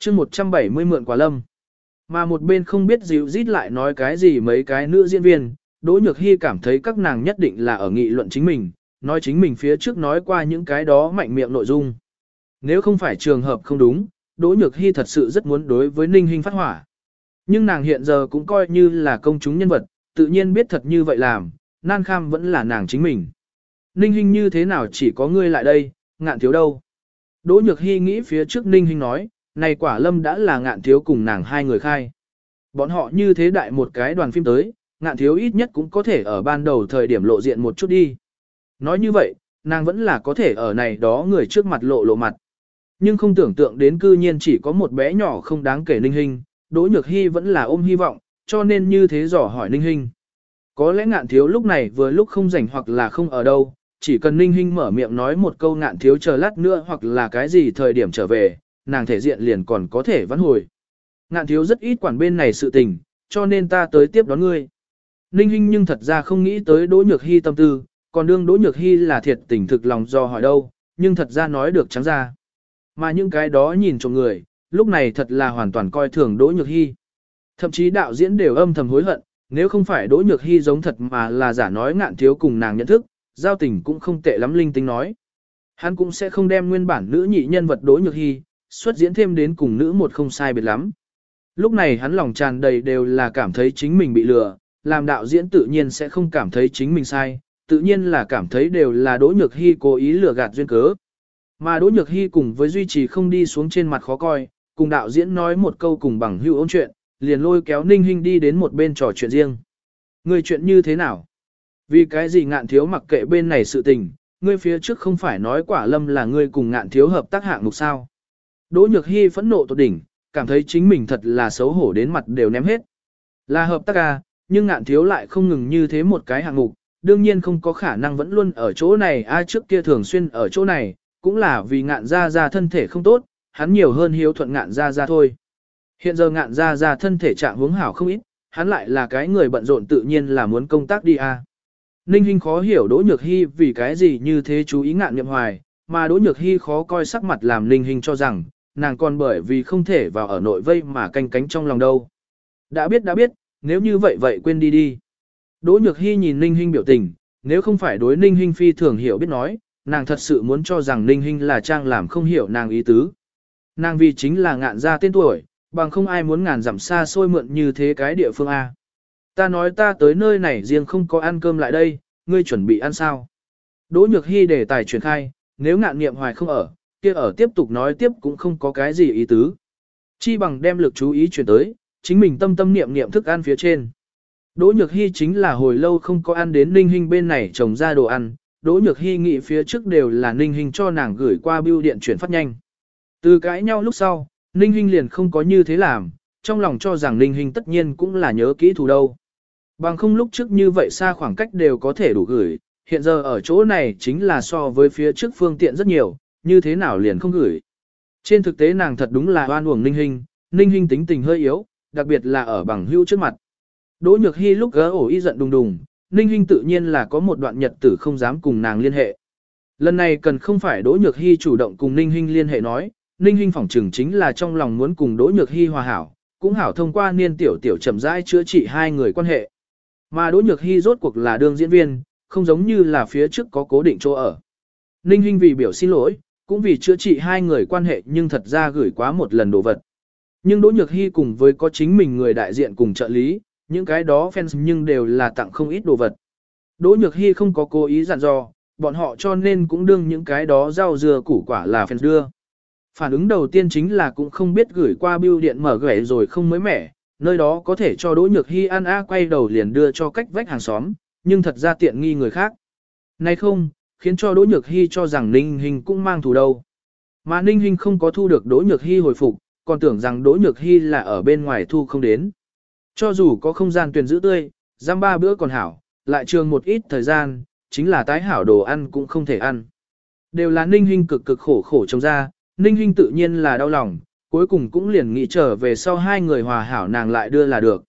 chương 170 mượn quả lâm. Mà một bên không biết dịu rít lại nói cái gì mấy cái nữ diễn viên, Đỗ Nhược Hy cảm thấy các nàng nhất định là ở nghị luận chính mình, nói chính mình phía trước nói qua những cái đó mạnh miệng nội dung. Nếu không phải trường hợp không đúng, Đỗ Nhược Hy thật sự rất muốn đối với Ninh Hinh phát hỏa. Nhưng nàng hiện giờ cũng coi như là công chúng nhân vật, tự nhiên biết thật như vậy làm, nan kham vẫn là nàng chính mình. Ninh Hinh như thế nào chỉ có ngươi lại đây, ngạn thiếu đâu. Đỗ Nhược Hy nghĩ phía trước Ninh Hinh nói, này quả lâm đã là ngạn thiếu cùng nàng hai người khai. Bọn họ như thế đại một cái đoàn phim tới, ngạn thiếu ít nhất cũng có thể ở ban đầu thời điểm lộ diện một chút đi. Nói như vậy, nàng vẫn là có thể ở này đó người trước mặt lộ lộ mặt. Nhưng không tưởng tượng đến cư nhiên chỉ có một bé nhỏ không đáng kể ninh hình, Đỗ Nhược Hy vẫn là ôm hy vọng, cho nên như thế dò hỏi ninh hình. Có lẽ ngạn thiếu lúc này vừa lúc không rảnh hoặc là không ở đâu, chỉ cần ninh hình mở miệng nói một câu ngạn thiếu chờ lát nữa hoặc là cái gì thời điểm trở về, nàng thể diện liền còn có thể vãn hồi. Ngạn thiếu rất ít quản bên này sự tình, cho nên ta tới tiếp đón ngươi. Ninh Hinh nhưng thật ra không nghĩ tới Đỗ Nhược Hy tâm tư, còn đương Đỗ Nhược Hy là thiệt tình thực lòng do hỏi đâu, nhưng thật ra nói được trắng ra. Mà những cái đó nhìn trộm người, lúc này thật là hoàn toàn coi thường Đỗ Nhược Hy. Thậm chí đạo diễn đều âm thầm hối hận, nếu không phải Đỗ Nhược Hy giống thật mà là giả nói ngạn thiếu cùng nàng nhận thức, giao tình cũng không tệ lắm linh tinh nói. Hắn cũng sẽ không đem nguyên bản nữ nhị nhân vật Đỗ Nhược Hy, xuất diễn thêm đến cùng nữ một không sai biệt lắm. Lúc này hắn lòng tràn đầy đều là cảm thấy chính mình bị lừa, làm đạo diễn tự nhiên sẽ không cảm thấy chính mình sai, tự nhiên là cảm thấy đều là Đỗ Nhược Hy cố ý lừa gạt duyên cớ. Mà Đỗ Nhược Hy cùng với duy trì không đi xuống trên mặt khó coi, cùng đạo diễn nói một câu cùng bằng hữu ôn chuyện, liền lôi kéo Ninh Hinh đi đến một bên trò chuyện riêng. Người chuyện như thế nào? Vì cái gì ngạn thiếu mặc kệ bên này sự tình, ngươi phía trước không phải nói quả lâm là ngươi cùng ngạn thiếu hợp tác hạng mục sao? Đỗ Nhược Hy phẫn nộ tột đỉnh, cảm thấy chính mình thật là xấu hổ đến mặt đều ném hết. Là hợp tác à, nhưng ngạn thiếu lại không ngừng như thế một cái hạng mục, đương nhiên không có khả năng vẫn luôn ở chỗ này ai trước kia thường xuyên ở chỗ này, cũng là vì ngạn ra ra thân thể không tốt, hắn nhiều hơn hiếu thuận ngạn ra ra thôi. Hiện giờ ngạn ra ra thân thể trạng hướng hảo không ít, hắn lại là cái người bận rộn tự nhiên là muốn công tác đi à. Ninh Hinh khó hiểu Đỗ Nhược Hi vì cái gì như thế chú ý ngạn niệm hoài, mà Đỗ Nhược Hi khó coi sắc mặt làm Ninh Hinh cho rằng, nàng còn bởi vì không thể vào ở nội vây mà canh cánh trong lòng đâu. Đã biết đã biết, nếu như vậy vậy quên đi đi. Đỗ Nhược Hy nhìn Ninh Hinh biểu tình, nếu không phải đối Ninh Hinh phi thường hiểu biết nói, nàng thật sự muốn cho rằng Ninh Hinh là trang làm không hiểu nàng ý tứ. Nàng vì chính là ngạn gia tên tuổi, bằng không ai muốn ngàn dặm xa xôi mượn như thế cái địa phương A. Ta nói ta tới nơi này riêng không có ăn cơm lại đây, ngươi chuẩn bị ăn sao? Đỗ Nhược Hy để tài truyền khai, nếu ngạn nghiệm hoài không ở, kia ở tiếp tục nói tiếp cũng không có cái gì ý tứ. Chi bằng đem lực chú ý chuyển tới, chính mình tâm tâm niệm niệm thức ăn phía trên. Đỗ Nhược Hy chính là hồi lâu không có ăn đến Ninh Hinh bên này trồng ra đồ ăn, Đỗ Nhược Hy nghĩ phía trước đều là Ninh Hinh cho nàng gửi qua bưu điện chuyển phát nhanh. Từ cãi nhau lúc sau, Ninh Hinh liền không có như thế làm, trong lòng cho rằng Ninh Hinh tất nhiên cũng là nhớ kỹ thù đâu. Bằng không lúc trước như vậy xa khoảng cách đều có thể đủ gửi, hiện giờ ở chỗ này chính là so với phía trước phương tiện rất nhiều, như thế nào liền không gửi. Trên thực tế nàng thật đúng là oan uổng Ninh Hinh, Ninh Hinh tính tình hơi yếu, đặc biệt là ở bằng hữu trước mặt. Đỗ Nhược Hy lúc gỡ ổ y giận đùng đùng, Ninh Hinh tự nhiên là có một đoạn nhật tử không dám cùng nàng liên hệ. Lần này cần không phải Đỗ Nhược Hy chủ động cùng Ninh Hinh liên hệ nói, Ninh Hinh phỏng trừng chính là trong lòng muốn cùng Đỗ Nhược Hy hòa hảo, cũng hảo thông qua niên tiểu tiểu chậm rãi chữa trị hai người quan hệ. Mà Đỗ Nhược Hy rốt cuộc là đương diễn viên, không giống như là phía trước có cố định chỗ ở. Ninh Hinh vì biểu xin lỗi, cũng vì chữa trị hai người quan hệ nhưng thật ra gửi quá một lần đồ vật. Nhưng Đỗ Nhược Hy cùng với có chính mình người đại diện cùng trợ lý, những cái đó fans nhưng đều là tặng không ít đồ vật. Đỗ Nhược Hy không có cố ý dặn dò, bọn họ cho nên cũng đương những cái đó rau dừa củ quả là fans đưa. Phản ứng đầu tiên chính là cũng không biết gửi qua bưu điện mở gửi rồi không mới mẻ, nơi đó có thể cho Đỗ Nhược Hy ăn a quay đầu liền đưa cho cách vách hàng xóm, nhưng thật ra tiện nghi người khác. Này không, khiến cho Đỗ Nhược Hy cho rằng Ninh Hinh cũng mang thù đâu. Mà Ninh Hinh không có thu được Đỗ Nhược Hy hồi phục, còn tưởng rằng Đỗ Nhược Hy là ở bên ngoài thu không đến. Cho dù có không gian tuyển giữ tươi, giam ba bữa còn hảo, lại trường một ít thời gian, chính là tái hảo đồ ăn cũng không thể ăn. Đều là Ninh Hinh cực cực khổ khổ trông ra, Ninh Hinh tự nhiên là đau lòng, cuối cùng cũng liền nghĩ trở về sau hai người hòa hảo nàng lại đưa là được.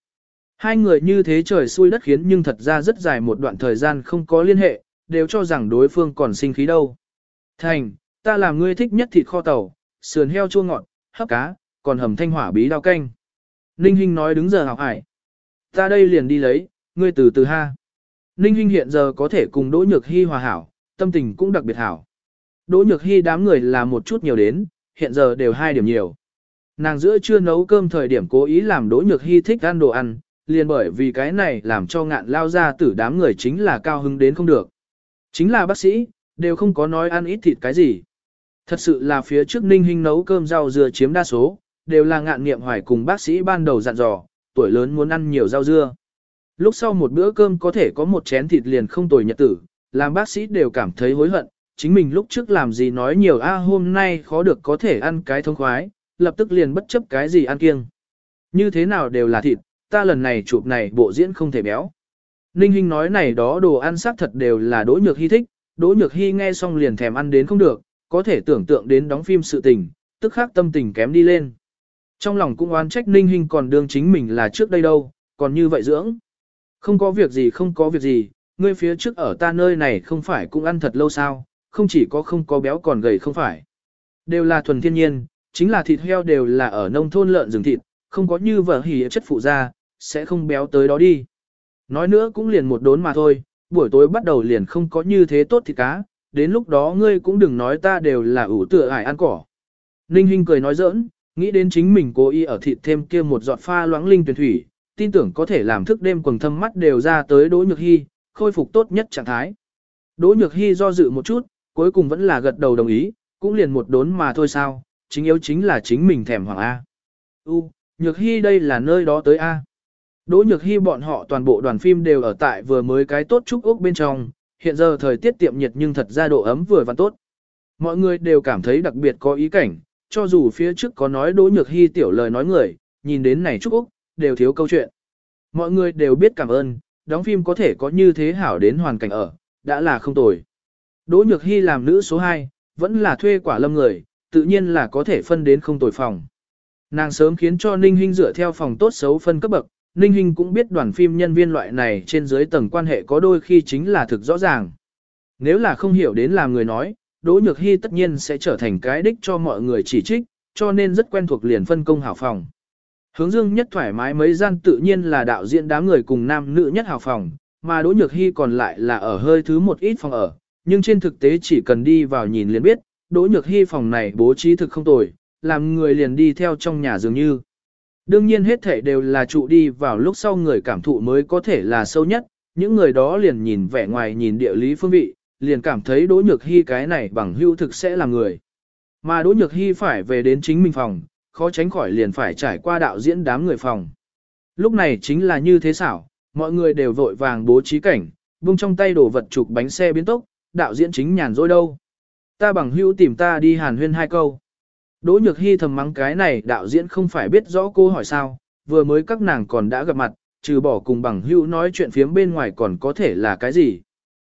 Hai người như thế trời xui đất khiến nhưng thật ra rất dài một đoạn thời gian không có liên hệ, đều cho rằng đối phương còn sinh khí đâu. Thành, ta làm ngươi thích nhất thịt kho tàu, sườn heo chua ngọt, hấp cá, còn hầm thanh hỏa bí đao canh. Ninh Hinh nói đứng giờ học hải. Ta đây liền đi lấy, ngươi từ từ ha. Ninh Hinh hiện giờ có thể cùng Đỗ Nhược Hy hòa hảo, tâm tình cũng đặc biệt hảo. Đỗ Nhược Hy đám người là một chút nhiều đến, hiện giờ đều hai điểm nhiều. Nàng giữa chưa nấu cơm thời điểm cố ý làm Đỗ Nhược Hy thích ăn đồ ăn, liền bởi vì cái này làm cho ngạn lao ra tử đám người chính là cao hứng đến không được. Chính là bác sĩ, đều không có nói ăn ít thịt cái gì. Thật sự là phía trước ninh hình nấu cơm rau dưa chiếm đa số, đều là ngạn nghiệm hoài cùng bác sĩ ban đầu dặn dò, tuổi lớn muốn ăn nhiều rau dưa. Lúc sau một bữa cơm có thể có một chén thịt liền không tồi nhật tử, làm bác sĩ đều cảm thấy hối hận, chính mình lúc trước làm gì nói nhiều a hôm nay khó được có thể ăn cái thông khoái, lập tức liền bất chấp cái gì ăn kiêng. Như thế nào đều là thịt, ta lần này chụp này bộ diễn không thể béo. Ninh Hinh nói này đó đồ ăn xác thật đều là Đỗ Nhược Hy thích, Đỗ Nhược Hy nghe xong liền thèm ăn đến không được, có thể tưởng tượng đến đóng phim sự tình, tức khắc tâm tình kém đi lên. Trong lòng cũng oán trách Ninh Hinh còn đương chính mình là trước đây đâu, còn như vậy dưỡng. Không có việc gì không có việc gì, ngươi phía trước ở ta nơi này không phải cũng ăn thật lâu sao, không chỉ có không có béo còn gầy không phải. Đều là thuần thiên nhiên, chính là thịt heo đều là ở nông thôn lợn rừng thịt, không có như vợ hỉ chất phụ ra, sẽ không béo tới đó đi. Nói nữa cũng liền một đốn mà thôi, buổi tối bắt đầu liền không có như thế tốt thì cá, đến lúc đó ngươi cũng đừng nói ta đều là ủ tựa ải ăn cỏ. Ninh Hinh cười nói giỡn, nghĩ đến chính mình cố ý ở thịt thêm kia một giọt pha loãng linh tuyển thủy, tin tưởng có thể làm thức đêm quầng thâm mắt đều ra tới Đỗ Nhược Hy, khôi phục tốt nhất trạng thái. Đỗ Nhược Hy do dự một chút, cuối cùng vẫn là gật đầu đồng ý, cũng liền một đốn mà thôi sao, chính yếu chính là chính mình thèm hoàng A. U, Nhược Hy đây là nơi đó tới A. Đỗ Nhược Hy bọn họ toàn bộ đoàn phim đều ở tại vừa mới cái tốt chúc ốc bên trong, hiện giờ thời tiết tiệm nhiệt nhưng thật ra độ ấm vừa và tốt. Mọi người đều cảm thấy đặc biệt có ý cảnh, cho dù phía trước có nói Đỗ Nhược Hy tiểu lời nói người, nhìn đến này chúc ốc, đều thiếu câu chuyện. Mọi người đều biết cảm ơn, đóng phim có thể có như thế hảo đến hoàn cảnh ở, đã là không tồi. Đỗ Nhược Hy làm nữ số 2, vẫn là thuê quả lâm người, tự nhiên là có thể phân đến không tồi phòng. Nàng sớm khiến cho Ninh Hinh dựa theo phòng tốt xấu phân cấp bậc, Ninh Hinh cũng biết đoàn phim nhân viên loại này trên dưới tầng quan hệ có đôi khi chính là thực rõ ràng. Nếu là không hiểu đến làm người nói, Đỗ Nhược Hy tất nhiên sẽ trở thành cái đích cho mọi người chỉ trích, cho nên rất quen thuộc liền phân công hảo phòng. Hướng dương nhất thoải mái mấy gian tự nhiên là đạo diễn đám người cùng nam nữ nhất hảo phòng, mà Đỗ Nhược Hy còn lại là ở hơi thứ một ít phòng ở, nhưng trên thực tế chỉ cần đi vào nhìn liền biết, Đỗ Nhược Hy phòng này bố trí thực không tồi, làm người liền đi theo trong nhà dường như. Đương nhiên hết thể đều là trụ đi vào lúc sau người cảm thụ mới có thể là sâu nhất, những người đó liền nhìn vẻ ngoài nhìn địa lý phương vị, liền cảm thấy Đỗ Nhược Hy cái này bằng hữu thực sẽ là người. Mà Đỗ Nhược Hy phải về đến chính mình phòng, khó tránh khỏi liền phải trải qua đạo diễn đám người phòng. Lúc này chính là như thế xảo, mọi người đều vội vàng bố trí cảnh, buông trong tay đổ vật chụp bánh xe biến tốc, đạo diễn chính nhàn rỗi đâu. Ta bằng hữu tìm ta đi hàn huyên hai câu. Đỗ Nhược Hy thầm mắng cái này đạo diễn không phải biết rõ cô hỏi sao, vừa mới các nàng còn đã gặp mặt, trừ bỏ cùng bằng hưu nói chuyện phiếm bên ngoài còn có thể là cái gì.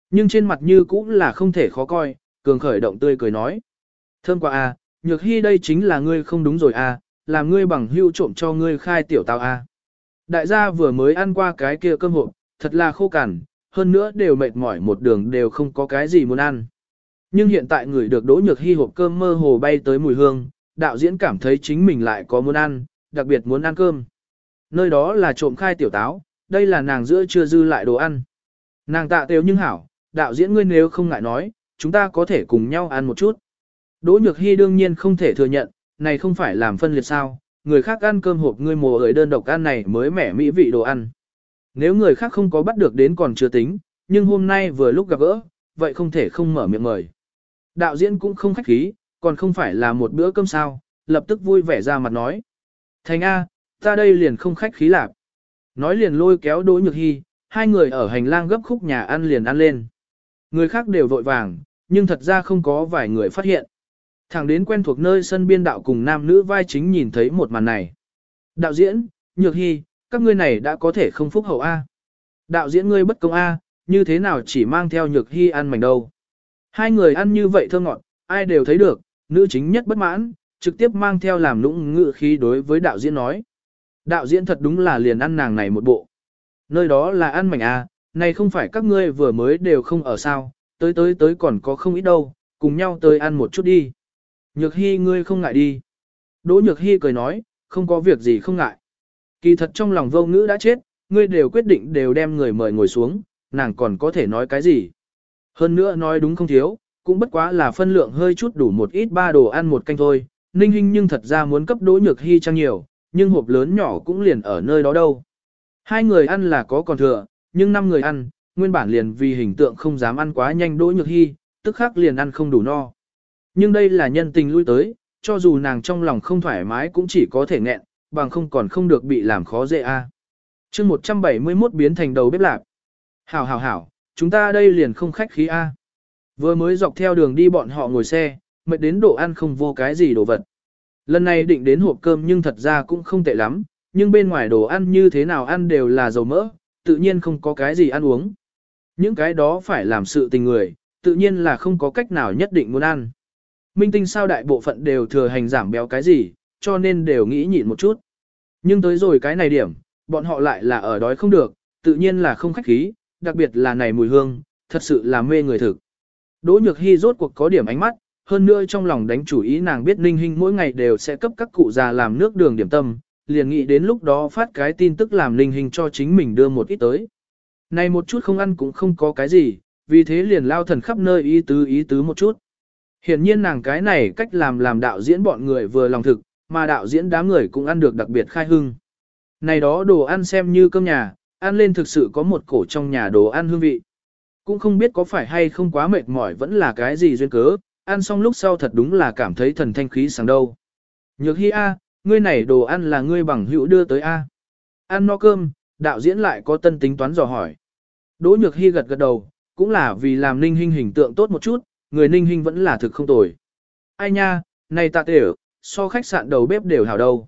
Nhưng trên mặt như cũng là không thể khó coi, cường khởi động tươi cười nói. Thơm quá a, à, Nhược Hy đây chính là ngươi không đúng rồi a, à, là ngươi bằng hưu trộm cho ngươi khai tiểu tao a. À. Đại gia vừa mới ăn qua cái kia cơm hộp, thật là khô cằn, hơn nữa đều mệt mỏi một đường đều không có cái gì muốn ăn. Nhưng hiện tại người được Đỗ Nhược Hy hộp cơm mơ hồ bay tới mùi hương, đạo diễn cảm thấy chính mình lại có muốn ăn, đặc biệt muốn ăn cơm. Nơi đó là trộm khai tiểu táo, đây là nàng giữa chưa dư lại đồ ăn. Nàng tạ đều nhưng hảo, đạo diễn ngươi nếu không ngại nói, chúng ta có thể cùng nhau ăn một chút. Đỗ Nhược Hy đương nhiên không thể thừa nhận, này không phải làm phân liệt sao, người khác ăn cơm hộp ngươi mùa ở đơn độc ăn này mới mẻ mỹ vị đồ ăn. Nếu người khác không có bắt được đến còn chưa tính, nhưng hôm nay vừa lúc gặp gỡ, vậy không thể không mở miệng mời. Đạo diễn cũng không khách khí, còn không phải là một bữa cơm sao, lập tức vui vẻ ra mặt nói. Thành A, ta đây liền không khách khí lạc. Nói liền lôi kéo Đỗ Nhược Hy, hai người ở hành lang gấp khúc nhà ăn liền ăn lên. Người khác đều vội vàng, nhưng thật ra không có vài người phát hiện. Thẳng đến quen thuộc nơi sân biên đạo cùng nam nữ vai chính nhìn thấy một màn này. Đạo diễn, Nhược Hy, các ngươi này đã có thể không phúc hậu A. Đạo diễn ngươi bất công A, như thế nào chỉ mang theo Nhược Hy ăn mảnh đâu. Hai người ăn như vậy thơ ngọt, ai đều thấy được, nữ chính nhất bất mãn, trực tiếp mang theo làm lũng ngự khí đối với đạo diễn nói. Đạo diễn thật đúng là liền ăn nàng này một bộ. Nơi đó là ăn mảnh A, này không phải các ngươi vừa mới đều không ở sao, tới tới tới còn có không ít đâu, cùng nhau tới ăn một chút đi. Nhược hy ngươi không ngại đi. Đỗ Nhược Hy cười nói, không có việc gì không ngại. Kỳ thật trong lòng vô ngữ đã chết, ngươi đều quyết định đều đem người mời ngồi xuống, nàng còn có thể nói cái gì. Hơn nữa nói đúng không thiếu, cũng bất quá là phân lượng hơi chút đủ một ít ba đồ ăn một canh thôi. Ninh Hinh nhưng thật ra muốn cấp Đỗ Nhược Hy trang nhiều, nhưng hộp lớn nhỏ cũng liền ở nơi đó đâu. Hai người ăn là có còn thừa, nhưng năm người ăn, nguyên bản liền vì hình tượng không dám ăn quá nhanh Đỗ Nhược Hy, tức khắc liền ăn không đủ no. Nhưng đây là nhân tình lui tới, cho dù nàng trong lòng không thoải mái cũng chỉ có thể nghẹn, bằng không còn không được bị làm khó dễ a. À. Chương 171 biến thành đầu bếp lạc. Hảo hảo hảo, chúng ta đây liền không khách khí a. Vừa mới dọc theo đường đi bọn họ ngồi xe, mệt đến độ ăn không vô cái gì đồ vật. Lần này định đến hộp cơm nhưng thật ra cũng không tệ lắm, nhưng bên ngoài đồ ăn như thế nào ăn đều là dầu mỡ, tự nhiên không có cái gì ăn uống. Những cái đó phải làm sự tình người, tự nhiên là không có cách nào nhất định muốn ăn. Minh tinh sao đại bộ phận đều thừa hành giảm béo cái gì, cho nên đều nghĩ nhịn một chút. Nhưng tới rồi cái này điểm, bọn họ lại là ở đói không được, tự nhiên là không khách khí, đặc biệt là này mùi hương, thật sự là mê người thực. Đỗ Nhược hi rốt cuộc có điểm ánh mắt, hơn nữa trong lòng đánh chủ ý nàng biết Ninh Hinh mỗi ngày đều sẽ cấp các cụ già làm nước đường điểm tâm, liền nghĩ đến lúc đó phát cái tin tức làm Ninh Hinh cho chính mình đưa một ít tới. Này một chút không ăn cũng không có cái gì, vì thế liền lao thần khắp nơi ý tứ ý tứ một chút. Hiển nhiên nàng cái này cách làm làm đạo diễn bọn người vừa lòng thực, mà đạo diễn đám người cũng ăn được đặc biệt khai hưng. Này đó đồ ăn xem như cơm nhà, ăn lên thực sự có một cổ trong nhà đồ ăn hương vị. Cũng không biết có phải hay không quá mệt mỏi vẫn là cái gì duyên cớ, ăn xong lúc sau thật đúng là cảm thấy thần thanh khí sáng đâu. Nhược hi a, ngươi này đồ ăn là ngươi bằng hữu đưa tới a. Ăn no cơm, đạo diễn lại có tân tính toán dò hỏi. Đỗ nhược hi gật gật đầu, cũng là vì làm ninh hình hình tượng tốt một chút, người ninh hình vẫn là thực không tồi. Ai nha, này tạ tể so khách sạn đầu bếp đều hào đâu.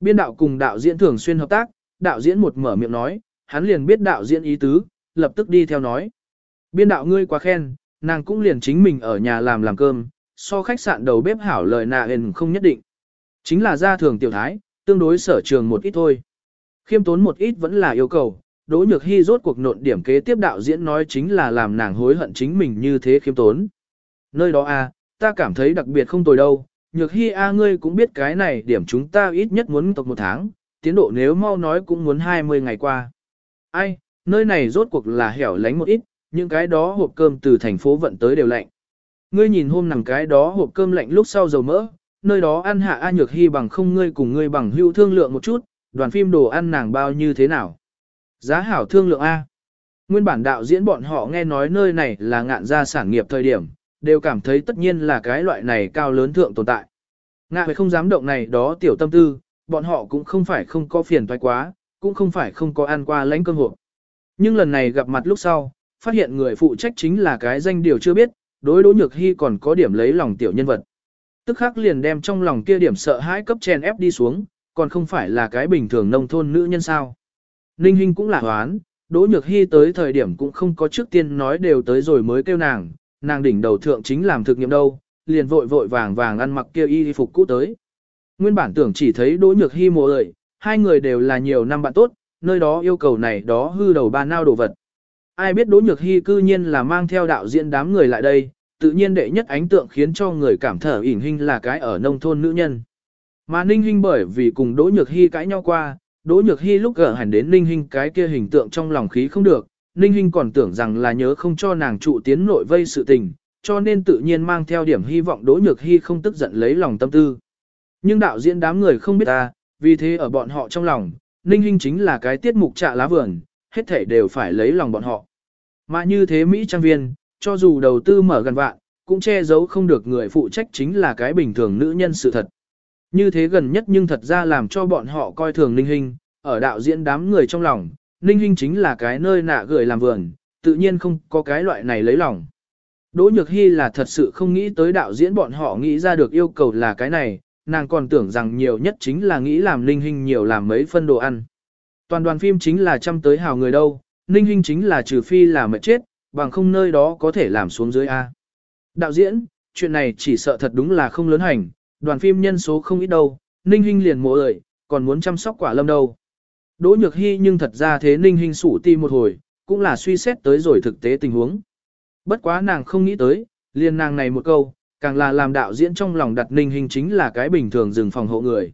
Biên đạo cùng đạo diễn thường xuyên hợp tác, đạo diễn một mở miệng nói, hắn liền biết đạo diễn ý tứ, lập tức đi theo nói. Biên đạo ngươi quá khen, nàng cũng liền chính mình ở nhà làm làm cơm, so khách sạn đầu bếp hảo lời nạ hền không nhất định. Chính là gia thường tiểu thái, tương đối sở trường một ít thôi. Khiêm tốn một ít vẫn là yêu cầu, Đỗ Nhược Hy rốt cuộc nộn điểm kế tiếp đạo diễn nói chính là làm nàng hối hận chính mình như thế khiêm tốn. Nơi đó a, à, ta cảm thấy đặc biệt không tồi đâu, Nhược Hy a ngươi cũng biết cái này điểm chúng ta ít nhất muốn tộc một tháng, tiến độ nếu mau nói cũng muốn 20 ngày qua. Ai, nơi này rốt cuộc là hẻo lánh một ít, những cái đó hộp cơm từ thành phố vận tới đều lạnh. Ngươi nhìn hôm nằm cái đó hộp cơm lạnh lúc sau dầu mỡ, nơi đó ăn hạ A Nhược Hy bằng không ngươi cùng ngươi bằng hữu thương lượng một chút, đoàn phim đồ ăn nàng bao như thế nào. Giá hảo thương lượng A. Nguyên bản đạo diễn bọn họ nghe nói nơi này là ngạn gia sản nghiệp thời điểm, đều cảm thấy tất nhiên là cái loại này cao lớn thượng tồn tại. Ngạ không dám động này đó tiểu tâm tư, bọn họ cũng không phải không có phiền toái quá, cũng không phải không có ăn qua lãnh cơm hộp. Nhưng lần này gặp mặt lúc sau, phát hiện người phụ trách chính là cái danh điều chưa biết, đối đỗ nhược hy còn có điểm lấy lòng tiểu nhân vật. Tức khắc liền đem trong lòng kia điểm sợ hãi cấp chèn ép đi xuống, còn không phải là cái bình thường nông thôn nữ nhân sao. Ninh Hinh cũng là hoán, Đỗ Nhược Hy tới thời điểm cũng không có trước tiên nói đều tới rồi mới kêu nàng, nàng đỉnh đầu thượng chính làm thực nghiệm đâu, liền vội vội vàng vàng ăn mặc kia y phục cũ tới. Nguyên bản tưởng chỉ thấy Đỗ Nhược Hy mồ ơi, hai người đều là nhiều năm bạn tốt, nơi đó yêu cầu này đó hư đầu ba nao đồ vật. Ai biết Đỗ Nhược Hi cư nhiên là mang theo đạo diễn đám người lại đây, tự nhiên đệ nhất ánh tượng khiến cho người cảm thở ỉn hình là cái ở nông thôn nữ nhân. Mà Ninh Hinh bởi vì cùng Đỗ Nhược Hi cãi nhau qua, Đỗ Nhược Hi lúc gỡ hẳn đến Ninh Hinh cái kia hình tượng trong lòng khí không được, Ninh Hinh còn tưởng rằng là nhớ không cho nàng trụ tiến nội vây sự tình, cho nên tự nhiên mang theo điểm hy vọng Đỗ Nhược Hy không tức giận lấy lòng tâm tư. Nhưng đạo diễn đám người không biết ta, vì thế ở bọn họ trong lòng, Ninh Hinh chính là cái tiết mục trạ lá vườn, hết thể đều phải lấy lòng bọn họ. Mà như thế Mỹ trang viên, cho dù đầu tư mở gần vạn, cũng che giấu không được người phụ trách chính là cái bình thường nữ nhân sự thật. Như thế gần nhất nhưng thật ra làm cho bọn họ coi thường Ninh Hinh, ở đạo diễn đám người trong lòng, Ninh Hinh chính là cái nơi nạ gửi làm vườn, tự nhiên không có cái loại này lấy lòng. Đỗ Nhược Hy là thật sự không nghĩ tới đạo diễn bọn họ nghĩ ra được yêu cầu là cái này, nàng còn tưởng rằng nhiều nhất chính là nghĩ làm Ninh Hinh nhiều làm mấy phân đồ ăn. Toàn đoàn phim chính là chăm tới hào người đâu, Ninh Hinh chính là trừ phi là mệt chết, bằng không nơi đó có thể làm xuống dưới A. Đạo diễn, chuyện này chỉ sợ thật đúng là không lớn hành, đoàn phim nhân số không ít đâu, Ninh Hinh liền mộ ơi, còn muốn chăm sóc quả lâm đâu. Đỗ Nhược Hy nhưng thật ra thế Ninh Hinh sủ ti một hồi, cũng là suy xét tới rồi thực tế tình huống. Bất quá nàng không nghĩ tới, liền nàng này một câu, càng là làm đạo diễn trong lòng đặt ninh Hinh chính là cái bình thường dừng phòng hộ người.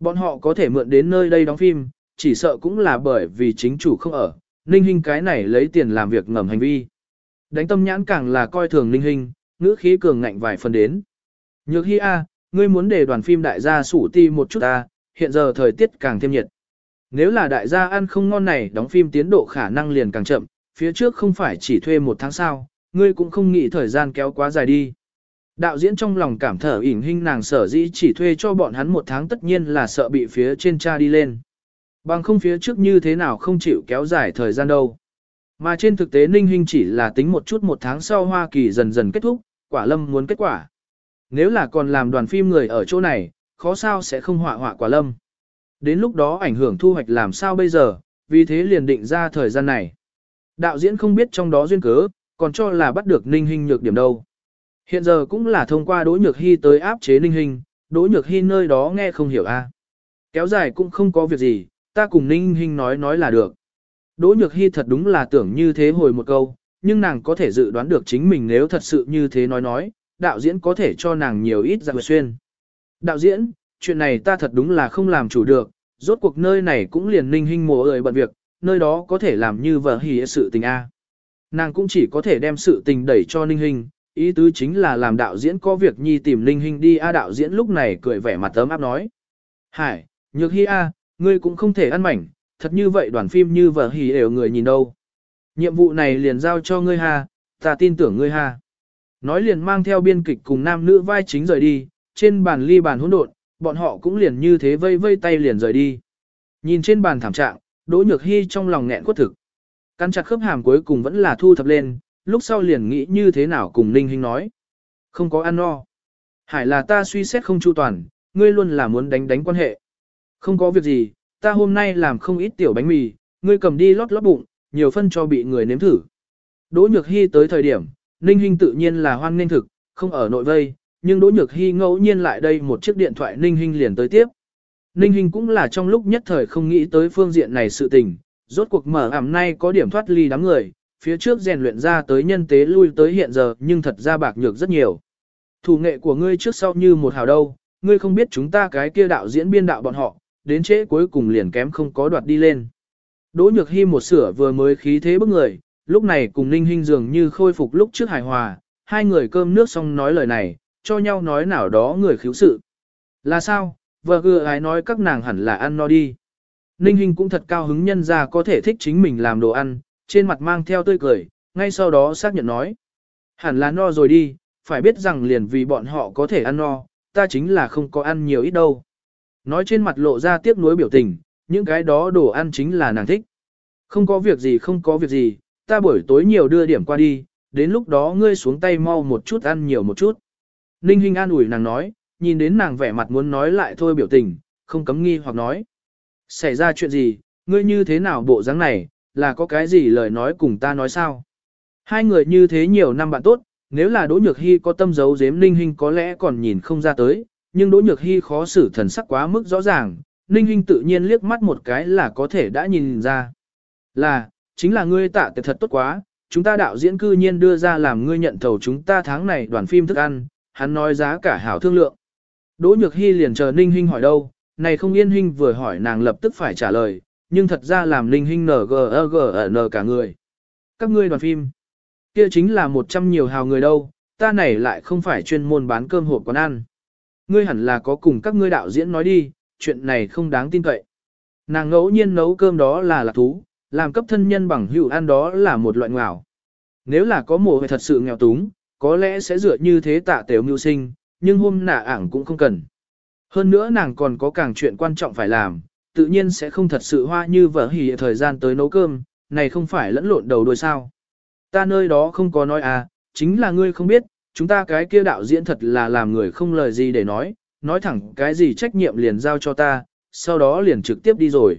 Bọn họ có thể mượn đến nơi đây đóng phim, chỉ sợ cũng là bởi vì chính chủ không ở, ninh hình cái này lấy tiền làm việc ngầm hành vi. Đánh tâm nhãn càng là coi thường ninh hình, ngữ khí cường ngạnh vài phần đến. Nhược hi a, ngươi muốn để đoàn phim đại gia sủ ti một chút ta, hiện giờ thời tiết càng thêm nhiệt. Nếu là đại gia ăn không ngon này đóng phim tiến độ khả năng liền càng chậm, phía trước không phải chỉ thuê một tháng sao, ngươi cũng không nghĩ thời gian kéo quá dài đi. Đạo diễn trong lòng cảm thở ỉn hình nàng sở dĩ chỉ thuê cho bọn hắn một tháng tất nhiên là sợ bị phía trên cha đi lên. Bằng không phía trước như thế nào không chịu kéo dài thời gian đâu. Mà trên thực tế Ninh Hinh chỉ là tính một chút một tháng sau Hoa Kỳ dần dần kết thúc, quả lâm muốn kết quả. Nếu là còn làm đoàn phim người ở chỗ này, khó sao sẽ không họa họa quả lâm. Đến lúc đó ảnh hưởng thu hoạch làm sao bây giờ, vì thế liền định ra thời gian này. Đạo diễn không biết trong đó duyên cớ, còn cho là bắt được Ninh Hinh nhược điểm đâu. Hiện giờ cũng là thông qua đối Nhược Hy tới áp chế Ninh Hinh, đối Nhược Hy nơi đó nghe không hiểu a. Kéo dài cũng không có việc gì, ta cùng Ninh Hinh nói nói là được. Đỗ Nhược Hy thật đúng là tưởng như thế hồi một câu, nhưng nàng có thể dự đoán được chính mình nếu thật sự như thế nói nói, đạo diễn có thể cho nàng nhiều ít dạng xuyên. Đạo diễn, chuyện này ta thật đúng là không làm chủ được, rốt cuộc nơi này cũng liền ninh Hinh mùa ơi bận việc, nơi đó có thể làm như vợ hỉ sự tình A. Nàng cũng chỉ có thể đem sự tình đẩy cho ninh Hinh, ý tứ chính là làm đạo diễn có việc nhi tìm ninh Hinh đi A đạo diễn lúc này cười vẻ mặt tấm áp nói. Hải, nhược hi A, ngươi cũng không thể ăn mảnh, thật như vậy đoàn phim như vở hỉ đều người nhìn đâu. Nhiệm vụ này liền giao cho ngươi ha, ta tin tưởng ngươi ha. Nói liền mang theo biên kịch cùng nam nữ vai chính rời đi, trên bàn ly bàn hỗn độn, bọn họ cũng liền như thế vây vây tay liền rời đi. Nhìn trên bàn thảm trạng, Đỗ Nhược Hi trong lòng nghẹn quất thực. Căn chặt khớp hàm cuối cùng vẫn là thu thập lên, lúc sau liền nghĩ như thế nào cùng Ninh Hinh nói. Không có ăn no. Hải là ta suy xét không chu toàn, ngươi luôn là muốn đánh đánh quan hệ. Không có việc gì, ta hôm nay làm không ít tiểu bánh mì, ngươi cầm đi lót lót bụng, nhiều phân cho bị người nếm thử. Đỗ Nhược Hy tới thời điểm, Ninh Hinh tự nhiên là hoan nghênh thực, không ở nội vây, nhưng Đỗ Nhược Hy ngẫu nhiên lại đây một chiếc điện thoại Ninh Hinh liền tới tiếp. Ninh Hinh cũng là trong lúc nhất thời không nghĩ tới phương diện này sự tình, rốt cuộc mở ảm nay có điểm thoát ly đám người, phía trước rèn luyện ra tới nhân tế lui tới hiện giờ nhưng thật ra bạc nhược rất nhiều. Thủ nghệ của ngươi trước sau như một hào đâu, ngươi không biết chúng ta cái kia đạo diễn biên đạo bọn họ, đến trễ cuối cùng liền kém không có đoạt đi lên. Đỗ Nhược Hi một sửa vừa mới khí thế bức người, lúc này cùng Ninh Hinh dường như khôi phục lúc trước hài hòa, hai người cơm nước xong nói lời này, cho nhau nói nào đó người khiếu sự. Là sao, vợ gừa ái nói các nàng hẳn là ăn no đi. Ninh Hinh cũng thật cao hứng nhân ra có thể thích chính mình làm đồ ăn, trên mặt mang theo tươi cười, ngay sau đó xác nhận nói. Hẳn là no rồi đi, phải biết rằng liền vì bọn họ có thể ăn no, ta chính là không có ăn nhiều ít đâu. Nói trên mặt lộ ra tiếc nuối biểu tình, những cái đó đồ ăn chính là nàng thích. Không có việc gì không có việc gì, ta buổi tối nhiều đưa điểm qua đi, đến lúc đó ngươi xuống tay mau một chút ăn nhiều một chút. Ninh Hinh an ủi nàng nói, nhìn đến nàng vẻ mặt muốn nói lại thôi biểu tình, không cấm nghi hoặc nói. Xảy ra chuyện gì, ngươi như thế nào bộ dáng này, là có cái gì lời nói cùng ta nói sao? Hai người như thế nhiều năm bạn tốt, nếu là Đỗ Nhược Hy có tâm giấu giếm Ninh Hinh có lẽ còn nhìn không ra tới, nhưng Đỗ Nhược Hy khó xử thần sắc quá mức rõ ràng, Ninh Hinh tự nhiên liếc mắt một cái là có thể đã nhìn ra. Là, chính là ngươi tạ tệ thật tốt quá, chúng ta đạo diễn cư nhiên đưa ra làm ngươi nhận thầu chúng ta tháng này đoàn phim thức ăn, hắn nói giá cả hảo thương lượng. Đỗ Nhược Hy liền chờ Ninh Hinh hỏi đâu, này không yên Hinh vừa hỏi nàng lập tức phải trả lời, nhưng thật ra làm Ninh Hinh nở gờ gờ nở cả người. Các ngươi đoàn phim, kia chính là một trăm nhiều hào người đâu, ta này lại không phải chuyên môn bán cơm hộp quán ăn. Ngươi hẳn là có cùng các ngươi đạo diễn nói đi, chuyện này không đáng tin cậy. Nàng ngẫu nhiên nấu cơm đó là lạc thú, làm cấp thân nhân bằng hữu ăn đó là một loại ngạo. Nếu là có mùa thật sự nghèo túng, có lẽ sẽ dựa như thế tạ tiểu mưu sinh, nhưng hôm nạ ảng cũng không cần. Hơn nữa nàng còn có càng chuyện quan trọng phải làm, tự nhiên sẽ không thật sự hoa như vợ hỉ thời gian tới nấu cơm, này không phải lẫn lộn đầu đuôi sao. Ta nơi đó không có nói à, chính là ngươi không biết, chúng ta cái kia đạo diễn thật là làm người không lời gì để nói, nói thẳng cái gì trách nhiệm liền giao cho ta, sau đó liền trực tiếp đi rồi.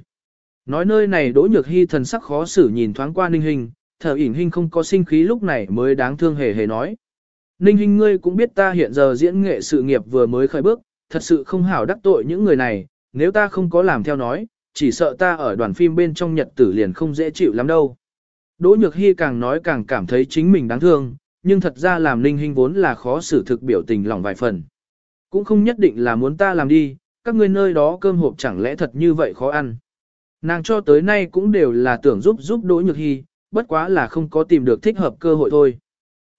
Nói nơi này đỗ nhược hy thần sắc khó xử nhìn thoáng qua ninh hình, thở ỉn hình không có sinh khí lúc này mới đáng thương hề hề nói. Ninh hình ngươi cũng biết ta hiện giờ diễn nghệ sự nghiệp vừa mới khởi bước, thật sự không hảo đắc tội những người này, nếu ta không có làm theo nói, chỉ sợ ta ở đoàn phim bên trong nhật tử liền không dễ chịu lắm đâu. Đỗ Nhược Hy càng nói càng cảm thấy chính mình đáng thương, nhưng thật ra làm ninh hình vốn là khó xử thực biểu tình lòng vài phần. Cũng không nhất định là muốn ta làm đi, các ngươi nơi đó cơm hộp chẳng lẽ thật như vậy khó ăn. Nàng cho tới nay cũng đều là tưởng giúp giúp Đỗ Nhược Hy, bất quá là không có tìm được thích hợp cơ hội thôi.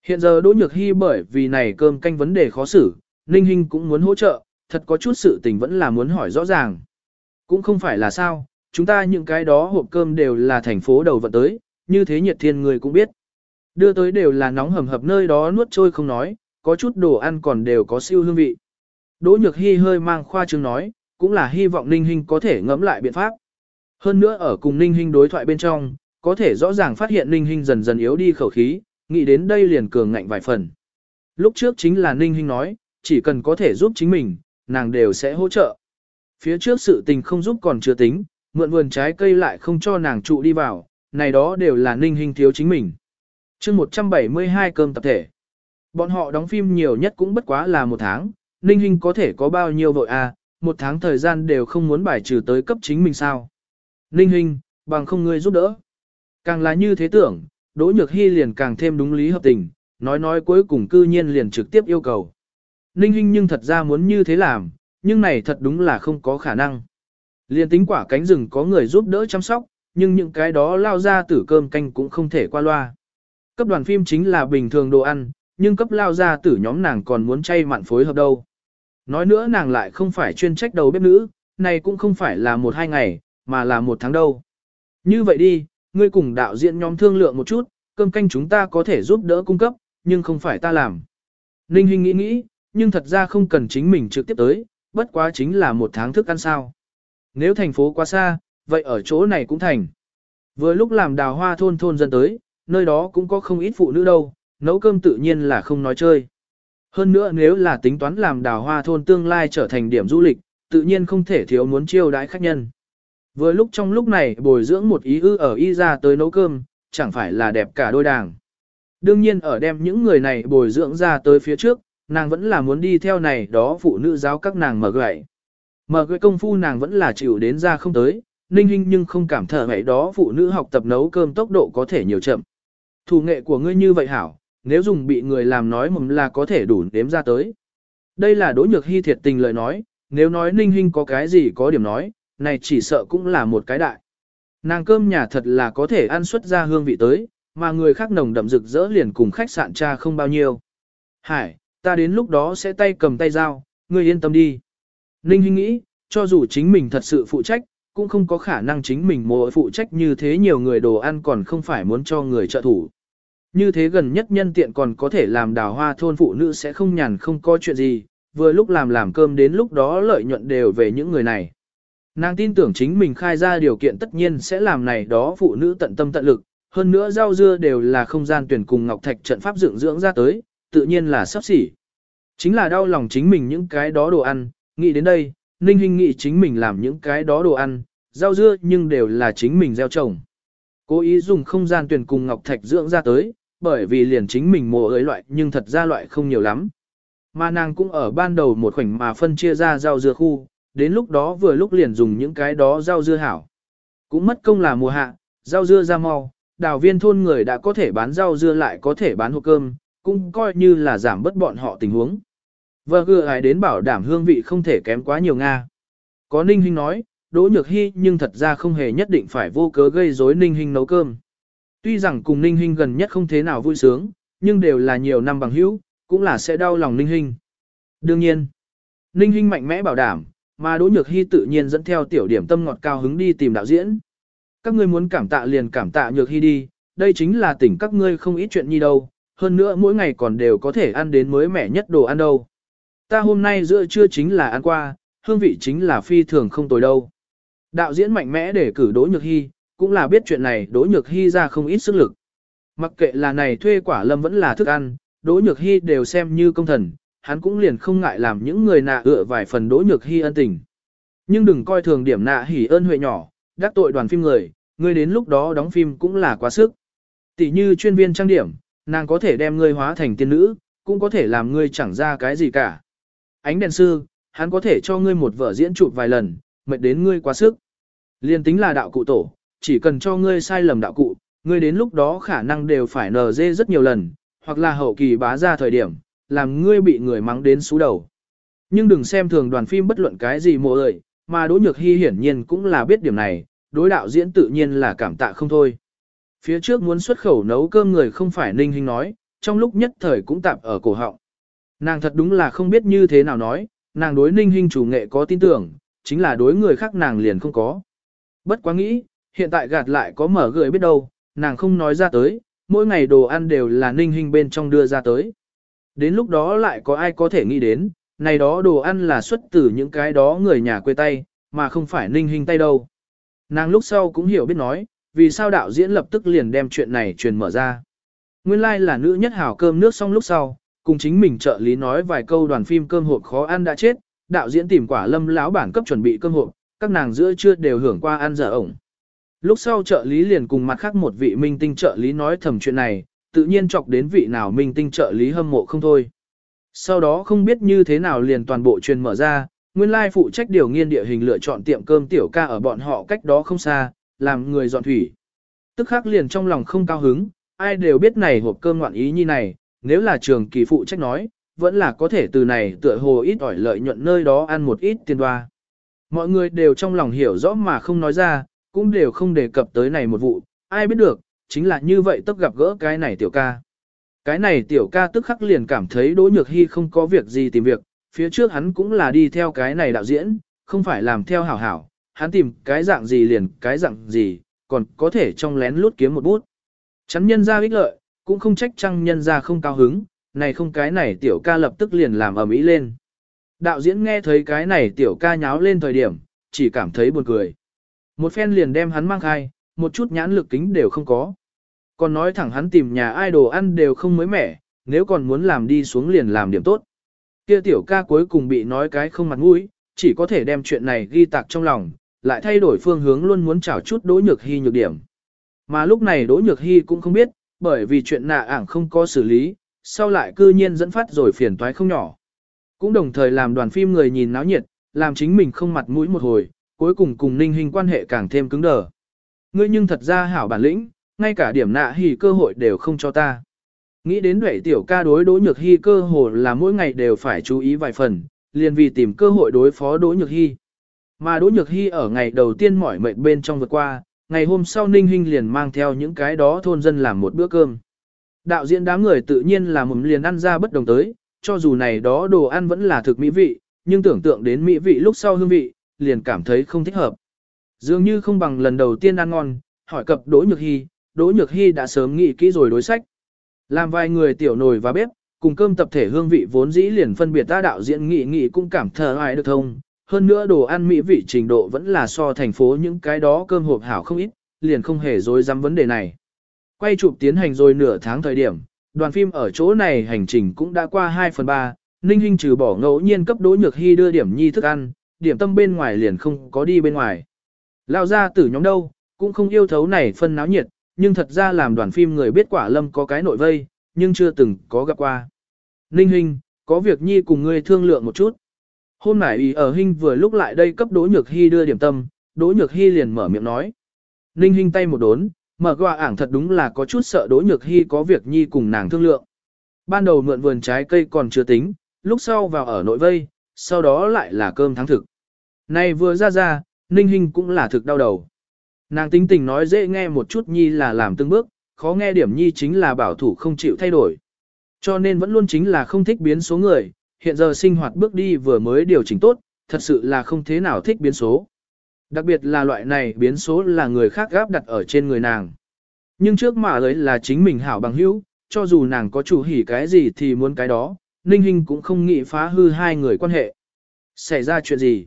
Hiện giờ Đỗ Nhược Hy bởi vì này cơm canh vấn đề khó xử, Ninh Hinh cũng muốn hỗ trợ, thật có chút sự tình vẫn là muốn hỏi rõ ràng. Cũng không phải là sao, chúng ta những cái đó hộp cơm đều là thành phố đầu vận tới, như thế nhiệt thiên người cũng biết. Đưa tới đều là nóng hầm hập nơi đó nuốt trôi không nói, có chút đồ ăn còn đều có siêu hương vị. Đỗ Nhược Hi hơi mang khoa trương nói, cũng là hy vọng Ninh Hinh có thể ngẫm lại biện pháp. Hơn nữa ở cùng Ninh Hinh đối thoại bên trong, có thể rõ ràng phát hiện Ninh Hinh dần dần yếu đi khẩu khí, nghĩ đến đây liền cường ngạnh vài phần. Lúc trước chính là Ninh Hinh nói, chỉ cần có thể giúp chính mình, nàng đều sẽ hỗ trợ. Phía trước sự tình không giúp còn chưa tính, mượn vườn trái cây lại không cho nàng trụ đi vào, này đó đều là Ninh Hinh thiếu chính mình chương 172 cơm tập thể. Bọn họ đóng phim nhiều nhất cũng bất quá là một tháng, Ninh Hinh có thể có bao nhiêu vội à, một tháng thời gian đều không muốn bài trừ tới cấp chính mình sao. Ninh Hinh, bằng không ngươi giúp đỡ. Càng là như thế tưởng, Đỗ Nhược Hy liền càng thêm đúng lý hợp tình, nói nói cuối cùng cư nhiên liền trực tiếp yêu cầu. Ninh Hinh nhưng thật ra muốn như thế làm, nhưng này thật đúng là không có khả năng. Liền tính quả cánh rừng có người giúp đỡ chăm sóc, nhưng những cái đó lao ra tử cơm canh cũng không thể qua loa. Cấp đoàn phim chính là bình thường đồ ăn, nhưng cấp lao ra tử nhóm nàng còn muốn chay mặn phối hợp đâu. Nói nữa nàng lại không phải chuyên trách đầu bếp nữ, này cũng không phải là một hai ngày, mà là một tháng đâu. Như vậy đi, ngươi cùng đạo diễn nhóm thương lượng một chút, cơm canh chúng ta có thể giúp đỡ cung cấp, nhưng không phải ta làm. Ninh Hinh nghĩ nghĩ, nhưng thật ra không cần chính mình trực tiếp tới, bất quá chính là một tháng thức ăn sao. Nếu thành phố quá xa, vậy ở chỗ này cũng thành. Vừa lúc làm đào hoa thôn thôn dân tới, nơi đó cũng có không ít phụ nữ đâu, nấu cơm tự nhiên là không nói chơi. Hơn nữa nếu là tính toán làm đào hoa thôn tương lai trở thành điểm du lịch, tự nhiên không thể thiếu muốn chiêu đãi khách nhân. Vừa lúc trong lúc này bồi dưỡng một ý ư ở y ra tới nấu cơm, chẳng phải là đẹp cả đôi đảng. Đương nhiên ở đem những người này bồi dưỡng ra tới phía trước, nàng vẫn là muốn đi theo này đó phụ nữ giáo các nàng mở gậy. Mở gậy công phu nàng vẫn là chịu đến ra không tới, ninh hình nhưng không cảm thở vậy đó phụ nữ học tập nấu cơm tốc độ có thể nhiều chậm. Thủ nghệ của ngươi như vậy hảo, nếu dùng bị người làm nói mầm là có thể đủ đếm ra tới. Đây là đỗ nhược hy thiệt tình lời nói, nếu nói ninh hình có cái gì có điểm nói, này chỉ sợ cũng là một cái đại. Nàng cơm nhà thật là có thể ăn xuất ra hương vị tới, mà người khác nồng đậm rực rỡ liền cùng khách sạn cha không bao nhiêu. Hải, ta đến lúc đó sẽ tay cầm tay dao, ngươi yên tâm đi. Ninh Hinh nghĩ, cho dù chính mình thật sự phụ trách, cũng không có khả năng chính mình mỗi phụ trách như thế nhiều người đồ ăn còn không phải muốn cho người trợ thủ. Như thế gần nhất nhân tiện còn có thể làm đào hoa thôn phụ nữ sẽ không nhàn không có chuyện gì, vừa lúc làm làm cơm đến lúc đó lợi nhuận đều về những người này. Nàng tin tưởng chính mình khai ra điều kiện tất nhiên sẽ làm này đó phụ nữ tận tâm tận lực, hơn nữa rau dưa đều là không gian tuyển cùng ngọc thạch trận pháp dưỡng dưỡng ra tới, tự nhiên là sắp xỉ. Chính là đau lòng chính mình những cái đó đồ ăn, nghĩ đến đây, Ninh Hinh nghĩ chính mình làm những cái đó đồ ăn, rau dưa nhưng đều là chính mình gieo trồng. Cố ý dùng không gian tuyển cùng ngọc thạch dưỡng ra tới, bởi vì liền chính mình mùa ấy loại nhưng thật ra loại không nhiều lắm. Mà nàng cũng ở ban đầu một khoảnh mà phân chia ra rau dưa khu, đến lúc đó vừa lúc liền dùng những cái đó rau dưa hảo. Cũng mất công là mùa hạ, rau dưa ra mau, đào viên thôn người đã có thể bán rau dưa lại có thể bán hộp cơm, cũng coi như là giảm bớt bọn họ tình huống. Vợ gựa ai đến bảo đảm hương vị không thể kém quá nhiều Nga. Có Ninh Hinh nói, Đỗ Nhược Hy nhưng thật ra không hề nhất định phải vô cớ gây rối Ninh Hinh nấu cơm. Tuy rằng cùng Ninh Hinh gần nhất không thế nào vui sướng, nhưng đều là nhiều năm bằng hữu, cũng là sẽ đau lòng Ninh Hinh. Đương nhiên, Ninh Hinh mạnh mẽ bảo đảm, mà Đỗ Nhược Hy tự nhiên dẫn theo tiểu điểm tâm ngọt cao hứng đi tìm đạo diễn. Các ngươi muốn cảm tạ liền cảm tạ Nhược Hy đi, đây chính là tỉnh các ngươi không ít chuyện nhi đâu, hơn nữa mỗi ngày còn đều có thể ăn đến mới mẻ nhất đồ ăn đâu. Ta hôm nay giữa trưa chính là ăn qua, hương vị chính là phi thường không tồi đâu. Đạo diễn mạnh mẽ để cử Đỗ Nhược Hy, cũng là biết chuyện này Đỗ Nhược Hy ra không ít sức lực. Mặc kệ là này thuê quả lâm vẫn là thức ăn, Đỗ Nhược Hy đều xem như công thần, hắn cũng liền không ngại làm những người nạ ựa vài phần Đỗ Nhược Hy ân tình. Nhưng đừng coi thường điểm nạ hỉ ơn huệ nhỏ, đắc tội đoàn phim người, người đến lúc đó đóng phim cũng là quá sức. Tỷ như chuyên viên trang điểm, nàng có thể đem ngươi hóa thành tiên nữ, cũng có thể làm ngươi chẳng ra cái gì cả. Ánh đèn sư, hắn có thể cho ngươi một vở diễn chụp vài lần, mệt đến ngươi quá sức. Liên tính là đạo cụ tổ, chỉ cần cho ngươi sai lầm đạo cụ, ngươi đến lúc đó khả năng đều phải nờ dê rất nhiều lần, hoặc là hậu kỳ bá ra thời điểm, làm ngươi bị người mắng đến xú đầu. Nhưng đừng xem thường đoàn phim bất luận cái gì mộ ơi, mà Đỗ Nhược Hy hiển nhiên cũng là biết điểm này, đối đạo diễn tự nhiên là cảm tạ không thôi. Phía trước muốn xuất khẩu nấu cơm người không phải Ninh hình nói, trong lúc nhất thời cũng tạm ở cổ họng. Nàng thật đúng là không biết như thế nào nói, nàng đối Ninh hình chủ nghệ có tin tưởng, chính là đối người khác nàng liền không có. Bất quá nghĩ, hiện tại gạt lại có mở gửi biết đâu, nàng không nói ra tới, mỗi ngày đồ ăn đều là Ninh hình bên trong đưa ra tới. Đến lúc đó lại có ai có thể nghĩ đến, này đó đồ ăn là xuất từ những cái đó người nhà quê tay, mà không phải Ninh hình tay đâu. Nàng lúc sau cũng hiểu biết nói, vì sao đạo diễn lập tức liền đem chuyện này truyền mở ra. Nguyên lai like là nữ nhất hảo cơm nước xong lúc sau, cùng chính mình trợ lý nói vài câu đoàn phim cơm hộp khó ăn đã chết, đạo diễn tìm quả lâm lão bản cấp chuẩn bị cơm hộp, các nàng giữa chưa đều hưởng qua ăn giờ ổng. Lúc sau trợ lý liền cùng mặt khác một vị minh tinh trợ lý nói thầm chuyện này, tự nhiên chọc đến vị nào minh tinh trợ lý hâm mộ không thôi. Sau đó không biết như thế nào liền toàn bộ truyền mở ra, nguyên lai phụ trách điều nghiên địa hình lựa chọn tiệm cơm tiểu ca ở bọn họ cách đó không xa, làm người dọn thủy. Tức khắc liền trong lòng không cao hứng, ai đều biết này hộp cơm ngoạn ý như này, nếu là trường kỳ phụ trách nói, vẫn là có thể từ này tựa hồ ít ỏi lợi nhuận nơi đó ăn một ít tiền đoa. Mọi người đều trong lòng hiểu rõ mà không nói ra, cũng đều không đề cập tới này một vụ, ai biết được, chính là như vậy tức gặp gỡ cái này tiểu ca. Cái này tiểu ca tức khắc liền cảm thấy Đỗ Nhược Hy không có việc gì tìm việc, phía trước hắn cũng là đi theo cái này đạo diễn, không phải làm theo hảo hảo, hắn tìm cái dạng gì liền cái dạng gì, còn có thể trong lén lút kiếm một bút. Chắn nhân ra ích lợi, cũng không trách trăng nhân ra không cao hứng, này không cái này tiểu ca lập tức liền làm ầm ĩ lên. Đạo diễn nghe thấy cái này tiểu ca nháo lên thời điểm, chỉ cảm thấy buồn cười. Một phen liền đem hắn mang khai, một chút nhãn lực kính đều không có. Còn nói thẳng hắn tìm nhà idol ăn đều không mới mẻ, nếu còn muốn làm đi xuống liền làm điểm tốt. Kia tiểu ca cuối cùng bị nói cái không mặt mũi, chỉ có thể đem chuyện này ghi tạc trong lòng, lại thay đổi phương hướng luôn muốn chảo chút Đỗ Nhược Hy nhược điểm. Mà lúc này Đỗ Nhược Hy cũng không biết, bởi vì chuyện nạ ảng không có xử lý, sau lại cư nhiên dẫn phát rồi phiền toái không nhỏ. Cũng đồng thời làm đoàn phim người nhìn náo nhiệt, làm chính mình không mặt mũi một hồi, cuối cùng cùng ninh hình quan hệ càng thêm cứng đờ. Ngươi nhưng thật ra hảo bản lĩnh, ngay cả điểm nạ hỉ cơ hội đều không cho ta. Nghĩ đến duệ tiểu ca đối đối nhược hy cơ hội là mỗi ngày đều phải chú ý vài phần, liền vì tìm cơ hội đối phó đối nhược hy. Mà đối nhược hy ở ngày đầu tiên mỏi mệt bên trong vượt qua, ngày hôm sau Ninh Hinh liền mang theo những cái đó thôn dân làm một bữa cơm. Đạo diễn đám người tự nhiên là mầm liền ăn ra bất đồng tới, cho dù này đó đồ ăn vẫn là thực mỹ vị, nhưng tưởng tượng đến mỹ vị lúc sau hương vị, liền cảm thấy không thích hợp. Dường như không bằng lần đầu tiên ăn ngon, hỏi cập Đỗ Nhược Hy, Đỗ Nhược Hy đã sớm nghĩ kỹ rồi đối sách. Làm vài người tiểu nồi và bếp, cùng cơm tập thể hương vị vốn dĩ liền phân biệt ta đạo diễn nghị nghị cũng cảm thờ ai được thông. Hơn nữa đồ ăn mỹ vị trình độ vẫn là so thành phố những cái đó cơm hộp hảo không ít, liền không hề dối dám vấn đề này. Quay chụp tiến hành rồi nửa tháng thời điểm, đoàn phim ở chỗ này hành trình cũng đã qua 2 phần 3, Ninh Hinh trừ bỏ ngẫu nhiên cấp Đỗ Nhược Hy đưa điểm nhi thức ăn, điểm tâm bên ngoài liền không có đi bên ngoài. Lao ra tử nhóm đâu, cũng không yêu thấu này phân náo nhiệt, nhưng thật ra làm đoàn phim người biết quả lâm có cái nội vây, nhưng chưa từng có gặp qua. Ninh Hinh, có việc nhi cùng ngươi thương lượng một chút. Hôm nay ý ở Hinh vừa lúc lại đây cấp Đỗ Nhược Hy đưa điểm tâm, Đỗ Nhược Hy liền mở miệng nói. Ninh Hinh tay một đốn, mở qua ảng thật đúng là có chút sợ Đỗ Nhược Hy có việc nhi cùng nàng thương lượng. Ban đầu mượn vườn trái cây còn chưa tính, lúc sau vào ở nội vây, sau đó lại là cơm thắng thực. Này vừa ra ra, Ninh Hinh cũng là thực đau đầu. Nàng tính tình nói dễ nghe một chút nhi là làm từng bước, khó nghe điểm nhi chính là bảo thủ không chịu thay đổi. Cho nên vẫn luôn chính là không thích biến số người, hiện giờ sinh hoạt bước đi vừa mới điều chỉnh tốt, thật sự là không thế nào thích biến số. Đặc biệt là loại này biến số là người khác gáp đặt ở trên người nàng. Nhưng trước mà ấy là chính mình hảo bằng hữu, cho dù nàng có chủ hỉ cái gì thì muốn cái đó, Ninh Hinh cũng không nghĩ phá hư hai người quan hệ. Xảy ra chuyện gì?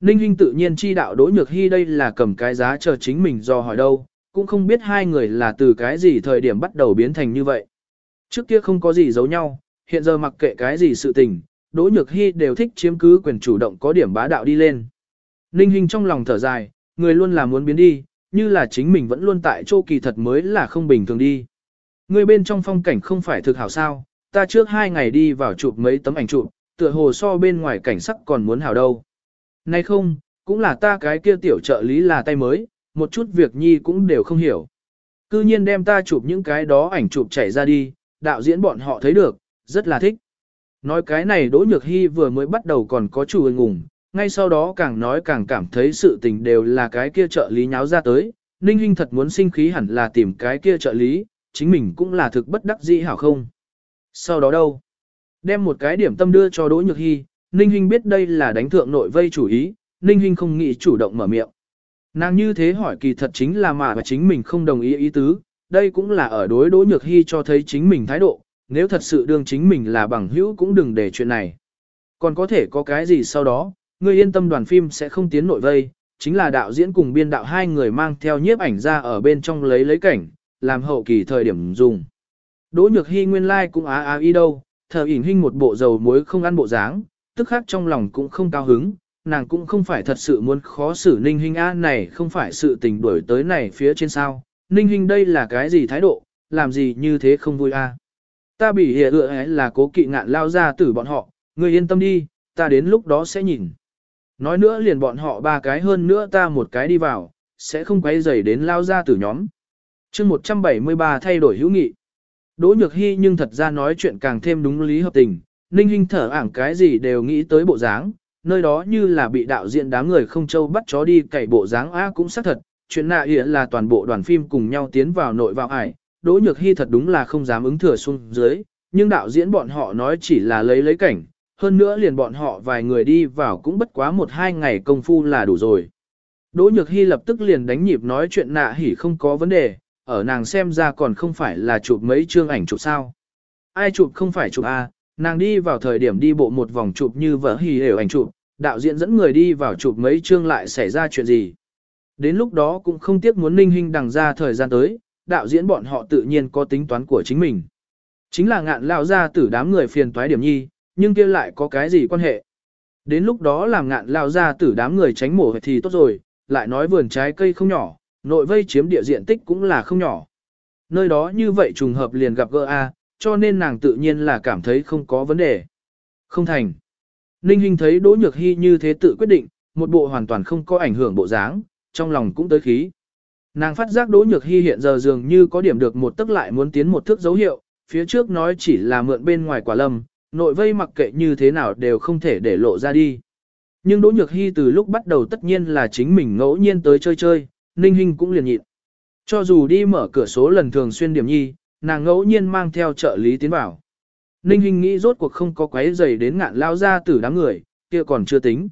Ninh Hinh tự nhiên chi đạo đối Nhược Hy đây là cầm cái giá chờ chính mình do hỏi đâu, cũng không biết hai người là từ cái gì thời điểm bắt đầu biến thành như vậy. Trước kia không có gì giấu nhau, hiện giờ mặc kệ cái gì sự tình, Đỗ Nhược Hy đều thích chiếm cứ quyền chủ động có điểm bá đạo đi lên. Ninh Hinh trong lòng thở dài, người luôn là muốn biến đi, như là chính mình vẫn luôn tại chỗ kỳ thật mới là không bình thường đi. Người bên trong phong cảnh không phải thực hảo sao, ta trước hai ngày đi vào chụp mấy tấm ảnh chụp, tựa hồ so bên ngoài cảnh sắc còn muốn hảo đâu. Nay không, cũng là ta cái kia tiểu trợ lý là tay mới, một chút việc nhi cũng đều không hiểu. Cư nhiên đem ta chụp những cái đó ảnh chụp chảy ra đi, đạo diễn bọn họ thấy được, rất là thích. Nói cái này Đỗ Nhược Hy vừa mới bắt đầu còn có chủ ngùng, ngay sau đó càng nói càng cảm thấy sự tình đều là cái kia trợ lý nháo ra tới, Ninh Hinh thật muốn sinh khí hẳn là tìm cái kia trợ lý, chính mình cũng là thực bất đắc dĩ hảo không. Sau đó đâu? Đem một cái điểm tâm đưa cho Đỗ Nhược Hy, Ninh Hinh biết đây là đánh thượng nội vây chủ ý, Ninh Hinh không nghĩ chủ động mở miệng. Nàng như thế hỏi kỳ thật chính là mà và chính mình không đồng ý ý tứ, đây cũng là ở đối Đỗ Nhược Hy cho thấy chính mình thái độ, nếu thật sự đương chính mình là bằng hữu cũng đừng để chuyện này. Còn có thể có cái gì sau đó, ngươi yên tâm đoàn phim sẽ không tiến nội vây, chính là đạo diễn cùng biên đạo hai người mang theo nhiếp ảnh ra ở bên trong lấy lấy cảnh, làm hậu kỳ thời điểm dùng. Đỗ Nhược Hy nguyên lai like cũng á á y đâu, thờ ỉn hình một bộ dầu muối không ăn bộ dáng, tức khác trong lòng cũng không cao hứng, nàng cũng không phải thật sự muốn khó xử Ninh Hinh A này không phải sự tình đuổi tới này phía trên sao, Ninh Hinh đây là cái gì thái độ, làm gì như thế không vui A. Ta bị hệ ựa ấy là cố kỵ ngạn lao ra tử bọn họ, người yên tâm đi, ta đến lúc đó sẽ nhìn. Nói nữa liền bọn họ ba cái hơn nữa ta một cái đi vào, sẽ không quay dày đến lao ra tử nhóm. chương 173 thay đổi hữu nghị. Đỗ Nhược Hy nhưng thật ra nói chuyện càng thêm đúng lý hợp tình, Ninh Hinh thở ảng cái gì đều nghĩ tới bộ dáng, nơi đó như là bị đạo diễn đám người không châu bắt chó đi cày bộ dáng A cũng xác thật, chuyện nạ hiện là toàn bộ đoàn phim cùng nhau tiến vào nội vào ải, Đỗ Nhược Hy thật đúng là không dám ứng thừa xuống dưới, nhưng đạo diễn bọn họ nói chỉ là lấy lấy cảnh, hơn nữa liền bọn họ vài người đi vào cũng bất quá một hai ngày công phu là đủ rồi. Đỗ Nhược Hy lập tức liền đánh nhịp nói chuyện nạ hỉ không có vấn đề, ở nàng xem ra còn không phải là chụp mấy chương ảnh chụp sao. Ai chụp không phải chụp A, nàng đi vào thời điểm đi bộ một vòng chụp như vỡ hỉ đều ảnh chụp, đạo diễn dẫn người đi vào chụp mấy chương lại xảy ra chuyện gì. Đến lúc đó cũng không tiếc muốn ninh hình đằng ra thời gian tới, đạo diễn bọn họ tự nhiên có tính toán của chính mình. Chính là ngạn lao ra tử đám người phiền toái điểm nhi, nhưng kia lại có cái gì quan hệ. Đến lúc đó làm ngạn lao ra tử đám người tránh mổ thì tốt rồi, lại nói vườn trái cây không nhỏ, nội vây chiếm địa diện tích cũng là không nhỏ. Nơi đó như vậy trùng hợp liền gặp gỡ A, cho nên nàng tự nhiên là cảm thấy không có vấn đề. Không thành. Ninh Hinh thấy Đỗ Nhược Hy như thế tự quyết định, một bộ hoàn toàn không có ảnh hưởng bộ dáng, trong lòng cũng tới khí. Nàng phát giác Đỗ Nhược Hy hiện giờ dường như có điểm được một tức lại muốn tiến một thước dấu hiệu, phía trước nói chỉ là mượn bên ngoài quả lâm, nội vây mặc kệ như thế nào đều không thể để lộ ra đi. Nhưng Đỗ Nhược Hy từ lúc bắt đầu tất nhiên là chính mình ngẫu nhiên tới chơi chơi, Ninh Hinh cũng liền nhịn. Cho dù đi mở cửa số lần thường xuyên điểm nhi, nàng ngẫu nhiên mang theo trợ lý tiến vào. Ninh Hinh nghĩ rốt cuộc không có quấy giày đến ngạn lao ra tử đám người, kia còn chưa tính.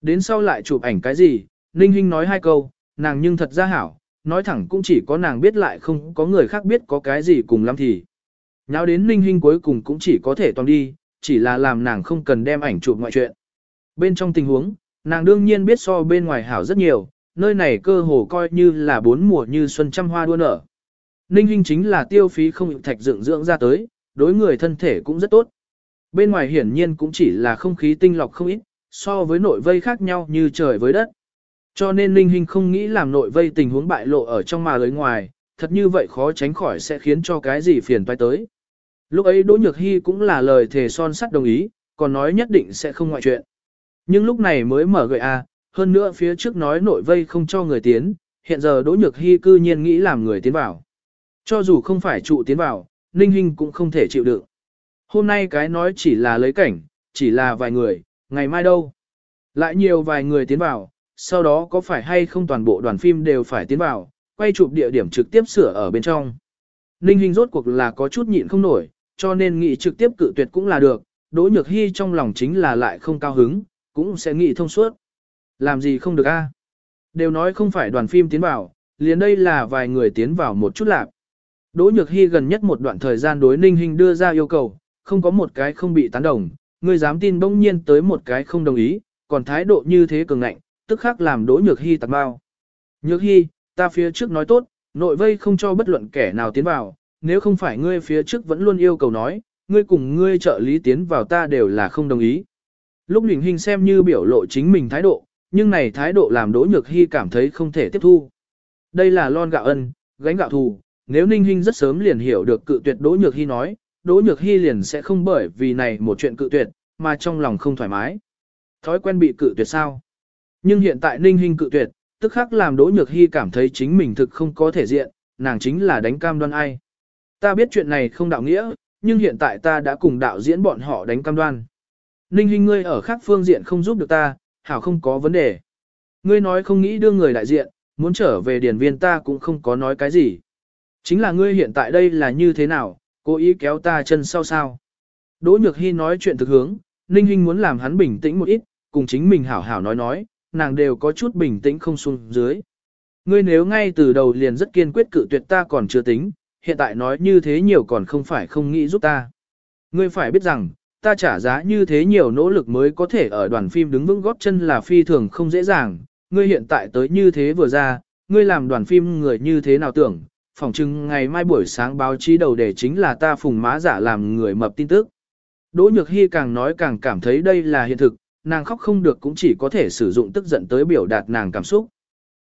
Đến sau lại chụp ảnh cái gì, Ninh Hinh nói hai câu, nàng nhưng thật ra hảo, nói thẳng cũng chỉ có nàng biết lại không có người khác biết có cái gì cùng lắm thì. Nháo đến Ninh Hinh cuối cùng cũng chỉ có thể toàn đi, chỉ là làm nàng không cần đem ảnh chụp ngoại chuyện. Bên trong tình huống, nàng đương nhiên biết so bên ngoài hảo rất nhiều, nơi này cơ hồ coi như là bốn mùa như xuân trăm hoa đua nở. Ninh Hinh chính là tiêu phí không thạch dựng dưỡng ra tới, đối người thân thể cũng rất tốt. Bên ngoài hiển nhiên cũng chỉ là không khí tinh lọc không ít, so với nội vây khác nhau như trời với đất. Cho nên Ninh Hinh không nghĩ làm nội vây tình huống bại lộ ở trong mà lưới ngoài, thật như vậy khó tránh khỏi sẽ khiến cho cái gì phiền toái tới. Lúc ấy Đỗ Nhược Hy cũng là lời thề son sắt đồng ý, còn nói nhất định sẽ không ngoại chuyện. Nhưng lúc này mới mở gợi a, hơn nữa phía trước nói nội vây không cho người tiến, hiện giờ Đỗ Nhược Hy cư nhiên nghĩ làm người tiến vào. Cho dù không phải trụ tiến vào, Ninh Hinh cũng không thể chịu đựng. Hôm nay cái nói chỉ là lấy cảnh, chỉ là vài người, ngày mai đâu. Lại nhiều vài người tiến vào, sau đó có phải hay không toàn bộ đoàn phim đều phải tiến vào, quay chụp địa điểm trực tiếp sửa ở bên trong. Ninh Hinh rốt cuộc là có chút nhịn không nổi, cho nên nghĩ trực tiếp cự tuyệt cũng là được, Đỗ Nhược Hy trong lòng chính là lại không cao hứng, cũng sẽ nghĩ thông suốt. Làm gì không được a? Đều nói không phải đoàn phim tiến vào, liền đây là vài người tiến vào một chút lạc. Đỗ Nhược Hy gần nhất một đoạn thời gian đối Ninh Hinh đưa ra yêu cầu, không có một cái không bị tán đồng, người dám tin bỗng nhiên tới một cái không đồng ý, còn thái độ như thế cường ngạnh, tức khắc làm Đỗ Nhược Hy tạt bao. Nhược Hy, ta phía trước nói tốt, nội vây không cho bất luận kẻ nào tiến vào, nếu không phải ngươi phía trước vẫn luôn yêu cầu nói, ngươi cùng ngươi trợ lý tiến vào ta đều là không đồng ý. Lúc Ninh Hinh xem như biểu lộ chính mình thái độ, nhưng này thái độ làm Đỗ Nhược Hy cảm thấy không thể tiếp thu. Đây là lon gạo ân, gánh gạo thù, nếu Ninh Hinh rất sớm liền hiểu được cự tuyệt Đỗ Nhược Hy nói, Đỗ Nhược Hy liền sẽ không bởi vì này một chuyện cự tuyệt, mà trong lòng không thoải mái. Thói quen bị cự tuyệt sao? Nhưng hiện tại Ninh Hinh cự tuyệt, tức khắc làm Đỗ Nhược Hy cảm thấy chính mình thực không có thể diện, nàng chính là đánh cam đoan ai. Ta biết chuyện này không đạo nghĩa, nhưng hiện tại ta đã cùng đạo diễn bọn họ đánh cam đoan. Ninh Hinh ngươi ở khác phương diện không giúp được ta, hảo không có vấn đề. Ngươi nói không nghĩ đưa người đại diện, muốn trở về điển viên ta cũng không có nói cái gì. Chính là ngươi hiện tại đây là như thế nào, cố ý kéo ta chân sau sao. Đỗ Nhược Hy nói chuyện thực hướng, Ninh Hinh muốn làm hắn bình tĩnh một ít, cùng chính mình hảo hảo nói nói, nàng đều có chút bình tĩnh không xuống dưới. Ngươi nếu ngay từ đầu liền rất kiên quyết cự tuyệt ta còn chưa tính, hiện tại nói như thế nhiều còn không phải không nghĩ giúp ta. Ngươi phải biết rằng, ta trả giá như thế nhiều nỗ lực mới có thể ở đoàn phim đứng vững góp chân là phi thường không dễ dàng, ngươi hiện tại tới như thế vừa ra, ngươi làm đoàn phim người như thế nào tưởng, phỏng chừng ngày mai buổi sáng báo chí đầu đề chính là ta phùng má giả làm người mập tin tức. Đỗ Nhược Hy càng nói càng cảm thấy đây là hiện thực, nàng khóc không được cũng chỉ có thể sử dụng tức giận tới biểu đạt nàng cảm xúc.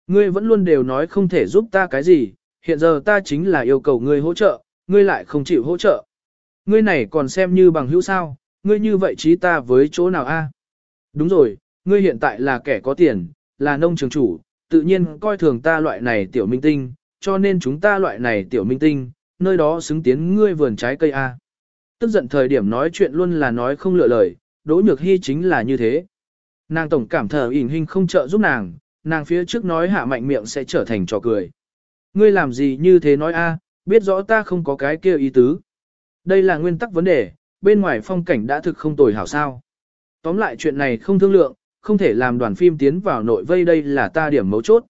Ngươi vẫn luôn đều nói không thể giúp ta cái gì, hiện giờ ta chính là yêu cầu ngươi hỗ trợ, ngươi lại không chịu hỗ trợ. Ngươi này còn xem như bằng hữu sao, ngươi như vậy trí ta với chỗ nào a? Đúng rồi, ngươi hiện tại là kẻ có tiền, là nông trường chủ, tự nhiên coi thường ta loại này tiểu minh tinh, cho nên chúng ta loại này tiểu minh tinh, nơi đó xứng tiến ngươi vườn trái cây a. Tức giận thời điểm nói chuyện luôn là nói không lựa lời, Đỗ Nhược Hy chính là như thế. Nàng tổng cảm thở ỉn hình không trợ giúp nàng, nàng phía trước nói hạ mạnh miệng sẽ trở thành trò cười. Ngươi làm gì như thế nói a? biết rõ ta không có cái kia ý tứ. Đây là nguyên tắc vấn đề, bên ngoài phong cảnh đã thực không tồi hảo sao. Tóm lại chuyện này không thương lượng, không thể làm đoàn phim tiến vào nội vây đây là ta điểm mấu chốt.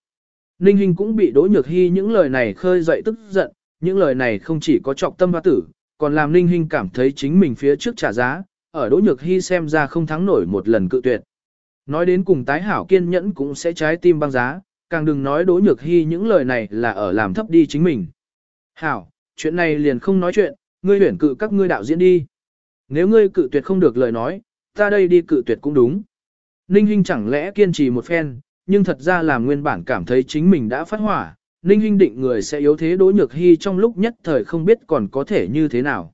Ninh Hinh cũng bị Đỗ Nhược Hy những lời này khơi dậy tức giận, những lời này không chỉ có trọng tâm hoa tử, còn làm Ninh Hinh cảm thấy chính mình phía trước trả giá, ở Đỗ Nhược Hy xem ra không thắng nổi một lần cự tuyệt. Nói đến cùng tái hảo kiên nhẫn cũng sẽ trái tim băng giá, càng đừng nói Đỗ Nhược Hy những lời này là ở làm thấp đi chính mình. Hảo, chuyện này liền không nói chuyện, ngươi huyển cự các ngươi đạo diễn đi. Nếu ngươi cự tuyệt không được lời nói, ta đây đi cự tuyệt cũng đúng. Ninh Hinh chẳng lẽ kiên trì một phen, nhưng thật ra là nguyên bản cảm thấy chính mình đã phát hỏa, Ninh Hinh định người sẽ yếu thế Đỗ Nhược Hy trong lúc nhất thời không biết còn có thể như thế nào.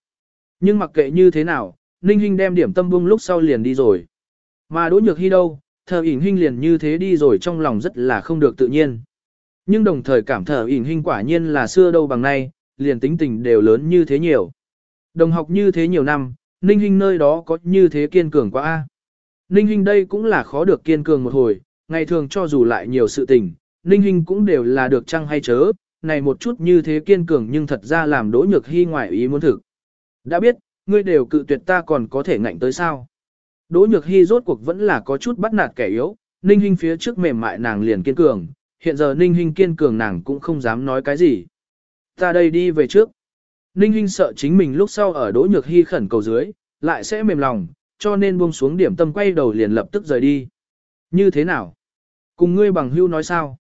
Nhưng mặc kệ như thế nào, Ninh Hinh đem điểm tâm buông lúc sau liền đi rồi. Mà Đỗ Nhược Hi đâu, thờ ỉn Hinh liền như thế đi rồi trong lòng rất là không được tự nhiên. Nhưng đồng thời cảm thờ ỉn Hinh quả nhiên là xưa đâu bằng nay, liền tính tình đều lớn như thế nhiều. Đồng học như thế nhiều năm, Ninh Hinh nơi đó có như thế kiên cường quá a. Ninh Hinh đây cũng là khó được kiên cường một hồi, ngày thường cho dù lại nhiều sự tình, Ninh Hinh cũng đều là được chăng hay chớ, này một chút như thế kiên cường nhưng thật ra làm đỗ nhược Hi ngoại ý muốn thực. Đã biết, ngươi đều cự tuyệt ta còn có thể ngạnh tới sao. Đỗ nhược hy rốt cuộc vẫn là có chút bắt nạt kẻ yếu, Ninh Hinh phía trước mềm mại nàng liền kiên cường, hiện giờ Ninh Hinh kiên cường nàng cũng không dám nói cái gì. Ta đây đi về trước. Ninh Hinh sợ chính mình lúc sau ở Đỗ Nhược Hy khẩn cầu dưới, lại sẽ mềm lòng, cho nên buông xuống điểm tâm quay đầu liền lập tức rời đi. Như thế nào? Cùng ngươi bằng hưu nói sao?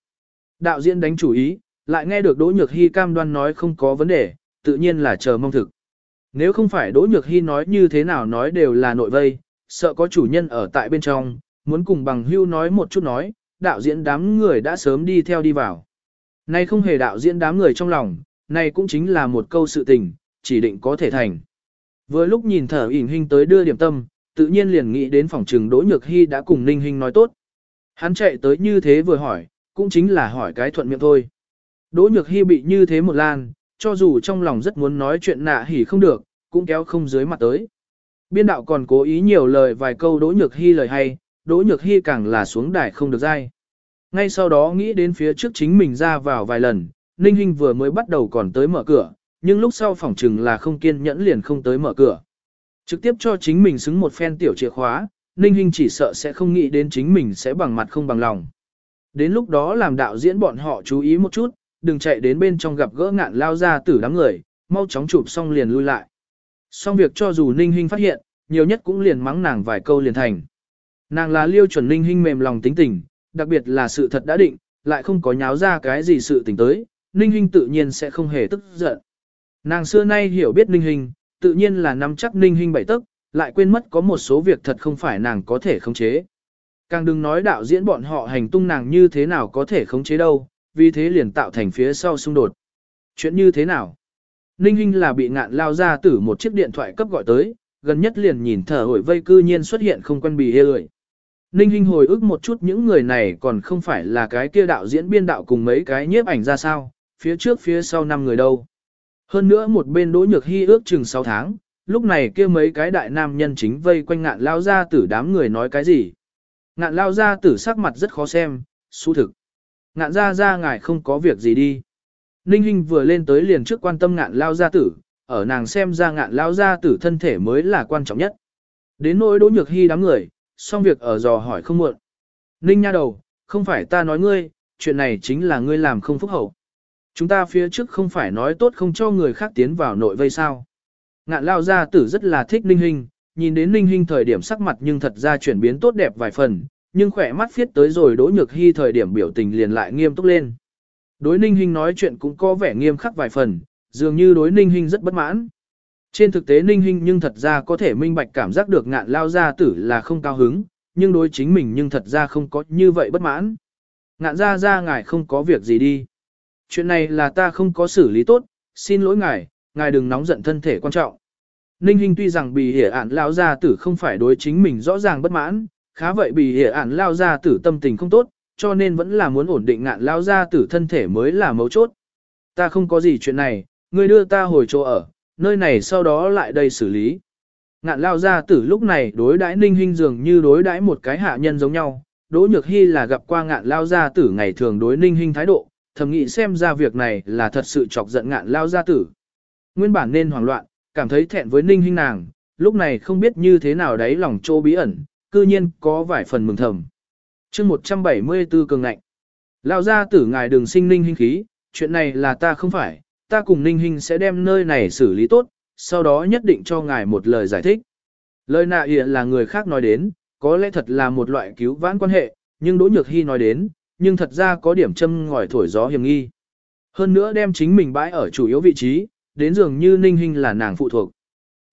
Đạo diễn đánh chủ ý, lại nghe được Đỗ Nhược Hy cam đoan nói không có vấn đề, tự nhiên là chờ mong thực. Nếu không phải Đỗ Nhược Hy nói như thế nào nói đều là nội vây, sợ có chủ nhân ở tại bên trong, muốn cùng bằng hưu nói một chút nói, đạo diễn đám người đã sớm đi theo đi vào. Nay không hề đạo diễn đám người trong lòng, nay cũng chính là một câu sự tình, chỉ định có thể thành. Vừa lúc nhìn thở ỉn hình tới đưa điểm tâm, tự nhiên liền nghĩ đến phòng trừng Đỗ Nhược Hy đã cùng Ninh Hình nói tốt. Hắn chạy tới như thế vừa hỏi, cũng chính là hỏi cái thuận miệng thôi. Đỗ Nhược Hy bị như thế một lan, cho dù trong lòng rất muốn nói chuyện nạ hỉ không được, cũng kéo không dưới mặt tới. Biên đạo còn cố ý nhiều lời vài câu Đỗ Nhược Hy lời hay, Đỗ Nhược Hy càng là xuống đài không được dai. Ngay sau đó nghĩ đến phía trước chính mình ra vào vài lần, Ninh Hinh vừa mới bắt đầu còn tới mở cửa, nhưng lúc sau phỏng chừng là không kiên nhẫn liền không tới mở cửa. Trực tiếp cho chính mình xứng một phen tiểu chìa khóa, Ninh Hinh chỉ sợ sẽ không nghĩ đến chính mình sẽ bằng mặt không bằng lòng. Đến lúc đó làm đạo diễn bọn họ chú ý một chút, đừng chạy đến bên trong gặp gỡ ngạn lao ra tử đám người, mau chóng chụp xong liền lui lại. Xong việc cho dù Ninh Hinh phát hiện, nhiều nhất cũng liền mắng nàng vài câu liền thành. Nàng là liêu chuẩn Ninh Hinh mềm lòng tính tình, đặc biệt là sự thật đã định, lại không có nháo ra cái gì sự tình tới, Ninh Hinh tự nhiên sẽ không hề tức giận. Nàng xưa nay hiểu biết Ninh Hinh, tự nhiên là nắm chắc Ninh Hinh bảy tức, lại quên mất có một số việc thật không phải nàng có thể khống chế. Càng đừng nói đạo diễn bọn họ hành tung nàng như thế nào có thể khống chế đâu, vì thế liền tạo thành phía sau xung đột. Chuyện như thế nào? Ninh Hinh là bị ngạn lao ra từ một chiếc điện thoại cấp gọi tới, gần nhất liền nhìn thở hội vây cư nhiên xuất hiện không quen bì hê ơi. Ninh Hinh hồi ức một chút những người này còn không phải là cái kia đạo diễn biên đạo cùng mấy cái nhiếp ảnh ra sao, phía trước phía sau năm người đâu. Hơn nữa một bên Đỗ Nhược Hy ước chừng 6 tháng, lúc này kia mấy cái đại nam nhân chính vây quanh ngạn lao ra tử đám người nói cái gì. Ngạn lao ra tử sắc mặt rất khó xem, su thực. Ngạn ra ra ngài không có việc gì đi. Ninh Hinh vừa lên tới liền trước quan tâm ngạn lao gia tử, ở nàng xem ra ngạn lao gia tử thân thể mới là quan trọng nhất. Đến nỗi đỗ nhược hy đám người, xong việc ở dò hỏi không muộn. Ninh nha đầu, không phải ta nói ngươi, chuyện này chính là ngươi làm không phúc hậu. Chúng ta phía trước không phải nói tốt không cho người khác tiến vào nội vây sao. Ngạn lao gia tử rất là thích Ninh Hinh, nhìn đến Ninh Hinh thời điểm sắc mặt nhưng thật ra chuyển biến tốt đẹp vài phần, nhưng khỏe mắt phiết tới rồi đỗ nhược hy thời điểm biểu tình liền lại nghiêm túc lên. Đối Ninh Hinh nói chuyện cũng có vẻ nghiêm khắc vài phần, dường như đối Ninh Hinh rất bất mãn. Trên thực tế Ninh Hinh nhưng thật ra có thể minh bạch cảm giác được ngạn lao gia tử là không cao hứng, nhưng đối chính mình nhưng thật ra không có như vậy bất mãn. Ngạn gia gia ngài không có việc gì đi. Chuyện này là ta không có xử lý tốt, xin lỗi ngài, ngài đừng nóng giận thân thể quan trọng. Ninh Hinh tuy rằng bị hiểu ản lao gia tử không phải đối chính mình rõ ràng bất mãn, khá vậy bị hệ ản lao gia tử tâm tình không tốt, cho nên vẫn là muốn ổn định ngạn lao gia tử thân thể mới là mấu chốt. Ta không có gì chuyện này, ngươi đưa ta hồi chỗ ở, nơi này sau đó lại đây xử lý. Ngạn lao gia tử lúc này đối đãi ninh hình dường như đối đãi một cái hạ nhân giống nhau, Đỗ Nhược Hy là gặp qua ngạn lao gia tử ngày thường đối ninh hình thái độ, thầm nghĩ xem ra việc này là thật sự chọc giận ngạn lao gia tử. Nguyên bản nên hoảng loạn, cảm thấy thẹn với ninh hình nàng, lúc này không biết như thế nào đấy lòng trô bí ẩn, cư nhiên có vài phần mừng thầm chương 174 cường ngạnh. Lao ra tử ngài đừng sinh ninh hình khí, chuyện này là ta không phải, ta cùng ninh hình sẽ đem nơi này xử lý tốt, sau đó nhất định cho ngài một lời giải thích. Lời nạ hiện là người khác nói đến, có lẽ thật là một loại cứu vãn quan hệ, nhưng Đỗ Nhược Hy nói đến, nhưng thật ra có điểm châm ngòi thổi gió hiểm nghi. Hơn nữa đem chính mình bãi ở chủ yếu vị trí, đến dường như ninh hinh là nàng phụ thuộc.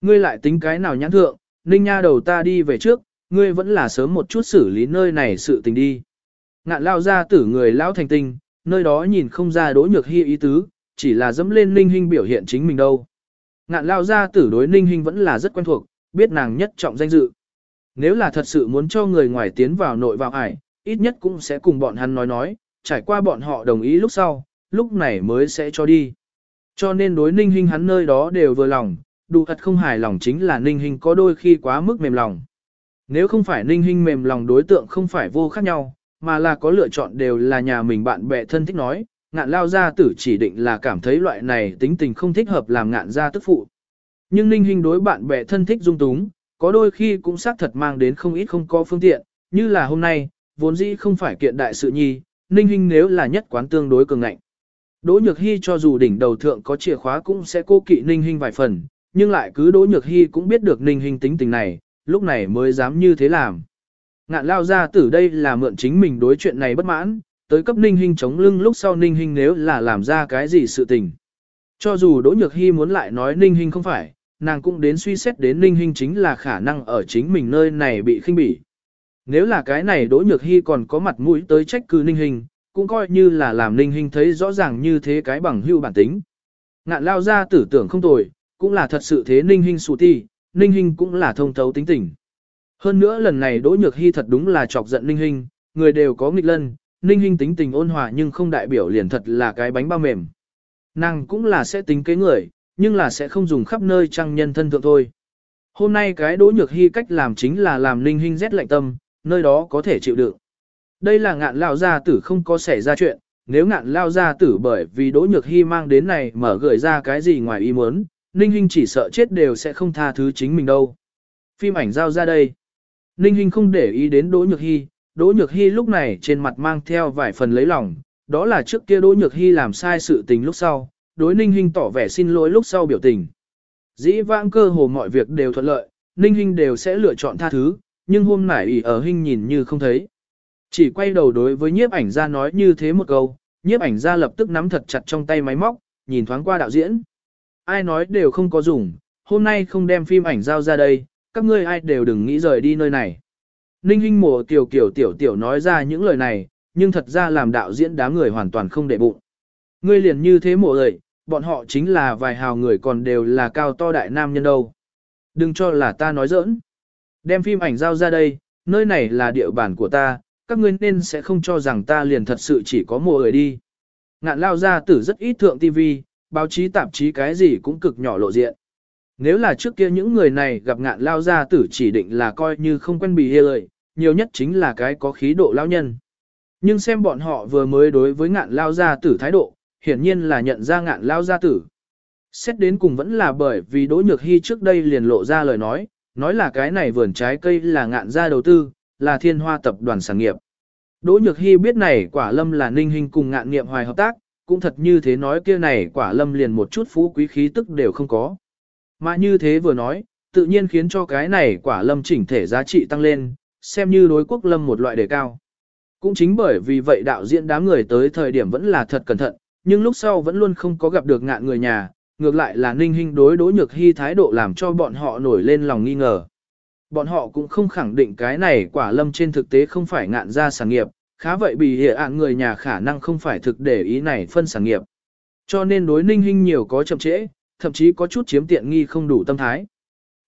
Ngươi lại tính cái nào nhãn thượng, ninh nha đầu ta đi về trước, ngươi vẫn là sớm một chút xử lý nơi này sự tình đi. Ngạn lao ra tử người lão thành tinh, nơi đó nhìn không ra đối nhược hy ý tứ, chỉ là dẫm lên ninh hình biểu hiện chính mình đâu. Ngạn lao ra tử đối ninh hình vẫn là rất quen thuộc, biết nàng nhất trọng danh dự. Nếu là thật sự muốn cho người ngoài tiến vào nội vào ải, ít nhất cũng sẽ cùng bọn hắn nói nói, trải qua bọn họ đồng ý lúc sau, lúc này mới sẽ cho đi. Cho nên đối ninh hình hắn nơi đó đều vừa lòng, đủ thật không hài lòng chính là ninh hình có đôi khi quá mức mềm lòng. Nếu không phải ninh hình mềm lòng đối tượng không phải vô khác nhau, mà là có lựa chọn đều là nhà mình bạn bè thân thích nói, ngạn lao gia tử chỉ định là cảm thấy loại này tính tình không thích hợp làm ngạn gia tức phụ. Nhưng ninh hình đối bạn bè thân thích dung túng, có đôi khi cũng xác thật mang đến không ít không có phương tiện, như là hôm nay, vốn dĩ không phải kiện đại sự nhi, ninh hình nếu là nhất quán tương đối cường ngạnh. Đỗ Nhược Hy cho dù đỉnh đầu thượng có chìa khóa cũng sẽ cô kỵ ninh Hinh vài phần, nhưng lại cứ Đỗ Nhược Hy cũng biết được ninh Hinh tính tình này, lúc này mới dám như thế làm. Ngạn lao ra tử đây là mượn chính mình đối chuyện này bất mãn, tới cấp ninh hình chống lưng lúc sau ninh hình nếu là làm ra cái gì sự tình. Cho dù Đỗ Nhược Hy muốn lại nói ninh hình không phải, nàng cũng đến suy xét đến ninh hình chính là khả năng ở chính mình nơi này bị khinh bỉ. Nếu là cái này Đỗ Nhược Hy còn có mặt mũi tới trách cứ ninh hình, cũng coi như là làm ninh hình thấy rõ ràng như thế cái bằng hưu bản tính. Ngạn lao ra tử tưởng không tồi, cũng là thật sự thế ninh hình sụ ti, Ninh Hinh cũng là thông thấu tính tình. Hơn nữa lần này Đỗ Nhược Hi thật đúng là chọc giận Ninh Hinh, người đều có nghịch lân, Ninh Hinh tính tình ôn hòa nhưng không đại biểu liền thật là cái bánh bao mềm. Nàng cũng là sẽ tính kế người, nhưng là sẽ không dùng khắp nơi trăng nhân thân thượng thôi. Hôm nay cái Đỗ Nhược Hi cách làm chính là làm Ninh Hinh rét lạnh tâm, nơi đó có thể chịu đựng. Đây là ngạn lao gia tử không có xảy ra chuyện, nếu ngạn lao gia tử bởi vì Đỗ Nhược Hi mang đến này mở gửi ra cái gì ngoài ý muốn, Ninh Hinh chỉ sợ chết đều sẽ không tha thứ chính mình đâu. Phim ảnh giao ra đây. Ninh Hinh không để ý đến Đỗ Nhược Hy, Đỗ Nhược Hy lúc này trên mặt mang theo vài phần lấy lòng, đó là trước kia Đỗ Nhược Hy làm sai sự tình lúc sau, đối Ninh Hinh tỏ vẻ xin lỗi lúc sau biểu tình. Dĩ vãng cơ hồ mọi việc đều thuận lợi, Ninh Hinh đều sẽ lựa chọn tha thứ, nhưng hôm nãy ỉ ở Hinh nhìn như không thấy. Chỉ quay đầu đối với nhiếp ảnh gia nói như thế một câu, nhiếp ảnh gia lập tức nắm thật chặt trong tay máy móc, nhìn thoáng qua đạo diễn ai nói đều không có dùng, hôm nay không đem phim ảnh giao ra đây, các ngươi ai đều đừng nghĩ rời đi nơi này. Ninh Hinh mùa tiểu kiểu tiểu tiểu nói ra những lời này, nhưng thật ra làm đạo diễn đám người hoàn toàn không để bụng. Ngươi liền như thế mùa ơi, bọn họ chính là vài hào người còn đều là cao to đại nam nhân đâu. Đừng cho là ta nói giỡn. Đem phim ảnh giao ra đây, nơi này là địa bàn của ta, các ngươi nên sẽ không cho rằng ta liền thật sự chỉ có mùa ơi đi. Ngạn lao ra tử rất ít thượng tivi, báo chí tạp chí cái gì cũng cực nhỏ lộ diện. Nếu là trước kia những người này gặp ngạn lao gia tử chỉ định là coi như không quen bì hê lợi, nhiều nhất chính là cái có khí độ lao nhân. Nhưng xem bọn họ vừa mới đối với ngạn lao gia tử thái độ, hiển nhiên là nhận ra ngạn lao gia tử. Xét đến cùng vẫn là bởi vì Đỗ Nhược Hy trước đây liền lộ ra lời nói, nói là cái này vườn trái cây là ngạn gia đầu tư, là thiên hoa tập đoàn sản nghiệp. Đỗ Nhược Hy biết này quả lâm là ninh hình cùng ngạn nghiệm hoài hợp tác, cũng thật như thế nói kia này quả lâm liền một chút phú quý khí tức đều không có. Mà như thế vừa nói, tự nhiên khiến cho cái này quả lâm chỉnh thể giá trị tăng lên, xem như đối quốc lâm một loại đề cao. Cũng chính bởi vì vậy đạo diễn đám người tới thời điểm vẫn là thật cẩn thận, nhưng lúc sau vẫn luôn không có gặp được ngạn người nhà, ngược lại là ninh hình đối đối nhược hy thái độ làm cho bọn họ nổi lên lòng nghi ngờ. Bọn họ cũng không khẳng định cái này quả lâm trên thực tế không phải ngạn ra sản nghiệp, khá vậy bị hệ ạn người nhà khả năng không phải thực để ý này phân sản nghiệp. Cho nên đối ninh hình nhiều có chậm trễ, thậm chí có chút chiếm tiện nghi không đủ tâm thái.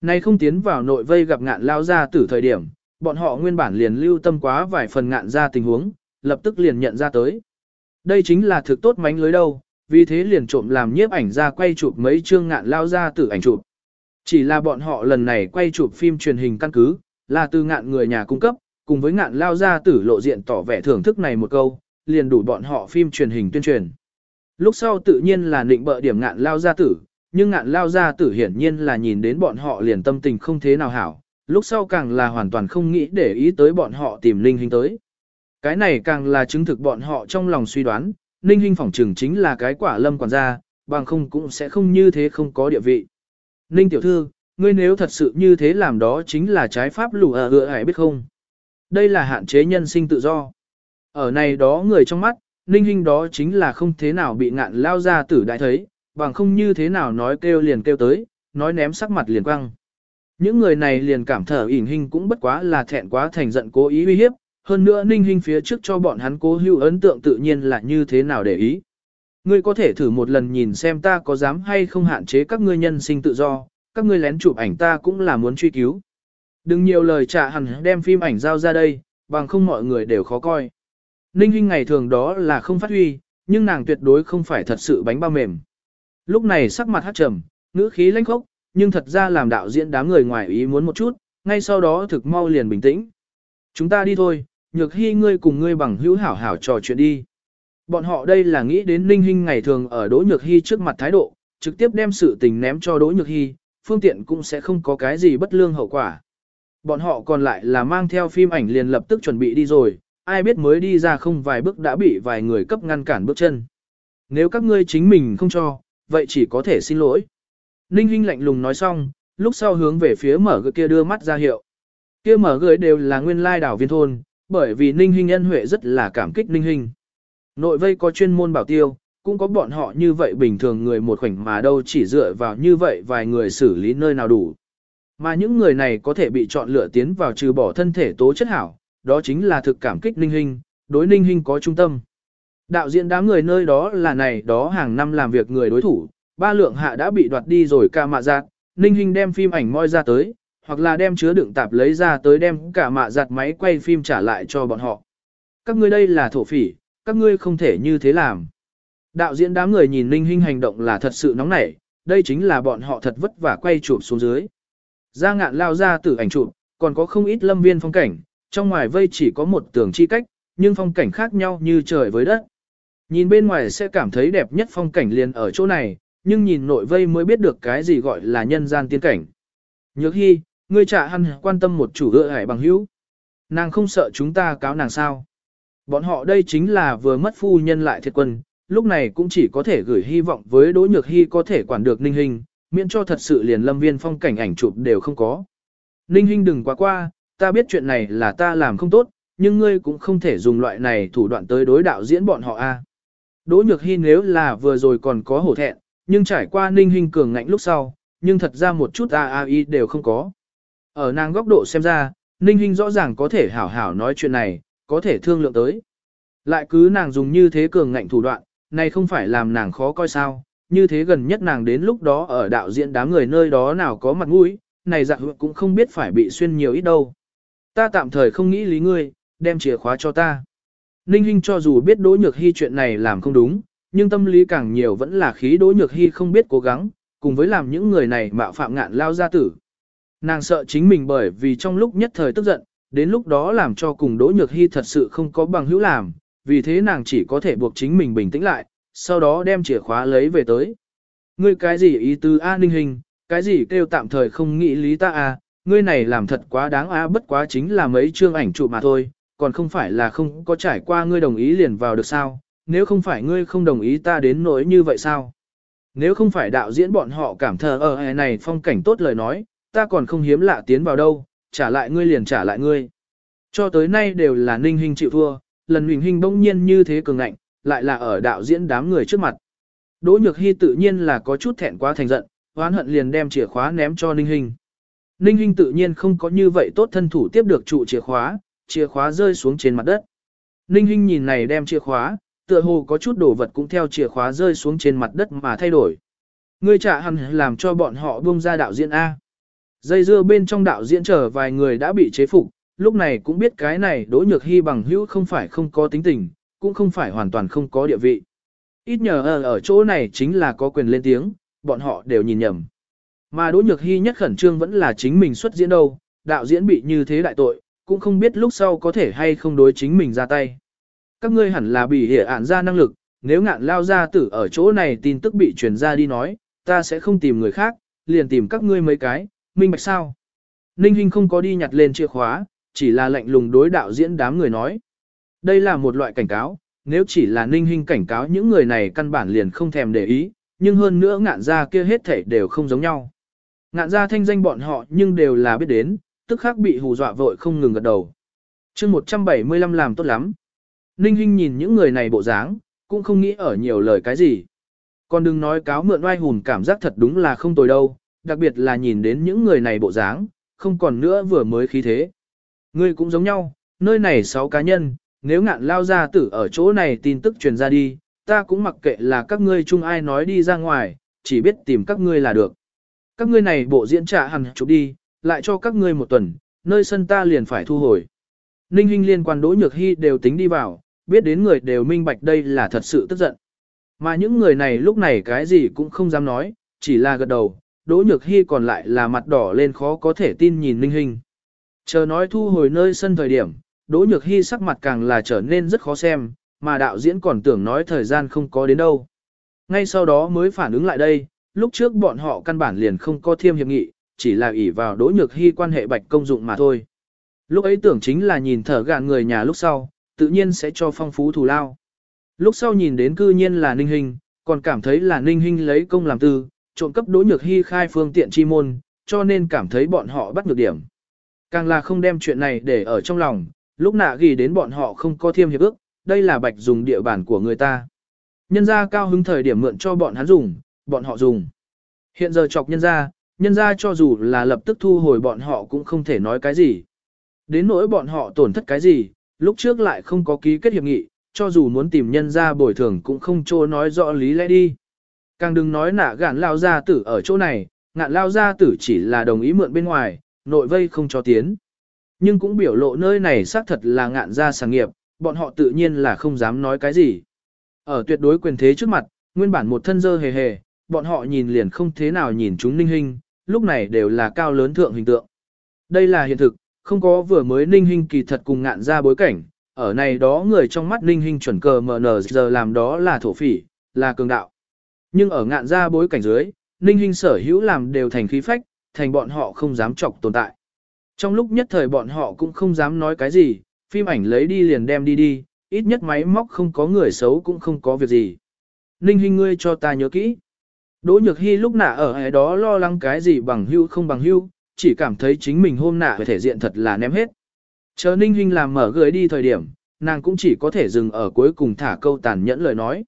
Nay không tiến vào nội vây gặp ngạn lao ra từ thời điểm, bọn họ nguyên bản liền lưu tâm quá vài phần ngạn ra tình huống, lập tức liền nhận ra tới. Đây chính là thực tốt mánh lưới đâu, vì thế liền trộm làm nhiếp ảnh ra quay chụp mấy chương ngạn lao ra tử ảnh chụp. Chỉ là bọn họ lần này quay chụp phim truyền hình căn cứ, là từ ngạn người nhà cung cấp, cùng với ngạn lao ra tử lộ diện tỏ vẻ thưởng thức này một câu, liền đủ bọn họ phim truyền hình tuyên truyền. Lúc sau tự nhiên là định bợ điểm ngạn lao ra tử, nhưng ngạn lao ra tử hiển nhiên là nhìn đến bọn họ liền tâm tình không thế nào hảo, lúc sau càng là hoàn toàn không nghĩ để ý tới bọn họ tìm linh hình tới. Cái này càng là chứng thực bọn họ trong lòng suy đoán, Ninh hình phỏng trừng chính là cái quả lâm quản gia, bằng không cũng sẽ không như thế không có địa vị. Ninh tiểu thư, ngươi nếu thật sự như thế làm đó chính là trái pháp lù à, ở hựa hải biết không? Đây là hạn chế nhân sinh tự do. Ở này đó người trong mắt, Ninh hình đó chính là không thế nào bị ngạn lao ra tử đại thấy, bằng không như thế nào nói kêu liền kêu tới, nói ném sắc mặt liền quăng. Những người này liền cảm thở ỉn hình cũng bất quá là thẹn quá thành giận cố ý uy hiếp, hơn nữa ninh hình phía trước cho bọn hắn cố hữu ấn tượng tự nhiên là như thế nào để ý. Ngươi có thể thử một lần nhìn xem ta có dám hay không hạn chế các ngươi nhân sinh tự do, các ngươi lén chụp ảnh ta cũng là muốn truy cứu. Đừng nhiều lời trả hẳn đem phim ảnh giao ra đây, bằng không mọi người đều khó coi. Ninh Hinh ngày thường đó là không phát huy, nhưng nàng tuyệt đối không phải thật sự bánh bao mềm. Lúc này sắc mặt hát trầm, ngữ khí lãnh khốc, nhưng thật ra làm đạo diễn đám người ngoài ý muốn một chút, ngay sau đó thực mau liền bình tĩnh. Chúng ta đi thôi, nhược hy ngươi cùng ngươi bằng hữu hảo hảo trò chuyện đi. Bọn họ đây là nghĩ đến Ninh Hinh ngày thường ở Đỗ Nhược Hy trước mặt thái độ, trực tiếp đem sự tình ném cho Đỗ Nhược Hy, phương tiện cũng sẽ không có cái gì bất lương hậu quả. Bọn họ còn lại là mang theo phim ảnh liền lập tức chuẩn bị đi rồi, ai biết mới đi ra không vài bước đã bị vài người cấp ngăn cản bước chân. Nếu các ngươi chính mình không cho, vậy chỉ có thể xin lỗi. Ninh Hinh lạnh lùng nói xong, lúc sau hướng về phía mở gửi kia đưa mắt ra hiệu. Kia mở gửi đều là nguyên lai đảo viên thôn, bởi vì Ninh Hinh ân huệ rất là cảm kích Ninh Hinh. Nội vây có chuyên môn bảo tiêu, cũng có bọn họ như vậy bình thường người một khoảnh mà đâu chỉ dựa vào như vậy vài người xử lý nơi nào đủ. Mà những người này có thể bị chọn lựa tiến vào trừ bỏ thân thể tố chất hảo, đó chính là thực cảm kích Ninh Hinh, đối Ninh Hinh có trung tâm. Đạo diễn đám người nơi đó là này đó hàng năm làm việc người đối thủ, ba lượng hạ đã bị đoạt đi rồi ca mạ giạt. Ninh Hinh đem phim ảnh moi ra tới, hoặc là đem chứa đựng tạp lấy ra tới đem cả mạ giặt máy quay phim trả lại cho bọn họ. Các ngươi đây là thổ phỉ, các ngươi không thể như thế làm. Đạo diễn đám người nhìn Ninh Hinh hành động là thật sự nóng nảy, đây chính là bọn họ thật vất vả quay chụp xuống dưới. Ra ngạn lao ra từ ảnh chụp, còn có không ít lâm viên phong cảnh, trong ngoài vây chỉ có một tường chi cách, nhưng phong cảnh khác nhau như trời với đất. Nhìn bên ngoài sẽ cảm thấy đẹp nhất phong cảnh liền ở chỗ này, nhưng nhìn nội vây mới biết được cái gì gọi là nhân gian tiên cảnh. Nhược hy, ngươi trả hăn quan tâm một chủ ựa hải bằng hữu. Nàng không sợ chúng ta cáo nàng sao. Bọn họ đây chính là vừa mất phu nhân lại thiệt quân, lúc này cũng chỉ có thể gửi hy vọng với Đỗ Nhược Hy có thể quản được Ninh Hình, miễn cho thật sự liền lâm viên phong cảnh ảnh chụp đều không có. Ninh Hinh đừng quá qua, ta biết chuyện này là ta làm không tốt, nhưng ngươi cũng không thể dùng loại này thủ đoạn tới đối đạo diễn bọn họ a. Đỗ Nhược Hi nếu là vừa rồi còn có hổ thẹn, nhưng trải qua Ninh Hinh cường ngạnh lúc sau, nhưng thật ra một chút a a đều không có. Ở nàng góc độ xem ra, Ninh Hinh rõ ràng có thể hảo hảo nói chuyện này, có thể thương lượng tới. Lại cứ nàng dùng như thế cường ngạnh thủ đoạn, này không phải làm nàng khó coi sao, như thế gần nhất nàng đến lúc đó ở đạo diễn đám người nơi đó nào có mặt mũi, này dạng cũng không biết phải bị xuyên nhiều ít đâu. Ta tạm thời không nghĩ lý ngươi, đem chìa khóa cho ta. Ninh Hinh cho dù biết Đỗ Nhược Hy chuyện này làm không đúng, nhưng tâm lý càng nhiều vẫn là khí Đỗ Nhược Hy không biết cố gắng, cùng với làm những người này mạo phạm ngạn lao gia tử. Nàng sợ chính mình bởi vì trong lúc nhất thời tức giận, đến lúc đó làm cho cùng Đỗ Nhược Hy thật sự không có bằng hữu làm, vì thế nàng chỉ có thể buộc chính mình bình tĩnh lại, sau đó đem chìa khóa lấy về tới. Ngươi cái gì ý tứ A ninh hình, cái gì kêu tạm thời không nghĩ lý ta A, ngươi này làm thật quá đáng A bất quá chính là mấy chương ảnh chụp mà thôi, còn không phải là không có trải qua ngươi đồng ý liền vào được sao, nếu không phải ngươi không đồng ý ta đến nỗi như vậy sao? Nếu không phải đạo diễn bọn họ cảm thờ ở hè này phong cảnh tốt lời nói, ta còn không hiếm lạ tiến vào đâu, trả lại ngươi liền trả lại ngươi. Cho tới nay đều là ninh hình chịu thua, lần huỳnh hình bỗng nhiên như thế cường ngạnh, lại là ở đạo diễn đám người trước mặt. Đỗ Nhược Hi tự nhiên là có chút thẹn quá thành giận, oán hận liền đem chìa khóa ném cho Ninh Hinh. Ninh Hinh tự nhiên không có như vậy tốt thân thủ tiếp được trụ chìa khóa, chìa khóa rơi xuống trên mặt đất. Ninh Hinh nhìn này đem chìa khóa, tựa hồ có chút đồ vật cũng theo chìa khóa rơi xuống trên mặt đất mà thay đổi. Ngươi trả hẳn làm cho bọn họ buông ra đạo diễn A. Dây dưa bên trong đạo diễn chờ vài người đã bị chế phục, lúc này cũng biết cái này Đỗ Nhược Hy bằng hữu không phải không có tính tình, cũng không phải hoàn toàn không có địa vị. Ít nhờ ở, ở chỗ này chính là có quyền lên tiếng, bọn họ đều nhìn nhầm. Mà Đỗ Nhược Hy nhất khẩn trương vẫn là chính mình xuất diễn đâu, đạo diễn bị như thế đại tội, cũng không biết lúc sau có thể hay không đối chính mình ra tay. Các ngươi hẳn là bị hiểu ản ra năng lực, nếu ngạn lao ra tử ở chỗ này tin tức bị truyền ra đi nói, ta sẽ không tìm người khác, liền tìm các ngươi mấy cái, minh bạch sao. Ninh Hinh không có đi nhặt lên chìa khóa, chỉ là lệnh lùng đối đạo diễn đám người nói. Đây là một loại cảnh cáo, nếu chỉ là ninh hình cảnh cáo những người này căn bản liền không thèm để ý, nhưng hơn nữa ngạn gia kia hết thảy đều không giống nhau. Ngạn gia thanh danh bọn họ nhưng đều là biết đến, tức khắc bị hù dọa vội không ngừng gật đầu. chương 175 làm tốt lắm. Ninh Hinh nhìn những người này bộ dáng, cũng không nghĩ ở nhiều lời cái gì. Còn đừng nói cáo mượn oai hùn cảm giác thật đúng là không tồi đâu, đặc biệt là nhìn đến những người này bộ dáng, không còn nữa vừa mới khí thế. Ngươi cũng giống nhau, nơi này 6 cá nhân, nếu ngạn lao ra tử ở chỗ này tin tức truyền ra đi, ta cũng mặc kệ là các ngươi chung ai nói đi ra ngoài, chỉ biết tìm các ngươi là được. Các ngươi này bộ diễn trả hẳn chụp đi, lại cho các ngươi một tuần, nơi sân ta liền phải thu hồi. Ninh Hinh liên quan Đỗ Nhược Hy đều tính đi vào, biết đến người đều minh bạch đây là thật sự tức giận. Mà những người này lúc này cái gì cũng không dám nói, chỉ là gật đầu, Đỗ Nhược Hy còn lại là mặt đỏ lên khó có thể tin nhìn Ninh Hinh. Chờ nói thu hồi nơi sân thời điểm, Đỗ Nhược Hy sắc mặt càng là trở nên rất khó xem, mà đạo diễn còn tưởng nói thời gian không có đến đâu. Ngay sau đó mới phản ứng lại đây, lúc trước bọn họ căn bản liền không có thiêm hiệp nghị, chỉ là ỷ vào Đỗ Nhược Hy quan hệ bạch công dụng mà thôi. Lúc ấy tưởng chính là nhìn thở gạn người nhà lúc sau, tự nhiên sẽ cho phong phú thù lao. Lúc sau nhìn đến cư nhiên là Ninh Hình, còn cảm thấy là Ninh Hình lấy công làm tư, trộn cấp Đỗ Nhược Hy khai phương tiện chi môn, cho nên cảm thấy bọn họ bắt được điểm. Càng là không đem chuyện này để ở trong lòng, lúc nạ ghi đến bọn họ không có thiêm hiệp ước, đây là bạch dùng địa bàn của người ta. Nhân gia cao hứng thời điểm mượn cho bọn hắn dùng, bọn họ dùng. Hiện giờ chọc nhân gia, nhân gia cho dù là lập tức thu hồi bọn họ cũng không thể nói cái gì. Đến nỗi bọn họ tổn thất cái gì, lúc trước lại không có ký kết hiệp nghị, cho dù muốn tìm nhân gia bồi thường cũng không cho nói rõ lý lẽ đi. Càng đừng nói nạ gạn lao gia tử ở chỗ này, ngạn lao gia tử chỉ là đồng ý mượn bên ngoài, nội vây không cho tiến. Nhưng cũng biểu lộ nơi này xác thật là ngạn gia sản nghiệp, bọn họ tự nhiên là không dám nói cái gì. Ở tuyệt đối quyền thế trước mặt, nguyên bản một thân dơ hề hề, bọn họ nhìn liền không thế nào nhìn chúng ninh hình, lúc này đều là cao lớn thượng hình tượng. Đây là hiện thực, không có vừa mới ninh hình kỳ thật cùng ngạn ra bối cảnh, ở này đó người trong mắt ninh hình chuẩn cờ MN giờ làm đó là thổ phỉ, là cường đạo. Nhưng ở ngạn ra bối cảnh dưới, ninh hình sở hữu làm đều thành khí phách, thành bọn họ không dám chọc tồn tại. Trong lúc nhất thời bọn họ cũng không dám nói cái gì, phim ảnh lấy đi liền đem đi đi, ít nhất máy móc không có người xấu cũng không có việc gì. Ninh Hinh ngươi cho ta nhớ kỹ. Đỗ Nhược Hi lúc nạ ở ấy đó lo lắng cái gì bằng hưu không bằng hưu, chỉ cảm thấy chính mình hôm nạ về thể diện thật là ném hết. Chờ Ninh Hinh làm mở gửi đi thời điểm, nàng cũng chỉ có thể dừng ở cuối cùng thả câu tàn nhẫn lời nói.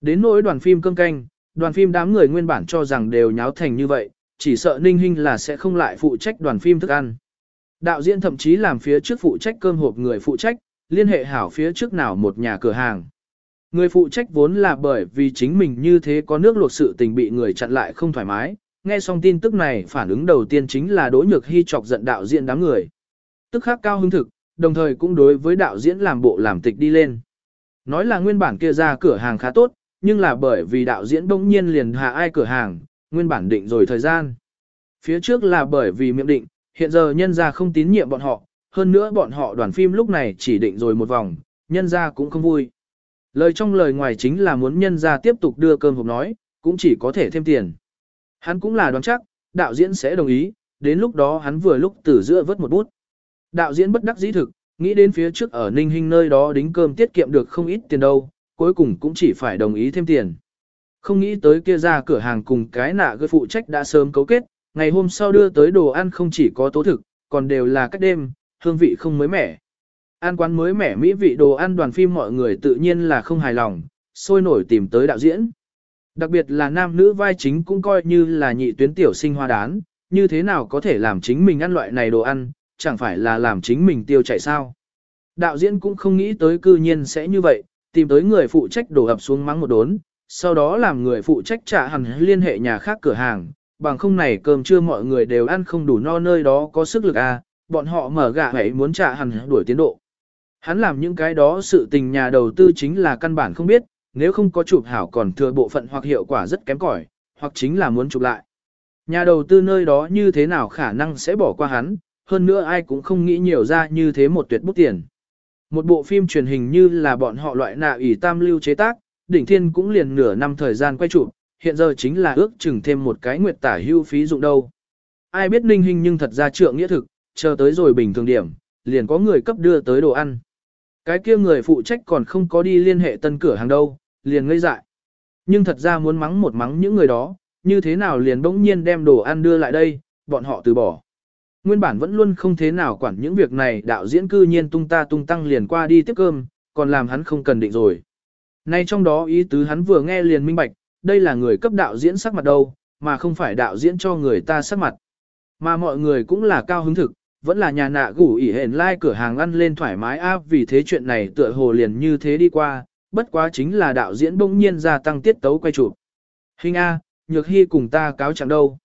Đến nỗi đoàn phim cơm canh, đoàn phim đám người nguyên bản cho rằng đều nháo thành như vậy, chỉ sợ Ninh Hinh là sẽ không lại phụ trách đoàn phim thức ăn. Đạo diễn thậm chí làm phía trước phụ trách cơm hộp người phụ trách, liên hệ hảo phía trước nào một nhà cửa hàng. Người phụ trách vốn là bởi vì chính mình như thế có nước luộc sự tình bị người chặn lại không thoải mái, nghe xong tin tức này phản ứng đầu tiên chính là đối nhược hy chọc giận đạo diễn đám người. Tức khác cao hứng thực, đồng thời cũng đối với đạo diễn làm bộ làm tịch đi lên. Nói là nguyên bản kia ra cửa hàng khá tốt, nhưng là bởi vì đạo diễn bỗng nhiên liền hạ ai cửa hàng, nguyên bản định rồi thời gian. Phía trước là bởi vì miệng định, hiện giờ nhân gia không tín nhiệm bọn họ, hơn nữa bọn họ đoàn phim lúc này chỉ định rồi một vòng, nhân gia cũng không vui. Lời trong lời ngoài chính là muốn nhân gia tiếp tục đưa cơm hộp nói, cũng chỉ có thể thêm tiền. Hắn cũng là đoán chắc, đạo diễn sẽ đồng ý, đến lúc đó hắn vừa lúc từ giữa vớt một bút. Đạo diễn bất đắc dĩ thực, nghĩ đến phía trước ở Ninh Hinh nơi đó đính cơm tiết kiệm được không ít tiền đâu, cuối cùng cũng chỉ phải đồng ý thêm tiền. Không nghĩ tới kia ra cửa hàng cùng cái nạ gợi phụ trách đã sớm cấu kết, ngày hôm sau đưa tới đồ ăn không chỉ có tố thực, còn đều là cách đêm, hương vị không mới mẻ. Ăn quán mới mẻ mỹ vị đồ ăn đoàn phim mọi người tự nhiên là không hài lòng, sôi nổi tìm tới đạo diễn. Đặc biệt là nam nữ vai chính cũng coi như là nhị tuyến tiểu sinh hoa đán, như thế nào có thể làm chính mình ăn loại này đồ ăn, chẳng phải là làm chính mình tiêu chảy sao. Đạo diễn cũng không nghĩ tới cư nhiên sẽ như vậy, tìm tới người phụ trách đổ ập xuống mắng một đốn, sau đó làm người phụ trách trả hẳn liên hệ nhà khác cửa hàng, bằng không này cơm trưa mọi người đều ăn không đủ no nơi đó có sức lực à, bọn họ mở gạ hãy muốn trả hẳn đuổi tiến độ. Hắn làm những cái đó sự tình nhà đầu tư chính là căn bản không biết, nếu không có chụp hảo còn thừa bộ phận hoặc hiệu quả rất kém cỏi, hoặc chính là muốn chụp lại. Nhà đầu tư nơi đó như thế nào khả năng sẽ bỏ qua hắn, hơn nữa ai cũng không nghĩ nhiều ra như thế một tuyệt bút tiền. Một bộ phim truyền hình như là bọn họ loại nạ ủy tam lưu chế tác, đỉnh thiên cũng liền nửa năm thời gian quay chụp, hiện giờ chính là ước chừng thêm một cái nguyệt tả hưu phí dụng đâu. Ai biết ninh hình nhưng thật ra trượng nghĩa thực, chờ tới rồi bình thường điểm, liền có người cấp đưa tới đồ ăn. Cái kia người phụ trách còn không có đi liên hệ tân cửa hàng đâu, liền ngây dại. Nhưng thật ra muốn mắng một mắng những người đó, như thế nào liền bỗng nhiên đem đồ ăn đưa lại đây, bọn họ từ bỏ. Nguyên bản vẫn luôn không thế nào quản những việc này đạo diễn cư nhiên tung ta tung tăng liền qua đi tiếp cơm, còn làm hắn không cần định rồi. Nay trong đó ý tứ hắn vừa nghe liền minh bạch, đây là người cấp đạo diễn sắc mặt đâu, mà không phải đạo diễn cho người ta sắc mặt. Mà mọi người cũng là cao hứng thực, vẫn là nhà nạ gủ ỉ hển lai like cửa hàng ăn lên thoải mái áp vì thế chuyện này tựa hồ liền như thế đi qua, bất quá chính là đạo diễn bỗng nhiên gia tăng tiết tấu quay chụp. Hình A, nhược hy cùng ta cáo chẳng đâu.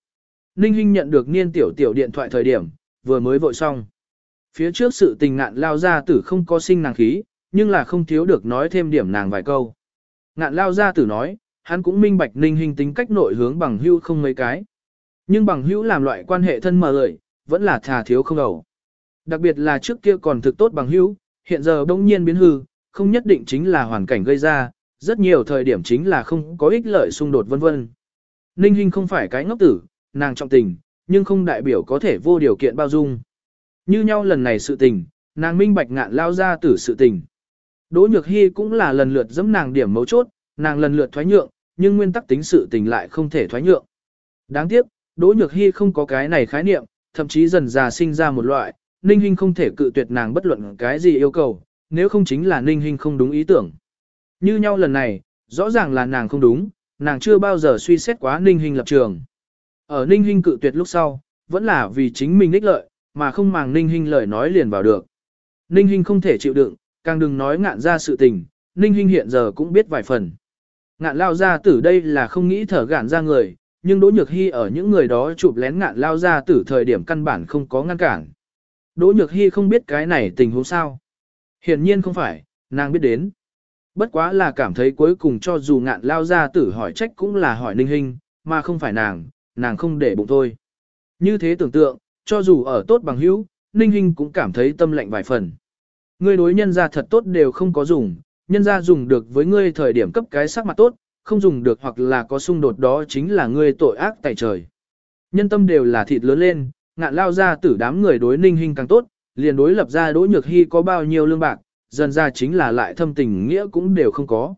Ninh Hinh nhận được niên tiểu tiểu điện thoại thời điểm, vừa mới vội xong. Phía trước sự tình ngạn lao gia tử không có sinh nàng khí, nhưng là không thiếu được nói thêm điểm nàng vài câu. Ngạn lao gia tử nói, hắn cũng minh bạch Ninh Hình tính cách nội hướng bằng hữu không mấy cái. Nhưng bằng hữu làm loại quan hệ thân mờ lợi, vẫn là thà thiếu không đầu. Đặc biệt là trước kia còn thực tốt bằng hữu, hiện giờ đông nhiên biến hư, không nhất định chính là hoàn cảnh gây ra, rất nhiều thời điểm chính là không có ích lợi xung đột vân vân. Ninh Hinh không phải cái ngốc tử, nàng trọng tình, nhưng không đại biểu có thể vô điều kiện bao dung. Như nhau lần này sự tình, nàng minh bạch ngạn lao ra tử sự tình. Đỗ Nhược Hy cũng là lần lượt dẫm nàng điểm mấu chốt, nàng lần lượt thoái nhượng, nhưng nguyên tắc tính sự tình lại không thể thoái nhượng. Đáng tiếc, Đỗ Nhược Hy không có cái này khái niệm, thậm chí dần già sinh ra một loại, Ninh Hinh không thể cự tuyệt nàng bất luận cái gì yêu cầu, nếu không chính là Ninh Hinh không đúng ý tưởng. Như nhau lần này, rõ ràng là nàng không đúng, nàng chưa bao giờ suy xét quá Ninh Hinh lập trường. Ở Ninh Hinh cự tuyệt lúc sau, vẫn là vì chính mình ích lợi, mà không màng Ninh Hinh lời nói liền vào được. Ninh Hinh không thể chịu đựng, càng đừng nói ngạn ra sự tình, Ninh Hinh hiện giờ cũng biết vài phần. Ngạn lao Gia tử đây là không nghĩ thở gạn ra người, nhưng Đỗ Nhược Hy ở những người đó chụp lén ngạn lao Gia tử thời điểm căn bản không có ngăn cản. Đỗ Nhược Hy không biết cái này tình huống sao. Hiển nhiên không phải, nàng biết đến. Bất quá là cảm thấy cuối cùng cho dù ngạn lao Gia tử hỏi trách cũng là hỏi ninh hình, mà không phải nàng, nàng không để bụng thôi. Như thế tưởng tượng, cho dù ở tốt bằng hữu, ninh hình cũng cảm thấy tâm lạnh vài phần. Người đối nhân ra thật tốt đều không có dùng, nhân ra dùng được với ngươi thời điểm cấp cái sắc mặt tốt, không dùng được hoặc là có xung đột đó chính là ngươi tội ác tại trời. Nhân tâm đều là thịt lớn lên, ngạn lao ra tử đám người đối ninh hình càng tốt, liền đối lập ra đỗ nhược hy có bao nhiêu lương bạc, dần ra chính là lại thâm tình nghĩa cũng đều không có.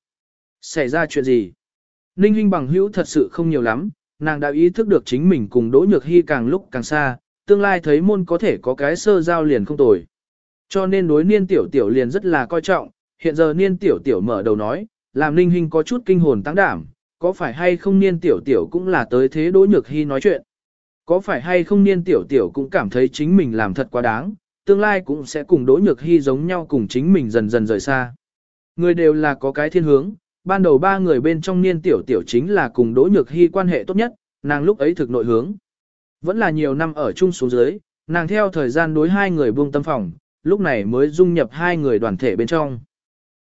Xảy ra chuyện gì? Ninh hình bằng hữu thật sự không nhiều lắm, nàng đã ý thức được chính mình cùng đỗ nhược hy càng lúc càng xa, tương lai thấy môn có thể có cái sơ giao liền không tồi. Cho nên đối niên tiểu tiểu liền rất là coi trọng, hiện giờ niên tiểu tiểu mở đầu nói, làm ninh hình có chút kinh hồn tăng đảm, có phải hay không niên tiểu tiểu cũng là tới thế đỗ nhược hy nói chuyện. Có phải hay không niên tiểu tiểu cũng cảm thấy chính mình làm thật quá đáng, tương lai cũng sẽ cùng đỗ nhược hy giống nhau cùng chính mình dần dần rời xa. Người đều là có cái thiên hướng, ban đầu ba người bên trong niên tiểu tiểu chính là cùng đỗ nhược hy quan hệ tốt nhất, nàng lúc ấy thực nội hướng. Vẫn là nhiều năm ở chung xuống dưới, nàng theo thời gian đối hai người buông tâm phòng, lúc này mới dung nhập hai người đoàn thể bên trong.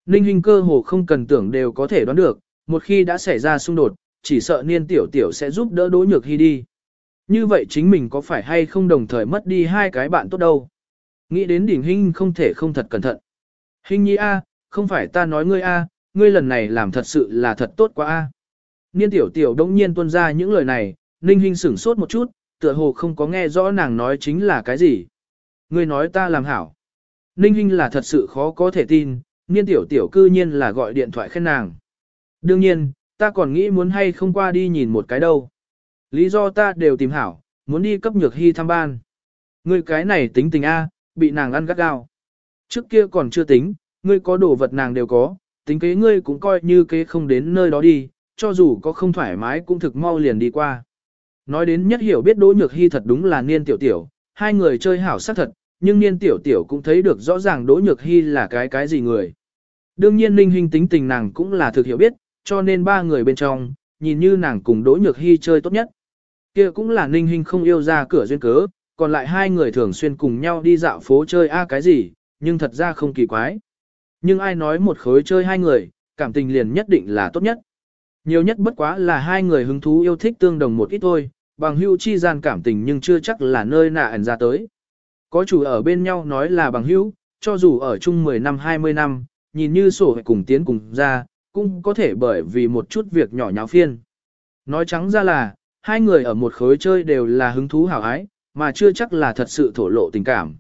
Ninh Hinh cơ hồ không cần tưởng đều có thể đoán được, một khi đã xảy ra xung đột, chỉ sợ niên tiểu tiểu sẽ giúp đỡ Đỗ Nhược Hy đi. Như vậy chính mình có phải hay không đồng thời mất đi hai cái bạn tốt đâu. Nghĩ đến đỉnh Hinh không thể không thật cẩn thận. Hinh nhi A, không phải ta nói ngươi A, ngươi lần này làm thật sự là thật tốt quá A. Niên tiểu tiểu đông nhiên tuôn ra những lời này, ninh Hinh sửng sốt một chút, tựa hồ không có nghe rõ nàng nói chính là cái gì. Ngươi nói ta làm hảo. Ninh Hinh là thật sự khó có thể tin, niên tiểu tiểu cư nhiên là gọi điện thoại khen nàng. Đương nhiên, ta còn nghĩ muốn hay không qua đi nhìn một cái đâu. Lý do ta đều tìm hảo, muốn đi cấp nhược hy thăm ban. Ngươi cái này tính tình A, bị nàng ăn gắt gao. Trước kia còn chưa tính, ngươi có đồ vật nàng đều có, tính kế ngươi cũng coi như kế không đến nơi đó đi, cho dù có không thoải mái cũng thực mau liền đi qua. Nói đến nhất hiểu biết Đỗ Nhược Hy thật đúng là niên tiểu tiểu, hai người chơi hảo sắc thật, nhưng niên tiểu tiểu cũng thấy được rõ ràng Đỗ Nhược Hy là cái cái gì người. Đương nhiên Ninh Hinh tính tình nàng cũng là thực hiểu biết, cho nên ba người bên trong, nhìn như nàng cùng Đỗ Nhược Hy chơi tốt nhất. kia cũng là Ninh Hinh không yêu ra cửa duyên cớ, còn lại hai người thường xuyên cùng nhau đi dạo phố chơi a à cái gì, nhưng thật ra không kỳ quái. Nhưng ai nói một khối chơi hai người, cảm tình liền nhất định là tốt nhất. Nhiều nhất bất quá là hai người hứng thú yêu thích tương đồng một ít thôi, bằng hữu chi gian cảm tình nhưng chưa chắc là nơi nạ ẩn ra tới. Có chủ ở bên nhau nói là bằng hữu, cho dù ở chung 10 năm 20 năm, nhìn như sổ cùng tiến cùng ra, cũng có thể bởi vì một chút việc nhỏ nháo phiên. Nói trắng ra là, hai người ở một khối chơi đều là hứng thú hào ái, mà chưa chắc là thật sự thổ lộ tình cảm.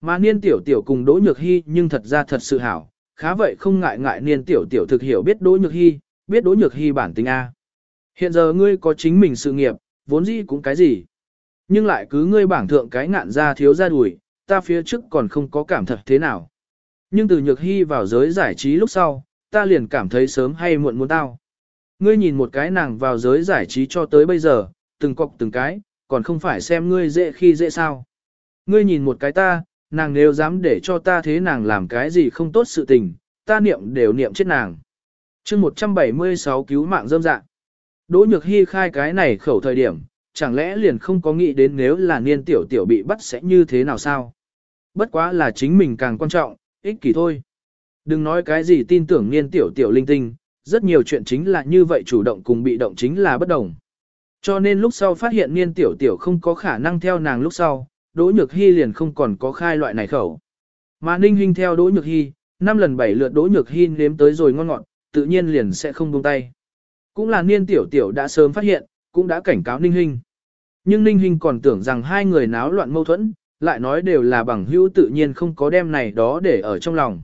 Mà niên tiểu tiểu cùng Đỗ Nhược Hy nhưng thật ra thật sự hảo, khá vậy không ngại ngại niên tiểu tiểu thực hiểu biết Đỗ Nhược Hy, biết Đỗ Nhược Hy bản tính A. Hiện giờ ngươi có chính mình sự nghiệp, vốn gì cũng cái gì. Nhưng lại cứ ngươi bảng thượng cái ngạn ra thiếu ra đùi, ta phía trước còn không có cảm thật thế nào. Nhưng từ Nhược Hy vào giới giải trí lúc sau, ta liền cảm thấy sớm hay muộn muốn tao. Ngươi nhìn một cái nàng vào giới giải trí cho tới bây giờ, từng cọc từng cái, còn không phải xem ngươi dễ khi dễ sao. Ngươi nhìn một cái ta, nàng nếu dám để cho ta thế nàng làm cái gì không tốt sự tình, ta niệm đều niệm chết nàng. chương 176 cứu mạng dâm dạng. Đỗ Nhược Hy khai cái này khẩu thời điểm, chẳng lẽ liền không có nghĩ đến nếu là niên tiểu tiểu bị bắt sẽ như thế nào sao? Bất quá là chính mình càng quan trọng, ích kỷ thôi. Đừng nói cái gì tin tưởng niên tiểu tiểu linh tinh, rất nhiều chuyện chính là như vậy chủ động cùng bị động chính là bất đồng. Cho nên lúc sau phát hiện niên tiểu tiểu không có khả năng theo nàng lúc sau, Đỗ Nhược Hy liền không còn có khai loại này khẩu. Mà Ninh Hinh theo Đỗ Nhược Hy, năm lần bảy lượt Đỗ Nhược Hy nếm tới rồi ngon ngọt, tự nhiên liền sẽ không buông tay. Cũng là niên tiểu tiểu đã sớm phát hiện, cũng đã cảnh cáo Ninh Hinh. Nhưng Ninh Hinh còn tưởng rằng hai người náo loạn mâu thuẫn, lại nói đều là bằng hữu tự nhiên không có đem này đó để ở trong lòng.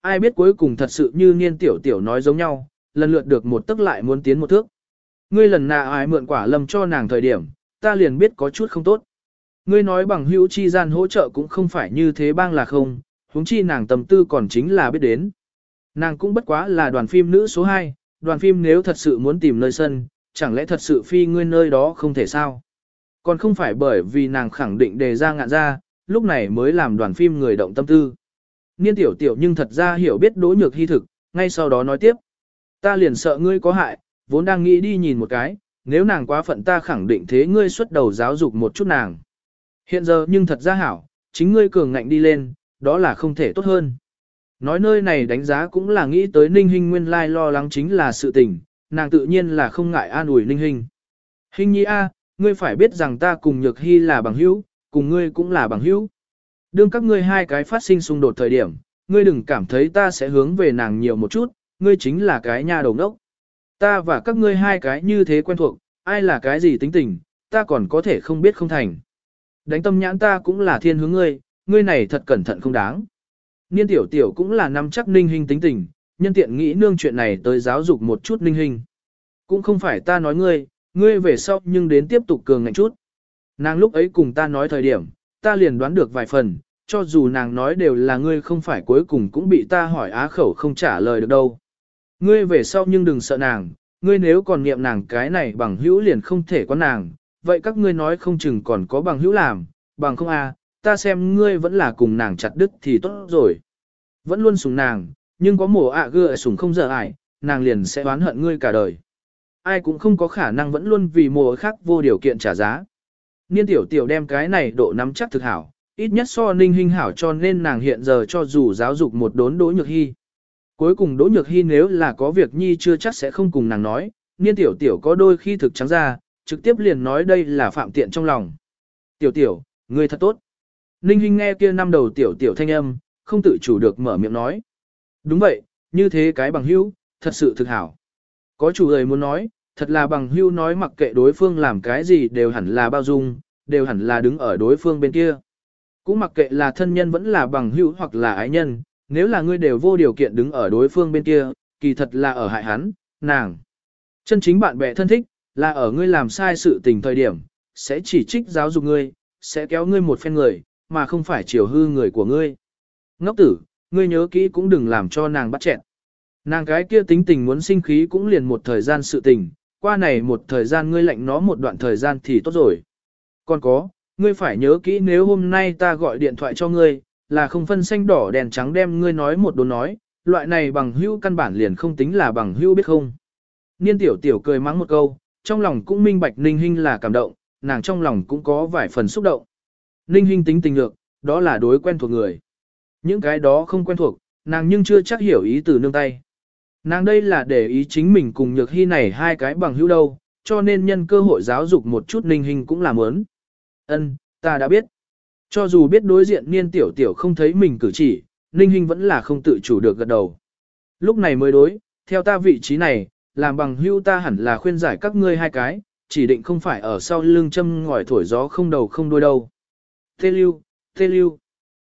Ai biết cuối cùng thật sự như niên tiểu tiểu nói giống nhau, lần lượt được một tức lại muốn tiến một thước. Ngươi lần nào ai mượn quả lâm cho nàng thời điểm, ta liền biết có chút không tốt. Ngươi nói bằng hữu chi gian hỗ trợ cũng không phải như thế bang là không, huống chi nàng tầm tư còn chính là biết đến. Nàng cũng bất quá là đoàn phim nữ số 2, đoàn phim nếu thật sự muốn tìm nơi sân, chẳng lẽ thật sự phi ngươi nơi đó không thể sao? Còn không phải bởi vì nàng khẳng định đề ra ngạn ra, lúc này mới làm đoàn phim người động tâm tư. Niên tiểu tiểu nhưng thật ra hiểu biết đối nhược hy thực, ngay sau đó nói tiếp. Ta liền sợ ngươi có hại, vốn đang nghĩ đi nhìn một cái, nếu nàng quá phận ta khẳng định thế ngươi xuất đầu giáo dục một chút nàng. Hiện giờ nhưng thật ra hảo, chính ngươi cường ngạnh đi lên, đó là không thể tốt hơn. Nói nơi này đánh giá cũng là nghĩ tới Ninh hình nguyên lai lo lắng chính là sự tình, nàng tự nhiên là không ngại an ủi Ninh hình. Hình nhi a, ngươi phải biết rằng ta cùng Nhược Hy là bằng hữu, cùng ngươi cũng là bằng hữu. Đương các ngươi hai cái phát sinh xung đột thời điểm, ngươi đừng cảm thấy ta sẽ hướng về nàng nhiều một chút, ngươi chính là cái nhà đầu đốc. Ta và các ngươi hai cái như thế quen thuộc, ai là cái gì tính tình, ta còn có thể không biết không thành. Đánh tâm nhãn ta cũng là thiên hướng ngươi, ngươi này thật cẩn thận không đáng. Niên tiểu tiểu cũng là nắm chắc ninh hình tính tình, nhân tiện nghĩ nương chuyện này tới giáo dục một chút ninh hình. Cũng không phải ta nói ngươi, ngươi về sau nhưng đến tiếp tục cường ngạnh chút. Nàng lúc ấy cùng ta nói thời điểm, ta liền đoán được vài phần, cho dù nàng nói đều là ngươi không phải cuối cùng cũng bị ta hỏi á khẩu không trả lời được đâu. Ngươi về sau nhưng đừng sợ nàng, ngươi nếu còn niệm nàng cái này bằng hữu liền không thể có nàng, vậy các ngươi nói không chừng còn có bằng hữu làm, bằng không à, ta xem ngươi vẫn là cùng nàng chặt đứt thì tốt rồi. Vẫn luôn sủng nàng, nhưng có mổ ạ à gưa sủng không dở ải, nàng liền sẽ oán hận ngươi cả đời. Ai cũng không có khả năng vẫn luôn vì mùa khác vô điều kiện trả giá. Niên tiểu tiểu đem cái này độ nắm chắc thực hảo, ít nhất so ninh hình hảo cho nên nàng hiện giờ cho dù giáo dục một đốn đối nhược hy. Cuối cùng Đỗ Nhược Hy nếu là có việc nhi chưa chắc sẽ không cùng nàng nói, niên tiểu tiểu có đôi khi thực trắng ra, trực tiếp liền nói đây là phạm tiện trong lòng. Tiểu tiểu, ngươi thật tốt. Ninh Hinh nghe kia năm đầu tiểu tiểu thanh âm, không tự chủ được mở miệng nói. Đúng vậy, như thế cái bằng hữu, thật sự thực hảo. Có chủ lời muốn nói, thật là bằng hữu nói mặc kệ đối phương làm cái gì đều hẳn là bao dung, đều hẳn là đứng ở đối phương bên kia. Cũng mặc kệ là thân nhân vẫn là bằng hữu hoặc là ái nhân, nếu là ngươi đều vô điều kiện đứng ở đối phương bên kia, kỳ thật là ở hại hắn, nàng. Chân chính bạn bè thân thích, là ở ngươi làm sai sự tình thời điểm, sẽ chỉ trích giáo dục ngươi, sẽ kéo ngươi một phen người, mà không phải chiều hư người của ngươi. Ngốc tử, ngươi nhớ kỹ cũng đừng làm cho nàng bắt chẹn. Nàng cái kia tính tình muốn sinh khí cũng liền một thời gian sự tình, qua này một thời gian ngươi lệnh nó một đoạn thời gian thì tốt rồi. Còn có, ngươi phải nhớ kỹ nếu hôm nay ta gọi điện thoại cho ngươi, là không phân xanh đỏ đèn trắng đem ngươi nói một đồn nói, loại này bằng hữu căn bản liền không tính là bằng hữu biết không. Niên tiểu tiểu cười mắng một câu, trong lòng cũng minh bạch Ninh Hinh là cảm động, nàng trong lòng cũng có vài phần xúc động. Ninh Hinh tính tình lược, đó là đối quen thuộc người. Những cái đó không quen thuộc, nàng nhưng chưa chắc hiểu ý từ nương tay. Nàng đây là để ý chính mình cùng nhược hy này hai cái bằng hữu đâu, cho nên nhân cơ hội giáo dục một chút Ninh hình cũng là muốn. Ân, ta đã biết. Cho dù biết đối diện niên tiểu tiểu không thấy mình cử chỉ, Ninh hình vẫn là không tự chủ được gật đầu. Lúc này mới đối, theo ta vị trí này, làm bằng hữu ta hẳn là khuyên giải các ngươi hai cái, chỉ định không phải ở sau lưng châm ngòi thổi gió không đầu không đuôi đâu. Tê lưu, tê lưu.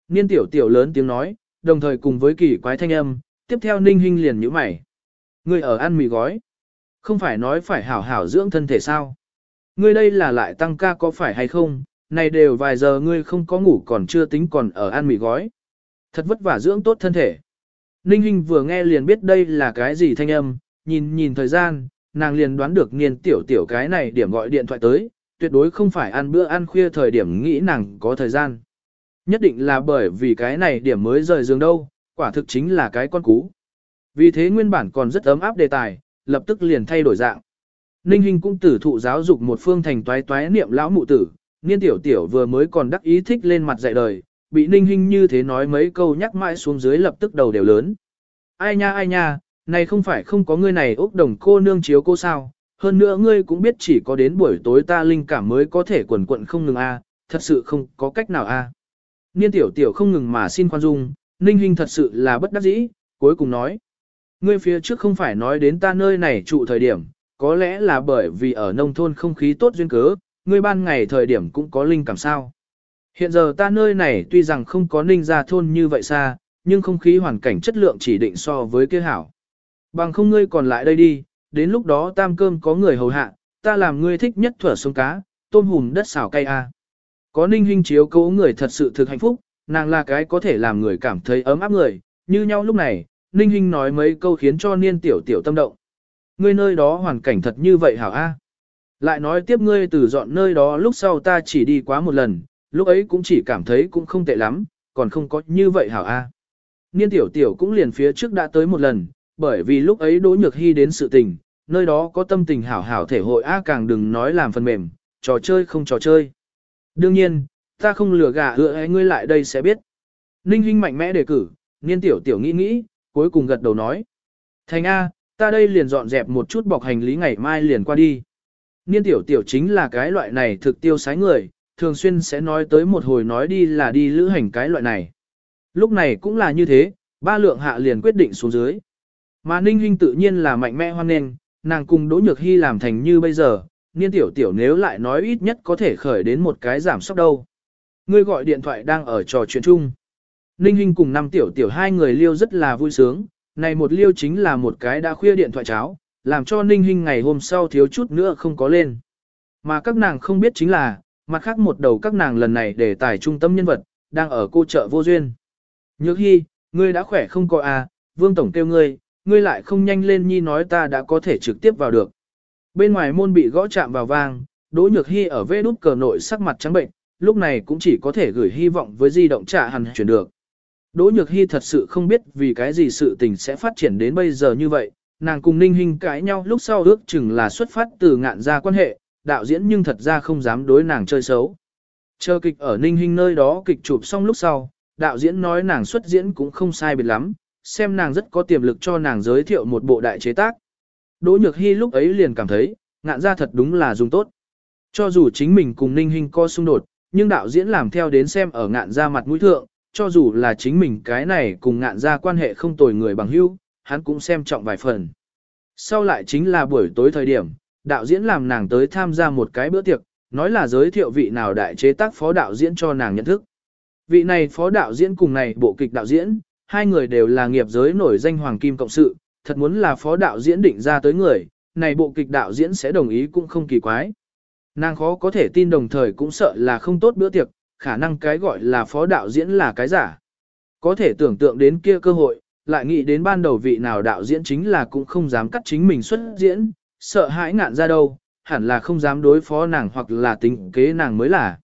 Niên tiểu tiểu lớn tiếng nói, đồng thời cùng với kỳ quái thanh âm, tiếp theo ninh hinh liền nhíu mày. Ngươi ở ăn mì gói. Không phải nói phải hảo hảo dưỡng thân thể sao. Ngươi đây là lại tăng ca có phải hay không, này đều vài giờ ngươi không có ngủ còn chưa tính còn ở ăn mì gói. Thật vất vả dưỡng tốt thân thể. Ninh Hinh vừa nghe liền biết đây là cái gì thanh âm, nhìn nhìn thời gian, nàng liền đoán được niên tiểu tiểu cái này điểm gọi điện thoại tới, tuyệt đối không phải ăn bữa ăn khuya thời điểm nghĩ nàng có thời gian. Nhất định là bởi vì cái này điểm mới rời giường đâu, quả thực chính là cái con cú. Vì thế nguyên bản còn rất ấm áp đề tài, lập tức liền thay đổi dạng. Ninh Hinh cũng tử thụ giáo dục một phương thành toái toái niệm lão mụ tử, niên tiểu tiểu vừa mới còn đắc ý thích lên mặt dạy đời, bị Ninh Hinh như thế nói mấy câu nhắc mãi xuống dưới lập tức đầu đều lớn. Ai nha ai nha, này không phải không có ngươi này ốc đồng cô nương chiếu cô sao, hơn nữa ngươi cũng biết chỉ có đến buổi tối ta linh cảm mới có thể quần quận không ngừng a, thật sự không có cách nào a. Niên tiểu tiểu không ngừng mà xin khoan dung, ninh Hinh thật sự là bất đắc dĩ, cuối cùng nói. Ngươi phía trước không phải nói đến ta nơi này trụ thời điểm, có lẽ là bởi vì ở nông thôn không khí tốt duyên cớ, ngươi ban ngày thời điểm cũng có linh cảm sao. Hiện giờ ta nơi này tuy rằng không có ninh ra thôn như vậy xa, nhưng không khí hoàn cảnh chất lượng chỉ định so với kia hảo. Bằng không ngươi còn lại đây đi, đến lúc đó tam cơm có người hầu hạ, ta làm ngươi thích nhất thuở sông cá, tôm hùm đất xào cay a. Có ninh hình chiếu cố người thật sự thực hạnh phúc, nàng là cái có thể làm người cảm thấy ấm áp người, như nhau lúc này, ninh Hinh nói mấy câu khiến cho niên tiểu tiểu tâm động. Ngươi nơi đó hoàn cảnh thật như vậy hảo a. Lại nói tiếp ngươi từ dọn nơi đó lúc sau ta chỉ đi quá một lần, lúc ấy cũng chỉ cảm thấy cũng không tệ lắm, còn không có như vậy hảo a. Niên tiểu tiểu cũng liền phía trước đã tới một lần, bởi vì lúc ấy Đỗ Nhược Hy đến sự tình, nơi đó có tâm tình hảo hảo thể hội a càng đừng nói làm phần mềm, trò chơi không trò chơi. Đương nhiên, ta không lừa gà hứa ấy ngươi lại đây sẽ biết. Ninh Hinh mạnh mẽ đề cử, niên tiểu tiểu nghĩ nghĩ, cuối cùng gật đầu nói. Thành A, ta đây liền dọn dẹp một chút bọc hành lý ngày mai liền qua đi. Niên tiểu tiểu chính là cái loại này thực tiêu sái người, thường xuyên sẽ nói tới một hồi nói đi là đi lữ hành cái loại này. Lúc này cũng là như thế, ba lượng hạ liền quyết định xuống dưới. Mà Ninh Hinh tự nhiên là mạnh mẽ hoan nghênh, nàng cùng Đỗ Nhược Hy làm thành như bây giờ, niên tiểu tiểu nếu lại nói ít nhất có thể khởi đến một cái giảm sốc đâu. Ngươi gọi điện thoại đang ở trò chuyện chung. Ninh Hinh cùng năm tiểu tiểu hai người liêu rất là vui sướng, này một liêu chính là một cái đã khuya điện thoại cháo, làm cho Ninh Hinh ngày hôm sau thiếu chút nữa không có lên. Mà các nàng không biết chính là, mặt khác một đầu các nàng lần này để tài trung tâm nhân vật, đang ở cô chợ vô duyên. Nhược Hy, ngươi đã khỏe không có à, Vương Tổng kêu ngươi, ngươi lại không nhanh lên nhi nói ta đã có thể trực tiếp vào được. Bên ngoài môn bị gõ chạm vào vang, Đỗ Nhược Hy ở vê đút cờ nội sắc mặt trắng bệnh, lúc này cũng chỉ có thể gửi hy vọng với di động trả hẳn chuyển được. Đỗ Nhược Hy thật sự không biết vì cái gì sự tình sẽ phát triển đến bây giờ như vậy, nàng cùng Ninh Hinh cãi nhau lúc sau ước chừng là xuất phát từ ngạn ra quan hệ, đạo diễn nhưng thật ra không dám đối nàng chơi xấu. Chờ kịch ở Ninh Hinh nơi đó kịch chụp xong lúc sau, đạo diễn nói nàng xuất diễn cũng không sai biệt lắm, xem nàng rất có tiềm lực cho nàng giới thiệu một bộ đại chế tác. Đỗ Nhược Hy lúc ấy liền cảm thấy, ngạn ra thật đúng là dùng tốt. Cho dù chính mình cùng Ninh Hinh co xung đột, nhưng đạo diễn làm theo đến xem ở ngạn ra mặt mũi thượng, cho dù là chính mình cái này cùng ngạn ra quan hệ không tồi người bằng hữu, hắn cũng xem trọng vài phần. Sau lại chính là buổi tối thời điểm, đạo diễn làm nàng tới tham gia một cái bữa tiệc, nói là giới thiệu vị nào đại chế tác phó đạo diễn cho nàng nhận thức. Vị này phó đạo diễn cùng này bộ kịch đạo diễn, hai người đều là nghiệp giới nổi danh hoàng kim cộng sự, thật muốn là phó đạo diễn định ra tới người, này bộ kịch đạo diễn sẽ đồng ý cũng không kỳ quái. Nàng khó có thể tin đồng thời cũng sợ là không tốt bữa tiệc, khả năng cái gọi là phó đạo diễn là cái giả. Có thể tưởng tượng đến kia cơ hội, lại nghĩ đến ban đầu vị nào đạo diễn chính là cũng không dám cắt chính mình xuất diễn, sợ hãi ngạn ra đâu, hẳn là không dám đối phó nàng hoặc là tính kế nàng mới là.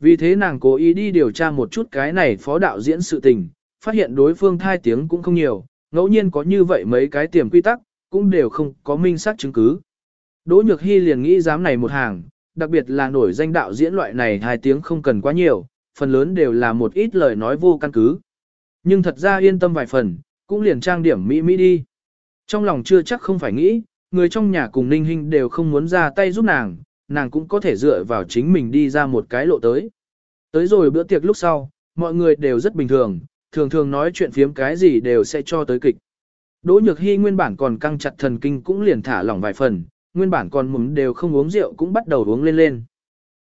Vì thế nàng cố ý đi điều tra một chút cái này phó đạo diễn sự tình, phát hiện đối phương thai tiếng cũng không nhiều, ngẫu nhiên có như vậy mấy cái tiềm quy tắc, cũng đều không có minh xác chứng cứ. Đỗ Nhược Hy liền nghĩ dám này một hàng, đặc biệt là nổi danh đạo diễn loại này hai tiếng không cần quá nhiều, phần lớn đều là một ít lời nói vô căn cứ. Nhưng thật ra yên tâm vài phần, cũng liền trang điểm mỹ mỹ đi. Trong lòng chưa chắc không phải nghĩ, người trong nhà cùng Ninh Hinh đều không muốn ra tay giúp nàng, nàng cũng có thể dựa vào chính mình đi ra một cái lộ tới. Tới rồi bữa tiệc lúc sau, mọi người đều rất bình thường, thường thường nói chuyện phiếm cái gì đều sẽ cho tới kịch. Đỗ Nhược Hy nguyên bản còn căng chặt thần kinh cũng liền thả lỏng vài phần, nguyên bản còn mừng đều không uống rượu cũng bắt đầu uống lên lên.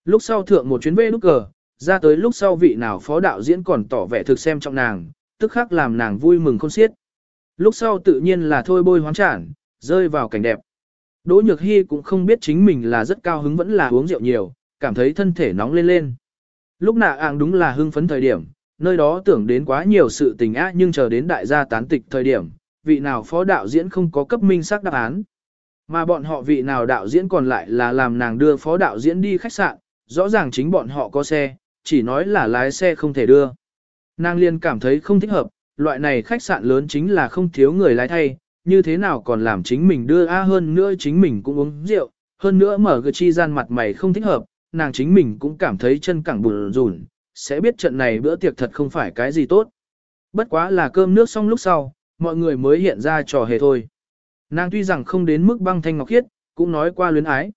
Lúc sau thượng một chuyến về lúc cờ, ra tới lúc sau vị nào phó đạo diễn còn tỏ vẻ thực xem trong nàng, tức khắc làm nàng vui mừng khôn xiết. Lúc sau tự nhiên là thôi bôi hoán trản, rơi vào cảnh đẹp. Đỗ Nhược Hy cũng không biết chính mình là rất cao hứng vẫn là uống rượu nhiều, cảm thấy thân thể nóng lên lên. Lúc nạ ạng đúng là hưng phấn thời điểm, nơi đó tưởng đến quá nhiều sự tình á nhưng chờ đến đại gia tán tịch thời điểm, vị nào phó đạo diễn không có cấp minh xác đáp án. Mà bọn họ vị nào đạo diễn còn lại là làm nàng đưa phó đạo diễn đi khách sạn, rõ ràng chính bọn họ có xe, chỉ nói là lái xe không thể đưa. Nàng liền cảm thấy không thích hợp, loại này khách sạn lớn chính là không thiếu người lái thay, như thế nào còn làm chính mình đưa A hơn nữa chính mình cũng uống rượu, hơn nữa mở cái chi gian mặt mày không thích hợp, nàng chính mình cũng cảm thấy chân cẳng bùn rùn, sẽ biết trận này bữa tiệc thật không phải cái gì tốt. Bất quá là cơm nước xong lúc sau, mọi người mới hiện ra trò hề thôi. Nàng tuy rằng không đến mức băng thanh ngọc khiết, cũng nói qua luyến ái.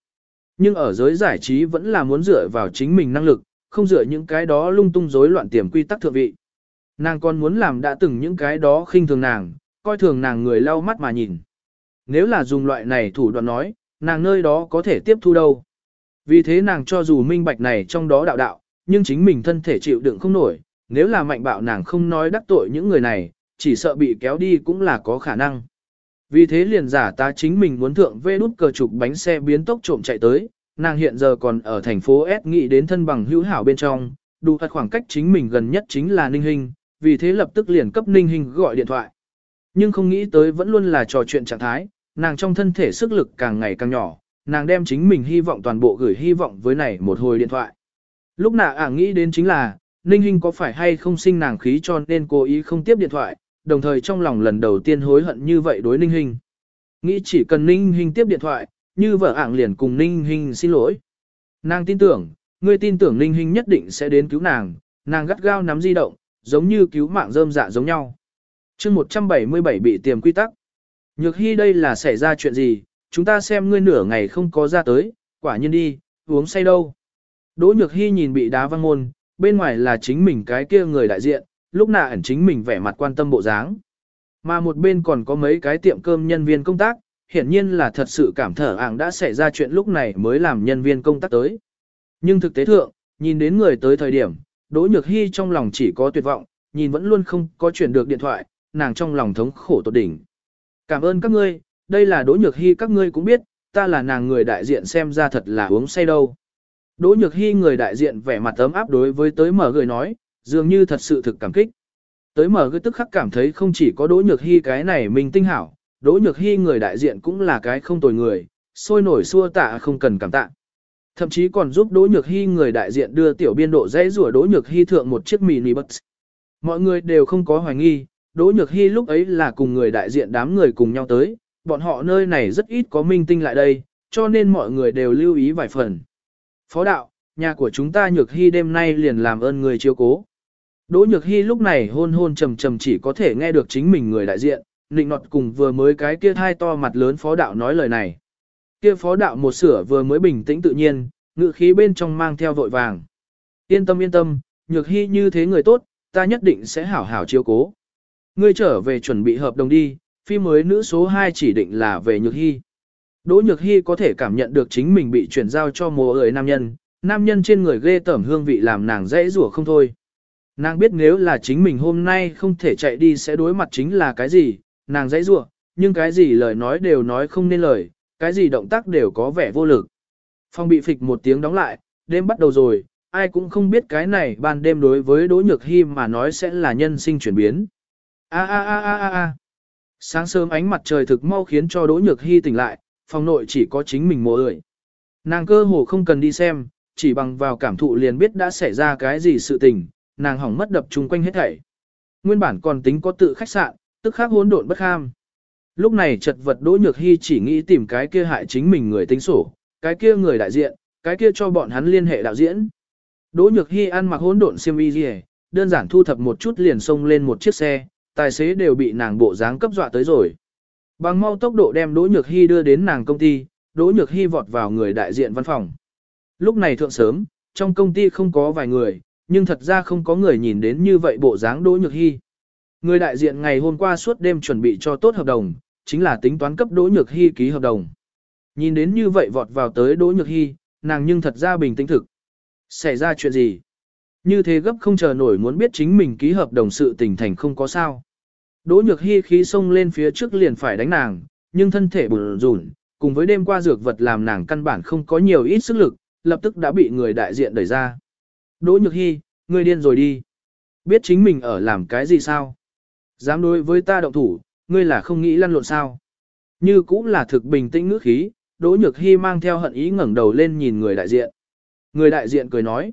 Nhưng ở giới giải trí vẫn là muốn dựa vào chính mình năng lực, không dựa những cái đó lung tung rối loạn tiềm quy tắc thượng vị. Nàng còn muốn làm đã từng những cái đó khinh thường nàng, coi thường nàng người lau mắt mà nhìn. Nếu là dùng loại này thủ đoạn nói, nàng nơi đó có thể tiếp thu đâu. Vì thế nàng cho dù minh bạch này trong đó đạo đạo, nhưng chính mình thân thể chịu đựng không nổi, nếu là mạnh bạo nàng không nói đắc tội những người này, chỉ sợ bị kéo đi cũng là có khả năng. Vì thế liền giả ta chính mình muốn thượng vê nút cờ trục bánh xe biến tốc trộm chạy tới, nàng hiện giờ còn ở thành phố S nghĩ đến thân bằng hữu hảo bên trong, đủ thật khoảng cách chính mình gần nhất chính là Ninh Hinh, vì thế lập tức liền cấp Ninh Hinh gọi điện thoại. Nhưng không nghĩ tới vẫn luôn là trò chuyện trạng thái, nàng trong thân thể sức lực càng ngày càng nhỏ, nàng đem chính mình hy vọng toàn bộ gửi hy vọng với này một hồi điện thoại. Lúc nạ ả nghĩ đến chính là, Ninh Hinh có phải hay không sinh nàng khí cho nên cố ý không tiếp điện thoại, đồng thời trong lòng lần đầu tiên hối hận như vậy đối Ninh Hinh. Nghĩ chỉ cần Ninh Hinh tiếp điện thoại, như vợ ảng liền cùng Ninh Hinh xin lỗi. Nàng tin tưởng, người tin tưởng Ninh Hinh nhất định sẽ đến cứu nàng, nàng gắt gao nắm di động, giống như cứu mạng rơm dạ giống nhau. chương 177 bị tiềm quy tắc. Nhược hy đây là xảy ra chuyện gì, chúng ta xem ngươi nửa ngày không có ra tới, quả nhiên đi, uống say đâu. Đỗ Nhược Hy nhìn bị đá văng môn, bên ngoài là chính mình cái kia người đại diện, lúc nạ ẩn chính mình vẻ mặt quan tâm bộ dáng. Mà một bên còn có mấy cái tiệm cơm nhân viên công tác, hiển nhiên là thật sự cảm thở ảng đã xảy ra chuyện lúc này mới làm nhân viên công tác tới. Nhưng thực tế thượng, nhìn đến người tới thời điểm, Đỗ Nhược Hy trong lòng chỉ có tuyệt vọng, nhìn vẫn luôn không có chuyển được điện thoại, nàng trong lòng thống khổ tột đỉnh. Cảm ơn các ngươi, đây là Đỗ Nhược Hy các ngươi cũng biết, ta là nàng người đại diện xem ra thật là uống say đâu. Đỗ Nhược Hy người đại diện vẻ mặt ấm áp đối với tới mở người nói, dường như thật sự thực cảm kích. Tới mở người tức khắc cảm thấy không chỉ có Đỗ Nhược Hy cái này mình tinh hảo, Đỗ Nhược Hy người đại diện cũng là cái không tồi người, sôi nổi xua tạ không cần cảm tạ. Thậm chí còn giúp Đỗ Nhược Hy người đại diện đưa tiểu biên độ dãy rủa Đỗ Nhược Hy thượng một chiếc mini bus. Mọi người đều không có hoài nghi, Đỗ Nhược Hy lúc ấy là cùng người đại diện đám người cùng nhau tới, bọn họ nơi này rất ít có minh tinh lại đây, cho nên mọi người đều lưu ý vài phần. Phó đạo, nhà của chúng ta Nhược Hy đêm nay liền làm ơn người chiếu cố. Đỗ Nhược Hy lúc này hôn hôn trầm trầm chỉ có thể nghe được chính mình người đại diện, nịnh nọt cùng vừa mới cái kia hai to mặt lớn phó đạo nói lời này. Kia phó đạo một sửa vừa mới bình tĩnh tự nhiên, ngự khí bên trong mang theo vội vàng. Yên tâm yên tâm, Nhược Hy như thế người tốt, ta nhất định sẽ hảo hảo chiếu cố. Ngươi trở về chuẩn bị hợp đồng đi, phi mới nữ số 2 chỉ định là về Nhược Hy. Đỗ Nhược Hy có thể cảm nhận được chính mình bị chuyển giao cho mùa người nam nhân, nam nhân trên người ghê tởm hương vị làm nàng dễ rủa không thôi. Nàng biết nếu là chính mình hôm nay không thể chạy đi sẽ đối mặt chính là cái gì, nàng dễ ruộng, nhưng cái gì lời nói đều nói không nên lời, cái gì động tác đều có vẻ vô lực. Phong bị phịch một tiếng đóng lại, đêm bắt đầu rồi, ai cũng không biết cái này ban đêm đối với Đỗ Nhược Hy mà nói sẽ là nhân sinh chuyển biến. A a a a a a. Sáng sớm ánh mặt trời thực mau khiến cho Đỗ Nhược Hy tỉnh lại, phòng nội chỉ có chính mình mỗi ơi. Nàng cơ hồ không cần đi xem, chỉ bằng vào cảm thụ liền biết đã xảy ra cái gì sự tình, nàng hỏng mất đập chung quanh hết thảy. Nguyên bản còn tính có tự khách sạn, tức khắc hỗn độn bất ham. Lúc này chật vật Đỗ Nhược Hy chỉ nghĩ tìm cái kia hại chính mình người tính sổ, cái kia người đại diện, cái kia cho bọn hắn liên hệ đạo diễn. Đỗ Nhược Hy ăn mặc hỗn độn xiêm y gì, đơn giản thu thập một chút liền xông lên một chiếc xe, tài xế đều bị nàng bộ dáng cấp dọa tới rồi. Bằng mau tốc độ đem Đỗ Nhược Hy đưa đến nàng công ty, Đỗ Nhược Hy vọt vào người đại diện văn phòng. Lúc này thượng sớm, trong công ty không có vài người, nhưng thật ra không có người nhìn đến như vậy bộ dáng Đỗ Nhược Hy. Người đại diện ngày hôm qua suốt đêm chuẩn bị cho tốt hợp đồng, chính là tính toán cấp Đỗ Nhược Hy ký hợp đồng. Nhìn đến như vậy vọt vào tới Đỗ Nhược Hy, nàng nhưng thật ra bình tĩnh thực. Xảy ra chuyện gì? Như thế gấp không chờ nổi muốn biết chính mình ký hợp đồng sự tình thành không có sao. Đỗ Nhược Hy khí xông lên phía trước liền phải đánh nàng, nhưng thân thể bùn rủn, cùng với đêm qua dược vật làm nàng căn bản không có nhiều ít sức lực, lập tức đã bị người đại diện đẩy ra. Đỗ Nhược Hy, ngươi điên rồi đi. Biết chính mình ở làm cái gì sao? Dám đối với ta động thủ, ngươi là không nghĩ lăn lộn sao? Như cũng là thực bình tĩnh ngữ khí, Đỗ Nhược Hy mang theo hận ý ngẩng đầu lên nhìn người đại diện. Người đại diện cười nói,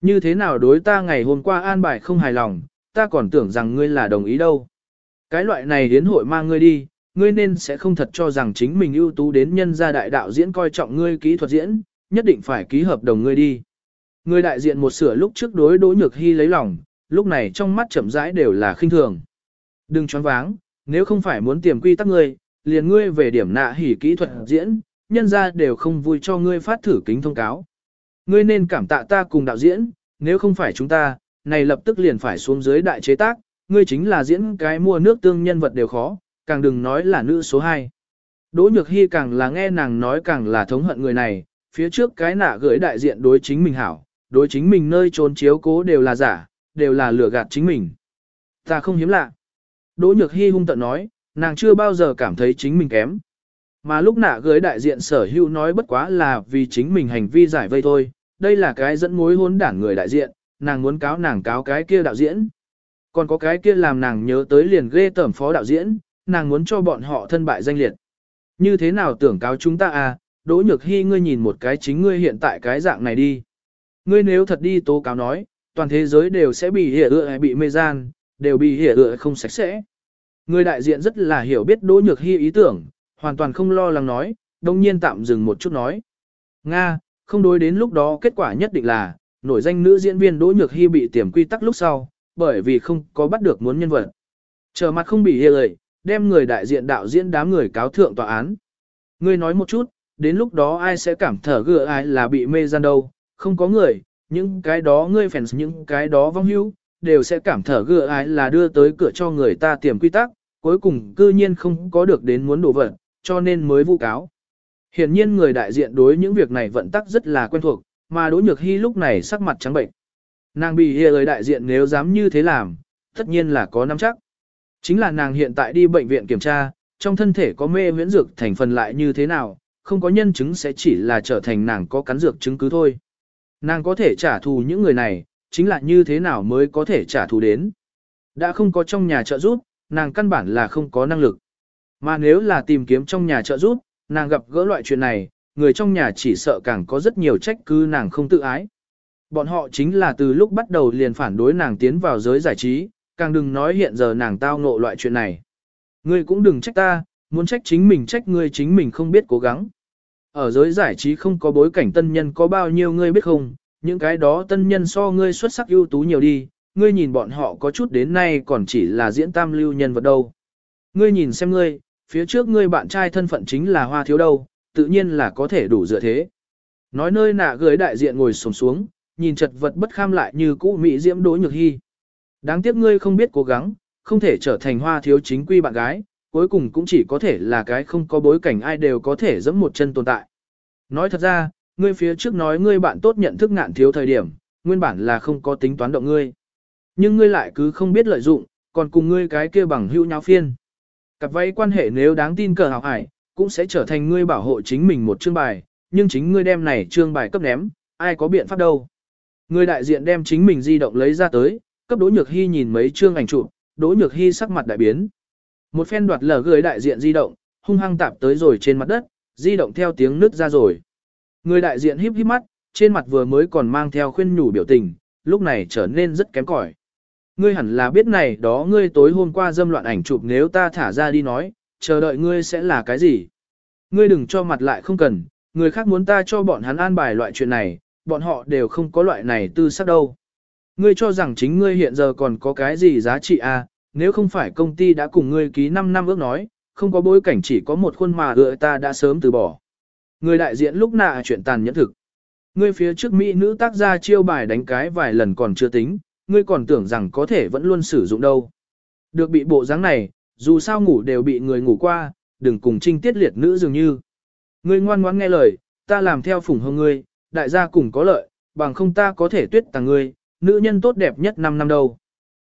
như thế nào đối ta ngày hôm qua an bài không hài lòng, ta còn tưởng rằng ngươi là đồng ý đâu. Cái loại này đến hội mang ngươi đi, ngươi nên sẽ không thật cho rằng chính mình ưu tú đến nhân gia đại đạo diễn coi trọng ngươi kỹ thuật diễn, nhất định phải ký hợp đồng ngươi đi. Người đại diện một sửa lúc trước đối Đỗ Nhược Hy lấy lòng, lúc này trong mắt chậm rãi đều là khinh thường. Đừng choáng váng, nếu không phải muốn tiềm quy tắc ngươi, liền ngươi về điểm nạ hỉ kỹ thuật diễn, nhân ra đều không vui cho ngươi phát thử kính thông cáo. Ngươi nên cảm tạ ta cùng đạo diễn, nếu không phải chúng ta, này lập tức liền phải xuống dưới đại chế tác, ngươi chính là diễn cái mua nước tương nhân vật đều khó, càng đừng nói là nữ số 2. Đỗ Nhược Hy càng là nghe nàng nói càng là thống hận người này, phía trước cái nạ gửi đại diện đối chính mình hảo, đối chính mình nơi trốn chiếu cố đều là giả, đều là lừa gạt chính mình. Ta không hiếm lạ. Đỗ Nhược Hi hung tận nói, nàng chưa bao giờ cảm thấy chính mình kém. Mà lúc nạ gửi đại diện sở hữu nói bất quá là vì chính mình hành vi giải vây thôi, đây là cái dẫn mối hôn đảng người đại diện, nàng muốn cáo nàng cáo cái kia đạo diễn. Còn có cái kia làm nàng nhớ tới liền ghê tẩm phó đạo diễn, nàng muốn cho bọn họ thân bại danh liệt. Như thế nào tưởng cáo chúng ta à, Đỗ Nhược Hy ngươi nhìn một cái chính ngươi hiện tại cái dạng này đi. Ngươi nếu thật đi tố cáo nói, toàn thế giới đều sẽ bị hiểu ựa hay bị mê gian, đều bị hiểu ựa không sạch sẽ. Người đại diện rất là hiểu biết Đỗ Nhược Hy ý tưởng, hoàn toàn không lo lắng nói, đồng nhiên tạm dừng một chút nói. Nga, không đối đến lúc đó kết quả nhất định là, nổi danh nữ diễn viên Đỗ Nhược Hy bị tiềm quy tắc lúc sau, bởi vì không có bắt được muốn nhân vật. Trở mặt không bị hề lời, đem người đại diện đạo diễn đám người cáo thượng tòa án. Ngươi nói một chút, đến lúc đó ai sẽ cảm thở gựa ai là bị mê gian đâu, không có người, những cái đó ngươi fans những cái đó vong hữu, đều sẽ cảm thở gựa ai là đưa tới cửa cho người ta tiềm quy tắc, cuối cùng cư nhiên không có được đến muốn đổ vật, cho nên mới vu cáo. Hiển nhiên người đại diện đối những việc này vận tắc rất là quen thuộc, mà Đỗ Nhược Hy lúc này sắc mặt trắng bệnh. Nàng bị hìa lời đại diện nếu dám như thế làm, tất nhiên là có nắm chắc. Chính là nàng hiện tại đi bệnh viện kiểm tra, trong thân thể có mê huyễn dược thành phần lại như thế nào, không có nhân chứng sẽ chỉ là trở thành nàng có cắn dược chứng cứ thôi. Nàng có thể trả thù những người này, chính là như thế nào mới có thể trả thù đến. Đã không có trong nhà trợ giúp, nàng căn bản là không có năng lực. Mà nếu là tìm kiếm trong nhà trợ giúp, nàng gặp gỡ loại chuyện này, người trong nhà chỉ sợ càng có rất nhiều trách cứ nàng không tự ái. Bọn họ chính là từ lúc bắt đầu liền phản đối nàng tiến vào giới giải trí, càng đừng nói hiện giờ nàng tao ngộ loại chuyện này. Ngươi cũng đừng trách ta, muốn trách chính mình trách ngươi chính mình không biết cố gắng. Ở giới giải trí không có bối cảnh tân nhân có bao nhiêu ngươi biết không, những cái đó tân nhân so ngươi xuất sắc ưu tú nhiều đi, ngươi nhìn bọn họ có chút đến nay còn chỉ là diễn tam lưu nhân vật đâu. Ngươi nhìn xem ngươi, phía trước ngươi bạn trai thân phận chính là hoa thiếu đâu, tự nhiên là có thể đủ dựa thế. Nói nơi nạ gửi đại diện ngồi sồm xuống, nhìn chật vật bất kham lại như cũ mỹ diễm đối nhược hy. Đáng tiếc ngươi không biết cố gắng, không thể trở thành hoa thiếu chính quy bạn gái, cuối cùng cũng chỉ có thể là cái không có bối cảnh ai đều có thể giẫm một chân tồn tại. Nói thật ra, ngươi phía trước nói ngươi bạn tốt nhận thức ngạn thiếu thời điểm, nguyên bản là không có tính toán động ngươi. Nhưng ngươi lại cứ không biết lợi dụng, còn cùng ngươi cái kia bằng hữu nháo phiên. Cặp váy quan hệ nếu đáng tin cờ học hải, cũng sẽ trở thành ngươi bảo hộ chính mình một chương bài, nhưng chính ngươi đem này chương bài cấp ném, ai có biện pháp đâu. Người đại diện đem chính mình di động lấy ra tới, cấp Đỗ Nhược Hy nhìn mấy chương ảnh chụp, Đỗ Nhược Hy sắc mặt đại biến. Một phen đoạt lở gửi đại diện di động, hung hăng tạp tới rồi trên mặt đất, di động theo tiếng nứt ra rồi. Người đại diện híp híp mắt, trên mặt vừa mới còn mang theo khuyên nhủ biểu tình, lúc này trở nên rất kém cỏi. Ngươi hẳn là biết này đó ngươi tối hôm qua dâm loạn ảnh chụp nếu ta thả ra đi nói, chờ đợi ngươi sẽ là cái gì. Ngươi đừng cho mặt lại không cần, người khác muốn ta cho bọn hắn an bài loại chuyện này, bọn họ đều không có loại này tư sắc đâu. Ngươi cho rằng chính ngươi hiện giờ còn có cái gì giá trị à, nếu không phải công ty đã cùng ngươi ký 5 năm ước nói, không có bối cảnh chỉ có một khuôn mà gợi ta đã sớm từ bỏ. Người đại diện lúc nạ chuyện tàn nhẫn thực. Ngươi phía trước Mỹ nữ tác gia chiêu bài đánh cái vài lần còn chưa tính, ngươi còn tưởng rằng có thể vẫn luôn sử dụng đâu. Được bị bộ dáng này, dù sao ngủ đều bị người ngủ qua, đừng cùng trinh tiết liệt nữ dường như. Ngươi ngoan ngoãn nghe lời, ta làm theo phủng hông ngươi, đại gia cùng có lợi, bằng không ta có thể tuyết tàng ngươi, nữ nhân tốt đẹp nhất 5 năm đâu.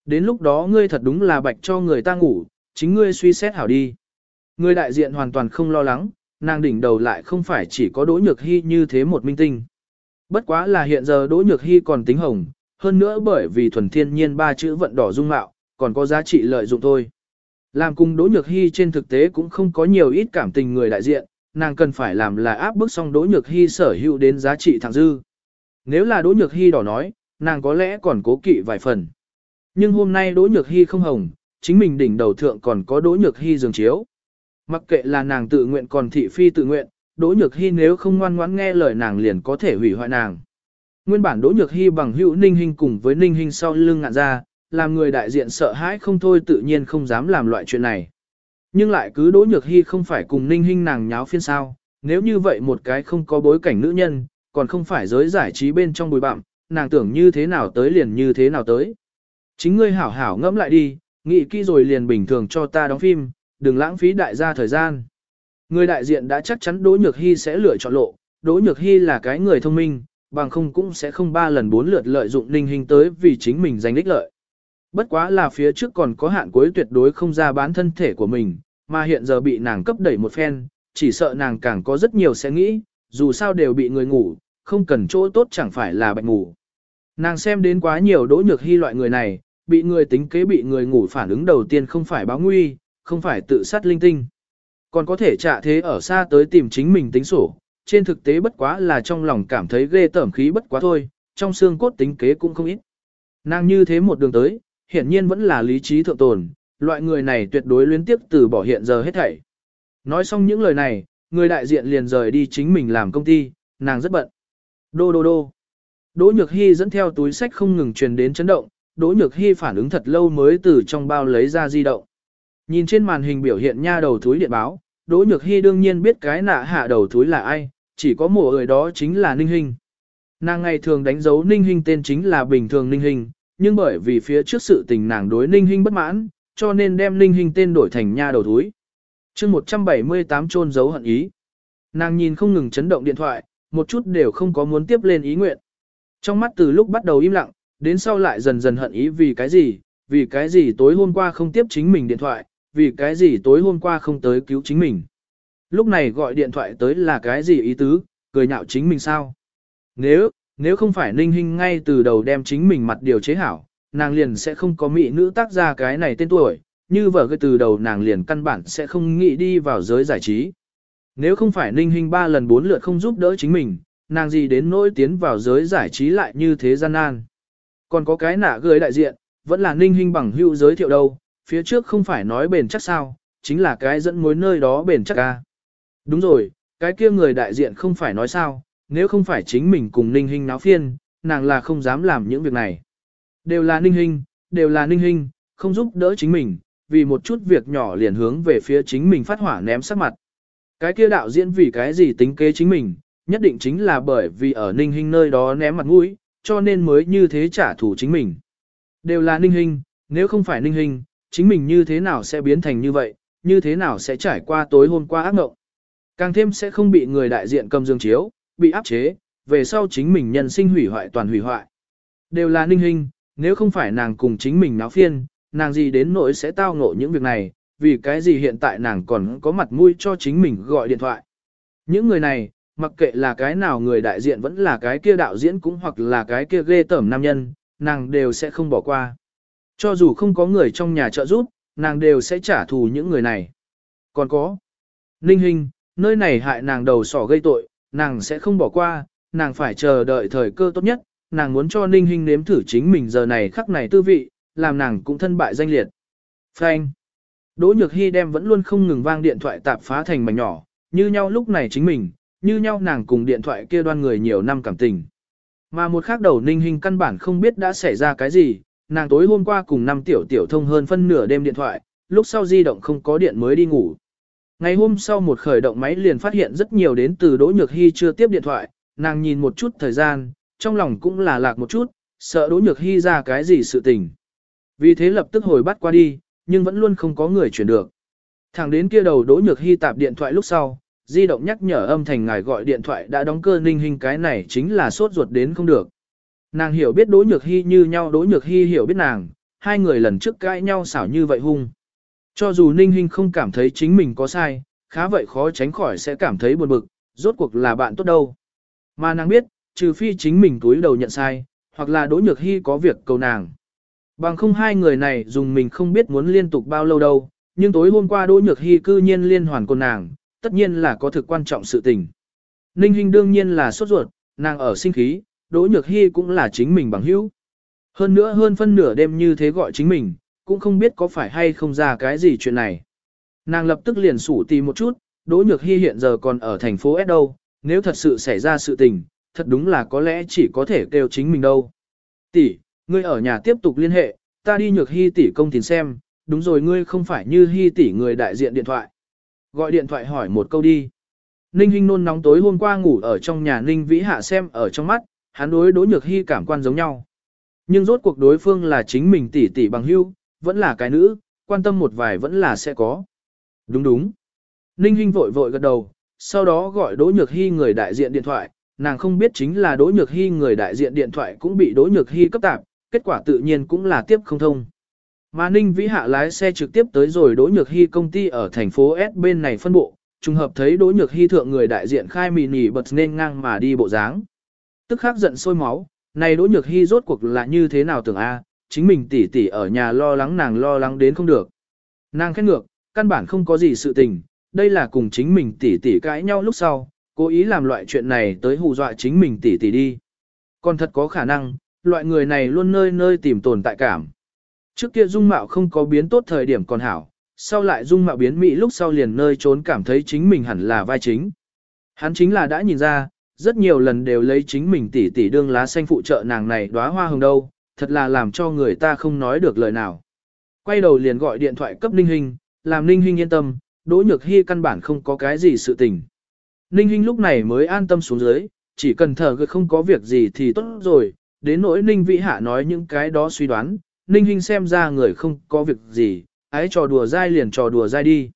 Đến lúc đó ngươi thật đúng là bạch cho người ta ngủ, chính ngươi suy xét hảo đi. Người đại diện hoàn toàn không lo lắng, nàng đỉnh đầu lại không phải chỉ có Đỗ Nhược Hy như thế một minh tinh. Bất quá là hiện giờ Đỗ Nhược Hy còn tính hồng, hơn nữa bởi vì thuần thiên nhiên ba chữ vận đỏ dung mạo, còn có giá trị lợi dụng thôi. Làm cùng Đỗ Nhược Hy trên thực tế cũng không có nhiều ít cảm tình người đại diện, nàng cần phải làm là áp bức xong Đỗ Nhược Hy sở hữu đến giá trị thẳng dư. Nếu là Đỗ Nhược Hy đỏ nói, nàng có lẽ còn cố kỵ vài phần. Nhưng hôm nay Đỗ Nhược Hy không hồng, chính mình đỉnh đầu thượng còn có Đỗ Nhược Hy giường chiếu. Mặc kệ là nàng tự nguyện còn thị phi tự nguyện, Đỗ Nhược Hy nếu không ngoan ngoãn nghe lời nàng liền có thể hủy hoại nàng. Nguyên bản Đỗ Nhược Hy bằng hữu Ninh Hinh cùng với Ninh Hinh sau lưng ngạn ra, làm người đại diện sợ hãi không thôi tự nhiên không dám làm loại chuyện này. Nhưng lại cứ Đỗ Nhược Hy không phải cùng Ninh Hinh nàng nháo phiên sao, nếu như vậy một cái không có bối cảnh nữ nhân, còn không phải giới giải trí bên trong bùi bặm, nàng tưởng như thế nào tới liền như thế nào tới. Chính ngươi hảo hảo ngẫm lại đi, nghĩ kỹ rồi liền bình thường cho ta đóng phim, đừng lãng phí đại gia thời gian. Người đại diện đã chắc chắn Đỗ Nhược Hy sẽ lựa chọn lộ, Đỗ Nhược Hy là cái người thông minh, bằng không cũng sẽ không ba lần bốn lượt lợi dụng ninh hình tới vì chính mình giành đích lợi. Bất quá là phía trước còn có hạn cuối tuyệt đối không ra bán thân thể của mình, mà hiện giờ bị nàng cấp đẩy một phen, chỉ sợ nàng càng có rất nhiều sẽ nghĩ, dù sao đều bị người ngủ, không cần chỗ tốt chẳng phải là bệnh ngủ. Nàng xem đến quá nhiều đỗ nhược hy loại người này, bị người tính kế bị người ngủ phản ứng đầu tiên không phải báo nguy, không phải tự sát linh tinh. Còn có thể trả thế ở xa tới tìm chính mình tính sổ, trên thực tế bất quá là trong lòng cảm thấy ghê tởm khí bất quá thôi, trong xương cốt tính kế cũng không ít. Nàng như thế một đường tới, hiển nhiên vẫn là lý trí thượng tồn, loại người này tuyệt đối liên tiếp từ bỏ hiện giờ hết thảy. Nói xong những lời này, người đại diện liền rời đi chính mình làm công ty, nàng rất bận. Đô đô đô. Đỗ Nhược Hy dẫn theo túi sách không ngừng truyền đến chấn động, Đỗ Nhược Hy phản ứng thật lâu mới từ trong bao lấy ra di động. Nhìn trên màn hình biểu hiện nha đầu túi điện báo, Đỗ Nhược Hy đương nhiên biết cái nạ hạ đầu túi là ai, chỉ có một người đó chính là Ninh Hinh. Nàng ngày thường đánh dấu Ninh Hinh tên chính là bình thường Ninh Hinh, nhưng bởi vì phía trước sự tình nàng đối Ninh Hinh bất mãn, cho nên đem Ninh Hinh tên đổi thành nha đầu túi. chương 178 trôn dấu hận ý. Nàng nhìn không ngừng chấn động điện thoại, một chút đều không có muốn tiếp lên ý nguyện. Trong mắt từ lúc bắt đầu im lặng, đến sau lại dần dần hận ý vì cái gì, vì cái gì tối hôm qua không tiếp chính mình điện thoại, vì cái gì tối hôm qua không tới cứu chính mình. Lúc này gọi điện thoại tới là cái gì ý tứ, cười nhạo chính mình sao? Nếu, nếu không phải ninh hình ngay từ đầu đem chính mình mặt điều chế hảo, nàng liền sẽ không có mỹ nữ tác ra cái này tên tuổi, như vở cái từ đầu nàng liền căn bản sẽ không nghĩ đi vào giới giải trí. Nếu không phải ninh hình ba lần bốn lượt không giúp đỡ chính mình, nàng gì đến nỗi tiến vào giới giải trí lại như thế gian nan. Còn có cái nạ gửi đại diện, vẫn là ninh hình bằng hữu giới thiệu đâu, phía trước không phải nói bền chắc sao, chính là cái dẫn mối nơi đó bền chắc ca. Đúng rồi, cái kia người đại diện không phải nói sao, nếu không phải chính mình cùng ninh hình náo phiên, nàng là không dám làm những việc này. Đều là ninh hình, đều là ninh hình, không giúp đỡ chính mình, vì một chút việc nhỏ liền hướng về phía chính mình phát hỏa ném sắc mặt. Cái kia đạo diễn vì cái gì tính kế chính mình, nhất định chính là bởi vì ở ninh hình nơi đó ném mặt mũi, cho nên mới như thế trả thù chính mình. Đều là ninh hình, nếu không phải ninh hình, chính mình như thế nào sẽ biến thành như vậy, như thế nào sẽ trải qua tối hôm qua ác mộng. Càng thêm sẽ không bị người đại diện cầm dương chiếu, bị áp chế, về sau chính mình nhân sinh hủy hoại toàn hủy hoại. Đều là ninh hình, nếu không phải nàng cùng chính mình náo phiên, nàng gì đến nỗi sẽ tao ngộ những việc này, vì cái gì hiện tại nàng còn có mặt mũi cho chính mình gọi điện thoại. Những người này, mặc kệ là cái nào người đại diện vẫn là cái kia đạo diễn cũng hoặc là cái kia ghê tởm nam nhân, nàng đều sẽ không bỏ qua. Cho dù không có người trong nhà trợ giúp, nàng đều sẽ trả thù những người này. Còn có, Ninh Hinh, nơi này hại nàng đầu sỏ gây tội, nàng sẽ không bỏ qua, nàng phải chờ đợi thời cơ tốt nhất, nàng muốn cho Ninh Hinh nếm thử chính mình giờ này khắc này tư vị, làm nàng cũng thân bại danh liệt. Frank. Đỗ Nhược Hy đem vẫn luôn không ngừng vang điện thoại tạp phá thành mảnh nhỏ, như nhau lúc này chính mình, như nhau nàng cùng điện thoại kia đoan người nhiều năm cảm tình. Mà một khác đầu Ninh hình căn bản không biết đã xảy ra cái gì, nàng tối hôm qua cùng năm tiểu tiểu thông hơn phân nửa đêm điện thoại, lúc sau di động không có điện mới đi ngủ. Ngày hôm sau một khởi động máy liền phát hiện rất nhiều đến từ Đỗ Nhược Hy chưa tiếp điện thoại, nàng nhìn một chút thời gian, trong lòng cũng là lạc một chút, sợ Đỗ Nhược Hy ra cái gì sự tình. Vì thế lập tức hồi bắt qua đi, nhưng vẫn luôn không có người chuyển được. Thẳng đến kia đầu Đỗ Nhược Hy tạp điện thoại lúc sau, di động nhắc nhở âm thành ngài gọi điện thoại đã đóng cơ ninh hình cái này chính là sốt ruột đến không được. Nàng hiểu biết Đỗ Nhược Hy như nhau Đỗ Nhược Hy hiểu biết nàng, hai người lần trước cãi nhau xảo như vậy hung. Cho dù Ninh Hinh không cảm thấy chính mình có sai, khá vậy khó tránh khỏi sẽ cảm thấy buồn bực, rốt cuộc là bạn tốt đâu. Mà nàng biết, trừ phi chính mình túi đầu nhận sai, hoặc là Đỗ Nhược Hy có việc cầu nàng. Bằng không hai người này dùng mình không biết muốn liên tục bao lâu đâu, nhưng tối hôm qua Đỗ Nhược Hy cư nhiên liên hoàn con nàng, tất nhiên là có thực quan trọng sự tình. Ninh Hinh đương nhiên là sốt ruột, nàng ở sinh khí, Đỗ Nhược Hy cũng là chính mình bằng hữu. Hơn nữa hơn phân nửa đêm như thế gọi chính mình, cũng không biết có phải hay không ra cái gì chuyện này. Nàng lập tức liền sủ tì một chút, Đỗ Nhược Hy hiện giờ còn ở thành phố S đâu, nếu thật sự xảy ra sự tình, thật đúng là có lẽ chỉ có thể kêu chính mình đâu. Tỷ, ngươi ở nhà tiếp tục liên hệ, ta đi Nhược Hy tỷ công tìm xem, đúng rồi ngươi không phải như Hy tỷ người đại diện điện thoại. Gọi điện thoại hỏi một câu đi. Ninh Hinh nôn nóng tối hôm qua ngủ ở trong nhà Ninh Vĩ Hạ xem ở trong mắt, hắn đối Đỗ Nhược Hi cảm quan giống nhau. Nhưng rốt cuộc đối phương là chính mình tỷ tỷ bằng hữu, vẫn là cái nữ, quan tâm một vài vẫn là sẽ có. Đúng đúng. Ninh Hinh vội vội gật đầu, sau đó gọi Đỗ Nhược Hi người đại diện điện thoại, nàng không biết chính là Đỗ Nhược Hi người đại diện điện thoại cũng bị Đỗ Nhược Hi cấp tạp, kết quả tự nhiên cũng là tiếp không thông. Mà Ninh Vĩ Hạ lái xe trực tiếp tới rồi Đỗ Nhược Hy công ty ở thành phố S bên này phân bộ, trùng hợp thấy Đỗ Nhược Hy thượng người đại diện khai mì nỉ bật nên ngang mà đi bộ dáng. Tức khắc giận sôi máu, này Đỗ Nhược Hy rốt cuộc là như thế nào tưởng a, chính mình tỷ tỷ ở nhà lo lắng nàng lo lắng đến không được. Nàng khét ngược, căn bản không có gì sự tình, đây là cùng chính mình tỷ tỷ cãi nhau lúc sau, cố ý làm loại chuyện này tới hù dọa chính mình tỷ tỷ đi. Còn thật có khả năng, loại người này luôn nơi nơi tìm tồn tại cảm. Trước kia dung mạo không có biến tốt thời điểm còn hảo, sau lại dung mạo biến mỹ lúc sau liền nơi trốn cảm thấy chính mình hẳn là vai chính. Hắn chính là đã nhìn ra, rất nhiều lần đều lấy chính mình tỷ tỷ đương lá xanh phụ trợ nàng này đóa hoa hồng đâu, thật là làm cho người ta không nói được lời nào. Quay đầu liền gọi điện thoại cấp Ninh Hinh, làm Ninh Hinh yên tâm, Đỗ Nhược Hi căn bản không có cái gì sự tình. Ninh Hinh lúc này mới an tâm xuống dưới, chỉ cần thở gật không có việc gì thì tốt rồi, đến nỗi Ninh Vĩ Hạ nói những cái đó suy đoán, Ninh Hinh xem ra người không có việc gì, ái trò đùa dai liền trò đùa dai đi.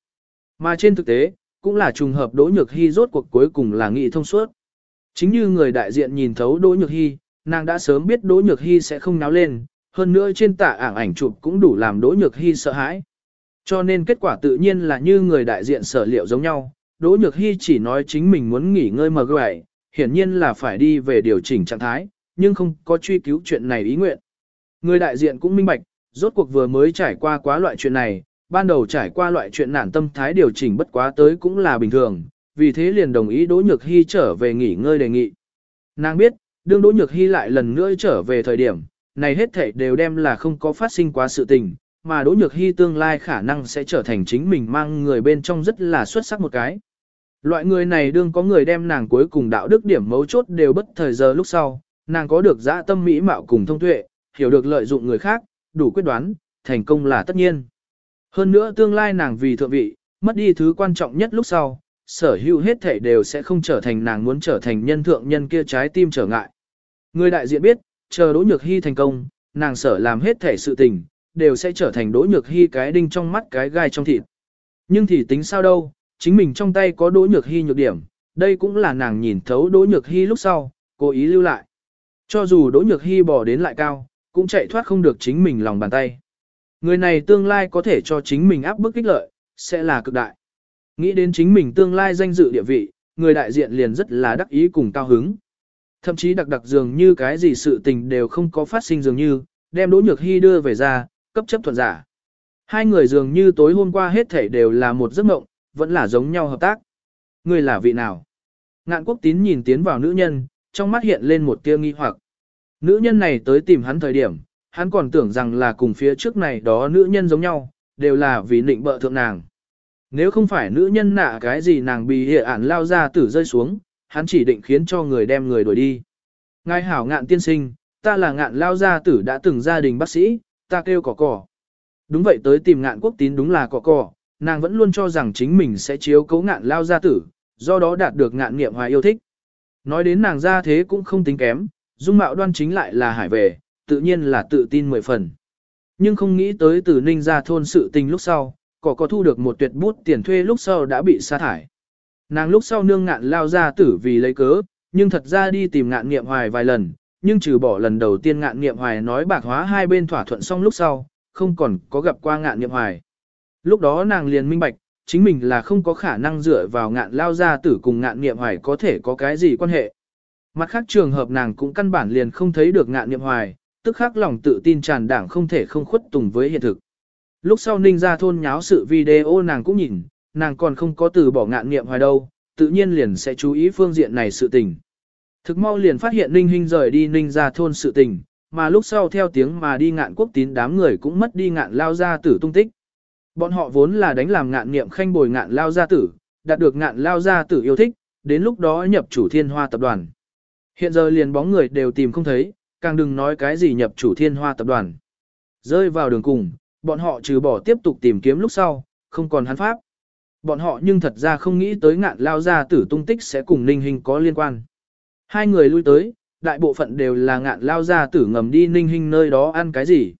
Mà trên thực tế, cũng là trùng hợp Đỗ Nhược Hy rốt cuộc cuối cùng là nghị thông suốt. Chính như người đại diện nhìn thấu Đỗ Nhược Hy, nàng đã sớm biết Đỗ Nhược Hy sẽ không náo lên, hơn nữa trên tạ ảng ảnh chụp cũng đủ làm Đỗ Nhược Hy sợ hãi. Cho nên kết quả tự nhiên là như người đại diện sở liệu giống nhau, Đỗ Nhược Hy chỉ nói chính mình muốn nghỉ ngơi mà gửi, hiển nhiên là phải đi về điều chỉnh trạng thái, nhưng không có truy cứu chuyện này ý nguyện. Người đại diện cũng minh bạch, rốt cuộc vừa mới trải qua quá loại chuyện này, ban đầu trải qua loại chuyện nản tâm thái điều chỉnh bất quá tới cũng là bình thường, vì thế liền đồng ý Đỗ Nhược Hy trở về nghỉ ngơi đề nghị. Nàng biết, đương Đỗ Nhược Hy lại lần nữa trở về thời điểm, này hết thảy đều đem là không có phát sinh quá sự tình, mà Đỗ Nhược Hy tương lai khả năng sẽ trở thành chính mình mang người bên trong rất là xuất sắc một cái. Loại người này đương có người đem nàng cuối cùng đạo đức điểm mấu chốt đều bất thời giờ lúc sau, nàng có được dã tâm mỹ mạo cùng thông tuệ, hiểu được lợi dụng người khác, đủ quyết đoán, thành công là tất nhiên. Hơn nữa tương lai nàng vì thượng vị, mất đi thứ quan trọng nhất lúc sau, sở hữu hết thể đều sẽ không trở thành nàng muốn trở thành nhân thượng nhân kia trái tim trở ngại. Người đại diện biết, chờ Đỗ Nhược Hy thành công, nàng sở làm hết thể sự tình, đều sẽ trở thành Đỗ Nhược Hy cái đinh trong mắt cái gai trong thịt. Nhưng thì tính sao đâu, chính mình trong tay có Đỗ Nhược Hy nhược điểm, đây cũng là nàng nhìn thấu Đỗ Nhược Hy lúc sau, cố ý lưu lại. Cho dù Đỗ Nhược Hy bỏ đến lại cao, cũng chạy thoát không được chính mình lòng bàn tay. Người này tương lai có thể cho chính mình áp bức kích lợi, sẽ là cực đại. Nghĩ đến chính mình tương lai danh dự địa vị, người đại diện liền rất là đắc ý cùng cao hứng. Thậm chí đặc đặc dường như cái gì sự tình đều không có phát sinh dường như, đem Đỗ Nhược Hy đưa về ra, cấp chấp thuận giả. Hai người dường như tối hôm qua hết thảy đều là một giấc mộng, vẫn là giống nhau hợp tác. Người là vị nào? Ngạn quốc tín nhìn tiến vào nữ nhân, trong mắt hiện lên một tia nghi hoặc. Nữ nhân này tới tìm hắn thời điểm, hắn còn tưởng rằng là cùng phía trước này đó nữ nhân giống nhau, đều là vì nịnh bợ thượng nàng. Nếu không phải nữ nhân nạ cái gì nàng bị hệ ản lao ra tử rơi xuống, hắn chỉ định khiến cho người đem người đuổi đi. Ngài hảo ngạn tiên sinh, ta là ngạn lao gia tử đã từng gia đình bác sĩ, ta kêu cỏ cỏ. Đúng vậy tới tìm ngạn quốc tín đúng là cỏ cỏ, nàng vẫn luôn cho rằng chính mình sẽ chiếu cấu ngạn lao gia tử, do đó đạt được ngạn nghiệm hoài yêu thích. Nói đến nàng gia thế cũng không tính kém, dung mạo đoan chính lại là hải về, tự nhiên là tự tin mười phần. Nhưng không nghĩ tới từ ninh ra thôn sự tình lúc sau, cỏ có thu được một tuyệt bút tiền thuê lúc sau đã bị sa thải. Nàng lúc sau nương ngạn lao ra tử vì lấy cớ, nhưng thật ra đi tìm ngạn nghiệm hoài vài lần, nhưng trừ bỏ lần đầu tiên ngạn nghiệm hoài nói bạc hóa hai bên thỏa thuận xong lúc sau, không còn có gặp qua ngạn nghiệm hoài. Lúc đó nàng liền minh bạch, chính mình là không có khả năng dựa vào ngạn lao ra tử cùng ngạn nghiệm hoài có thể có cái gì quan hệ. Mặt khác trường hợp nàng cũng căn bản liền không thấy được ngạn niệm hoài, tức khắc lòng tự tin tràn đảng không thể không khuất tùng với hiện thực. Lúc sau ninh ra thôn nháo sự video nàng cũng nhìn, nàng còn không có từ bỏ ngạn niệm hoài đâu, tự nhiên liền sẽ chú ý phương diện này sự tình. Thực mau liền phát hiện ninh hình rời đi ninh ra thôn sự tình, mà lúc sau theo tiếng mà đi ngạn quốc tín đám người cũng mất đi ngạn lao gia tử tung tích. Bọn họ vốn là đánh làm ngạn niệm khanh bồi ngạn lao gia tử, đạt được ngạn lao gia tử yêu thích, đến lúc đó nhập chủ thiên hoa tập đoàn. Hiện giờ liền bóng người đều tìm không thấy, càng đừng nói cái gì nhập chủ thiên hoa tập đoàn. Rơi vào đường cùng, bọn họ trừ bỏ tiếp tục tìm kiếm lúc sau, không còn hắn pháp. Bọn họ nhưng thật ra không nghĩ tới ngạn lao gia tử tung tích sẽ cùng ninh hình có liên quan. Hai người lui tới, đại bộ phận đều là ngạn lao gia tử ngầm đi ninh hình nơi đó ăn cái gì.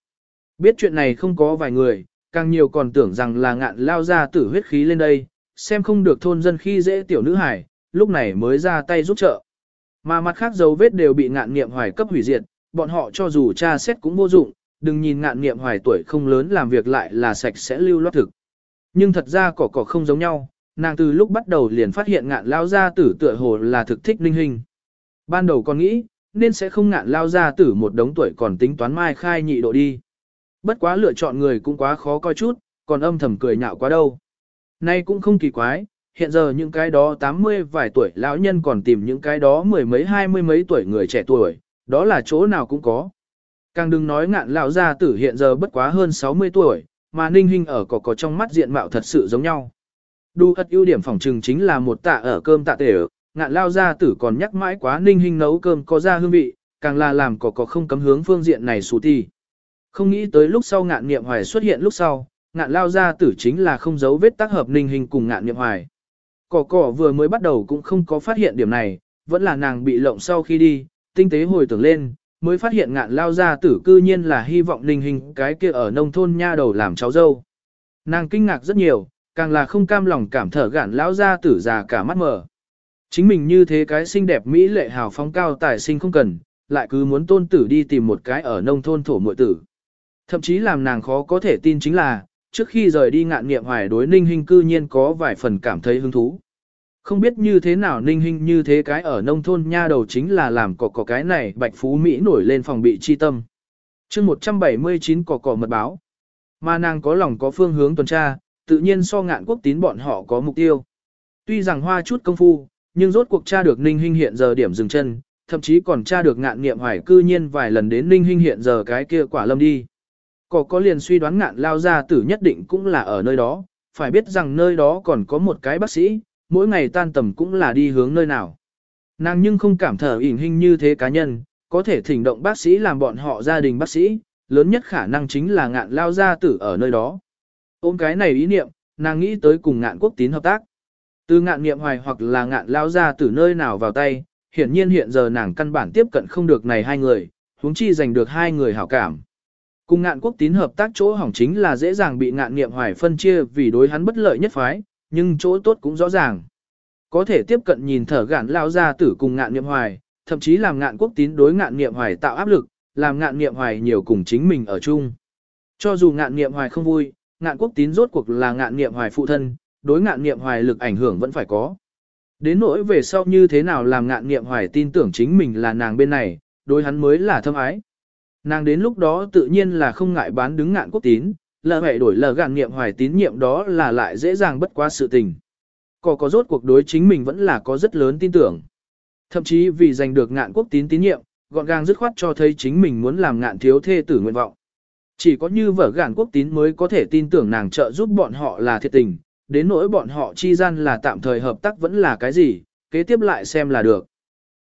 Biết chuyện này không có vài người, càng nhiều còn tưởng rằng là ngạn lao gia tử huyết khí lên đây, xem không được thôn dân khi dễ tiểu nữ hải, lúc này mới ra tay giúp trợ. Mà mặt khác dấu vết đều bị ngạn nghiệm hoài cấp hủy diệt, bọn họ cho dù tra xét cũng vô dụng, đừng nhìn ngạn nghiệm hoài tuổi không lớn làm việc lại là sạch sẽ lưu loát thực. Nhưng thật ra cỏ cỏ không giống nhau, nàng từ lúc bắt đầu liền phát hiện ngạn lao gia tử tựa hồ là thực thích linh hình. Ban đầu còn nghĩ, nên sẽ không ngạn lao gia tử một đống tuổi còn tính toán mai khai nhị độ đi. Bất quá lựa chọn người cũng quá khó coi chút, còn âm thầm cười nhạo quá đâu. Nay cũng không kỳ quái, hiện giờ những cái đó 80 vài tuổi lão nhân còn tìm những cái đó mười mấy hai mươi mấy tuổi người trẻ tuổi, đó là chỗ nào cũng có. Càng đừng nói ngạn lão gia tử hiện giờ bất quá hơn 60 tuổi, mà ninh hình ở cỏ cỏ trong mắt diện mạo thật sự giống nhau. Đu thật ưu điểm phòng trừng chính là một tạ ở cơm tạ tể ngạn lao gia tử còn nhắc mãi quá ninh hình nấu cơm có ra hương vị, càng là làm cỏ cỏ không cấm hướng phương diện này xù ti. Không nghĩ tới lúc sau ngạn niệm hoài xuất hiện lúc sau, ngạn lao gia tử chính là không giấu vết tác hợp ninh hình cùng ngạn niệm hoài. Cỏ cỏ vừa mới bắt đầu cũng không có phát hiện điểm này, vẫn là nàng bị lộng sau khi đi, tinh tế hồi tưởng lên, mới phát hiện ngạn lao gia tử cư nhiên là hy vọng ninh hình cái kia ở nông thôn nha đầu làm cháu dâu. Nàng kinh ngạc rất nhiều, càng là không cam lòng cảm thở gạn lão gia tử già cả mắt mở. Chính mình như thế cái xinh đẹp mỹ lệ hào phóng cao tài sinh không cần, lại cứ muốn tôn tử đi tìm một cái ở nông thôn thổ muội tử. Thậm chí làm nàng khó có thể tin chính là, trước khi rời đi ngạn nghiệm hoài đối ninh hình cư nhiên có vài phần cảm thấy hứng thú. Không biết như thế nào ninh hình như thế cái ở nông thôn nha đầu chính là làm cỏ cỏ cái này bạch phú Mỹ nổi lên phòng bị chi tâm. chương 179 cỏ cỏ mật báo. Mà nàng có lòng có phương hướng tuần tra, tự nhiên so ngạn quốc tín bọn họ có mục tiêu. Tuy rằng hoa chút công phu, nhưng rốt cuộc tra được ninh hình hiện giờ điểm dừng chân, thậm chí còn tra được ngạn nghiệm hoài cư nhiên vài lần đến ninh hình hiện giờ cái kia quả lâm đi. Có có liền suy đoán ngạn lao gia tử nhất định cũng là ở nơi đó, phải biết rằng nơi đó còn có một cái bác sĩ, mỗi ngày tan tầm cũng là đi hướng nơi nào. Nàng nhưng không cảm thở ỉn hình như thế cá nhân, có thể thỉnh động bác sĩ làm bọn họ gia đình bác sĩ, lớn nhất khả năng chính là ngạn lao gia tử ở nơi đó. Ôm cái này ý niệm, nàng nghĩ tới cùng ngạn quốc tín hợp tác. Từ ngạn niệm hoài hoặc là ngạn lao gia tử nơi nào vào tay, hiển nhiên hiện giờ nàng căn bản tiếp cận không được này hai người, huống chi giành được hai người hảo cảm. Cùng ngạn quốc tín hợp tác chỗ hỏng chính là dễ dàng bị ngạn niệm hoài phân chia vì đối hắn bất lợi nhất phái, nhưng chỗ tốt cũng rõ ràng. Có thể tiếp cận nhìn thở gạn lao gia tử cùng ngạn niệm hoài, thậm chí làm ngạn quốc tín đối ngạn niệm hoài tạo áp lực, làm ngạn niệm hoài nhiều cùng chính mình ở chung. Cho dù ngạn niệm hoài không vui, ngạn quốc tín rốt cuộc là ngạn niệm hoài phụ thân, đối ngạn niệm hoài lực ảnh hưởng vẫn phải có. Đến nỗi về sau như thế nào làm ngạn niệm hoài tin tưởng chính mình là nàng bên này, đối hắn mới là thâm ái. Nàng đến lúc đó tự nhiên là không ngại bán đứng ngạn quốc tín, lờ hệ đổi lờ gạn niệm hoài tín nhiệm đó là lại dễ dàng bất qua sự tình. Có có rốt cuộc đối chính mình vẫn là có rất lớn tin tưởng. Thậm chí vì giành được ngạn quốc tín tín nhiệm, gọn gàng dứt khoát cho thấy chính mình muốn làm ngạn thiếu thê tử nguyện vọng. Chỉ có như vở gạn quốc tín mới có thể tin tưởng nàng trợ giúp bọn họ là thiệt tình, đến nỗi bọn họ chi gian là tạm thời hợp tác vẫn là cái gì, kế tiếp lại xem là được.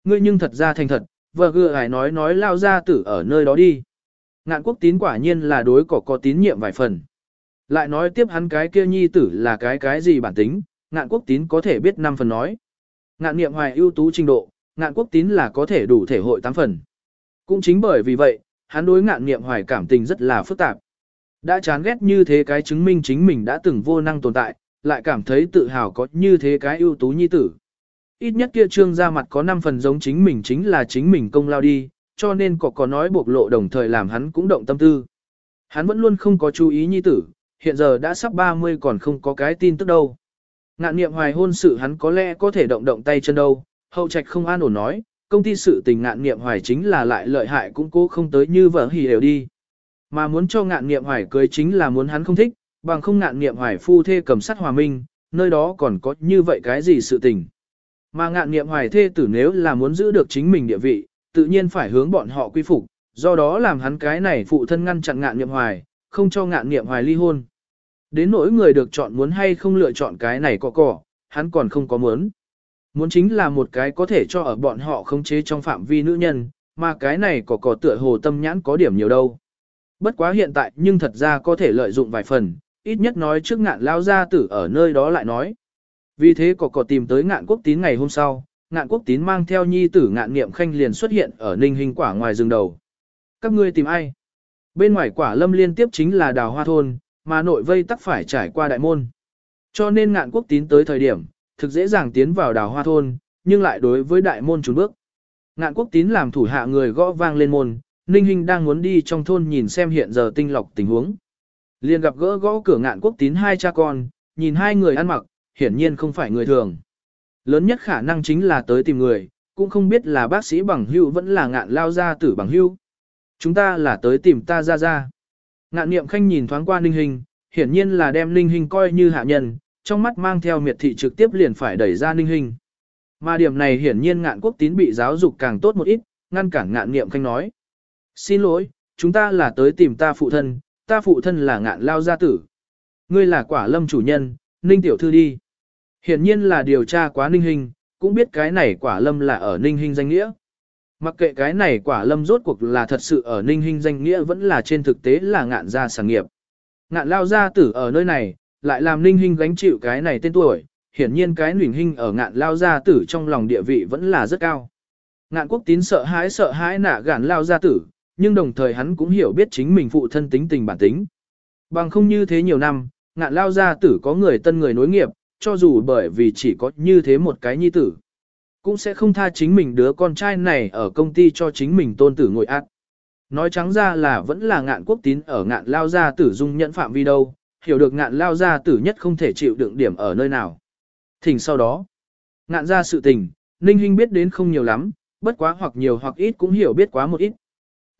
Ngươi nhưng thật ra thành thật, vợ gựa hải nói nói lao ra tử ở nơi đó đi. Ngạn quốc tín quả nhiên là đối cỏ có tín nhiệm vài phần. Lại nói tiếp hắn cái kia nhi tử là cái cái gì bản tính, ngạn quốc tín có thể biết 5 phần nói. Ngạn niệm hoài ưu tú trình độ, ngạn quốc tín là có thể đủ thể hội 8 phần. Cũng chính bởi vì vậy, hắn đối ngạn niệm hoài cảm tình rất là phức tạp. Đã chán ghét như thế cái chứng minh chính mình đã từng vô năng tồn tại, lại cảm thấy tự hào có như thế cái ưu tú nhi tử. Ít nhất kia trương ra mặt có 5 phần giống chính mình chính là chính mình công lao đi, cho nên có có nói bộc lộ đồng thời làm hắn cũng động tâm tư. Hắn vẫn luôn không có chú ý nhi tử, hiện giờ đã sắp 30 còn không có cái tin tức đâu. Ngạn niệm hoài hôn sự hắn có lẽ có thể động động tay chân đâu, hậu trạch không an ổn nói, công ty sự tình ngạn niệm hoài chính là lại lợi hại cũng cố không tới như vợ hỉ đều đi. Mà muốn cho ngạn niệm hoài cưới chính là muốn hắn không thích, bằng không ngạn niệm hoài phu thê cầm sắt hòa minh, nơi đó còn có như vậy cái gì sự tình. Mà ngạn niệm hoài thê tử nếu là muốn giữ được chính mình địa vị, tự nhiên phải hướng bọn họ quy phục, do đó làm hắn cái này phụ thân ngăn chặn ngạn niệm hoài, không cho ngạn niệm hoài ly hôn. Đến nỗi người được chọn muốn hay không lựa chọn cái này có cỏ, hắn còn không có muốn. Muốn chính là một cái có thể cho ở bọn họ khống chế trong phạm vi nữ nhân, mà cái này có cỏ tựa hồ tâm nhãn có điểm nhiều đâu. Bất quá hiện tại nhưng thật ra có thể lợi dụng vài phần, ít nhất nói trước ngạn lao gia tử ở nơi đó lại nói. Vì thế cỏ cỏ tìm tới ngạn quốc tín ngày hôm sau, ngạn quốc tín mang theo nhi tử ngạn niệm khanh liền xuất hiện ở ninh hình quả ngoài rừng đầu. Các ngươi tìm ai? Bên ngoài quả lâm liên tiếp chính là đào hoa thôn, mà nội vây tắc phải trải qua đại môn. Cho nên ngạn quốc tín tới thời điểm, thực dễ dàng tiến vào đào hoa thôn, nhưng lại đối với đại môn trốn bước. Ngạn quốc tín làm thủ hạ người gõ vang lên môn, Ninh Hinh đang muốn đi trong thôn nhìn xem hiện giờ tinh lọc tình huống. Liền gặp gỡ gõ cửa ngạn quốc tín hai cha con, nhìn hai người ăn mặc, hiển nhiên không phải người thường. Lớn nhất khả năng chính là tới tìm người, cũng không biết là bác sĩ bằng hưu vẫn là ngạn lao gia tử bằng hưu. Chúng ta là tới tìm ta ra ra. Ngạn niệm khanh nhìn thoáng qua ninh hình, hiển nhiên là đem ninh hình coi như hạ nhân, trong mắt mang theo miệt thị trực tiếp liền phải đẩy ra ninh hình. Mà điểm này hiển nhiên ngạn quốc tín bị giáo dục càng tốt một ít, ngăn cản ngạn niệm khanh nói. Xin lỗi, chúng ta là tới tìm ta phụ thân, ta phụ thân là ngạn lao gia tử. Ngươi là quả lâm chủ nhân, ninh tiểu thư đi. Hiển nhiên là điều tra quá ninh hình, cũng biết cái này quả lâm là ở ninh hình danh nghĩa. Mặc kệ cái này quả lâm rốt cuộc là thật sự ở ninh hình danh nghĩa vẫn là trên thực tế là ngạn gia sản nghiệp. Ngạn lao gia tử ở nơi này, lại làm ninh hình gánh chịu cái này tên tuổi, hiển nhiên cái nuyền hình ở ngạn lao gia tử trong lòng địa vị vẫn là rất cao. Ngạn quốc tín sợ hãi sợ hãi nạ gạn lao gia tử, nhưng đồng thời hắn cũng hiểu biết chính mình phụ thân tính tình bản tính. Bằng không như thế nhiều năm, ngạn lao gia tử có người tân người nối nghiệp, cho dù bởi vì chỉ có như thế một cái nhi tử. Cũng sẽ không tha chính mình đứa con trai này ở công ty cho chính mình tôn tử ngồi ác. Nói trắng ra là vẫn là ngạn quốc tín ở ngạn lao gia tử dung nhẫn phạm vi đâu, hiểu được ngạn lao gia tử nhất không thể chịu đựng điểm ở nơi nào. Thỉnh sau đó, ngạn ra sự tình, Ninh Hinh biết đến không nhiều lắm, bất quá hoặc nhiều hoặc ít cũng hiểu biết quá một ít.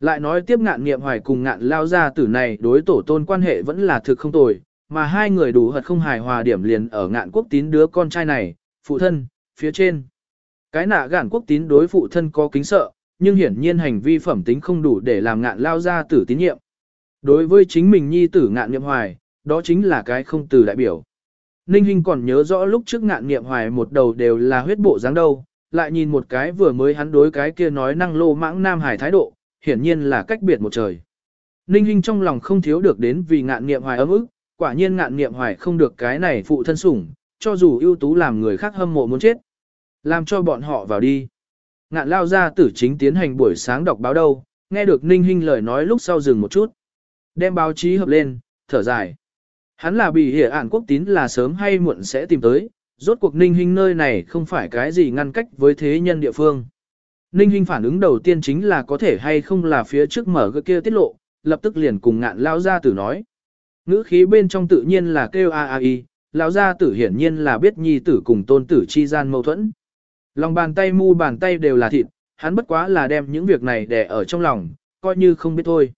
Lại nói tiếp ngạn nghiệm hoài cùng ngạn lao gia tử này đối tổ tôn quan hệ vẫn là thực không tồi, mà hai người đủ hật không hài hòa điểm liền ở ngạn quốc tín đứa con trai này, phụ thân, phía trên. Cái nạ gạn quốc tín đối phụ thân có kính sợ, nhưng hiển nhiên hành vi phẩm tính không đủ để làm ngạn lao ra tử tín nhiệm. Đối với chính mình nhi tử ngạn niệm hoài, đó chính là cái không từ đại biểu. Ninh Hinh còn nhớ rõ lúc trước ngạn niệm hoài một đầu đều là huyết bộ dáng đâu, lại nhìn một cái vừa mới hắn đối cái kia nói năng lô mãng Nam Hải thái độ, hiển nhiên là cách biệt một trời. Ninh Hinh trong lòng không thiếu được đến vì ngạn nghiệm hoài ấm ức, quả nhiên ngạn nghiệm hoài không được cái này phụ thân sủng, cho dù ưu tú làm người khác hâm mộ muốn chết. Làm cho bọn họ vào đi. Ngạn lao ra tử chính tiến hành buổi sáng đọc báo đâu, nghe được Ninh Hinh lời nói lúc sau dừng một chút. Đem báo chí hợp lên, thở dài. Hắn là bị hiểu ản quốc tín là sớm hay muộn sẽ tìm tới, rốt cuộc Ninh Hinh nơi này không phải cái gì ngăn cách với thế nhân địa phương. Ninh Hinh phản ứng đầu tiên chính là có thể hay không là phía trước mở cái kia tiết lộ, lập tức liền cùng ngạn lao ra tử nói. Ngữ khí bên trong tự nhiên là kêu a a y, lão gia tử hiển nhiên là biết nhi tử cùng tôn tử chi gian mâu thuẫn. Lòng bàn tay mu bàn tay đều là thịt, hắn bất quá là đem những việc này để ở trong lòng, coi như không biết thôi.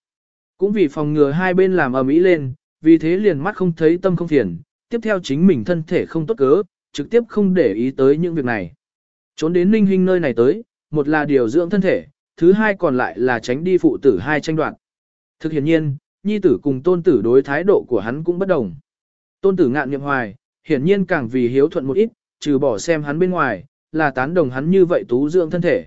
Cũng vì phòng ngừa hai bên làm ầm ĩ lên, vì thế liền mắt không thấy tâm không phiền, tiếp theo chính mình thân thể không tốt cớ, trực tiếp không để ý tới những việc này. Trốn đến ninh hình nơi này tới, một là điều dưỡng thân thể, thứ hai còn lại là tránh đi phụ tử hai tranh đoạt Thực hiện nhiên, nhi tử cùng tôn tử đối thái độ của hắn cũng bất đồng. Tôn tử ngạn niệm hoài, hiển nhiên càng vì hiếu thuận một ít, trừ bỏ xem hắn bên ngoài, là tán đồng hắn như vậy tú dưỡng thân thể.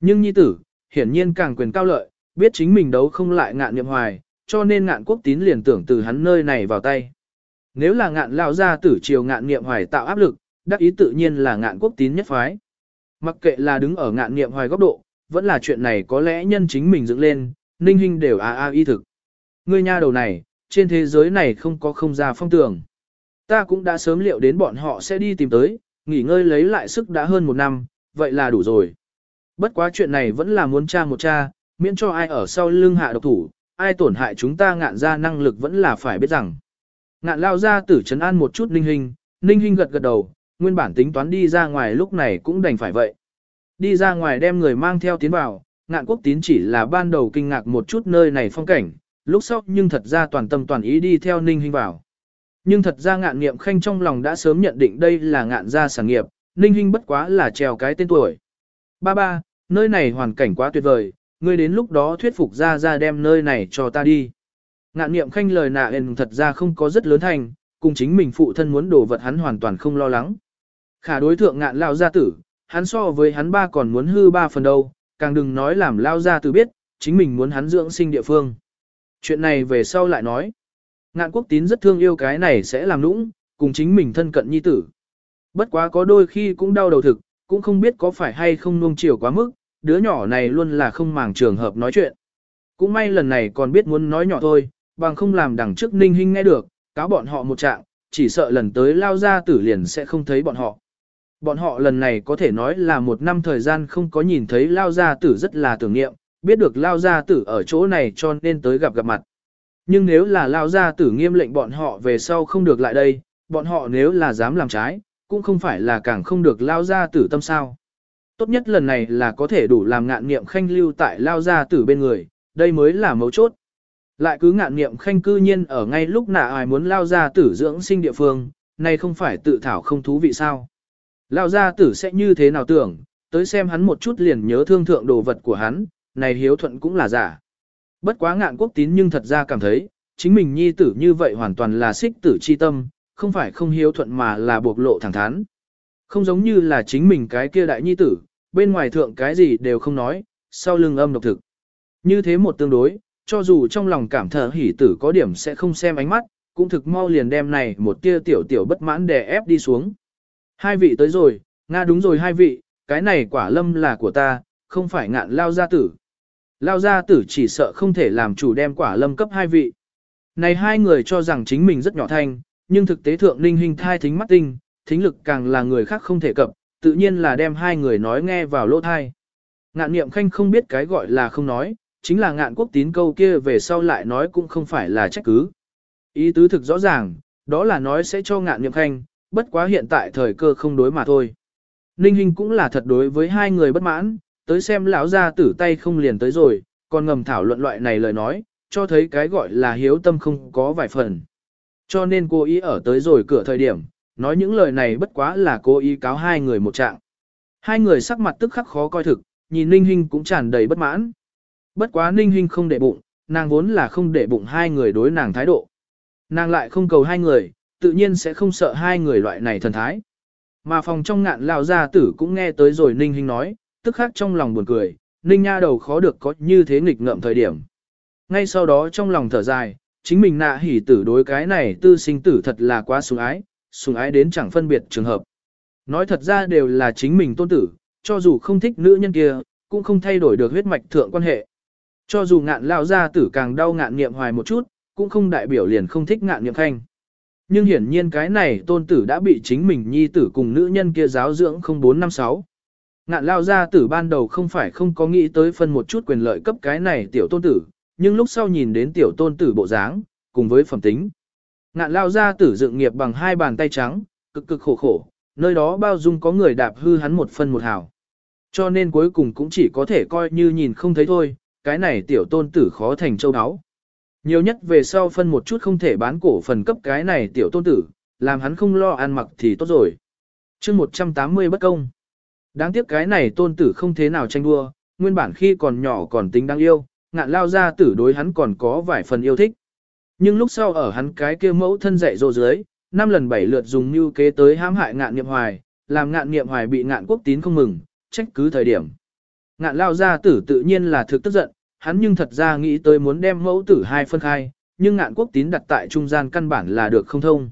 Nhưng nhi tử, hiển nhiên càng quyền cao lợi, biết chính mình đấu không lại ngạn niệm hoài, cho nên ngạn quốc tín liền tưởng từ hắn nơi này vào tay. Nếu là ngạn lao ra tử triều ngạn niệm hoài tạo áp lực, đắc ý tự nhiên là ngạn quốc tín nhất phái. Mặc kệ là đứng ở ngạn niệm hoài góc độ, vẫn là chuyện này có lẽ nhân chính mình dựng lên, ninh hình đều a a y thực. Ngươi nha đầu này, trên thế giới này không có không ra phong tường. Ta cũng đã sớm liệu đến bọn họ sẽ đi tìm tới, nghỉ ngơi lấy lại sức đã hơn một năm, vậy là đủ rồi. Bất quá chuyện này vẫn là muốn tra một cha, miễn cho ai ở sau lưng hạ độc thủ, ai tổn hại chúng ta ngạn ra năng lực vẫn là phải biết rằng. Ngạn lao ra tử trấn an một chút ninh hình, ninh hình gật gật đầu, nguyên bản tính toán đi ra ngoài lúc này cũng đành phải vậy. Đi ra ngoài đem người mang theo tiến vào, ngạn quốc tín chỉ là ban đầu kinh ngạc một chút nơi này phong cảnh, lúc sau nhưng thật ra toàn tâm toàn ý đi theo ninh Hinh vào. Nhưng thật ra ngạn nghiệm khanh trong lòng đã sớm nhận định đây là ngạn gia sản nghiệp, ninh Hinh bất quá là trèo cái tên tuổi. Ba ba, nơi này hoàn cảnh quá tuyệt vời, ngươi đến lúc đó thuyết phục ra ra đem nơi này cho ta đi. Ngạn niệm khanh lời nạ ền thật ra không có rất lớn thành, cùng chính mình phụ thân muốn đổ vật hắn hoàn toàn không lo lắng. Khả đối thượng ngạn lao gia tử, hắn so với hắn ba còn muốn hư ba phần đâu, càng đừng nói làm lao gia tử biết, chính mình muốn hắn dưỡng sinh địa phương. Chuyện này về sau lại nói. Ngạn quốc tín rất thương yêu cái này sẽ làm nũng, cùng chính mình thân cận nhi tử. Bất quá có đôi khi cũng đau đầu thực, cũng không biết có phải hay không nuông chiều quá mức, đứa nhỏ này luôn là không màng trường hợp nói chuyện. Cũng may lần này còn biết muốn nói nhỏ thôi, bằng không làm đằng trước ninh hinh nghe được, cáo bọn họ một trạng, chỉ sợ lần tới lao ra tử liền sẽ không thấy bọn họ. Bọn họ lần này có thể nói là một năm thời gian không có nhìn thấy lao gia tử rất là tưởng niệm, biết được lao gia tử ở chỗ này cho nên tới gặp gặp mặt. Nhưng nếu là lao gia tử nghiêm lệnh bọn họ về sau không được lại đây, bọn họ nếu là dám làm trái, cũng không phải là càng không được lao gia tử tâm sao. Tốt nhất lần này là có thể đủ làm ngạn nghiệm khanh lưu tại lao gia tử bên người, đây mới là mấu chốt. Lại cứ ngạn nghiệm khanh cư nhiên ở ngay lúc nạ ai muốn lao gia tử dưỡng sinh địa phương, nay không phải tự thảo không thú vị sao. Lao gia tử sẽ như thế nào tưởng, tới xem hắn một chút liền nhớ thương thượng đồ vật của hắn, này hiếu thuận cũng là giả. Bất quá ngạn quốc tín nhưng thật ra cảm thấy, chính mình nhi tử như vậy hoàn toàn là xích tử chi tâm, không phải không hiếu thuận mà là buộc lộ thẳng thắn. Không giống như là chính mình cái kia đại nhi tử, bên ngoài thượng cái gì đều không nói, sau lưng âm độc thực. Như thế một tương đối, cho dù trong lòng cảm thở hỉ tử có điểm sẽ không xem ánh mắt, cũng thực mau liền đem này một tia tiểu tiểu bất mãn đè ép đi xuống. Hai vị tới rồi, Nga đúng rồi hai vị, cái này quả lâm là của ta, không phải ngạn lao gia tử. Lao gia tử chỉ sợ không thể làm chủ đem quả lâm cấp hai vị. Này hai người cho rằng chính mình rất nhỏ thanh, nhưng thực tế thượng ninh hình thai thính mắt tinh, thính lực càng là người khác không thể cập, tự nhiên là đem hai người nói nghe vào lỗ thai. Ngạn niệm khanh không biết cái gọi là không nói, chính là ngạn quốc tín câu kia về sau lại nói cũng không phải là trách cứ. Ý tứ thực rõ ràng, đó là nói sẽ cho ngạn niệm khanh, bất quá hiện tại thời cơ không đối mà thôi. Ninh Hinh cũng là thật đối với hai người bất mãn, tới xem lão gia tử tay không liền tới rồi, còn ngầm thảo luận loại này lời nói, cho thấy cái gọi là hiếu tâm không có vài phần. Cho nên cô ý ở tới rồi cửa thời điểm, nói những lời này bất quá là cô ý cáo hai người một trạng. Hai người sắc mặt tức khắc khó coi thực, nhìn Ninh Hinh cũng tràn đầy bất mãn. Bất quá Ninh Hinh không để bụng, nàng vốn là không để bụng hai người đối nàng thái độ. Nàng lại không cầu hai người, tự nhiên sẽ không sợ hai người loại này thần thái. Mà phòng trong ngạn lão gia tử cũng nghe tới rồi Ninh Hinh nói, tức khắc trong lòng buồn cười, Ninh nha đầu khó được có như thế nghịch ngợm thời điểm. Ngay sau đó trong lòng thở dài, chính mình nạ hỉ tử đối cái này tư sinh tử thật là quá sủng ái, sủng ái đến chẳng phân biệt trường hợp. Nói thật ra đều là chính mình tôn tử, cho dù không thích nữ nhân kia, cũng không thay đổi được huyết mạch thượng quan hệ. Cho dù ngạn lao ra tử càng đau ngạn nghiệm hoài một chút, cũng không đại biểu liền không thích ngạn nghiệm khanh. Nhưng hiển nhiên cái này tôn tử đã bị chính mình nhi tử cùng nữ nhân kia giáo dưỡng 0456. Ngạn lao gia tử ban đầu không phải không có nghĩ tới phân một chút quyền lợi cấp cái này tiểu tôn tử, nhưng lúc sau nhìn đến tiểu tôn tử bộ dáng, cùng với phẩm tính. Ngạn lao gia tử dựng nghiệp bằng hai bàn tay trắng, cực cực khổ khổ, nơi đó bao dung có người đạp hư hắn một phân một hào. Cho nên cuối cùng cũng chỉ có thể coi như nhìn không thấy thôi, cái này tiểu tôn tử khó thành châu áo. Nhiều nhất về sau phân một chút không thể bán cổ phần cấp cái này tiểu tôn tử, làm hắn không lo ăn mặc thì tốt rồi. chương 180 bất công. Đáng tiếc cái này tôn tử không thế nào tranh đua, nguyên bản khi còn nhỏ còn tính đáng yêu, ngạn lao ra tử đối hắn còn có vài phần yêu thích. Nhưng lúc sau ở hắn cái kia mẫu thân dạy dỗ dưới, năm lần bảy lượt dùng mưu kế tới hãm hại ngạn niệm hoài, làm ngạn niệm hoài bị ngạn quốc tín không mừng, trách cứ thời điểm. Ngạn lao gia tử tự nhiên là thực tức giận, hắn nhưng thật ra nghĩ tới muốn đem mẫu tử hai phân khai, nhưng ngạn quốc tín đặt tại trung gian căn bản là được không thông.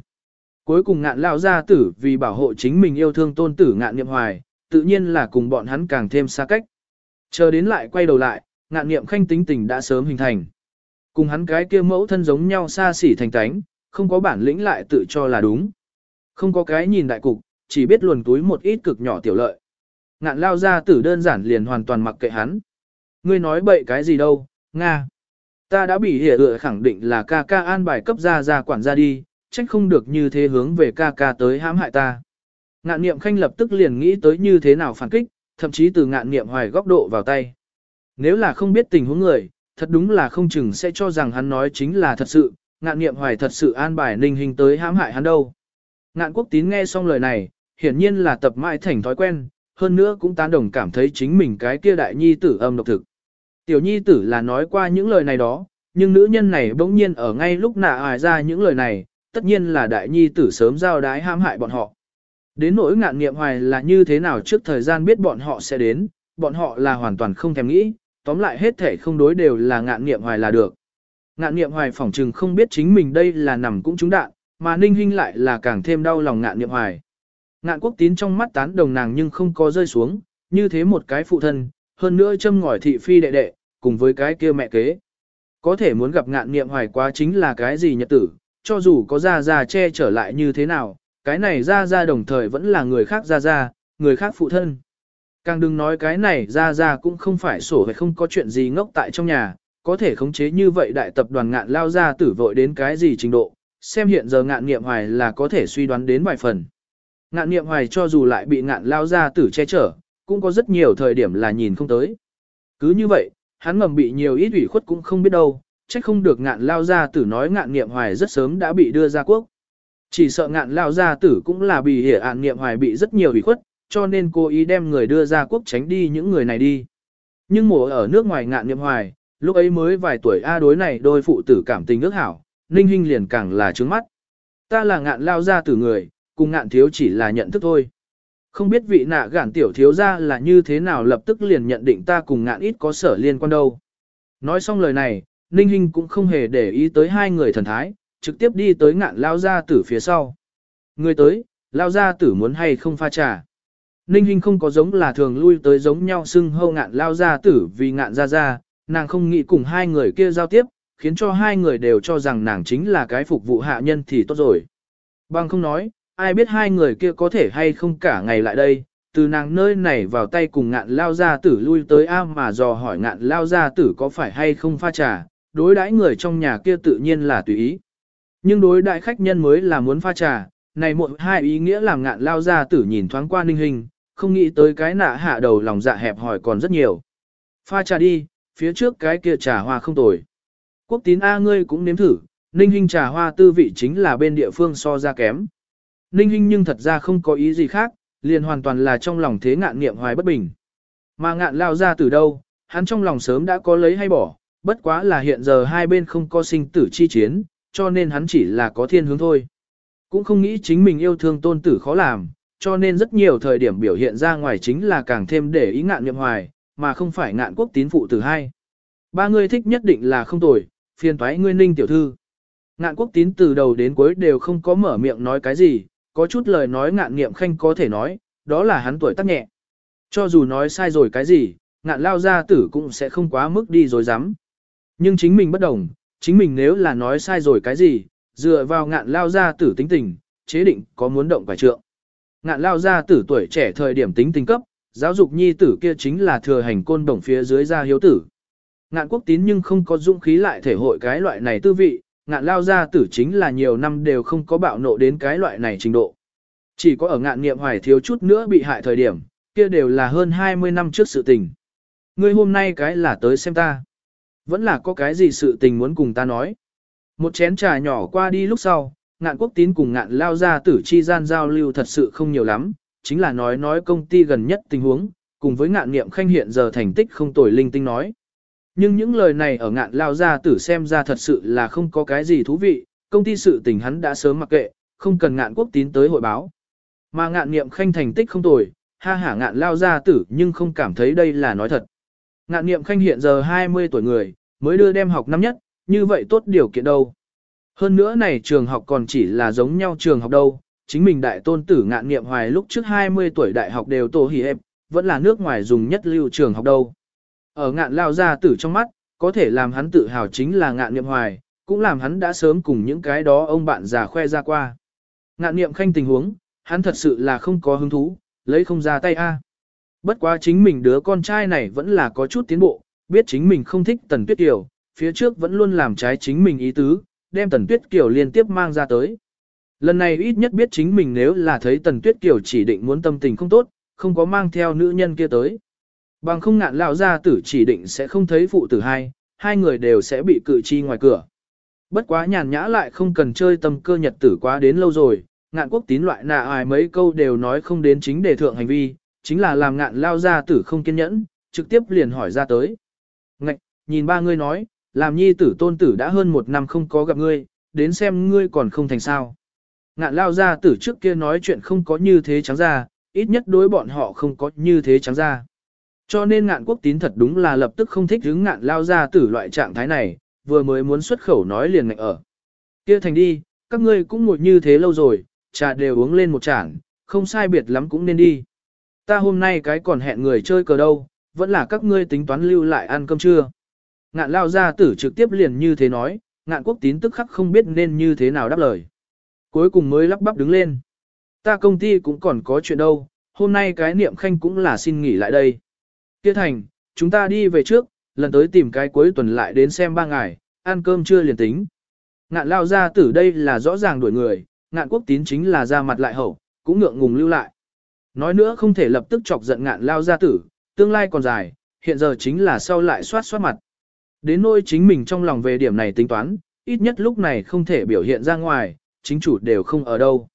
Cuối cùng ngạn lao gia tử vì bảo hộ chính mình yêu thương tôn tử ngạn niệm hoài, tự nhiên là cùng bọn hắn càng thêm xa cách. Chờ đến lại quay đầu lại, ngạn niệm khanh tính tình đã sớm hình thành. Cùng hắn cái kia mẫu thân giống nhau xa xỉ thành tánh, không có bản lĩnh lại tự cho là đúng. Không có cái nhìn đại cục, chỉ biết luồn túi một ít cực nhỏ tiểu lợi. Ngạn lao ra tử đơn giản liền hoàn toàn mặc kệ hắn. Ngươi nói bậy cái gì đâu, Nga. Ta đã bị hiểu ựa khẳng định là ca ca an bài cấp ra ra quản gia đi, trách không được như thế hướng về ca ca tới hãm hại ta. Ngạn niệm khanh lập tức liền nghĩ tới như thế nào phản kích, thậm chí từ ngạn niệm hoài góc độ vào tay. Nếu là không biết tình huống người, thật đúng là không chừng sẽ cho rằng hắn nói chính là thật sự, ngạn niệm hoài thật sự an bài ninh hình tới hãm hại hắn đâu. Ngạn quốc tín nghe xong lời này, hiển nhiên là tập mãi thành thói quen, hơn nữa cũng tán đồng cảm thấy chính mình cái kia đại nhi tử âm độc thực. Tiểu nhi tử là nói qua những lời này đó, nhưng nữ nhân này bỗng nhiên ở ngay lúc nạ ải ra những lời này, tất nhiên là đại nhi tử sớm giao đái hãm hại bọn họ. Đến nỗi ngạn nghiệm hoài là như thế nào trước thời gian biết bọn họ sẽ đến, bọn họ là hoàn toàn không thèm nghĩ, tóm lại hết thể không đối đều là ngạn nghiệm hoài là được. Ngạn nghiệm hoài phỏng trừng không biết chính mình đây là nằm cũng trúng đạn, mà ninh hinh lại là càng thêm đau lòng ngạn nghiệm hoài. Ngạn quốc tín trong mắt tán đồng nàng nhưng không có rơi xuống, như thế một cái phụ thân, hơn nữa châm ngòi thị phi đệ đệ, cùng với cái kia mẹ kế. Có thể muốn gặp ngạn nghiệm hoài quá chính là cái gì nhật tử, cho dù có ra ra che trở lại như thế nào, cái này ra ra đồng thời vẫn là người khác ra ra, người khác phụ thân. Càng đừng nói cái này ra ra cũng không phải sổ hay không có chuyện gì ngốc tại trong nhà, có thể khống chế như vậy đại tập đoàn ngạn lao ra tử vội đến cái gì trình độ, xem hiện giờ ngạn nghiệm hoài là có thể suy đoán đến vài phần. Ngạn nghiệm hoài cho dù lại bị ngạn lao ra tử che chở, cũng có rất nhiều thời điểm là nhìn không tới. Cứ như vậy, hắn ngầm bị nhiều ít ủy khuất cũng không biết đâu, trách không được ngạn lao ra tử nói ngạn nghiệm hoài rất sớm đã bị đưa ra quốc. Chỉ sợ ngạn lao gia tử cũng là bị hiểu ạn nghiệm hoài bị rất nhiều ủy khuất, cho nên cố ý đem người đưa ra quốc tránh đi những người này đi. Nhưng mùa ở nước ngoài ngạn nghiệm hoài, lúc ấy mới vài tuổi A đối này đôi phụ tử cảm tình ước hảo, ninh hình liền càng là trướng mắt. Ta là ngạn lao gia tử người, cùng ngạn thiếu chỉ là nhận thức thôi. Không biết vị nạ gản tiểu thiếu ra là như thế nào lập tức liền nhận định ta cùng ngạn ít có sở liên quan đâu. Nói xong lời này, Ninh Hinh cũng không hề để ý tới hai người thần thái, trực tiếp đi tới ngạn lao gia tử phía sau. Người tới, lao gia tử muốn hay không pha trà. Ninh Hinh không có giống là thường lui tới giống nhau xưng hâu ngạn lao gia tử vì ngạn gia gia nàng không nghĩ cùng hai người kia giao tiếp, khiến cho hai người đều cho rằng nàng chính là cái phục vụ hạ nhân thì tốt rồi. Bằng không nói, ai biết hai người kia có thể hay không cả ngày lại đây, từ nàng nơi này vào tay cùng ngạn lao gia tử lui tới A mà dò hỏi ngạn lao gia tử có phải hay không pha trà, đối đãi người trong nhà kia tự nhiên là tùy ý. Nhưng đối đại khách nhân mới là muốn pha trà, này một hai ý nghĩa làm ngạn lao ra tử nhìn thoáng qua ninh hình, không nghĩ tới cái nạ hạ đầu lòng dạ hẹp hỏi còn rất nhiều. Pha trà đi, phía trước cái kia trà hoa không tồi. Quốc tín A ngươi cũng nếm thử, ninh hình trà hoa tư vị chính là bên địa phương so ra kém. Ninh hình nhưng thật ra không có ý gì khác, liền hoàn toàn là trong lòng thế ngạn niệm hoài bất bình. Mà ngạn lao ra từ đâu, hắn trong lòng sớm đã có lấy hay bỏ, bất quá là hiện giờ hai bên không có sinh tử chi chiến, cho nên hắn chỉ là có thiên hướng thôi. Cũng không nghĩ chính mình yêu thương tôn tử khó làm, cho nên rất nhiều thời điểm biểu hiện ra ngoài chính là càng thêm để ý ngạn niệm hoài, mà không phải ngạn quốc tín phụ tử hai. Ba người thích nhất định là không tồi, phiền toái ngươi ninh tiểu thư. Ngạn quốc tín từ đầu đến cuối đều không có mở miệng nói cái gì, có chút lời nói ngạn niệm khanh có thể nói, đó là hắn tuổi tác nhẹ. Cho dù nói sai rồi cái gì, ngạn lao gia tử cũng sẽ không quá mức đi rồi dám. Nhưng chính mình bất đồng, chính mình nếu là nói sai rồi cái gì, dựa vào ngạn lao gia tử tính tình, chế định có muốn động phải trượng. Ngạn lao gia tử tuổi trẻ thời điểm tính tình cấp, giáo dục nhi tử kia chính là thừa hành côn đồng phía dưới gia hiếu tử. Ngạn quốc tín nhưng không có dũng khí lại thể hội cái loại này tư vị, ngạn lao gia tử chính là nhiều năm đều không có bạo nộ đến cái loại này trình độ. Chỉ có ở ngạn nghiệm hoài thiếu chút nữa bị hại thời điểm, kia đều là hơn 20 năm trước sự tình. Ngươi hôm nay cái là tới xem ta. Vẫn là có cái gì sự tình muốn cùng ta nói. Một chén trà nhỏ qua đi lúc sau, ngạn quốc tín cùng ngạn lao gia tử chi gian giao lưu thật sự không nhiều lắm, chính là nói nói công ty gần nhất tình huống, cùng với ngạn niệm khanh hiện giờ thành tích không tồi linh tinh nói. Nhưng những lời này ở ngạn lao gia tử xem ra thật sự là không có cái gì thú vị, công ty sự tình hắn đã sớm mặc kệ, không cần ngạn quốc tín tới hội báo. Mà ngạn niệm khanh thành tích không tồi, ha hả ngạn lao gia tử nhưng không cảm thấy đây là nói thật. Ngạn niệm khanh hiện giờ 20 tuổi người, mới đưa đem học năm nhất, như vậy tốt điều kiện đâu. Hơn nữa này trường học còn chỉ là giống nhau trường học đâu, chính mình đại tôn tử ngạn niệm hoài lúc trước 20 tuổi đại học đều tổ hỉ hẹp, vẫn là nước ngoài dùng nhất lưu trường học đâu. Ở ngạn lao ra tử trong mắt, có thể làm hắn tự hào chính là ngạn niệm hoài, cũng làm hắn đã sớm cùng những cái đó ông bạn già khoe ra qua. Ngạn niệm khanh tình huống, hắn thật sự là không có hứng thú, lấy không ra tay a. Bất quá chính mình đứa con trai này vẫn là có chút tiến bộ, biết chính mình không thích Tần Tuyết Kiều, phía trước vẫn luôn làm trái chính mình ý tứ, đem Tần Tuyết Kiều liên tiếp mang ra tới. Lần này ít nhất biết chính mình nếu là thấy Tần Tuyết Kiều chỉ định muốn tâm tình không tốt, không có mang theo nữ nhân kia tới. Bằng không ngạn lão gia tử chỉ định sẽ không thấy phụ tử hai, hai người đều sẽ bị cự chi ngoài cửa. Bất quá nhàn nhã lại không cần chơi tâm cơ nhật tử quá đến lâu rồi, ngạn quốc tín loại nạ ai mấy câu đều nói không đến chính đề thượng hành vi, chính là làm ngạn lao gia tử không kiên nhẫn, trực tiếp liền hỏi ra tới. Ngạch, nhìn ba ngươi nói, làm nhi tử tôn tử đã hơn một năm không có gặp ngươi, đến xem ngươi còn không thành sao. Ngạn lao gia tử trước kia nói chuyện không có như thế trắng ra, ít nhất đối bọn họ không có như thế trắng ra. Cho nên ngạn quốc tín thật đúng là lập tức không thích hứng ngạn lao gia tử loại trạng thái này, vừa mới muốn xuất khẩu nói liền ngạch ở. kia thành đi, các ngươi cũng ngồi như thế lâu rồi, trà đều uống lên một chản, không sai biệt lắm cũng nên đi. Ta hôm nay cái còn hẹn người chơi cờ đâu, vẫn là các ngươi tính toán lưu lại ăn cơm trưa. Ngạn lao gia tử trực tiếp liền như thế nói, ngạn quốc tín tức khắc không biết nên như thế nào đáp lời. Cuối cùng mới lắp bắp đứng lên. Ta công ty cũng còn có chuyện đâu, hôm nay cái niệm khanh cũng là xin nghỉ lại đây. Tiết thành, chúng ta đi về trước, lần tới tìm cái cuối tuần lại đến xem ba ngày, ăn cơm chưa liền tính. Ngạn lao gia tử đây là rõ ràng đuổi người, ngạn quốc tín chính là ra mặt lại hậu, cũng ngượng ngùng lưu lại. Nói nữa không thể lập tức chọc giận ngạn lao gia tử, tương lai còn dài, hiện giờ chính là sau lại soát soát mặt. Đến nỗi chính mình trong lòng về điểm này tính toán, ít nhất lúc này không thể biểu hiện ra ngoài, chính chủ đều không ở đâu.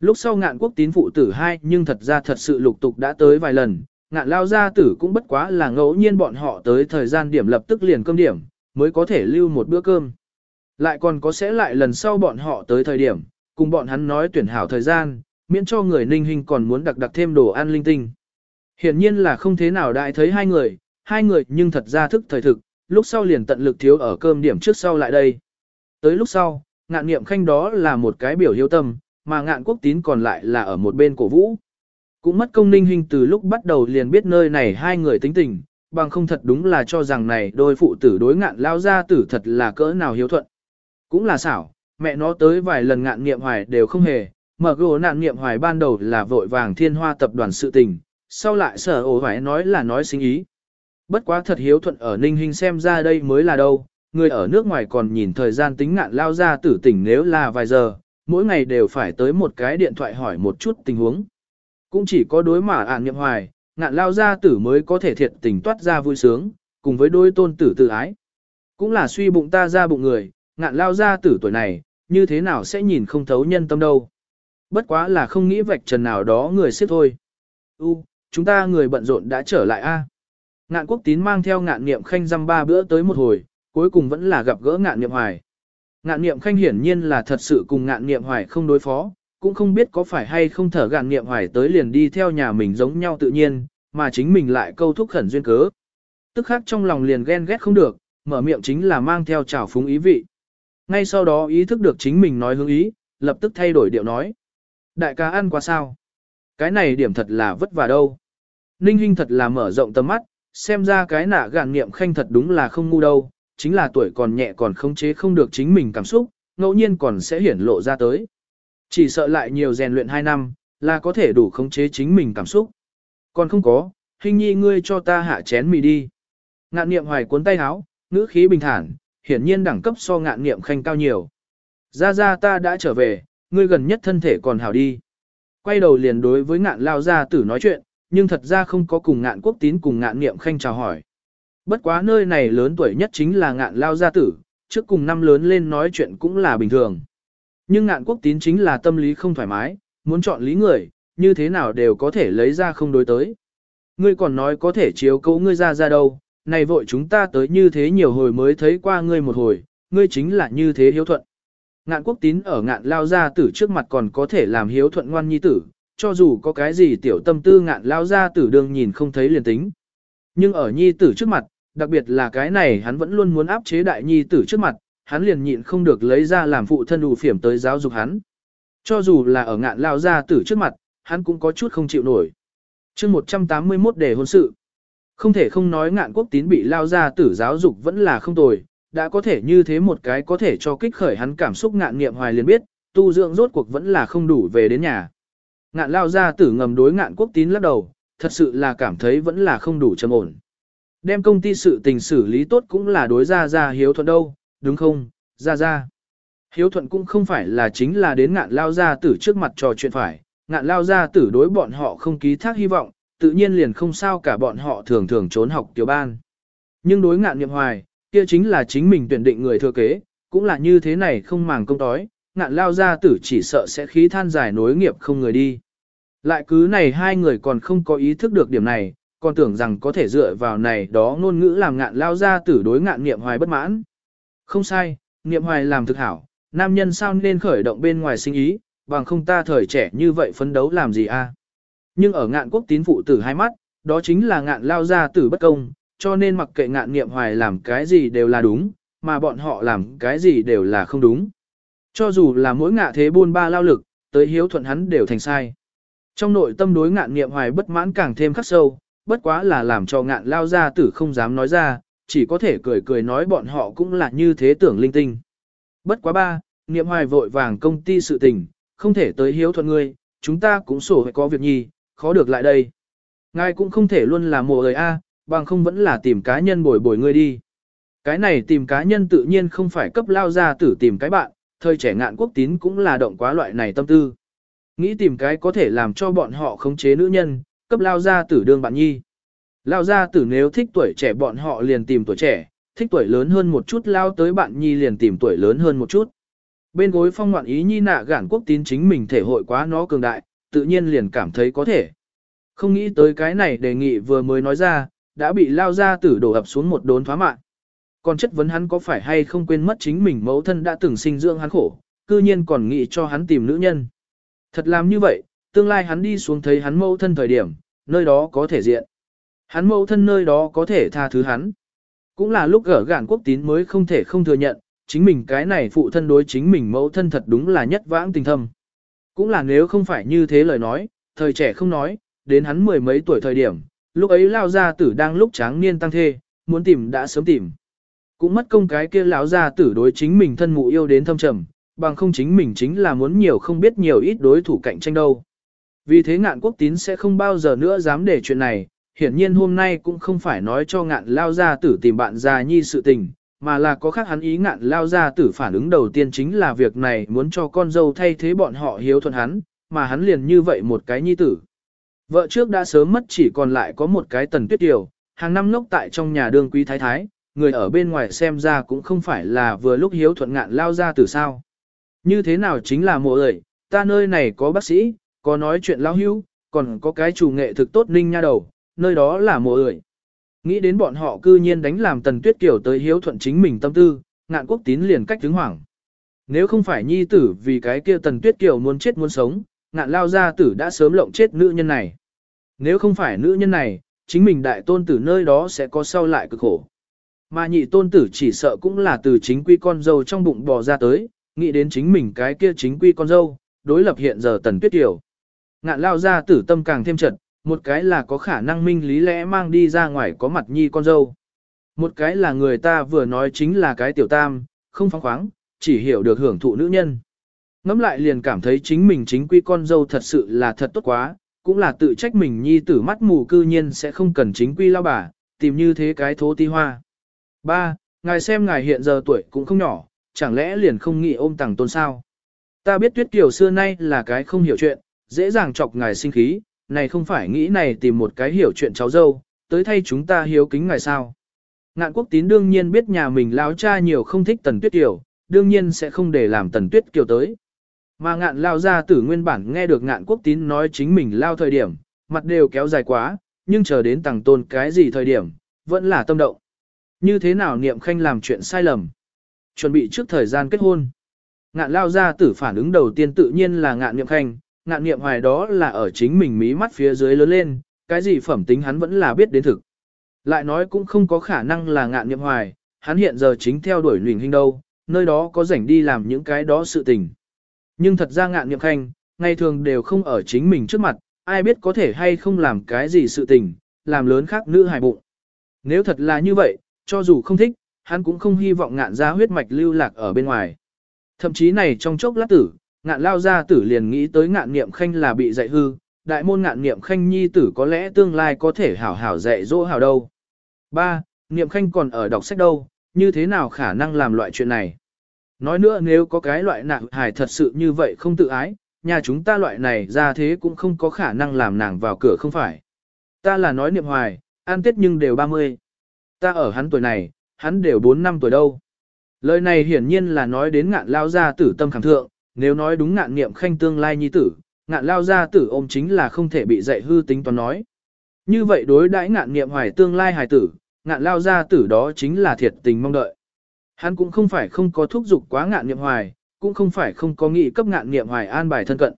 Lúc sau ngạn quốc tín phụ tử hai nhưng thật ra thật sự lục tục đã tới vài lần, ngạn lao gia tử cũng bất quá là ngẫu nhiên bọn họ tới thời gian điểm lập tức liền cơm điểm, mới có thể lưu một bữa cơm. Lại còn có sẽ lại lần sau bọn họ tới thời điểm, cùng bọn hắn nói tuyển hảo thời gian, miễn cho người ninh hình còn muốn đặc đặc thêm đồ ăn linh tinh. Hiển nhiên là không thế nào đại thấy hai người, hai người nhưng thật ra thức thời thực, lúc sau liền tận lực thiếu ở cơm điểm trước sau lại đây. Tới lúc sau, ngạn nghiệm khanh đó là một cái biểu hiếu tâm, mà ngạn quốc tín còn lại là ở một bên cổ vũ. Cũng mất công ninh hình từ lúc bắt đầu liền biết nơi này hai người tính tình, bằng không thật đúng là cho rằng này đôi phụ tử đối ngạn lao ra tử thật là cỡ nào hiếu thuận. Cũng là xảo, mẹ nó tới vài lần ngạn nghiệm hoài đều không hề, mở gồ nạn nghiệm hoài ban đầu là vội vàng thiên hoa tập đoàn sự tình, sau lại sở ổ hoài nói là nói sinh ý. Bất quá thật hiếu thuận ở Ninh Hinh xem ra đây mới là đâu, người ở nước ngoài còn nhìn thời gian tính ngạn lao ra tử tỉnh nếu là vài giờ, mỗi ngày đều phải tới một cái điện thoại hỏi một chút tình huống. Cũng chỉ có đối mà ạn nghiệm hoài, ngạn lao ra tử mới có thể thiệt tình toát ra vui sướng, cùng với đôi tôn tử tự ái. Cũng là suy bụng ta ra bụng người, ngạn lao ra tử tuổi này, như thế nào sẽ nhìn không thấu nhân tâm đâu. Bất quá là không nghĩ vạch trần nào đó người xếp thôi. U, chúng ta người bận rộn đã trở lại a. Ngạn quốc tín mang theo ngạn niệm khanh dăm ba bữa tới một hồi, cuối cùng vẫn là gặp gỡ ngạn niệm hoài. Ngạn niệm khanh hiển nhiên là thật sự cùng ngạn niệm hoài không đối phó, cũng không biết có phải hay không thở ngạn niệm hoài tới liền đi theo nhà mình giống nhau tự nhiên, mà chính mình lại câu thúc khẩn duyên cớ. Tức khác trong lòng liền ghen ghét không được, mở miệng chính là mang theo trào phúng ý vị. Ngay sau đó ý thức được chính mình nói hướng ý, lập tức thay đổi điệu nói. Đại ca ăn qua sao? Cái này điểm thật là vất vả đâu. Ninh Hinh thật là mở rộng tầm mắt, xem ra cái nạ gạn niệm khanh thật đúng là không ngu đâu, chính là tuổi còn nhẹ còn không chế không được chính mình cảm xúc, ngẫu nhiên còn sẽ hiển lộ ra tới. Chỉ sợ lại nhiều rèn luyện 2 năm, là có thể đủ khống chế chính mình cảm xúc. Còn không có, hình nhi ngươi cho ta hạ chén mì đi. Ngạn niệm hoài cuốn tay áo, ngữ khí bình thản, hiển nhiên đẳng cấp so ngạn niệm khanh cao nhiều. Ra ra ta đã trở về, ngươi gần nhất thân thể còn hảo đi. Quay đầu liền đối với ngạn lao gia tử nói chuyện, nhưng thật ra không có cùng ngạn quốc tín cùng ngạn niệm khanh chào hỏi. Bất quá nơi này lớn tuổi nhất chính là ngạn lao gia tử, trước cùng năm lớn lên nói chuyện cũng là bình thường. Nhưng ngạn quốc tín chính là tâm lý không thoải mái, muốn chọn lý người, như thế nào đều có thể lấy ra không đối tới. Ngươi còn nói có thể chiếu cố ngươi ra ra đâu, này vội chúng ta tới như thế nhiều hồi mới thấy qua ngươi một hồi, ngươi chính là như thế hiếu thuận. Ngạn quốc tín ở ngạn lao gia tử trước mặt còn có thể làm hiếu thuận ngoan nhi tử, cho dù có cái gì tiểu tâm tư ngạn lao gia tử đương nhìn không thấy liền tính. Nhưng ở nhi tử trước mặt, đặc biệt là cái này hắn vẫn luôn muốn áp chế đại nhi tử trước mặt, hắn liền nhịn không được lấy ra làm phụ thân đủ phiểm tới giáo dục hắn. Cho dù là ở ngạn lao gia tử trước mặt, hắn cũng có chút không chịu nổi. chương 181 đề hôn sự. Không thể không nói ngạn quốc tín bị lao gia tử giáo dục vẫn là không tồi, đã có thể như thế một cái có thể cho kích khởi hắn cảm xúc ngạn nghiệm hoài liền biết, tu dưỡng rốt cuộc vẫn là không đủ về đến nhà. Ngạn lao ra tử ngầm đối ngạn quốc tín lắc đầu, thật sự là cảm thấy vẫn là không đủ trầm ổn. Đem công ty sự tình xử lý tốt cũng là đối ra ra hiếu thuận đâu, đúng không, ra ra. Hiếu thuận cũng không phải là chính là đến ngạn lao gia tử trước mặt trò chuyện phải, ngạn lao gia tử đối bọn họ không ký thác hy vọng, tự nhiên liền không sao cả bọn họ thường thường trốn học tiểu ban. Nhưng đối ngạn niệm hoài, kia chính là chính mình tuyển định người thừa kế, cũng là như thế này không màng công tói, ngạn lao gia tử chỉ sợ sẽ khí than giải nối nghiệp không người đi. Lại cứ này hai người còn không có ý thức được điểm này, còn tưởng rằng có thể dựa vào này đó ngôn ngữ làm ngạn lao gia tử đối ngạn niệm hoài bất mãn. Không sai, niệm hoài làm thực hảo, nam nhân sao nên khởi động bên ngoài sinh ý, bằng không ta thời trẻ như vậy phấn đấu làm gì a? Nhưng ở ngạn quốc tín phụ tử hai mắt, đó chính là ngạn lao gia tử bất công, cho nên mặc kệ ngạn niệm hoài làm cái gì đều là đúng, mà bọn họ làm cái gì đều là không đúng. Cho dù là mỗi ngạ thế buôn ba lao lực, tới hiếu thuận hắn đều thành sai. Trong nội tâm đối ngạn niệm hoài bất mãn càng thêm khắc sâu, bất quá là làm cho ngạn lao ra tử không dám nói ra, chỉ có thể cười cười nói bọn họ cũng là như thế tưởng linh tinh. Bất quá ba, niệm hoài vội vàng công ty sự tình, không thể tới hiếu thuận ngươi, chúng ta cũng sổ có việc nhì, khó được lại đây. Ngài cũng không thể luôn là mùa ơi a, bằng không vẫn là tìm cá nhân bồi bồi ngươi đi. Cái này tìm cá nhân tự nhiên không phải cấp lao ra tử tìm cái bạn, thời trẻ ngạn quốc tín cũng là động quá loại này tâm tư. Nghĩ tìm cái có thể làm cho bọn họ khống chế nữ nhân, cấp lao ra tử đương bạn nhi. Lao ra tử nếu thích tuổi trẻ bọn họ liền tìm tuổi trẻ, thích tuổi lớn hơn một chút lao tới bạn nhi liền tìm tuổi lớn hơn một chút. Bên gối phong ngoạn ý nhi nạ gản quốc tín chính mình thể hội quá nó cường đại, tự nhiên liền cảm thấy có thể. Không nghĩ tới cái này đề nghị vừa mới nói ra, đã bị lao ra tử đổ ập xuống một đốn phá mạng. Còn chất vấn hắn có phải hay không quên mất chính mình mẫu thân đã từng sinh dưỡng hắn khổ, cư nhiên còn nghĩ cho hắn tìm nữ nhân. Thật làm như vậy, tương lai hắn đi xuống thấy hắn mẫu thân thời điểm, nơi đó có thể diện. Hắn mẫu thân nơi đó có thể tha thứ hắn. Cũng là lúc gở gạn quốc tín mới không thể không thừa nhận, chính mình cái này phụ thân đối chính mình mẫu thân thật đúng là nhất vãng tình thâm. Cũng là nếu không phải như thế lời nói, thời trẻ không nói, đến hắn mười mấy tuổi thời điểm, lúc ấy lao gia tử đang lúc tráng niên tăng thê, muốn tìm đã sớm tìm. Cũng mất công cái kia lão gia tử đối chính mình thân mụ yêu đến thâm trầm, bằng không chính mình chính là muốn nhiều không biết nhiều ít đối thủ cạnh tranh đâu. Vì thế ngạn quốc tín sẽ không bao giờ nữa dám để chuyện này, hiển nhiên hôm nay cũng không phải nói cho ngạn lao gia tử tìm bạn già nhi sự tình, mà là có khác hắn ý ngạn lao gia tử phản ứng đầu tiên chính là việc này muốn cho con dâu thay thế bọn họ hiếu thuận hắn, mà hắn liền như vậy một cái nhi tử. Vợ trước đã sớm mất chỉ còn lại có một cái tần tuyết tiểu, hàng năm ngốc tại trong nhà đương quý thái thái, người ở bên ngoài xem ra cũng không phải là vừa lúc hiếu thuận ngạn lao ra từ sao. Như thế nào chính là mộ ơi, ta nơi này có bác sĩ, có nói chuyện lao hưu, còn có cái chủ nghệ thực tốt ninh nha đầu, nơi đó là mộ ơi. Nghĩ đến bọn họ cư nhiên đánh làm tần tuyết kiểu tới hiếu thuận chính mình tâm tư, ngạn quốc tín liền cách đứng hoảng. Nếu không phải nhi tử vì cái kia tần tuyết kiều muốn chết muốn sống, ngạn lao gia tử đã sớm lộng chết nữ nhân này. Nếu không phải nữ nhân này, chính mình đại tôn tử nơi đó sẽ có sau lại cực khổ. Mà nhị tôn tử chỉ sợ cũng là từ chính quy con dâu trong bụng bò ra tới, nghĩ đến chính mình cái kia chính quy con dâu, đối lập hiện giờ tần tuyết tiểu Ngạn lao ra tử tâm càng thêm chật, một cái là có khả năng minh lý lẽ mang đi ra ngoài có mặt nhi con dâu. Một cái là người ta vừa nói chính là cái tiểu tam, không phóng khoáng, chỉ hiểu được hưởng thụ nữ nhân. Ngắm lại liền cảm thấy chính mình chính quy con dâu thật sự là thật tốt quá, cũng là tự trách mình nhi tử mắt mù cư nhiên sẽ không cần chính quy lao bà, tìm như thế cái thố ti hoa. Ba, Ngài xem ngài hiện giờ tuổi cũng không nhỏ, chẳng lẽ liền không nghĩ ôm tàng tôn sao? Ta biết tuyết kiều xưa nay là cái không hiểu chuyện, dễ dàng chọc ngài sinh khí, này không phải nghĩ này tìm một cái hiểu chuyện cháu dâu, tới thay chúng ta hiếu kính ngài sao. Ngạn quốc tín đương nhiên biết nhà mình lão cha nhiều không thích tần tuyết kiều, đương nhiên sẽ không để làm tần tuyết kiều tới. Mà ngạn lao ra tử nguyên bản nghe được ngạn quốc tín nói chính mình lao thời điểm, mặt đều kéo dài quá, nhưng chờ đến tàng tôn cái gì thời điểm, vẫn là tâm động. Như thế nào niệm khanh làm chuyện sai lầm? Chuẩn bị trước thời gian kết hôn. Ngạn lao ra tử phản ứng đầu tiên tự nhiên là ngạn niệm khanh, ngạn niệm hoài đó là ở chính mình mí mắt phía dưới lớn lên, cái gì phẩm tính hắn vẫn là biết đến thực. Lại nói cũng không có khả năng là ngạn niệm hoài, hắn hiện giờ chính theo đuổi luyện hình đâu, nơi đó có rảnh đi làm những cái đó sự tình. Nhưng thật ra ngạn niệm khanh, ngày thường đều không ở chính mình trước mặt, ai biết có thể hay không làm cái gì sự tình, làm lớn khác nữ hài bụng. Nếu thật là như vậy, cho dù không thích, hắn cũng không hy vọng ngạn ra huyết mạch lưu lạc ở bên ngoài. Thậm chí này trong chốc lát tử, ngạn lao ra tử liền nghĩ tới ngạn niệm khanh là bị dạy hư, đại môn ngạn niệm khanh nhi tử có lẽ tương lai có thể hảo hảo dạy dỗ hảo đâu. Ba, niệm khanh còn ở đọc sách đâu, như thế nào khả năng làm loại chuyện này? Nói nữa nếu có cái loại nạn hài thật sự như vậy không tự ái, nhà chúng ta loại này ra thế cũng không có khả năng làm nàng vào cửa không phải. Ta là nói niệm hoài, an tết nhưng đều 30. Ta ở hắn tuổi này, hắn đều 4 năm tuổi đâu. Lời này hiển nhiên là nói đến ngạn lao gia tử tâm khẳng thượng, nếu nói đúng ngạn niệm khanh tương lai nhi tử, ngạn lao gia tử ôm chính là không thể bị dạy hư tính toán nói. Như vậy đối đãi ngạn niệm hoài tương lai hài tử, ngạn lao gia tử đó chính là thiệt tình mong đợi. Hắn cũng không phải không có thúc giục quá ngạn niệm hoài, cũng không phải không có nghị cấp ngạn niệm hoài an bài thân cận.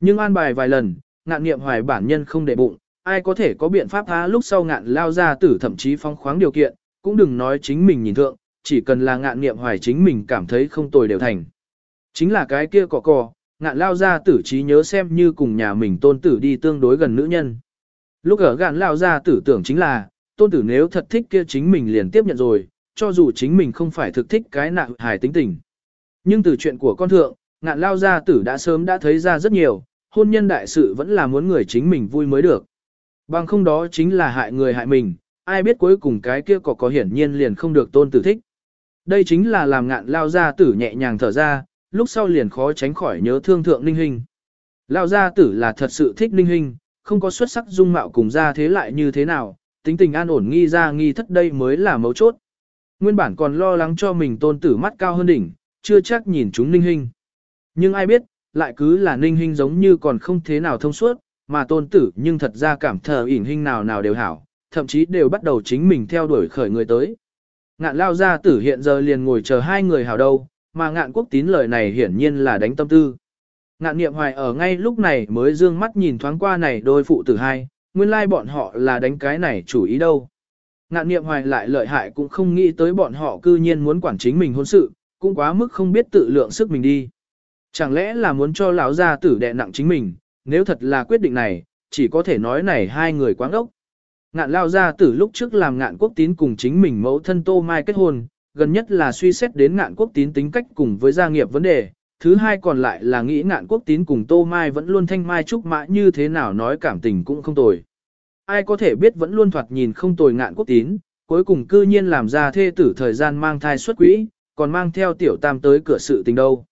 Nhưng an bài vài lần, ngạn niệm hoài bản nhân không để bụng, ai có thể có biện pháp phá lúc sau ngạn lao ra tử thậm chí phong khoáng điều kiện, cũng đừng nói chính mình nhìn thượng, chỉ cần là ngạn niệm hoài chính mình cảm thấy không tồi đều thành. Chính là cái kia cọ cọ, ngạn lao ra tử trí nhớ xem như cùng nhà mình tôn tử đi tương đối gần nữ nhân. Lúc ở gạn lao ra tử tưởng chính là, tôn tử nếu thật thích kia chính mình liền tiếp nhận rồi, cho dù chính mình không phải thực thích cái nạn hài tính tình. Nhưng từ chuyện của con thượng, ngạn lao gia tử đã sớm đã thấy ra rất nhiều, hôn nhân đại sự vẫn là muốn người chính mình vui mới được. Bằng không đó chính là hại người hại mình, ai biết cuối cùng cái kia có có hiển nhiên liền không được tôn tử thích. Đây chính là làm ngạn lao gia tử nhẹ nhàng thở ra, lúc sau liền khó tránh khỏi nhớ thương thượng ninh hình. Lao gia tử là thật sự thích ninh hình, không có xuất sắc dung mạo cùng ra thế lại như thế nào, tính tình an ổn nghi ra nghi thất đây mới là mấu chốt. Nguyên bản còn lo lắng cho mình tôn tử mắt cao hơn đỉnh, chưa chắc nhìn chúng ninh hình. Nhưng ai biết, lại cứ là ninh hình giống như còn không thế nào thông suốt, mà tôn tử nhưng thật ra cảm thờ ỉn hình nào nào đều hảo, thậm chí đều bắt đầu chính mình theo đuổi khởi người tới. Ngạn lao gia tử hiện giờ liền ngồi chờ hai người hảo đâu, mà ngạn quốc tín lời này hiển nhiên là đánh tâm tư. Ngạn niệm hoài ở ngay lúc này mới dương mắt nhìn thoáng qua này đôi phụ tử hai, nguyên lai bọn họ là đánh cái này chủ ý đâu. Ngạn niệm hoài lại lợi hại cũng không nghĩ tới bọn họ cư nhiên muốn quản chính mình hôn sự, cũng quá mức không biết tự lượng sức mình đi. Chẳng lẽ là muốn cho lão gia tử đè nặng chính mình, nếu thật là quyết định này, chỉ có thể nói này hai người quáng ốc. Ngạn lao gia tử lúc trước làm ngạn quốc tín cùng chính mình mẫu thân Tô Mai kết hôn, gần nhất là suy xét đến ngạn quốc tín tính cách cùng với gia nghiệp vấn đề, thứ hai còn lại là nghĩ ngạn quốc tín cùng Tô Mai vẫn luôn thanh mai trúc mã như thế nào nói cảm tình cũng không tồi. Ai có thể biết vẫn luôn thoạt nhìn không tồi ngạn quốc tín, cuối cùng cư nhiên làm ra thê tử thời gian mang thai xuất quỹ, còn mang theo tiểu tam tới cửa sự tình đâu.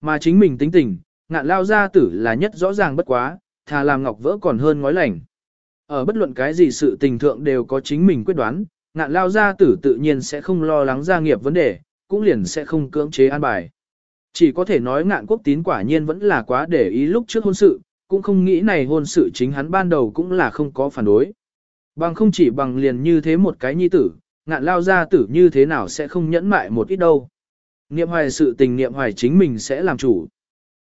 Mà chính mình tính tình, ngạn lao gia tử là nhất rõ ràng bất quá, thà làm ngọc vỡ còn hơn ngói lành. Ở bất luận cái gì sự tình thượng đều có chính mình quyết đoán, ngạn lao gia tử tự nhiên sẽ không lo lắng gia nghiệp vấn đề, cũng liền sẽ không cưỡng chế an bài. Chỉ có thể nói ngạn quốc tín quả nhiên vẫn là quá để ý lúc trước hôn sự, cũng không nghĩ này hôn sự chính hắn ban đầu cũng là không có phản đối. Bằng không chỉ bằng liền như thế một cái nhi tử, ngạn lao gia tử như thế nào sẽ không nhẫn mại một ít đâu. Niệm hoài sự tình niệm hoài chính mình sẽ làm chủ.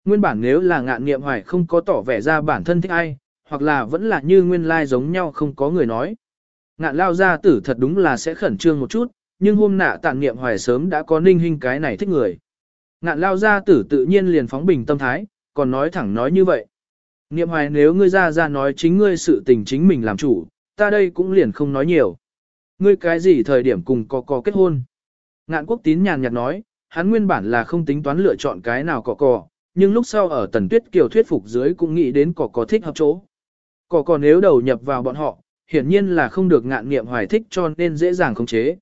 Nguyên bản nếu là ngạn niệm hoài không có tỏ vẻ ra bản thân thích ai, hoặc là vẫn là như nguyên lai giống nhau không có người nói. Ngạn lao gia tử thật đúng là sẽ khẩn trương một chút, nhưng hôm nạ tạng niệm hoài sớm đã có ninh hình cái này thích người. Ngạn lao gia tử tự nhiên liền phóng bình tâm thái, còn nói thẳng nói như vậy. Niệm hoài nếu ngươi ra ra nói chính ngươi sự tình chính mình làm chủ, ta đây cũng liền không nói nhiều. Ngươi cái gì thời điểm cùng có có kết hôn? Ngạn quốc tín nhàn nhạt nói, hắn nguyên bản là không tính toán lựa chọn cái nào có cọ, nhưng lúc sau ở tần tuyết kiều thuyết phục dưới cũng nghĩ đến có có thích hợp chỗ. Có cọ nếu đầu nhập vào bọn họ, hiển nhiên là không được ngạn nghiệm hoài thích cho nên dễ dàng khống chế.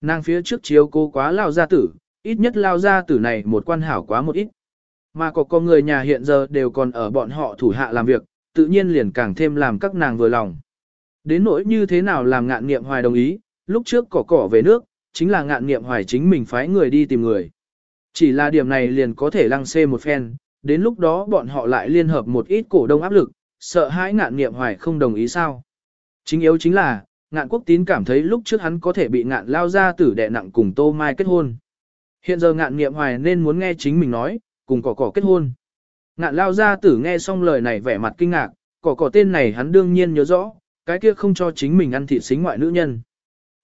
Nàng phía trước chiếu cô quá lao gia tử, ít nhất lao gia tử này một quan hảo quá một ít. Mà có con người nhà hiện giờ đều còn ở bọn họ thủ hạ làm việc, tự nhiên liền càng thêm làm các nàng vừa lòng. Đến nỗi như thế nào làm ngạn nghiệm hoài đồng ý, lúc trước cỏ cỏ về nước, chính là ngạn nghiệm hoài chính mình phái người đi tìm người. Chỉ là điểm này liền có thể lăng xê một phen, đến lúc đó bọn họ lại liên hợp một ít cổ đông áp lực, sợ hãi ngạn nghiệm hoài không đồng ý sao. Chính yếu chính là, ngạn quốc tín cảm thấy lúc trước hắn có thể bị ngạn lao ra tử đệ nặng cùng tô mai kết hôn. Hiện giờ ngạn nghiệm hoài nên muốn nghe chính mình nói, cùng cỏ cỏ kết hôn. Ngạn lao ra tử nghe xong lời này vẻ mặt kinh ngạc, cỏ cỏ tên này hắn đương nhiên nhớ rõ, cái kia không cho chính mình ăn thịt xính ngoại nữ nhân.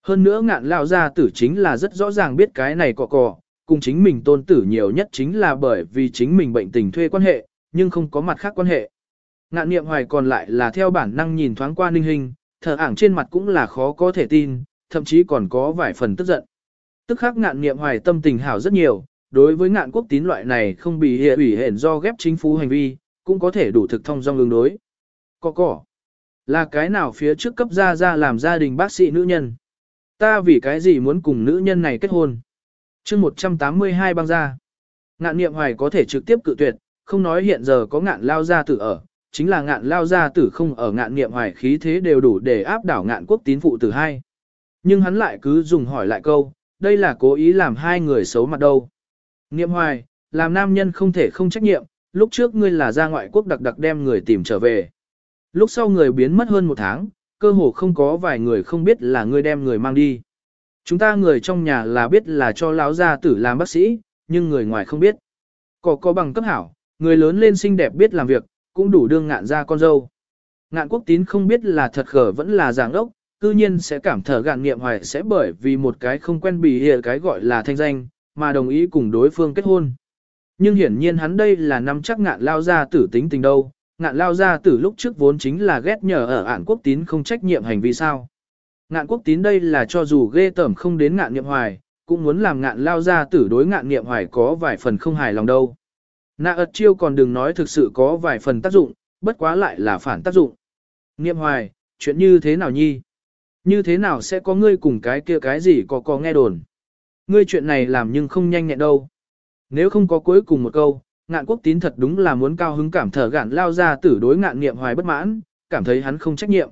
Hơn nữa ngạn lao ra tử chính là rất rõ ràng biết cái này cỏ cỏ, cùng chính mình tôn tử nhiều nhất chính là bởi vì chính mình bệnh tình thuê quan hệ, nhưng không có mặt khác quan hệ. Ngạn niệm hoài còn lại là theo bản năng nhìn thoáng qua ninh hình, thở ảng trên mặt cũng là khó có thể tin, thậm chí còn có vài phần tức giận. Tức khắc ngạn niệm hoài tâm tình hảo rất nhiều, đối với ngạn quốc tín loại này không bị hệ ủy hển do ghép chính phủ hành vi, cũng có thể đủ thực thông dong ứng đối. Có cỏ. Là cái nào phía trước cấp ra ra làm gia đình bác sĩ nữ nhân? Ta vì cái gì muốn cùng nữ nhân này kết hôn? chương 182 băng ra. Ngạn niệm hoài có thể trực tiếp cự tuyệt, không nói hiện giờ có ngạn lao gia tử ở, chính là ngạn lao gia tử không ở ngạn niệm hoài khí thế đều đủ để áp đảo ngạn quốc tín phụ tử hai. Nhưng hắn lại cứ dùng hỏi lại câu, đây là cố ý làm hai người xấu mặt đâu. Niệm hoài, làm nam nhân không thể không trách nhiệm, lúc trước ngươi là ra ngoại quốc đặc đặc đem người tìm trở về. Lúc sau người biến mất hơn một tháng, cơ hồ không có vài người không biết là ngươi đem người mang đi. Chúng ta người trong nhà là biết là cho lão gia tử làm bác sĩ, nhưng người ngoài không biết. Có có bằng cấp hảo, người lớn lên xinh đẹp biết làm việc, cũng đủ đương ngạn ra con dâu. Ngạn quốc tín không biết là thật khở vẫn là giảng ốc, cư nhiên sẽ cảm thở gạn nghiệm hoài sẽ bởi vì một cái không quen bì hiện cái gọi là thanh danh, mà đồng ý cùng đối phương kết hôn. Nhưng hiển nhiên hắn đây là năm chắc ngạn lao gia tử tính tình đâu, ngạn lao gia tử lúc trước vốn chính là ghét nhờ ở ản quốc tín không trách nhiệm hành vi sao. Ngạn quốc tín đây là cho dù ghê tởm không đến ngạn niệm hoài, cũng muốn làm ngạn lao gia tử đối ngạn niệm hoài có vài phần không hài lòng đâu. Nạ ật chiêu còn đừng nói thực sự có vài phần tác dụng, bất quá lại là phản tác dụng. Niệm hoài, chuyện như thế nào nhi? Như thế nào sẽ có ngươi cùng cái kia cái gì có có nghe đồn? Ngươi chuyện này làm nhưng không nhanh nhẹn đâu. Nếu không có cuối cùng một câu, ngạn quốc tín thật đúng là muốn cao hứng cảm thở gạn lao ra tử đối ngạn nghiệm hoài bất mãn, cảm thấy hắn không trách nhiệm.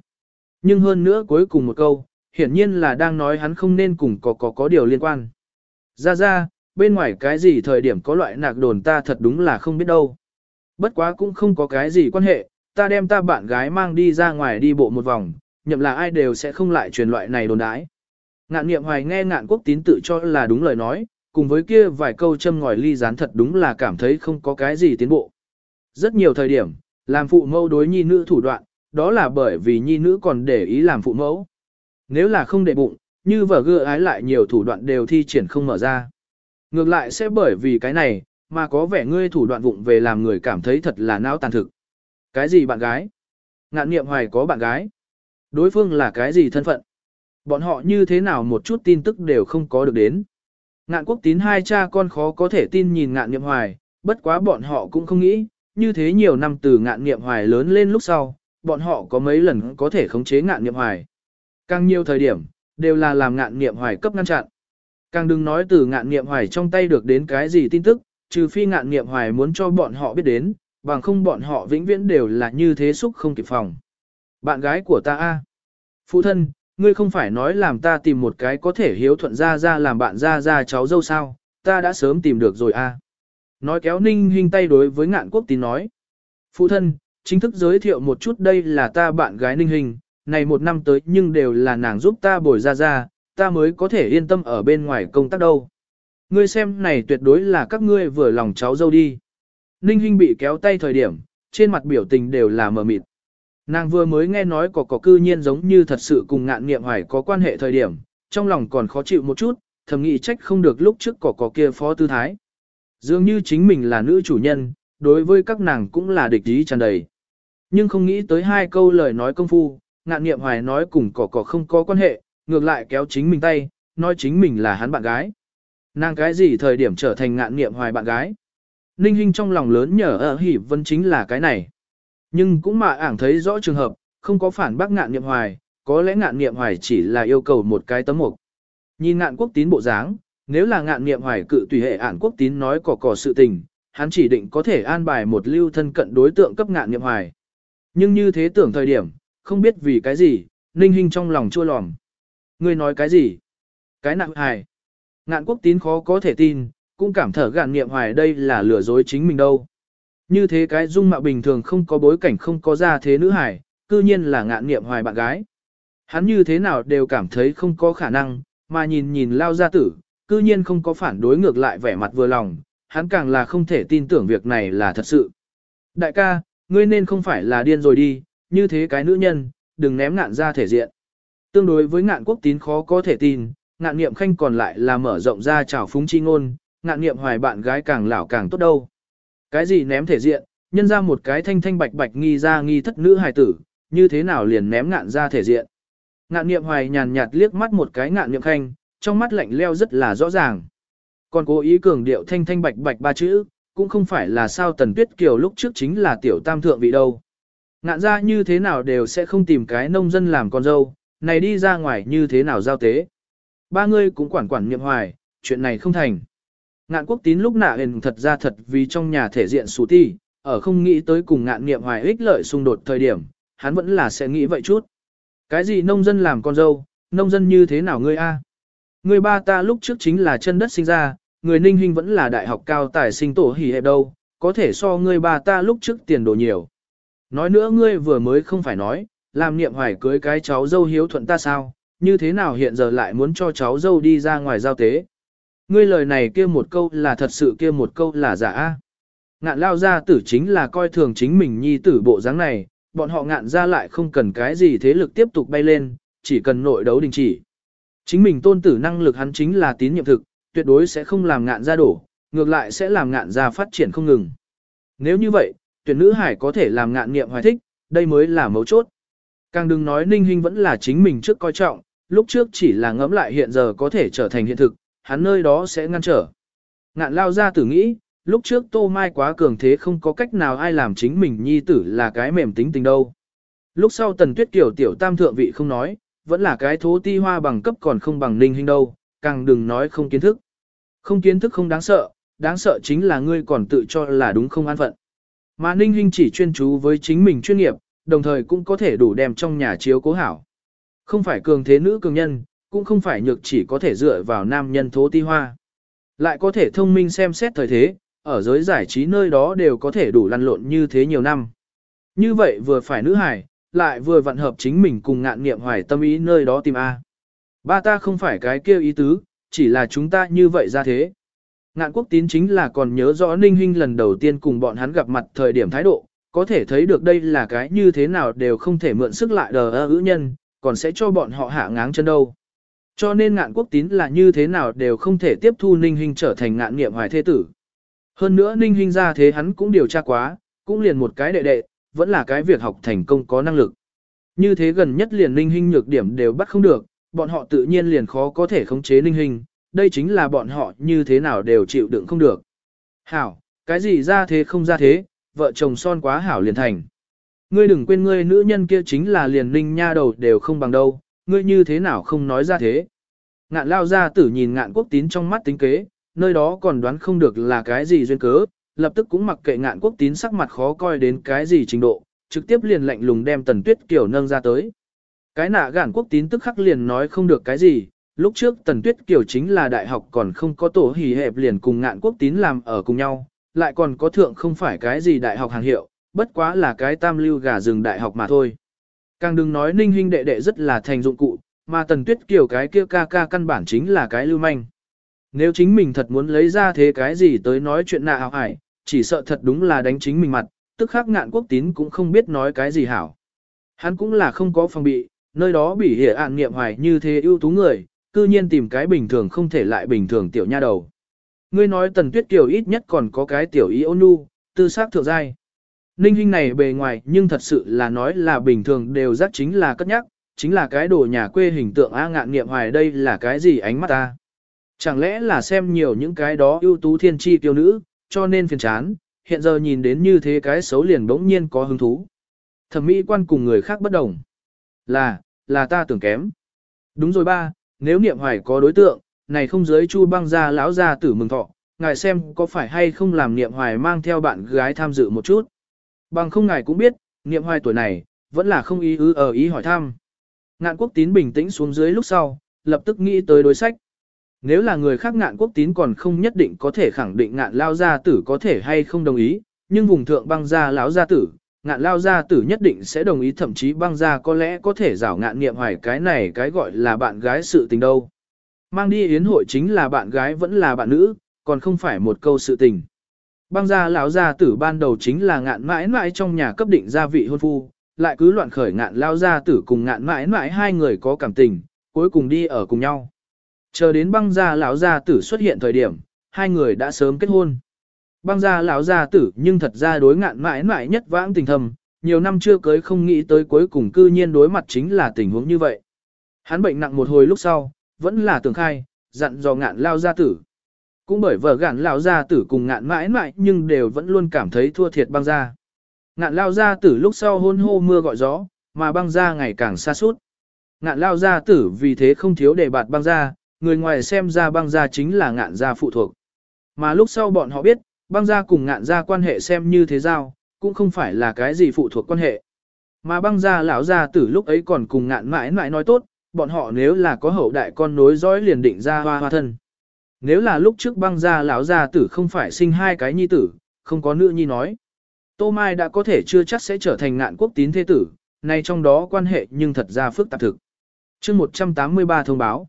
Nhưng hơn nữa cuối cùng một câu, hiển nhiên là đang nói hắn không nên cùng có có có điều liên quan. Ra ra, bên ngoài cái gì thời điểm có loại nạc đồn ta thật đúng là không biết đâu. Bất quá cũng không có cái gì quan hệ, ta đem ta bạn gái mang đi ra ngoài đi bộ một vòng, nhậm là ai đều sẽ không lại truyền loại này đồn đái. Ngạn niệm hoài nghe ngạn quốc tín tự cho là đúng lời nói, cùng với kia vài câu châm ngòi ly gián thật đúng là cảm thấy không có cái gì tiến bộ. Rất nhiều thời điểm, làm phụ mẫu đối nhi nữ thủ đoạn, đó là bởi vì nhi nữ còn để ý làm phụ mẫu. Nếu là không để bụng, như vợ gưa ái lại nhiều thủ đoạn đều thi triển không mở ra. Ngược lại sẽ bởi vì cái này, mà có vẻ ngươi thủ đoạn vụng về làm người cảm thấy thật là não tàn thực. Cái gì bạn gái? Ngạn niệm hoài có bạn gái. Đối phương là cái gì thân phận? Bọn họ như thế nào một chút tin tức đều không có được đến. Ngạn quốc tín hai cha con khó có thể tin nhìn ngạn niệm hoài, bất quá bọn họ cũng không nghĩ, như thế nhiều năm từ ngạn niệm hoài lớn lên lúc sau, bọn họ có mấy lần có thể khống chế ngạn niệm hoài. Càng nhiều thời điểm, đều là làm ngạn niệm hoài cấp ngăn chặn. Càng đừng nói từ ngạn niệm hoài trong tay được đến cái gì tin tức, trừ phi ngạn niệm hoài muốn cho bọn họ biết đến, bằng không bọn họ vĩnh viễn đều là như thế xúc không kịp phòng. Bạn gái của ta a, Phụ thân, ngươi không phải nói làm ta tìm một cái có thể hiếu thuận ra ra làm bạn ra ra cháu dâu sao, ta đã sớm tìm được rồi a. Nói kéo ninh hình tay đối với ngạn quốc tín nói. Phụ thân, chính thức giới thiệu một chút đây là ta bạn gái ninh hình, này một năm tới nhưng đều là nàng giúp ta bồi ra ra, ta mới có thể yên tâm ở bên ngoài công tác đâu. Ngươi xem này tuyệt đối là các ngươi vừa lòng cháu dâu đi. Ninh Hinh bị kéo tay thời điểm, trên mặt biểu tình đều là mờ mịt. Nàng vừa mới nghe nói có có cư nhiên giống như thật sự cùng ngạn nghiệm hoài có quan hệ thời điểm, trong lòng còn khó chịu một chút, thầm nghĩ trách không được lúc trước có có kia phó tư thái. Dường như chính mình là nữ chủ nhân, đối với các nàng cũng là địch ý tràn đầy. Nhưng không nghĩ tới hai câu lời nói công phu, ngạn nghiệm hoài nói cùng cỏ cỏ không có quan hệ, ngược lại kéo chính mình tay, nói chính mình là hắn bạn gái. Nàng cái gì thời điểm trở thành ngạn nghiệm hoài bạn gái. Ninh Hinh trong lòng lớn nhờ ở hỉ vân chính là cái này. Nhưng cũng mà ảng thấy rõ trường hợp, không có phản bác ngạn nghiệm hoài, có lẽ ngạn nghiệm hoài chỉ là yêu cầu một cái tấm mục. Nhìn ngạn quốc tín bộ dáng, nếu là ngạn nghiệm hoài cự tùy hệ ản quốc tín nói cỏ cỏ sự tình, hắn chỉ định có thể an bài một lưu thân cận đối tượng cấp ngạn nghiệm hoài. Nhưng như thế tưởng thời điểm, không biết vì cái gì, ninh hình trong lòng chua lòm. Ngươi nói cái gì? Cái nặng hài. Ngạn quốc tín khó có thể tin, cũng cảm thở gạn nghiệm hoài đây là lừa dối chính mình đâu. Như thế cái dung mạo bình thường không có bối cảnh không có ra thế nữ hải, cư nhiên là ngạn nghiệm hoài bạn gái. Hắn như thế nào đều cảm thấy không có khả năng, mà nhìn nhìn lao gia tử, cư nhiên không có phản đối ngược lại vẻ mặt vừa lòng, hắn càng là không thể tin tưởng việc này là thật sự. Đại ca, ngươi nên không phải là điên rồi đi, như thế cái nữ nhân, đừng ném ngạn ra thể diện. Tương đối với ngạn quốc tín khó có thể tin, ngạn niệm khanh còn lại là mở rộng ra trào phúng chi ngôn, ngạn niệm hoài bạn gái càng lão càng tốt đâu. Cái gì ném thể diện, nhân ra một cái thanh thanh bạch bạch nghi ra nghi thất nữ hài tử, như thế nào liền ném ngạn ra thể diện. Ngạn niệm hoài nhàn nhạt liếc mắt một cái ngạn niệm khanh, trong mắt lạnh leo rất là rõ ràng. Còn cố ý cường điệu thanh thanh bạch bạch ba chữ, cũng không phải là sao tần tuyết kiều lúc trước chính là tiểu tam thượng vị đâu. Ngạn ra như thế nào đều sẽ không tìm cái nông dân làm con dâu, này đi ra ngoài như thế nào giao tế. Ba người cũng quản quản niệm hoài, chuyện này không thành. Ngạn quốc tín lúc nạ hình thật ra thật vì trong nhà thể diện sủ ti, ở không nghĩ tới cùng ngạn niệm hoài ích lợi xung đột thời điểm, hắn vẫn là sẽ nghĩ vậy chút. Cái gì nông dân làm con dâu, nông dân như thế nào ngươi a? Người ba ta lúc trước chính là chân đất sinh ra, người ninh hình vẫn là đại học cao tài sinh tổ hỉ hẹp đâu, có thể so ngươi ba ta lúc trước tiền đồ nhiều. Nói nữa ngươi vừa mới không phải nói, làm niệm hoài cưới cái cháu dâu hiếu thuận ta sao, như thế nào hiện giờ lại muốn cho cháu dâu đi ra ngoài giao tế. Ngươi lời này kia một câu là thật sự kia một câu là giả. a. Ngạn lao gia tử chính là coi thường chính mình nhi tử bộ dáng này, bọn họ ngạn ra lại không cần cái gì thế lực tiếp tục bay lên, chỉ cần nội đấu đình chỉ. Chính mình tôn tử năng lực hắn chính là tín nhiệm thực, tuyệt đối sẽ không làm ngạn ra đổ, ngược lại sẽ làm ngạn ra phát triển không ngừng. Nếu như vậy, tuyển nữ hải có thể làm ngạn nghiệm hoài thích, đây mới là mấu chốt. Càng đừng nói ninh hình vẫn là chính mình trước coi trọng, lúc trước chỉ là ngẫm lại hiện giờ có thể trở thành hiện thực, hắn nơi đó sẽ ngăn trở. Ngạn lao ra tử nghĩ, lúc trước tô mai quá cường thế không có cách nào ai làm chính mình nhi tử là cái mềm tính tình đâu. Lúc sau tần tuyết kiểu tiểu tam thượng vị không nói, vẫn là cái thố ti hoa bằng cấp còn không bằng ninh hình đâu, càng đừng nói không kiến thức. Không kiến thức không đáng sợ, đáng sợ chính là ngươi còn tự cho là đúng không an phận. Mà ninh hình chỉ chuyên chú với chính mình chuyên nghiệp, đồng thời cũng có thể đủ đem trong nhà chiếu cố hảo. Không phải cường thế nữ cường nhân, cũng không phải nhược chỉ có thể dựa vào nam nhân thố ti hoa. Lại có thể thông minh xem xét thời thế, ở giới giải trí nơi đó đều có thể đủ lăn lộn như thế nhiều năm. Như vậy vừa phải nữ hải, lại vừa vận hợp chính mình cùng ngạn nghiệm hoài tâm ý nơi đó tìm A. Ba ta không phải cái kêu ý tứ, chỉ là chúng ta như vậy ra thế. Ngạn quốc tín chính là còn nhớ rõ Ninh Hinh lần đầu tiên cùng bọn hắn gặp mặt thời điểm thái độ, có thể thấy được đây là cái như thế nào đều không thể mượn sức lại đờ ơ ữ nhân, còn sẽ cho bọn họ hạ ngáng chân đâu. Cho nên ngạn quốc tín là như thế nào đều không thể tiếp thu Ninh Hinh trở thành ngạn nghiệm hoài thế tử. Hơn nữa Ninh Hinh ra thế hắn cũng điều tra quá, cũng liền một cái đệ đệ, vẫn là cái việc học thành công có năng lực. Như thế gần nhất liền Ninh Hinh nhược điểm đều bắt không được, bọn họ tự nhiên liền khó có thể khống chế Ninh Hinh, đây chính là bọn họ như thế nào đều chịu đựng không được. Hảo, cái gì ra thế không ra thế, vợ chồng son quá hảo liền thành. Ngươi đừng quên ngươi nữ nhân kia chính là liền Ninh nha đầu đều không bằng đâu, ngươi như thế nào không nói ra thế. Ngạn lao ra tử nhìn ngạn quốc tín trong mắt tính kế, nơi đó còn đoán không được là cái gì duyên cớ, lập tức cũng mặc kệ ngạn quốc tín sắc mặt khó coi đến cái gì trình độ, trực tiếp liền lạnh lùng đem tần tuyết kiểu nâng ra tới. Cái nạ gạn quốc tín tức khắc liền nói không được cái gì, lúc trước tần tuyết kiểu chính là đại học còn không có tổ hỉ hẹp liền cùng ngạn quốc tín làm ở cùng nhau, lại còn có thượng không phải cái gì đại học hàng hiệu, bất quá là cái tam lưu gà rừng đại học mà thôi. Càng đừng nói ninh huynh đệ đệ rất là thành dụng cụ, mà tần tuyết kiểu cái kia ca ca căn bản chính là cái lưu manh. Nếu chính mình thật muốn lấy ra thế cái gì tới nói chuyện nạ hảo hải, chỉ sợ thật đúng là đánh chính mình mặt, tức khắc ngạn quốc tín cũng không biết nói cái gì hảo. Hắn cũng là không có phòng bị, nơi đó bị hệ ạn nghiệm hoài như thế ưu tú người, cư nhiên tìm cái bình thường không thể lại bình thường tiểu nha đầu. Ngươi nói tần tuyết kiều ít nhất còn có cái tiểu ý ôn nhu, tư xác thượng giai. Ninh Hinh này bề ngoài nhưng thật sự là nói là bình thường đều giác chính là cất nhắc, chính là cái đồ nhà quê hình tượng A ngạn nghiệm hoài đây là cái gì ánh mắt ta. Chẳng lẽ là xem nhiều những cái đó ưu tú thiên tri tiêu nữ, cho nên phiền chán, hiện giờ nhìn đến như thế cái xấu liền bỗng nhiên có hứng thú. Thẩm mỹ quan cùng người khác bất đồng. Là, là ta tưởng kém. Đúng rồi ba, nếu niệm hoài có đối tượng, này không giới chu băng ra lão ra tử mừng thọ, ngài xem có phải hay không làm niệm hoài mang theo bạn gái tham dự một chút. Bằng không ngài cũng biết, niệm hoài tuổi này, vẫn là không ý ư ở ý hỏi thăm. Ngạn quốc tín bình tĩnh xuống dưới lúc sau, lập tức nghĩ tới đối sách. Nếu là người khác ngạn quốc tín còn không nhất định có thể khẳng định ngạn lao gia tử có thể hay không đồng ý, nhưng vùng thượng băng gia lão gia tử, ngạn lao gia tử nhất định sẽ đồng ý thậm chí băng gia có lẽ có thể rảo ngạn nghiệm hoài cái này cái gọi là bạn gái sự tình đâu. Mang đi yến hội chính là bạn gái vẫn là bạn nữ, còn không phải một câu sự tình. Băng gia lão gia tử ban đầu chính là ngạn mãi mãi trong nhà cấp định gia vị hôn phu, lại cứ loạn khởi ngạn lao gia tử cùng ngạn mãi mãi hai người có cảm tình, cuối cùng đi ở cùng nhau. Chờ đến băng gia lão gia tử xuất hiện thời điểm, hai người đã sớm kết hôn. Băng gia lão gia tử nhưng thật ra đối ngạn mãi mãi nhất vãng tình thầm, nhiều năm chưa cưới không nghĩ tới cuối cùng cư nhiên đối mặt chính là tình huống như vậy. Hắn bệnh nặng một hồi lúc sau, vẫn là tưởng khai, dặn dò ngạn lao gia tử. Cũng bởi vợ gạn lao gia tử cùng ngạn mãi mãi nhưng đều vẫn luôn cảm thấy thua thiệt băng gia. Ngạn lao gia tử lúc sau hôn hô mưa gọi gió, mà băng gia ngày càng xa suốt. Ngạn lao gia tử vì thế không thiếu để bạt băng gia, người ngoài xem ra băng gia chính là ngạn gia phụ thuộc. Mà lúc sau bọn họ biết, băng gia cùng ngạn gia quan hệ xem như thế giao, cũng không phải là cái gì phụ thuộc quan hệ. Mà băng gia lão gia tử lúc ấy còn cùng ngạn mãi mãi nói tốt, bọn họ nếu là có hậu đại con nối dõi liền định ra hoa hoa thân. Nếu là lúc trước băng gia lão gia tử không phải sinh hai cái nhi tử, không có nữ nhi nói. Tô Mai đã có thể chưa chắc sẽ trở thành ngạn quốc tín thế tử, nay trong đó quan hệ nhưng thật ra phức tạp thực. chương 183 thông báo.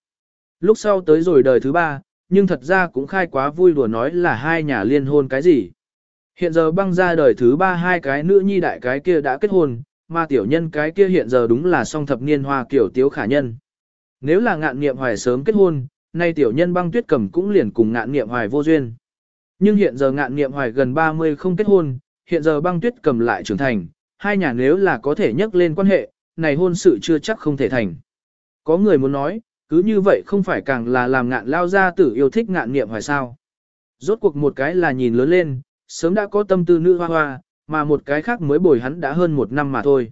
Lúc sau tới rồi đời thứ ba, nhưng thật ra cũng khai quá vui đùa nói là hai nhà liên hôn cái gì. Hiện giờ băng ra đời thứ ba hai cái nữ nhi đại cái kia đã kết hôn, mà tiểu nhân cái kia hiện giờ đúng là song thập niên hoa kiểu tiếu khả nhân. Nếu là ngạn nghiệm hoài sớm kết hôn, nay tiểu nhân băng tuyết cầm cũng liền cùng ngạn nghiệm hoài vô duyên. Nhưng hiện giờ ngạn nghiệm hoài gần 30 không kết hôn, hiện giờ băng tuyết cầm lại trưởng thành, hai nhà nếu là có thể nhắc lên quan hệ, này hôn sự chưa chắc không thể thành. Có người muốn nói, cứ như vậy không phải càng là làm ngạn lao ra tử yêu thích ngạn nghiệm hoài sao. Rốt cuộc một cái là nhìn lớn lên, sớm đã có tâm tư nữ hoa hoa, mà một cái khác mới bồi hắn đã hơn một năm mà thôi.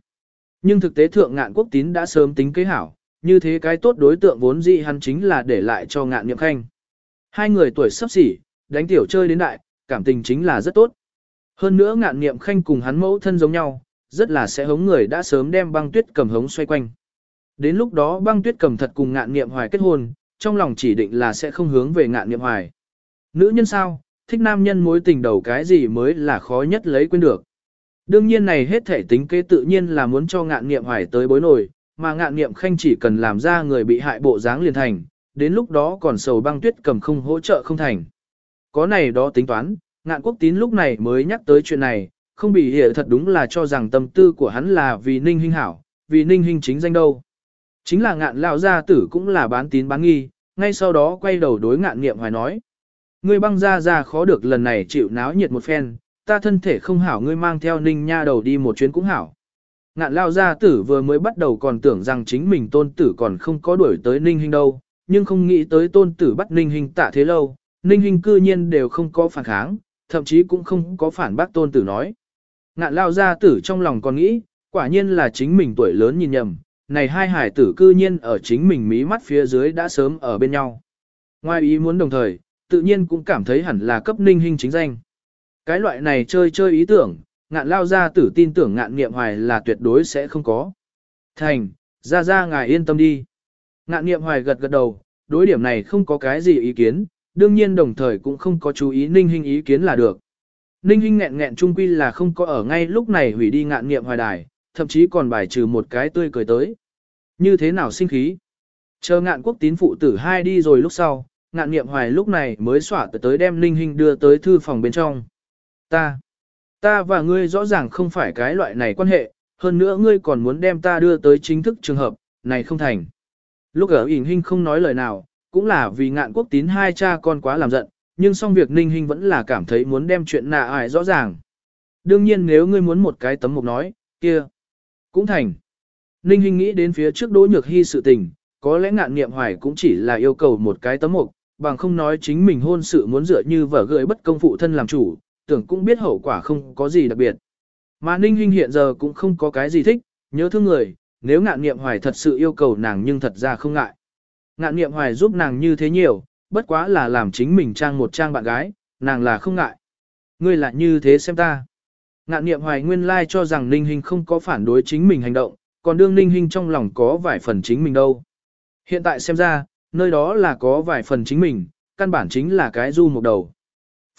Nhưng thực tế thượng ngạn quốc tín đã sớm tính kế hảo, như thế cái tốt đối tượng vốn dĩ hắn chính là để lại cho ngạn nghiệm khanh. Hai người tuổi sắp xỉ, đánh tiểu chơi đến đại, cảm tình chính là rất tốt. Hơn nữa ngạn nghiệm khanh cùng hắn mẫu thân giống nhau, rất là sẽ hống người đã sớm đem băng tuyết cầm hống xoay quanh. Đến lúc đó băng tuyết cầm thật cùng ngạn nghiệm hoài kết hôn, trong lòng chỉ định là sẽ không hướng về ngạn nghiệm hoài. Nữ nhân sao, thích nam nhân mối tình đầu cái gì mới là khó nhất lấy quên được. Đương nhiên này hết thể tính kế tự nhiên là muốn cho ngạn nghiệm hoài tới bối nổi, mà ngạn niệm khanh chỉ cần làm ra người bị hại bộ dáng liền thành, đến lúc đó còn sầu băng tuyết cầm không hỗ trợ không thành. Có này đó tính toán, ngạn quốc tín lúc này mới nhắc tới chuyện này, không bị hiểu thật đúng là cho rằng tâm tư của hắn là vì ninh hinh hảo, vì ninh hinh chính danh đâu. Chính là ngạn lão gia tử cũng là bán tín bán nghi, ngay sau đó quay đầu đối ngạn niệm hoài nói. Ngươi băng ra ra khó được lần này chịu náo nhiệt một phen, ta thân thể không hảo ngươi mang theo ninh nha đầu đi một chuyến cũng hảo. Ngạn lao gia tử vừa mới bắt đầu còn tưởng rằng chính mình tôn tử còn không có đuổi tới ninh hình đâu, nhưng không nghĩ tới tôn tử bắt ninh hình tạ thế lâu, ninh hình cư nhiên đều không có phản kháng, thậm chí cũng không có phản bác tôn tử nói. Ngạn lao gia tử trong lòng còn nghĩ, quả nhiên là chính mình tuổi lớn nhìn nhầm, này hai hải tử cư nhiên ở chính mình mí mắt phía dưới đã sớm ở bên nhau. Ngoài ý muốn đồng thời, tự nhiên cũng cảm thấy hẳn là cấp ninh hình chính danh. Cái loại này chơi chơi ý tưởng, ngạn lao ra tử tin tưởng ngạn nghiệm hoài là tuyệt đối sẽ không có. Thành, ra ra ngài yên tâm đi. Ngạn nghiệm hoài gật gật đầu, đối điểm này không có cái gì ý kiến, đương nhiên đồng thời cũng không có chú ý ninh hình ý kiến là được. Ninh hình nghẹn nghẹn trung quy là không có ở ngay lúc này hủy đi ngạn nghiệm hoài đài, thậm chí còn bài trừ một cái tươi cười tới. Như thế nào sinh khí? Chờ ngạn quốc tín phụ tử hai đi rồi lúc sau, ngạn nghiệm hoài lúc này mới xỏa tới đem Ninh Hinh đưa tới thư phòng bên trong. Ta, ta và ngươi rõ ràng không phải cái loại này quan hệ, hơn nữa ngươi còn muốn đem ta đưa tới chính thức trường hợp, này không thành. Lúc ở ỉn Hinh không nói lời nào, cũng là vì ngạn quốc tín hai cha con quá làm giận, nhưng song việc Ninh Hinh vẫn là cảm thấy muốn đem chuyện nạ ải rõ ràng. Đương nhiên nếu ngươi muốn một cái tấm mục nói, kia, cũng thành. Ninh Hinh nghĩ đến phía trước Đỗ Nhược Hy sự tình, có lẽ ngạn nghiệm hoài cũng chỉ là yêu cầu một cái tấm mục, bằng không nói chính mình hôn sự muốn dựa như vở gợi bất công phụ thân làm chủ, tưởng cũng biết hậu quả không có gì đặc biệt. Mà Ninh Hinh hiện giờ cũng không có cái gì thích, nhớ thương người, nếu ngạn nghiệm hoài thật sự yêu cầu nàng nhưng thật ra không ngại. Ngạn nghiệm hoài giúp nàng như thế nhiều, bất quá là làm chính mình trang một trang bạn gái, nàng là không ngại. Ngươi là như thế xem ta. Ngạn nghiệm hoài nguyên lai cho rằng Ninh Hinh không có phản đối chính mình hành động, còn đương Ninh Hinh trong lòng có vài phần chính mình đâu. Hiện tại xem ra, nơi đó là có vài phần chính mình, căn bản chính là cái du một đầu.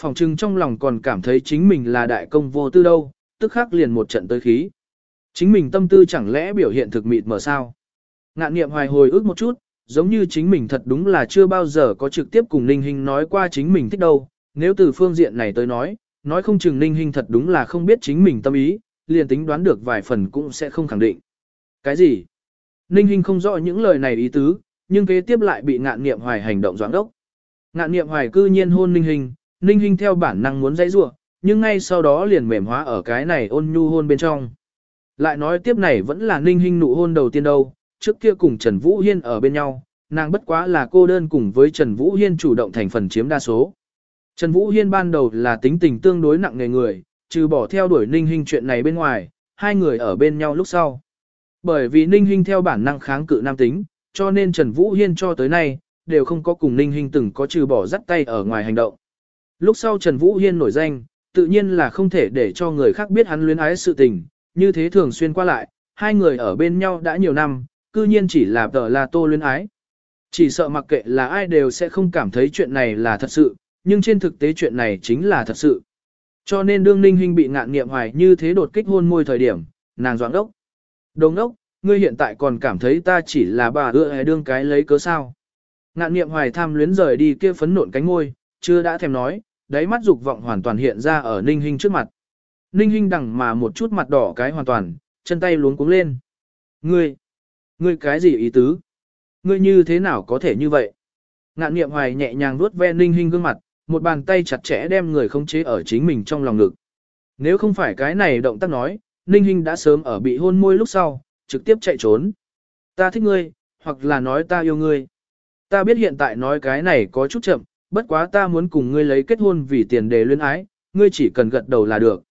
Phòng trưng trong lòng còn cảm thấy chính mình là đại công vô tư đâu, tức khắc liền một trận tới khí. Chính mình tâm tư chẳng lẽ biểu hiện thực mịt mở sao? Ngạn niệm hoài hồi ức một chút, giống như chính mình thật đúng là chưa bao giờ có trực tiếp cùng Ninh Hinh nói qua chính mình thích đâu, nếu từ phương diện này tới nói, nói không chừng Ninh Hinh thật đúng là không biết chính mình tâm ý, liền tính đoán được vài phần cũng sẽ không khẳng định. Cái gì? Ninh Hinh không rõ những lời này ý tứ, nhưng kế tiếp lại bị ngạn niệm hoài hành động doãn đốc. Ngạn niệm hoài cư nhiên hôn Ninh Hinh, Ninh Hinh theo bản năng muốn dãy rủa, nhưng ngay sau đó liền mềm hóa ở cái này ôn nhu hôn bên trong. Lại nói tiếp này vẫn là Ninh Hinh nụ hôn đầu tiên đâu, trước kia cùng Trần Vũ Hiên ở bên nhau, nàng bất quá là cô đơn cùng với Trần Vũ Hiên chủ động thành phần chiếm đa số. Trần Vũ Hiên ban đầu là tính tình tương đối nặng nề người, trừ bỏ theo đuổi Ninh Hinh chuyện này bên ngoài, hai người ở bên nhau lúc sau. Bởi vì Ninh Hinh theo bản năng kháng cự nam tính, cho nên Trần Vũ Hiên cho tới nay, đều không có cùng Ninh Hinh từng có trừ bỏ dắt tay ở ngoài hành động. Lúc sau Trần Vũ Hiên nổi danh, tự nhiên là không thể để cho người khác biết hắn luyến ái sự tình, như thế thường xuyên qua lại, hai người ở bên nhau đã nhiều năm, cư nhiên chỉ là tờ là tô luyến ái. Chỉ sợ mặc kệ là ai đều sẽ không cảm thấy chuyện này là thật sự, nhưng trên thực tế chuyện này chính là thật sự. Cho nên đương ninh hình bị ngạn nghiệm hoài như thế đột kích hôn môi thời điểm, nàng doãn đốc. Đồng đốc, ngươi hiện tại còn cảm thấy ta chỉ là bà ưa hay đương cái lấy cớ sao. Ngạn nghiệm hoài tham luyến rời đi kia phấn nộn cánh ngôi, chưa đã thèm nói, đáy mắt dục vọng hoàn toàn hiện ra ở ninh Hinh trước mặt. Ninh Hinh đằng mà một chút mặt đỏ cái hoàn toàn, chân tay luống cuống lên. Ngươi, ngươi cái gì ý tứ? Ngươi như thế nào có thể như vậy? Ngạn niệm hoài nhẹ nhàng vuốt ve ninh Hinh gương mặt, một bàn tay chặt chẽ đem người khống chế ở chính mình trong lòng ngực. Nếu không phải cái này động tác nói, ninh Hinh đã sớm ở bị hôn môi lúc sau, trực tiếp chạy trốn. Ta thích ngươi, hoặc là nói ta yêu ngươi. Ta biết hiện tại nói cái này có chút chậm, bất quá ta muốn cùng ngươi lấy kết hôn vì tiền đề luyến ái, ngươi chỉ cần gật đầu là được.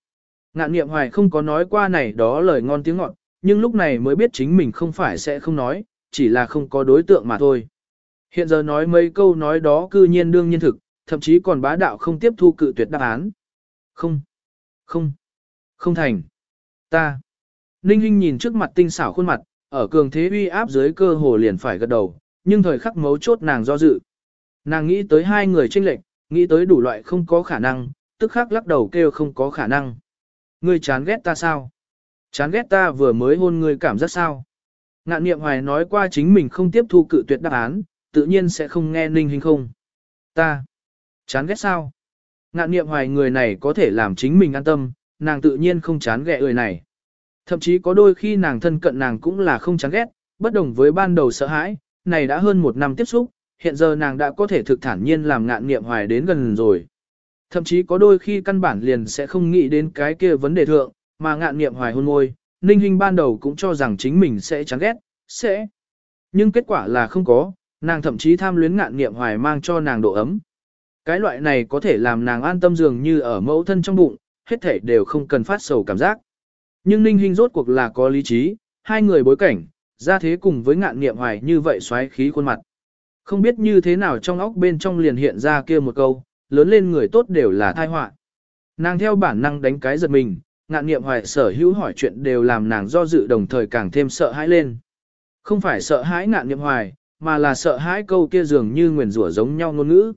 Ngạn niệm hoài không có nói qua này đó lời ngon tiếng ngọt, nhưng lúc này mới biết chính mình không phải sẽ không nói, chỉ là không có đối tượng mà thôi. Hiện giờ nói mấy câu nói đó cư nhiên đương nhiên thực, thậm chí còn bá đạo không tiếp thu cự tuyệt đáp án. Không, không, không thành. Ta. Ninh Hinh nhìn trước mặt tinh xảo khuôn mặt, ở cường thế uy áp dưới cơ hồ liền phải gật đầu, nhưng thời khắc mấu chốt nàng do dự. Nàng nghĩ tới hai người tranh lệch, nghĩ tới đủ loại không có khả năng, tức khắc lắc đầu kêu không có khả năng. Ngươi chán ghét ta sao? Chán ghét ta vừa mới hôn ngươi cảm giác sao? Ngạn niệm hoài nói qua chính mình không tiếp thu cự tuyệt đáp án, tự nhiên sẽ không nghe ninh hình không. Ta. Chán ghét sao? Ngạn niệm hoài người này có thể làm chính mình an tâm, nàng tự nhiên không chán ghét người này. Thậm chí có đôi khi nàng thân cận nàng cũng là không chán ghét, bất đồng với ban đầu sợ hãi, này đã hơn một năm tiếp xúc, hiện giờ nàng đã có thể thực thản nhiên làm ngạn niệm hoài đến gần rồi. Thậm chí có đôi khi căn bản liền sẽ không nghĩ đến cái kia vấn đề thượng, mà ngạn niệm hoài hôn môi, ninh hình ban đầu cũng cho rằng chính mình sẽ chán ghét, sẽ. Nhưng kết quả là không có, nàng thậm chí tham luyến ngạn niệm hoài mang cho nàng độ ấm. Cái loại này có thể làm nàng an tâm dường như ở mẫu thân trong bụng, hết thể đều không cần phát sầu cảm giác. Nhưng ninh hình rốt cuộc là có lý trí, hai người bối cảnh, ra thế cùng với ngạn niệm hoài như vậy xoáy khí khuôn mặt. Không biết như thế nào trong óc bên trong liền hiện ra kia một câu, lớn lên người tốt đều là tai họa. Nàng theo bản năng đánh cái giật mình, ngạn nghiệm hoài sở hữu hỏi chuyện đều làm nàng do dự đồng thời càng thêm sợ hãi lên. Không phải sợ hãi ngạn nghiệm hoài, mà là sợ hãi câu kia dường như nguyền rủa giống nhau ngôn ngữ.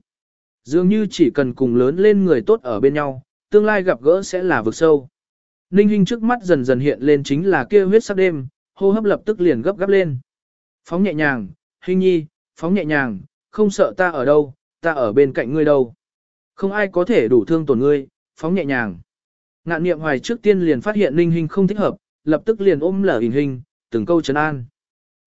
Dường như chỉ cần cùng lớn lên người tốt ở bên nhau, tương lai gặp gỡ sẽ là vực sâu. Ninh Hinh trước mắt dần dần hiện lên chính là kia huyết sắc đêm, hô hấp lập tức liền gấp gáp lên. Phóng nhẹ nhàng, Hinh nhi, phóng nhẹ nhàng, không sợ ta ở đâu, ta ở bên cạnh ngươi đâu. Không ai có thể đủ thương tổn ngươi, phóng nhẹ nhàng. Ngạn niệm hoài trước tiên liền phát hiện Ninh Hinh không thích hợp, lập tức liền ôm lở hình hình, từng câu trấn an.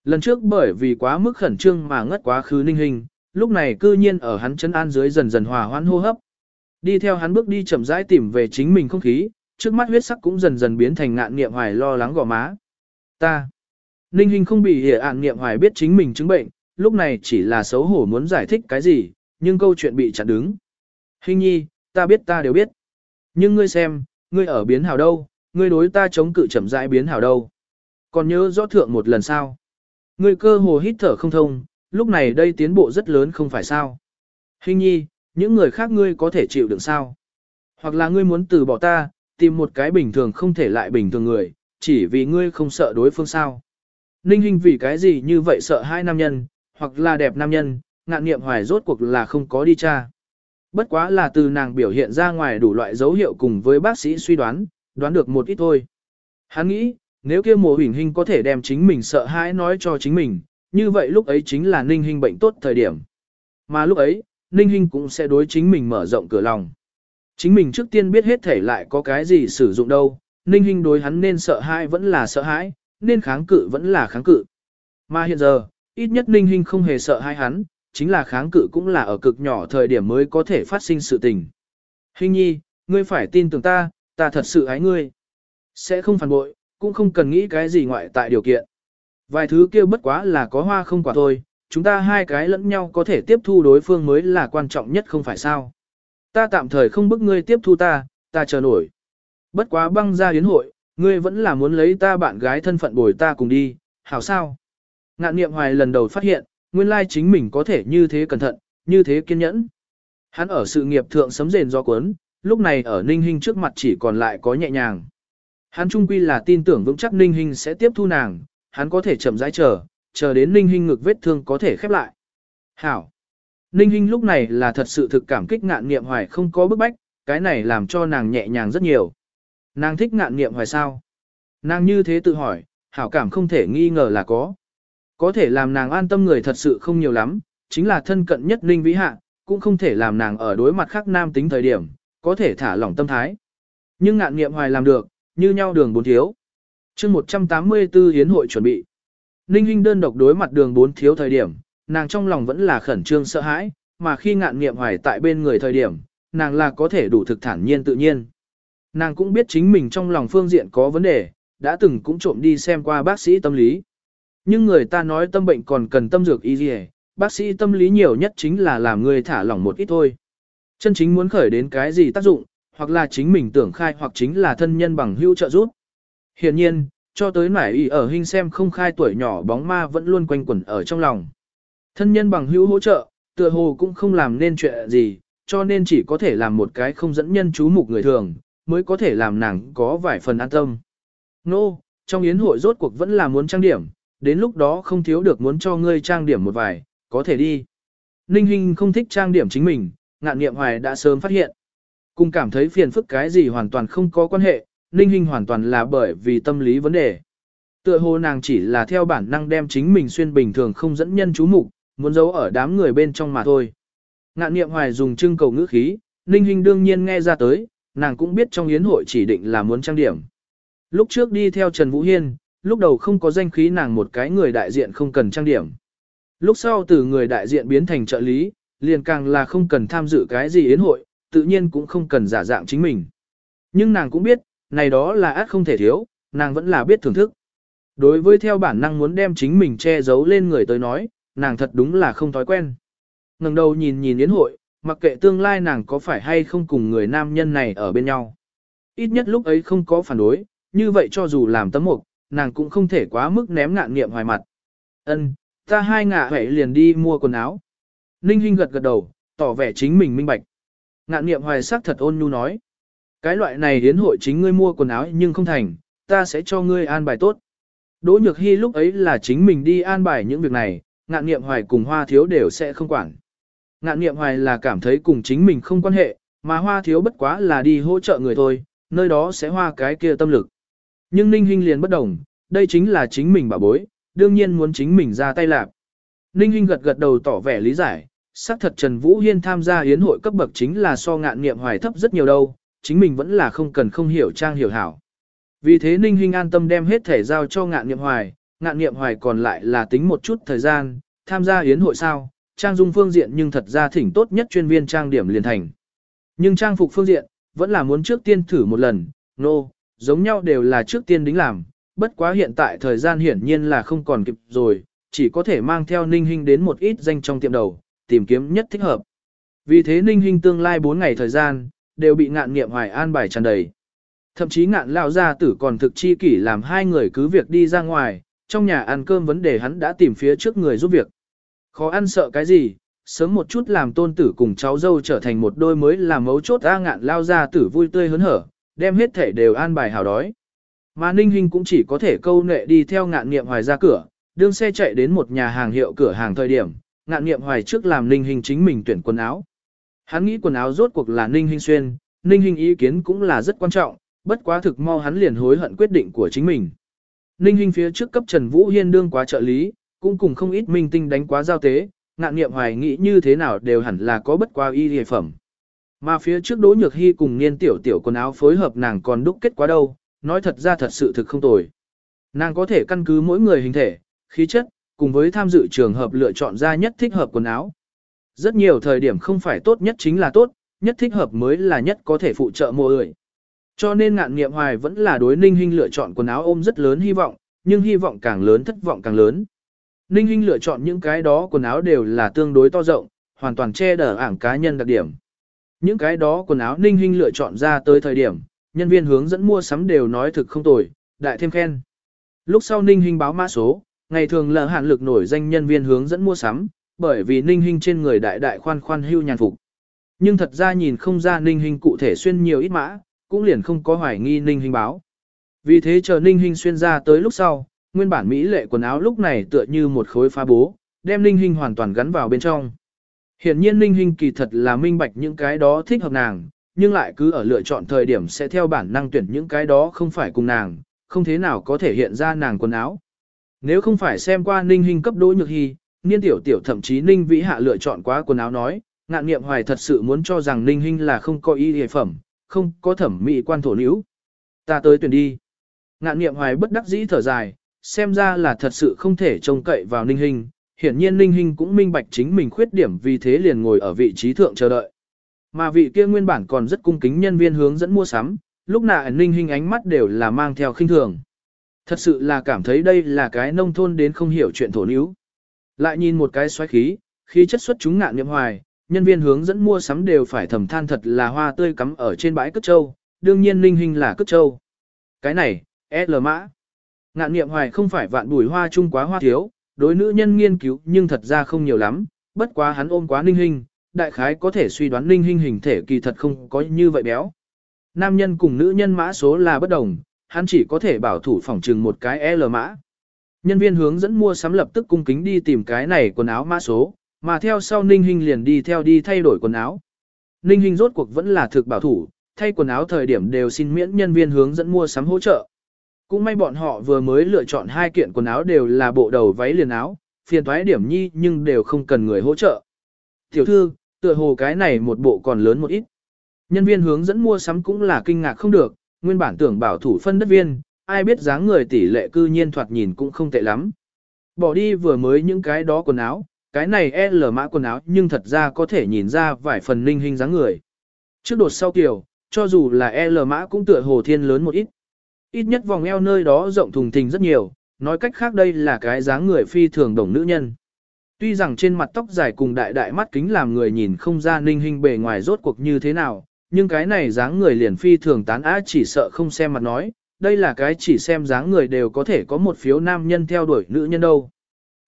Lần trước bởi vì quá mức khẩn trương mà ngất quá khứ Ninh Hinh, lúc này cư nhiên ở hắn trấn an dưới dần dần hòa hoãn hô hấp. Đi theo hắn bước đi chậm rãi tìm về chính mình không khí, trước mắt huyết sắc cũng dần dần biến thành ngạn niệm hoài lo lắng gò má. Ta. Ninh Hinh không bị hiểu ạn niệm hoài biết chính mình chứng bệnh, lúc này chỉ là xấu hổ muốn giải thích cái gì, nhưng câu chuyện bị chặn đứng. Hình nhi, ta biết ta đều biết. Nhưng ngươi xem, ngươi ở biến hào đâu, ngươi đối ta chống cự chậm rãi biến hào đâu. Còn nhớ rõ thượng một lần sao? Ngươi cơ hồ hít thở không thông, lúc này đây tiến bộ rất lớn không phải sao? Hình nhi, những người khác ngươi có thể chịu đựng sao? Hoặc là ngươi muốn từ bỏ ta, tìm một cái bình thường không thể lại bình thường người, chỉ vì ngươi không sợ đối phương sao? Ninh Hinh vì cái gì như vậy sợ hai nam nhân, hoặc là đẹp nam nhân, ngạn nghiệm hoài rốt cuộc là không có đi tra. Bất quá là từ nàng biểu hiện ra ngoài đủ loại dấu hiệu cùng với bác sĩ suy đoán, đoán được một ít thôi. Hắn nghĩ, nếu kia mồ hình hình có thể đem chính mình sợ hãi nói cho chính mình, như vậy lúc ấy chính là ninh hình bệnh tốt thời điểm. Mà lúc ấy, ninh hình cũng sẽ đối chính mình mở rộng cửa lòng. Chính mình trước tiên biết hết thể lại có cái gì sử dụng đâu, ninh hình đối hắn nên sợ hãi vẫn là sợ hãi, nên kháng cự vẫn là kháng cự. Mà hiện giờ, ít nhất ninh Hinh không hề sợ hãi hắn, chính là kháng cự cũng là ở cực nhỏ thời điểm mới có thể phát sinh sự tình. Hinh nhi, ngươi phải tin tưởng ta, ta thật sự ái ngươi. Sẽ không phản bội, cũng không cần nghĩ cái gì ngoại tại điều kiện. Vài thứ kia bất quá là có hoa không quả thôi, chúng ta hai cái lẫn nhau có thể tiếp thu đối phương mới là quan trọng nhất không phải sao. Ta tạm thời không bức ngươi tiếp thu ta, ta chờ nổi. Bất quá băng ra yến hội, ngươi vẫn là muốn lấy ta bạn gái thân phận bồi ta cùng đi, hảo sao? Ngạn niệm hoài lần đầu phát hiện, nguyên lai chính mình có thể như thế cẩn thận, như thế kiên nhẫn. Hắn ở sự nghiệp thượng sấm rền do cuốn, lúc này ở Ninh Hinh trước mặt chỉ còn lại có nhẹ nhàng. Hắn trung quy là tin tưởng vững chắc Ninh Hinh sẽ tiếp thu nàng, hắn có thể chậm rãi chờ, chờ đến Ninh Hinh ngực vết thương có thể khép lại. Hảo! Ninh Hinh lúc này là thật sự thực cảm kích ngạn Niệm hoài không có bức bách, cái này làm cho nàng nhẹ nhàng rất nhiều. Nàng thích ngạn Niệm hoài sao? Nàng như thế tự hỏi, hảo cảm không thể nghi ngờ là có. Có thể làm nàng an tâm người thật sự không nhiều lắm, chính là thân cận nhất Ninh Vĩ Hạ, cũng không thể làm nàng ở đối mặt khác nam tính thời điểm, có thể thả lỏng tâm thái. Nhưng ngạn nghiệm hoài làm được, như nhau đường bốn thiếu. chương 184 hiến hội chuẩn bị. Ninh Hinh đơn độc đối mặt đường bốn thiếu thời điểm, nàng trong lòng vẫn là khẩn trương sợ hãi, mà khi ngạn nghiệm hoài tại bên người thời điểm, nàng là có thể đủ thực thản nhiên tự nhiên. Nàng cũng biết chính mình trong lòng phương diện có vấn đề, đã từng cũng trộm đi xem qua bác sĩ tâm lý. Nhưng người ta nói tâm bệnh còn cần tâm dược y gì bác sĩ tâm lý nhiều nhất chính là làm người thả lỏng một ít thôi. Chân chính muốn khởi đến cái gì tác dụng, hoặc là chính mình tưởng khai hoặc chính là thân nhân bằng hữu trợ giúp. Hiện nhiên, cho tới nải y ở hình xem không khai tuổi nhỏ bóng ma vẫn luôn quanh quẩn ở trong lòng. Thân nhân bằng hữu hỗ trợ, tựa hồ cũng không làm nên chuyện gì, cho nên chỉ có thể làm một cái không dẫn nhân chú mục người thường, mới có thể làm nàng có vài phần an tâm. Nô, no, trong yến hội rốt cuộc vẫn là muốn trang điểm, đến lúc đó không thiếu được muốn cho ngươi trang điểm một vài, có thể đi. Ninh Hinh không thích trang điểm chính mình, ngạn nghiệm hoài đã sớm phát hiện. Cùng cảm thấy phiền phức cái gì hoàn toàn không có quan hệ, Ninh Hinh hoàn toàn là bởi vì tâm lý vấn đề. Tựa hồ nàng chỉ là theo bản năng đem chính mình xuyên bình thường không dẫn nhân chú mục, muốn giấu ở đám người bên trong mà thôi. Ngạn nghiệm hoài dùng trưng cầu ngữ khí, Ninh Hinh đương nhiên nghe ra tới, nàng cũng biết trong yến hội chỉ định là muốn trang điểm. Lúc trước đi theo Trần Vũ Hiên, lúc đầu không có danh khí nàng một cái người đại diện không cần trang điểm. Lúc sau từ người đại diện biến thành trợ lý, liền càng là không cần tham dự cái gì yến hội, tự nhiên cũng không cần giả dạng chính mình. Nhưng nàng cũng biết, này đó là át không thể thiếu, nàng vẫn là biết thưởng thức. Đối với theo bản năng muốn đem chính mình che giấu lên người tới nói, nàng thật đúng là không thói quen. ngẩng đầu nhìn nhìn yến hội, mặc kệ tương lai nàng có phải hay không cùng người nam nhân này ở bên nhau. Ít nhất lúc ấy không có phản đối, như vậy cho dù làm tấm mục, nàng cũng không thể quá mức ném ngạn nghiệm hoài mặt. Ân, ta hai ngạ vậy liền đi mua quần áo. Ninh Hinh gật gật đầu, tỏ vẻ chính mình minh bạch. Ngạn nghiệm hoài sắc thật ôn nhu nói. Cái loại này đến hội chính ngươi mua quần áo nhưng không thành, ta sẽ cho ngươi an bài tốt. Đỗ Nhược Hy lúc ấy là chính mình đi an bài những việc này, ngạn nghiệm hoài cùng hoa thiếu đều sẽ không quản. Ngạn nghiệm hoài là cảm thấy cùng chính mình không quan hệ, mà hoa thiếu bất quá là đi hỗ trợ người thôi, nơi đó sẽ hoa cái kia tâm lực. Nhưng Ninh Hinh liền bất đồng, đây chính là chính mình bảo bối, đương nhiên muốn chính mình ra tay làm. Ninh Hinh gật gật đầu tỏ vẻ lý giải, xác thật Trần Vũ Hiên tham gia yến hội cấp bậc chính là so ngạn nghiệm hoài thấp rất nhiều đâu, chính mình vẫn là không cần không hiểu trang hiểu hảo. Vì thế Ninh Hinh an tâm đem hết thể giao cho ngạn nghiệm hoài, ngạn nghiệm hoài còn lại là tính một chút thời gian, tham gia yến hội sao, trang dung phương diện nhưng thật ra thỉnh tốt nhất chuyên viên trang điểm liền thành. Nhưng trang phục phương diện, vẫn là muốn trước tiên thử một lần, nô, no, giống nhau đều là trước tiên đính làm, bất quá hiện tại thời gian hiển nhiên là không còn kịp rồi, chỉ có thể mang theo Ninh Hinh đến một ít danh trong tiệm đầu, tìm kiếm nhất thích hợp. Vì thế Ninh Hinh tương lai 4 ngày thời gian, đều bị ngạn nghiệm hoài an bài tràn đầy. Thậm chí ngạn lão gia tử còn thực chi kỷ làm hai người cứ việc đi ra ngoài, trong nhà ăn cơm vấn đề hắn đã tìm phía trước người giúp việc. Khó ăn sợ cái gì, sớm một chút làm tôn tử cùng cháu dâu trở thành một đôi mới làm mấu chốt ra ngạn lao gia tử vui tươi hớn hở, đem hết thể đều an bài hào đói. Mà Ninh Hinh cũng chỉ có thể câu nệ đi theo ngạn nghiệm hoài ra cửa, đương xe chạy đến một nhà hàng hiệu cửa hàng thời điểm, ngạn nghiệm hoài trước làm Ninh Hinh chính mình tuyển quần áo. Hắn nghĩ quần áo rốt cuộc là Ninh Hinh xuyên, Ninh Hinh ý kiến cũng là rất quan trọng, bất quá thực mau hắn liền hối hận quyết định của chính mình. Ninh Hinh phía trước cấp Trần Vũ Hiên đương quá trợ lý, cũng cùng không ít minh tinh đánh quá giao tế, ngạn nghiệm hoài nghĩ như thế nào đều hẳn là có bất qua y hề phẩm. Mà phía trước Đỗ Nhược Hy cùng niên tiểu tiểu quần áo phối hợp nàng còn đúc kết quá đâu, nói thật ra thật sự thực không tồi. Nàng có thể căn cứ mỗi người hình thể, khí chất, cùng với tham dự trường hợp lựa chọn ra nhất thích hợp quần áo. Rất nhiều thời điểm không phải tốt nhất chính là tốt, nhất thích hợp mới là nhất có thể phụ trợ mùa ơi. Cho nên ngạn nghiệm hoài vẫn là đối ninh hình lựa chọn quần áo ôm rất lớn hy vọng, nhưng hy vọng càng lớn thất vọng càng lớn. Ninh Hinh lựa chọn những cái đó quần áo đều là tương đối to rộng, hoàn toàn che đở ảng cá nhân đặc điểm. Những cái đó quần áo ninh hình lựa chọn ra tới thời điểm, nhân viên hướng dẫn mua sắm đều nói thực không tồi, đại thêm khen. Lúc sau ninh hình báo mã số, ngày thường lỡ hạn lực nổi danh nhân viên hướng dẫn mua sắm, bởi vì ninh hình trên người đại đại khoan khoan hưu nhàn phục. Nhưng thật ra nhìn không ra ninh hình cụ thể xuyên nhiều ít mã, cũng liền không có hoài nghi ninh hình báo. Vì thế chờ ninh hình xuyên ra tới lúc sau, nguyên bản mỹ lệ quần áo lúc này tựa như một khối phá bố, đem ninh hình hoàn toàn gắn vào bên trong. Hiển nhiên ninh Hinh kỳ thật là minh bạch những cái đó thích hợp nàng, nhưng lại cứ ở lựa chọn thời điểm sẽ theo bản năng tuyển những cái đó không phải cùng nàng, không thế nào có thể hiện ra nàng quần áo. Nếu không phải xem qua ninh Hinh cấp đỗ nhược hy, niên tiểu tiểu thậm chí ninh vĩ hạ lựa chọn quá quần áo nói, ngạn nghiệm hoài thật sự muốn cho rằng ninh Hinh là không có y hề phẩm, không có thẩm mỹ quan thổ nữ. Ta tới tuyển đi. Ngạn nghiệm hoài bất đắc dĩ thở dài, xem ra là thật sự không thể trông cậy vào ninh Hinh. Hiển nhiên ninh hình cũng minh bạch chính mình khuyết điểm vì thế liền ngồi ở vị trí thượng chờ đợi. Mà vị kia nguyên bản còn rất cung kính nhân viên hướng dẫn mua sắm, lúc nào ninh hình ánh mắt đều là mang theo khinh thường. Thật sự là cảm thấy đây là cái nông thôn đến không hiểu chuyện thổ níu. Lại nhìn một cái xoáy khí, khí chất xuất chúng ngạn niệm hoài, nhân viên hướng dẫn mua sắm đều phải thầm than thật là hoa tươi cắm ở trên bãi cất châu, đương nhiên ninh hình là cất châu. Cái này, L mã. Ngạn niệm hoài không phải vạn bùi hoa chung quá hoa thiếu, đối nữ nhân nghiên cứu nhưng thật ra không nhiều lắm, bất quá hắn ôm quá ninh hình, đại khái có thể suy đoán ninh hình hình thể kỳ thật không có như vậy béo. Nam nhân cùng nữ nhân mã số là bất đồng, hắn chỉ có thể bảo thủ phòng trừng một cái L mã. Nhân viên hướng dẫn mua sắm lập tức cung kính đi tìm cái này quần áo mã số, mà theo sau Ninh hình liền đi theo đi thay đổi quần áo. Ninh hình rốt cuộc vẫn là thực bảo thủ, thay quần áo thời điểm đều xin miễn nhân viên hướng dẫn mua sắm hỗ trợ. Cũng may bọn họ vừa mới lựa chọn hai kiện quần áo đều là bộ đầu váy liền áo, phiền thoái điểm nhi nhưng đều không cần người hỗ trợ. Tiểu thư, tựa hồ cái này một bộ còn lớn một ít. Nhân viên hướng dẫn mua sắm cũng là kinh ngạc không được, nguyên bản tưởng bảo thủ phân đất viên, ai biết dáng người tỷ lệ cư nhiên thoạt nhìn cũng không tệ lắm. Bỏ đi vừa mới những cái đó quần áo, cái này L mã quần áo nhưng thật ra có thể nhìn ra vài phần linh hình dáng người. Trước đột sau kiểu, cho dù là L mã cũng tựa hồ thiên lớn một ít. Ít nhất vòng eo nơi đó rộng thùng thình rất nhiều, nói cách khác đây là cái dáng người phi thường đồng nữ nhân. Tuy rằng trên mặt tóc dài cùng đại đại mắt kính làm người nhìn không ra ninh hình bề ngoài rốt cuộc như thế nào, nhưng cái này dáng người liền phi thường tán á chỉ sợ không xem mặt nói, đây là cái chỉ xem dáng người đều có thể có một phiếu nam nhân theo đuổi nữ nhân đâu.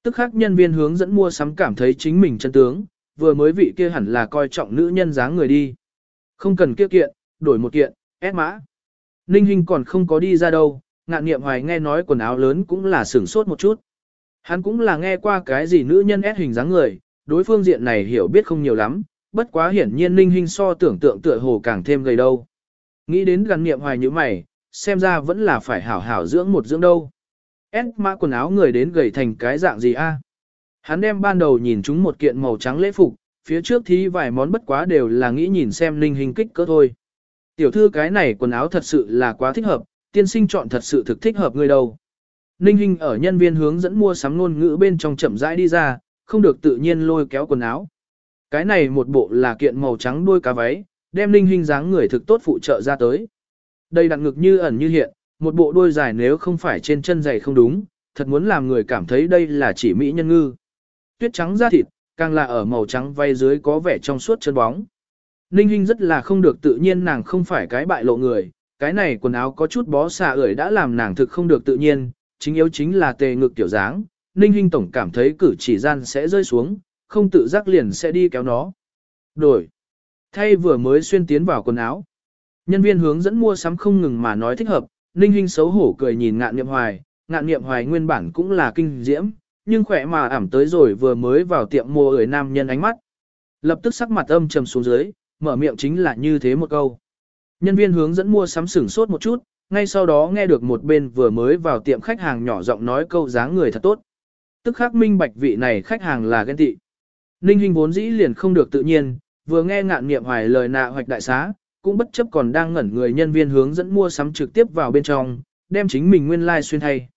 Tức khắc nhân viên hướng dẫn mua sắm cảm thấy chính mình chân tướng, vừa mới vị kia hẳn là coi trọng nữ nhân dáng người đi. Không cần kia kiện, đổi một kiện, ép mã. Ninh Hinh còn không có đi ra đâu, ngạn nghiệm hoài nghe nói quần áo lớn cũng là sửng sốt một chút. Hắn cũng là nghe qua cái gì nữ nhân ép hình dáng người, đối phương diện này hiểu biết không nhiều lắm, bất quá hiển nhiên Ninh Hinh so tưởng tượng tựa hồ càng thêm gầy đâu. Nghĩ đến ngạn nghiệm hoài như mày, xem ra vẫn là phải hảo hảo dưỡng một dưỡng đâu. Ép mã quần áo người đến gầy thành cái dạng gì a? Hắn đem ban đầu nhìn chúng một kiện màu trắng lễ phục, phía trước thí vài món bất quá đều là nghĩ nhìn xem Ninh Hinh kích cỡ thôi. Tiểu thư cái này quần áo thật sự là quá thích hợp, tiên sinh chọn thật sự thực thích hợp người đâu. Ninh Hinh ở nhân viên hướng dẫn mua sắm ngôn ngữ bên trong chậm rãi đi ra, không được tự nhiên lôi kéo quần áo. Cái này một bộ là kiện màu trắng đuôi cá váy, đem Ninh Hinh dáng người thực tốt phụ trợ ra tới. Đây đặt ngực như ẩn như hiện, một bộ đuôi dài nếu không phải trên chân giày không đúng, thật muốn làm người cảm thấy đây là chỉ mỹ nhân ngư. Tuyết trắng da thịt, càng là ở màu trắng vay dưới có vẻ trong suốt chân bóng. Ninh Hinh rất là không được tự nhiên nàng không phải cái bại lộ người, cái này quần áo có chút bó xà ưởi đã làm nàng thực không được tự nhiên, chính yếu chính là tề ngực tiểu dáng, Ninh Hinh tổng cảm thấy cử chỉ gian sẽ rơi xuống, không tự giác liền sẽ đi kéo nó. Đổi. Thay vừa mới xuyên tiến vào quần áo. Nhân viên hướng dẫn mua sắm không ngừng mà nói thích hợp, Ninh Hinh xấu hổ cười nhìn ngạn niệm hoài, ngạn niệm hoài nguyên bản cũng là kinh diễm, nhưng khỏe mà ảm tới rồi vừa mới vào tiệm mua người nam nhân ánh mắt. Lập tức sắc mặt âm trầm xuống dưới, mở miệng chính là như thế một câu. Nhân viên hướng dẫn mua sắm sửng sốt một chút, ngay sau đó nghe được một bên vừa mới vào tiệm khách hàng nhỏ giọng nói câu dáng người thật tốt. Tức khắc minh bạch vị này khách hàng là ghen tị. Ninh Hinh vốn dĩ liền không được tự nhiên, vừa nghe ngạn nghiệm hoài lời nạ hoạch đại xá, cũng bất chấp còn đang ngẩn người nhân viên hướng dẫn mua sắm trực tiếp vào bên trong, đem chính mình nguyên lai like xuyên thay.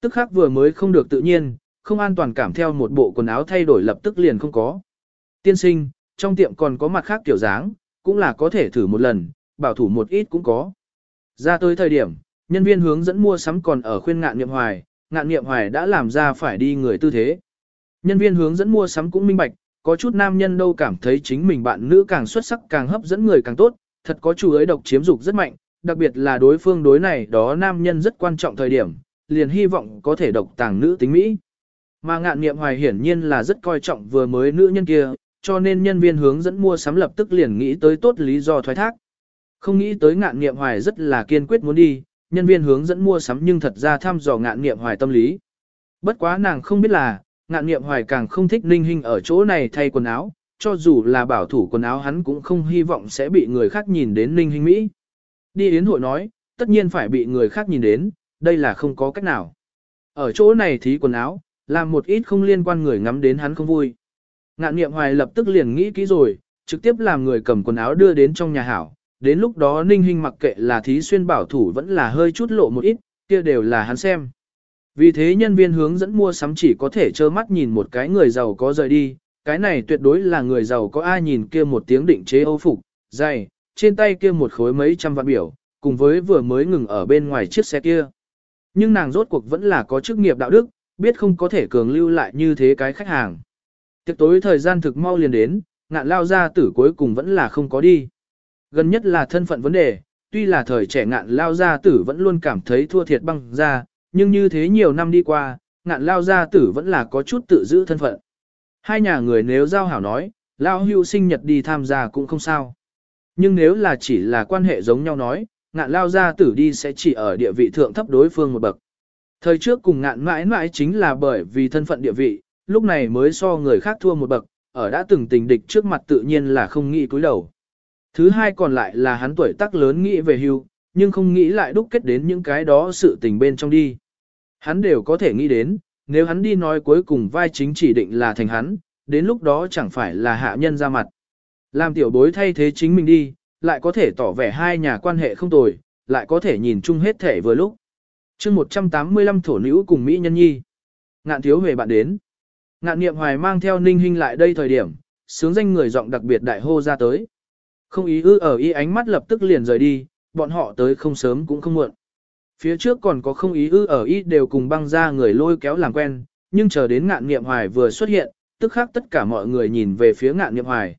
Tức khắc vừa mới không được tự nhiên, không an toàn cảm theo một bộ quần áo thay đổi lập tức liền không có. Tiên sinh, trong tiệm còn có mặt khác kiểu dáng, cũng là có thể thử một lần, bảo thủ một ít cũng có. Ra tới thời điểm, nhân viên hướng dẫn mua sắm còn ở khuyên ngạn nghiệm hoài, ngạn nghiệm hoài đã làm ra phải đi người tư thế. Nhân viên hướng dẫn mua sắm cũng minh bạch, có chút nam nhân đâu cảm thấy chính mình bạn nữ càng xuất sắc càng hấp dẫn người càng tốt, thật có chủ ấy độc chiếm dục rất mạnh, đặc biệt là đối phương đối này đó nam nhân rất quan trọng thời điểm, liền hy vọng có thể độc tàng nữ tính Mỹ. Mà ngạn nghiệm hoài hiển nhiên là rất coi trọng vừa mới nữ nhân kia, cho nên nhân viên hướng dẫn mua sắm lập tức liền nghĩ tới tốt lý do thoái thác. Không nghĩ tới ngạn nghiệm hoài rất là kiên quyết muốn đi, nhân viên hướng dẫn mua sắm nhưng thật ra thăm dò ngạn nghiệm hoài tâm lý. Bất quá nàng không biết là, ngạn nghiệm hoài càng không thích ninh hình ở chỗ này thay quần áo, cho dù là bảo thủ quần áo hắn cũng không hy vọng sẽ bị người khác nhìn đến ninh hình Mỹ. Đi yến hội nói, tất nhiên phải bị người khác nhìn đến, đây là không có cách nào. Ở chỗ này thí quần áo, làm một ít không liên quan người ngắm đến hắn không vui. Ngạn nghiệm hoài lập tức liền nghĩ kỹ rồi, trực tiếp làm người cầm quần áo đưa đến trong nhà hảo. Đến lúc đó ninh hình mặc kệ là thí xuyên bảo thủ vẫn là hơi chút lộ một ít, kia đều là hắn xem. Vì thế nhân viên hướng dẫn mua sắm chỉ có thể trơ mắt nhìn một cái người giàu có rời đi, cái này tuyệt đối là người giàu có ai nhìn kia một tiếng định chế âu phục, dày, trên tay kia một khối mấy trăm vạn biểu, cùng với vừa mới ngừng ở bên ngoài chiếc xe kia. Nhưng nàng rốt cuộc vẫn là có chức nghiệp đạo đức, biết không có thể cường lưu lại như thế cái khách hàng. Tiệc tối thời gian thực mau liền đến, ngạn lao gia tử cuối cùng vẫn là không có đi. Gần nhất là thân phận vấn đề, tuy là thời trẻ ngạn lao gia tử vẫn luôn cảm thấy thua thiệt băng ra, nhưng như thế nhiều năm đi qua, ngạn lao gia tử vẫn là có chút tự giữ thân phận. Hai nhà người nếu giao hảo nói, lao hưu sinh nhật đi tham gia cũng không sao. Nhưng nếu là chỉ là quan hệ giống nhau nói, ngạn lao gia tử đi sẽ chỉ ở địa vị thượng thấp đối phương một bậc. Thời trước cùng ngạn mãi mãi chính là bởi vì thân phận địa vị, lúc này mới so người khác thua một bậc, ở đã từng tình địch trước mặt tự nhiên là không nghĩ cúi đầu. Thứ hai còn lại là hắn tuổi tác lớn nghĩ về hưu, nhưng không nghĩ lại đúc kết đến những cái đó sự tình bên trong đi. Hắn đều có thể nghĩ đến, nếu hắn đi nói cuối cùng vai chính chỉ định là thành hắn, đến lúc đó chẳng phải là hạ nhân ra mặt. Làm tiểu bối thay thế chính mình đi, lại có thể tỏ vẻ hai nhà quan hệ không tồi, lại có thể nhìn chung hết thể vừa lúc. chương 185 thổ nữ cùng Mỹ nhân nhi. Ngạn thiếu về bạn đến. Ngạn niệm hoài mang theo ninh hình lại đây thời điểm, sướng danh người giọng đặc biệt đại hô ra tới. Không ý ư ở ý ánh mắt lập tức liền rời đi, bọn họ tới không sớm cũng không muộn. Phía trước còn có không ý ư ở ý đều cùng băng ra người lôi kéo làm quen, nhưng chờ đến ngạn niệm hoài vừa xuất hiện, tức khác tất cả mọi người nhìn về phía ngạn niệm hoài.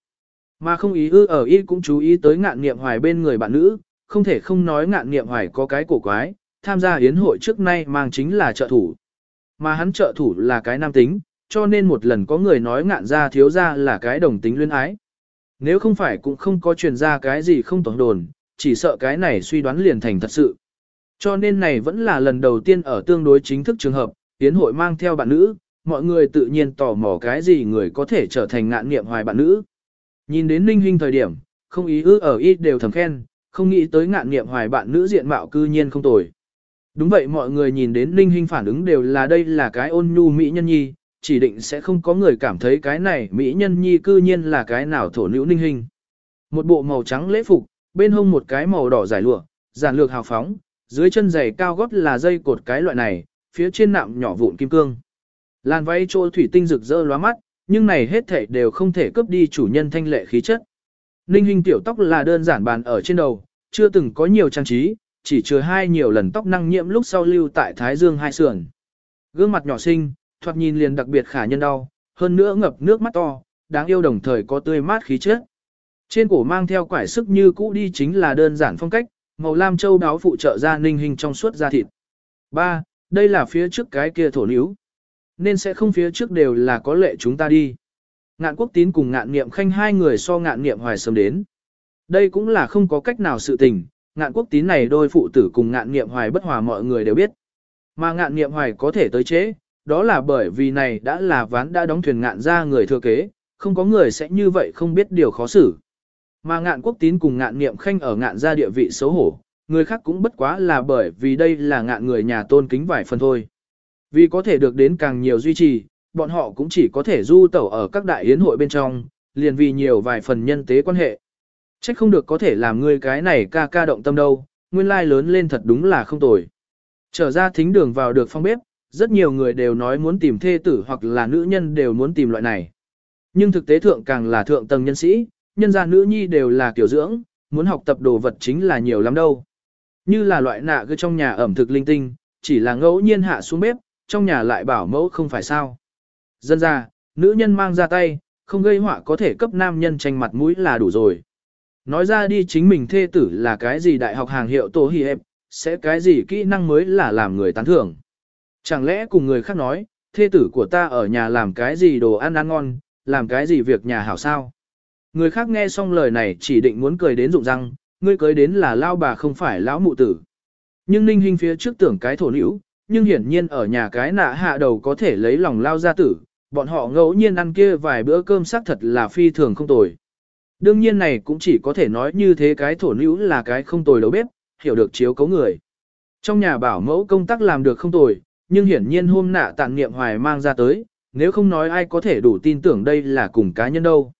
Mà không ý ư ở ý cũng chú ý tới ngạn niệm hoài bên người bạn nữ, không thể không nói ngạn niệm hoài có cái cổ quái, tham gia hiến hội trước nay mang chính là trợ thủ. Mà hắn trợ thủ là cái nam tính, cho nên một lần có người nói ngạn gia thiếu gia là cái đồng tính luyến ái. Nếu không phải cũng không có truyền ra cái gì không tổng đồn, chỉ sợ cái này suy đoán liền thành thật sự. Cho nên này vẫn là lần đầu tiên ở tương đối chính thức trường hợp, tiến hội mang theo bạn nữ, mọi người tự nhiên tò mò cái gì người có thể trở thành ngạn nghiệm hoài bạn nữ. Nhìn đến ninh hình thời điểm, không ý ư ở ít đều thầm khen, không nghĩ tới ngạn nghiệm hoài bạn nữ diện mạo cư nhiên không tồi. Đúng vậy mọi người nhìn đến ninh hình phản ứng đều là đây là cái ôn nhu mỹ nhân nhi, chỉ định sẽ không có người cảm thấy cái này mỹ nhân nhi cư nhiên là cái nào thổ nữ ninh hình. Một bộ màu trắng lễ phục, bên hông một cái màu đỏ giải lụa, giản lược hào phóng, dưới chân giày cao gót là dây cột cái loại này, phía trên nạm nhỏ vụn kim cương. Làn váy trôi thủy tinh rực rỡ lóa mắt, nhưng này hết thảy đều không thể cướp đi chủ nhân thanh lệ khí chất. Ninh hình tiểu tóc là đơn giản bàn ở trên đầu, chưa từng có nhiều trang trí, chỉ chừa hai nhiều lần tóc năng nhiễm lúc sau lưu tại thái dương hai sườn. Gương mặt nhỏ xinh, thoạt nhìn liền đặc biệt khả nhân đau, hơn nữa ngập nước mắt to, đáng yêu đồng thời có tươi mát khí chất. Trên cổ mang theo quải sức như cũ đi chính là đơn giản phong cách, màu lam châu đáo phụ trợ ra ninh hình trong suốt da thịt. 3. Đây là phía trước cái kia thổ níu. Nên sẽ không phía trước đều là có lệ chúng ta đi. Ngạn quốc tín cùng ngạn niệm khanh hai người so ngạn niệm hoài sớm đến. Đây cũng là không có cách nào sự tình, ngạn quốc tín này đôi phụ tử cùng ngạn niệm hoài bất hòa mọi người đều biết. Mà ngạn niệm hoài có thể tới chế, đó là bởi vì này đã là ván đã đóng thuyền ngạn ra người thừa kế, không có người sẽ như vậy không biết điều khó xử. Mà ngạn quốc tín cùng ngạn niệm khanh ở ngạn gia địa vị xấu hổ, người khác cũng bất quá là bởi vì đây là ngạn người nhà tôn kính vài phần thôi. Vì có thể được đến càng nhiều duy trì, bọn họ cũng chỉ có thể du tẩu ở các đại yến hội bên trong, liền vì nhiều vài phần nhân tế quan hệ. Trách không được có thể làm người cái này ca ca động tâm đâu, nguyên lai lớn lên thật đúng là không tồi. Trở ra thính đường vào được phong bếp, rất nhiều người đều nói muốn tìm thê tử hoặc là nữ nhân đều muốn tìm loại này. Nhưng thực tế thượng càng là thượng tầng nhân sĩ, nhân gia nữ nhi đều là kiểu dưỡng, muốn học tập đồ vật chính là nhiều lắm đâu. Như là loại nạ cứ trong nhà ẩm thực linh tinh, chỉ là ngẫu nhiên hạ xuống bếp, trong nhà lại bảo mẫu không phải sao. Dân ra, nữ nhân mang ra tay, không gây họa có thể cấp nam nhân tranh mặt mũi là đủ rồi. Nói ra đi chính mình thê tử là cái gì đại học hàng hiệu tổ hi sẽ cái gì kỹ năng mới là làm người tán thưởng. Chẳng lẽ cùng người khác nói, thê tử của ta ở nhà làm cái gì đồ ăn ăn ngon, làm cái gì việc nhà hảo sao. Người khác nghe xong lời này chỉ định muốn cười đến rụng răng, ngươi cưới đến là lao bà không phải lão mụ tử. Nhưng ninh hình phía trước tưởng cái thổ nữ, nhưng hiển nhiên ở nhà cái nạ hạ đầu có thể lấy lòng lao gia tử, bọn họ ngẫu nhiên ăn kia vài bữa cơm xác thật là phi thường không tồi. Đương nhiên này cũng chỉ có thể nói như thế cái thổ nữ là cái không tồi đầu bếp, hiểu được chiếu cấu người. Trong nhà bảo mẫu công tác làm được không tồi, nhưng hiển nhiên hôm nạ tạng niệm hoài mang ra tới, nếu không nói ai có thể đủ tin tưởng đây là cùng cá nhân đâu.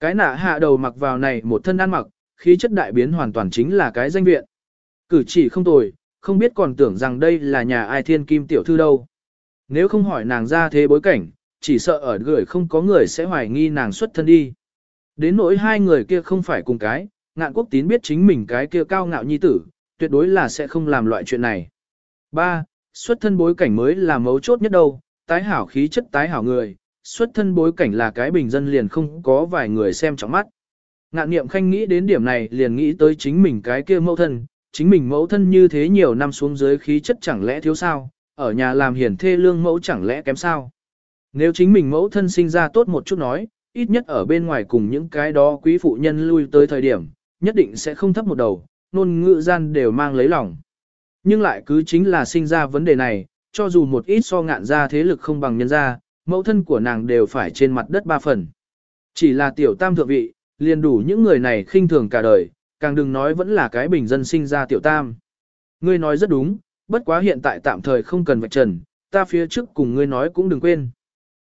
Cái nạ hạ đầu mặc vào này một thân ăn mặc, khí chất đại biến hoàn toàn chính là cái danh viện. Cử chỉ không tồi, không biết còn tưởng rằng đây là nhà ai thiên kim tiểu thư đâu. Nếu không hỏi nàng ra thế bối cảnh, chỉ sợ ở gửi không có người sẽ hoài nghi nàng xuất thân đi. Đến nỗi hai người kia không phải cùng cái, ngạn quốc tín biết chính mình cái kia cao ngạo nhi tử, tuyệt đối là sẽ không làm loại chuyện này. 3. Xuất thân bối cảnh mới là mấu chốt nhất đâu, tái hảo khí chất tái hảo người, xuất thân bối cảnh là cái bình dân liền không có vài người xem trọng mắt. Ngạn niệm khanh nghĩ đến điểm này liền nghĩ tới chính mình cái kia mẫu thân, chính mình mẫu thân như thế nhiều năm xuống dưới khí chất chẳng lẽ thiếu sao, ở nhà làm hiển thê lương mẫu chẳng lẽ kém sao. Nếu chính mình mẫu thân sinh ra tốt một chút nói, ít nhất ở bên ngoài cùng những cái đó quý phụ nhân lui tới thời điểm, nhất định sẽ không thấp một đầu, nôn ngữ gian đều mang lấy lòng. Nhưng lại cứ chính là sinh ra vấn đề này, cho dù một ít so ngạn ra thế lực không bằng nhân ra, mẫu thân của nàng đều phải trên mặt đất ba phần. Chỉ là tiểu tam thượng vị, liền đủ những người này khinh thường cả đời, càng đừng nói vẫn là cái bình dân sinh ra tiểu tam. Ngươi nói rất đúng, bất quá hiện tại tạm thời không cần vạch trần, ta phía trước cùng ngươi nói cũng đừng quên.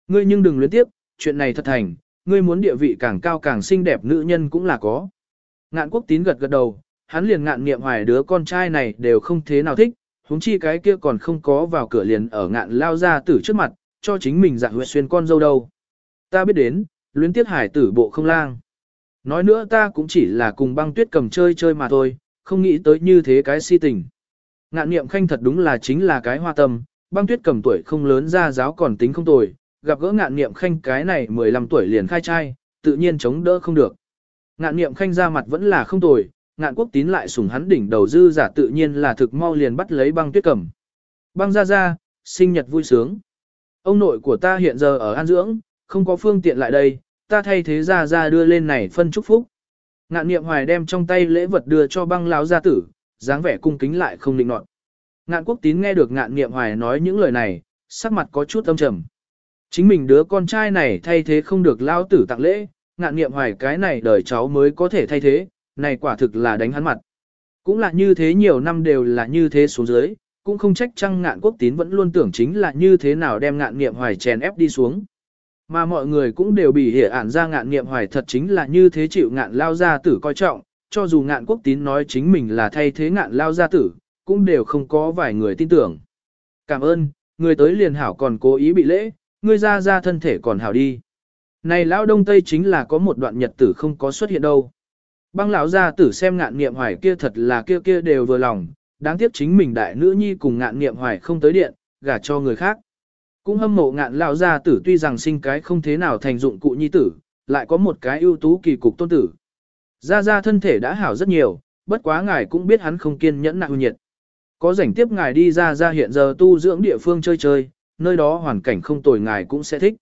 Ngươi nhưng đừng luyến tiếp, chuyện này thật thành, ngươi muốn địa vị càng cao càng xinh đẹp nữ nhân cũng là có. Ngạn quốc tín gật gật đầu, hắn liền ngạn nghiệm hoài đứa con trai này đều không thế nào thích, huống chi cái kia còn không có vào cửa liền ở ngạn lao ra tử trước mặt, cho chính mình dạng huyệt xuyên con dâu đâu. Ta biết đến, luyến tiết hải tử bộ không lang. Nói nữa ta cũng chỉ là cùng băng tuyết cầm chơi chơi mà thôi, không nghĩ tới như thế cái si tình. Ngạn niệm khanh thật đúng là chính là cái hoa tâm, băng tuyết cầm tuổi không lớn ra giáo còn tính không tồi, gặp gỡ ngạn niệm khanh cái này 15 tuổi liền khai trai, tự nhiên chống đỡ không được. Ngạn niệm khanh ra mặt vẫn là không tồi, ngạn quốc tín lại sủng hắn đỉnh đầu dư giả tự nhiên là thực mau liền bắt lấy băng tuyết cầm. Băng ra ra, sinh nhật vui sướng. Ông nội của ta hiện giờ ở an dưỡng, không có phương tiện lại đây, ta thay thế ra ra đưa lên này phân chúc phúc. Ngạn niệm hoài đem trong tay lễ vật đưa cho băng lão gia tử, dáng vẻ cung kính lại không định nọt. Ngạn quốc tín nghe được ngạn niệm hoài nói những lời này, sắc mặt có chút âm trầm. Chính mình đứa con trai này thay thế không được lao tử tặng lễ, ngạn niệm hoài cái này đời cháu mới có thể thay thế, này quả thực là đánh hắn mặt. Cũng là như thế nhiều năm đều là như thế xuống dưới, cũng không trách trăng ngạn quốc tín vẫn luôn tưởng chính là như thế nào đem ngạn nghiệm hoài chèn ép đi xuống. Mà mọi người cũng đều bị hiểu ản ra ngạn nghiệm hoài thật chính là như thế chịu ngạn lao gia tử coi trọng, cho dù ngạn quốc tín nói chính mình là thay thế ngạn lao gia tử, cũng đều không có vài người tin tưởng. Cảm ơn, người tới liền hảo còn cố ý bị lễ, người ra ra thân thể còn hảo đi. Này lão đông tây chính là có một đoạn nhật tử không có xuất hiện đâu. Băng lão gia tử xem ngạn nghiệm hoài kia thật là kia kia đều vừa lòng, đáng tiếc chính mình đại nữ nhi cùng ngạn nghiệm hoài không tới điện, gả cho người khác. Cũng hâm mộ ngạn lão gia tử tuy rằng sinh cái không thế nào thành dụng cụ nhi tử, lại có một cái ưu tú kỳ cục tôn tử. Gia Gia thân thể đã hảo rất nhiều, bất quá ngài cũng biết hắn không kiên nhẫn nặng nhiệt. Có rảnh tiếp ngài đi ra ra hiện giờ tu dưỡng địa phương chơi chơi, nơi đó hoàn cảnh không tồi ngài cũng sẽ thích.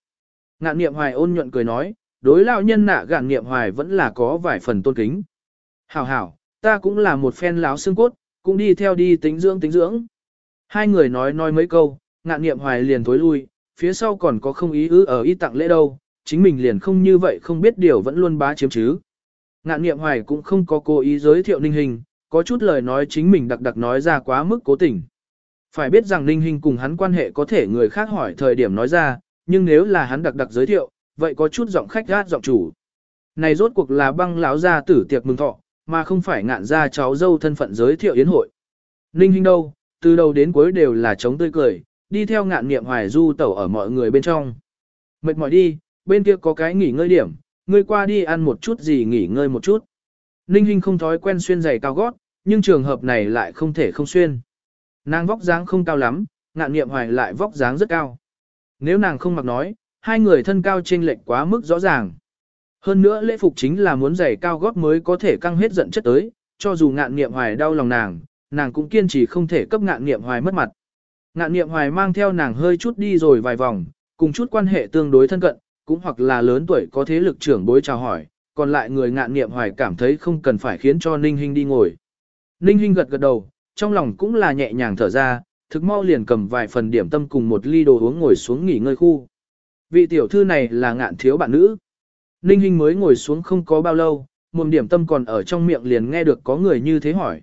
Ngạn niệm hoài ôn nhuận cười nói, đối lão nhân nạ gạn niệm hoài vẫn là có vài phần tôn kính. Hảo hảo, ta cũng là một phen láo xương cốt, cũng đi theo đi tính dưỡng tính dưỡng. Hai người nói nói mấy câu, ngạn niệm hoài liền thối lui, phía sau còn có không ý ứ ở y tặng lễ đâu, chính mình liền không như vậy không biết điều vẫn luôn bá chiếm chứ. Ngạn niệm hoài cũng không có cố ý giới thiệu ninh hình, có chút lời nói chính mình đặc đặc nói ra quá mức cố tình. Phải biết rằng ninh hình cùng hắn quan hệ có thể người khác hỏi thời điểm nói ra, nhưng nếu là hắn đặc đặc giới thiệu, vậy có chút giọng khách gát giọng chủ. Này rốt cuộc là băng lão gia tử tiệc mừng thọ, mà không phải ngạn ra cháu dâu thân phận giới thiệu yến hội. Ninh Hinh đâu, từ đầu đến cuối đều là chống tươi cười, đi theo ngạn niệm hoài du tẩu ở mọi người bên trong. Mệt mỏi đi, bên kia có cái nghỉ ngơi điểm, ngươi qua đi ăn một chút gì nghỉ ngơi một chút. Ninh Hinh không thói quen xuyên giày cao gót, nhưng trường hợp này lại không thể không xuyên. Nàng vóc dáng không cao lắm, ngạn niệm hoài lại vóc dáng rất cao. Nếu nàng không mặc nói, hai người thân cao chênh lệch quá mức rõ ràng. Hơn nữa lễ phục chính là muốn giày cao gót mới có thể căng hết giận chất tới, cho dù ngạn nghiệm hoài đau lòng nàng, nàng cũng kiên trì không thể cấp ngạn nghiệm hoài mất mặt. Ngạn nghiệm hoài mang theo nàng hơi chút đi rồi vài vòng, cùng chút quan hệ tương đối thân cận, cũng hoặc là lớn tuổi có thế lực trưởng bối chào hỏi, còn lại người ngạn nghiệm hoài cảm thấy không cần phải khiến cho Ninh Hinh đi ngồi. Ninh Hinh gật gật đầu, trong lòng cũng là nhẹ nhàng thở ra, thực mau liền cầm vài phần điểm tâm cùng một ly đồ uống ngồi xuống nghỉ ngơi khu. Vị tiểu thư này là ngạn thiếu bạn nữ. Ninh Hinh mới ngồi xuống không có bao lâu, một điểm tâm còn ở trong miệng liền nghe được có người như thế hỏi.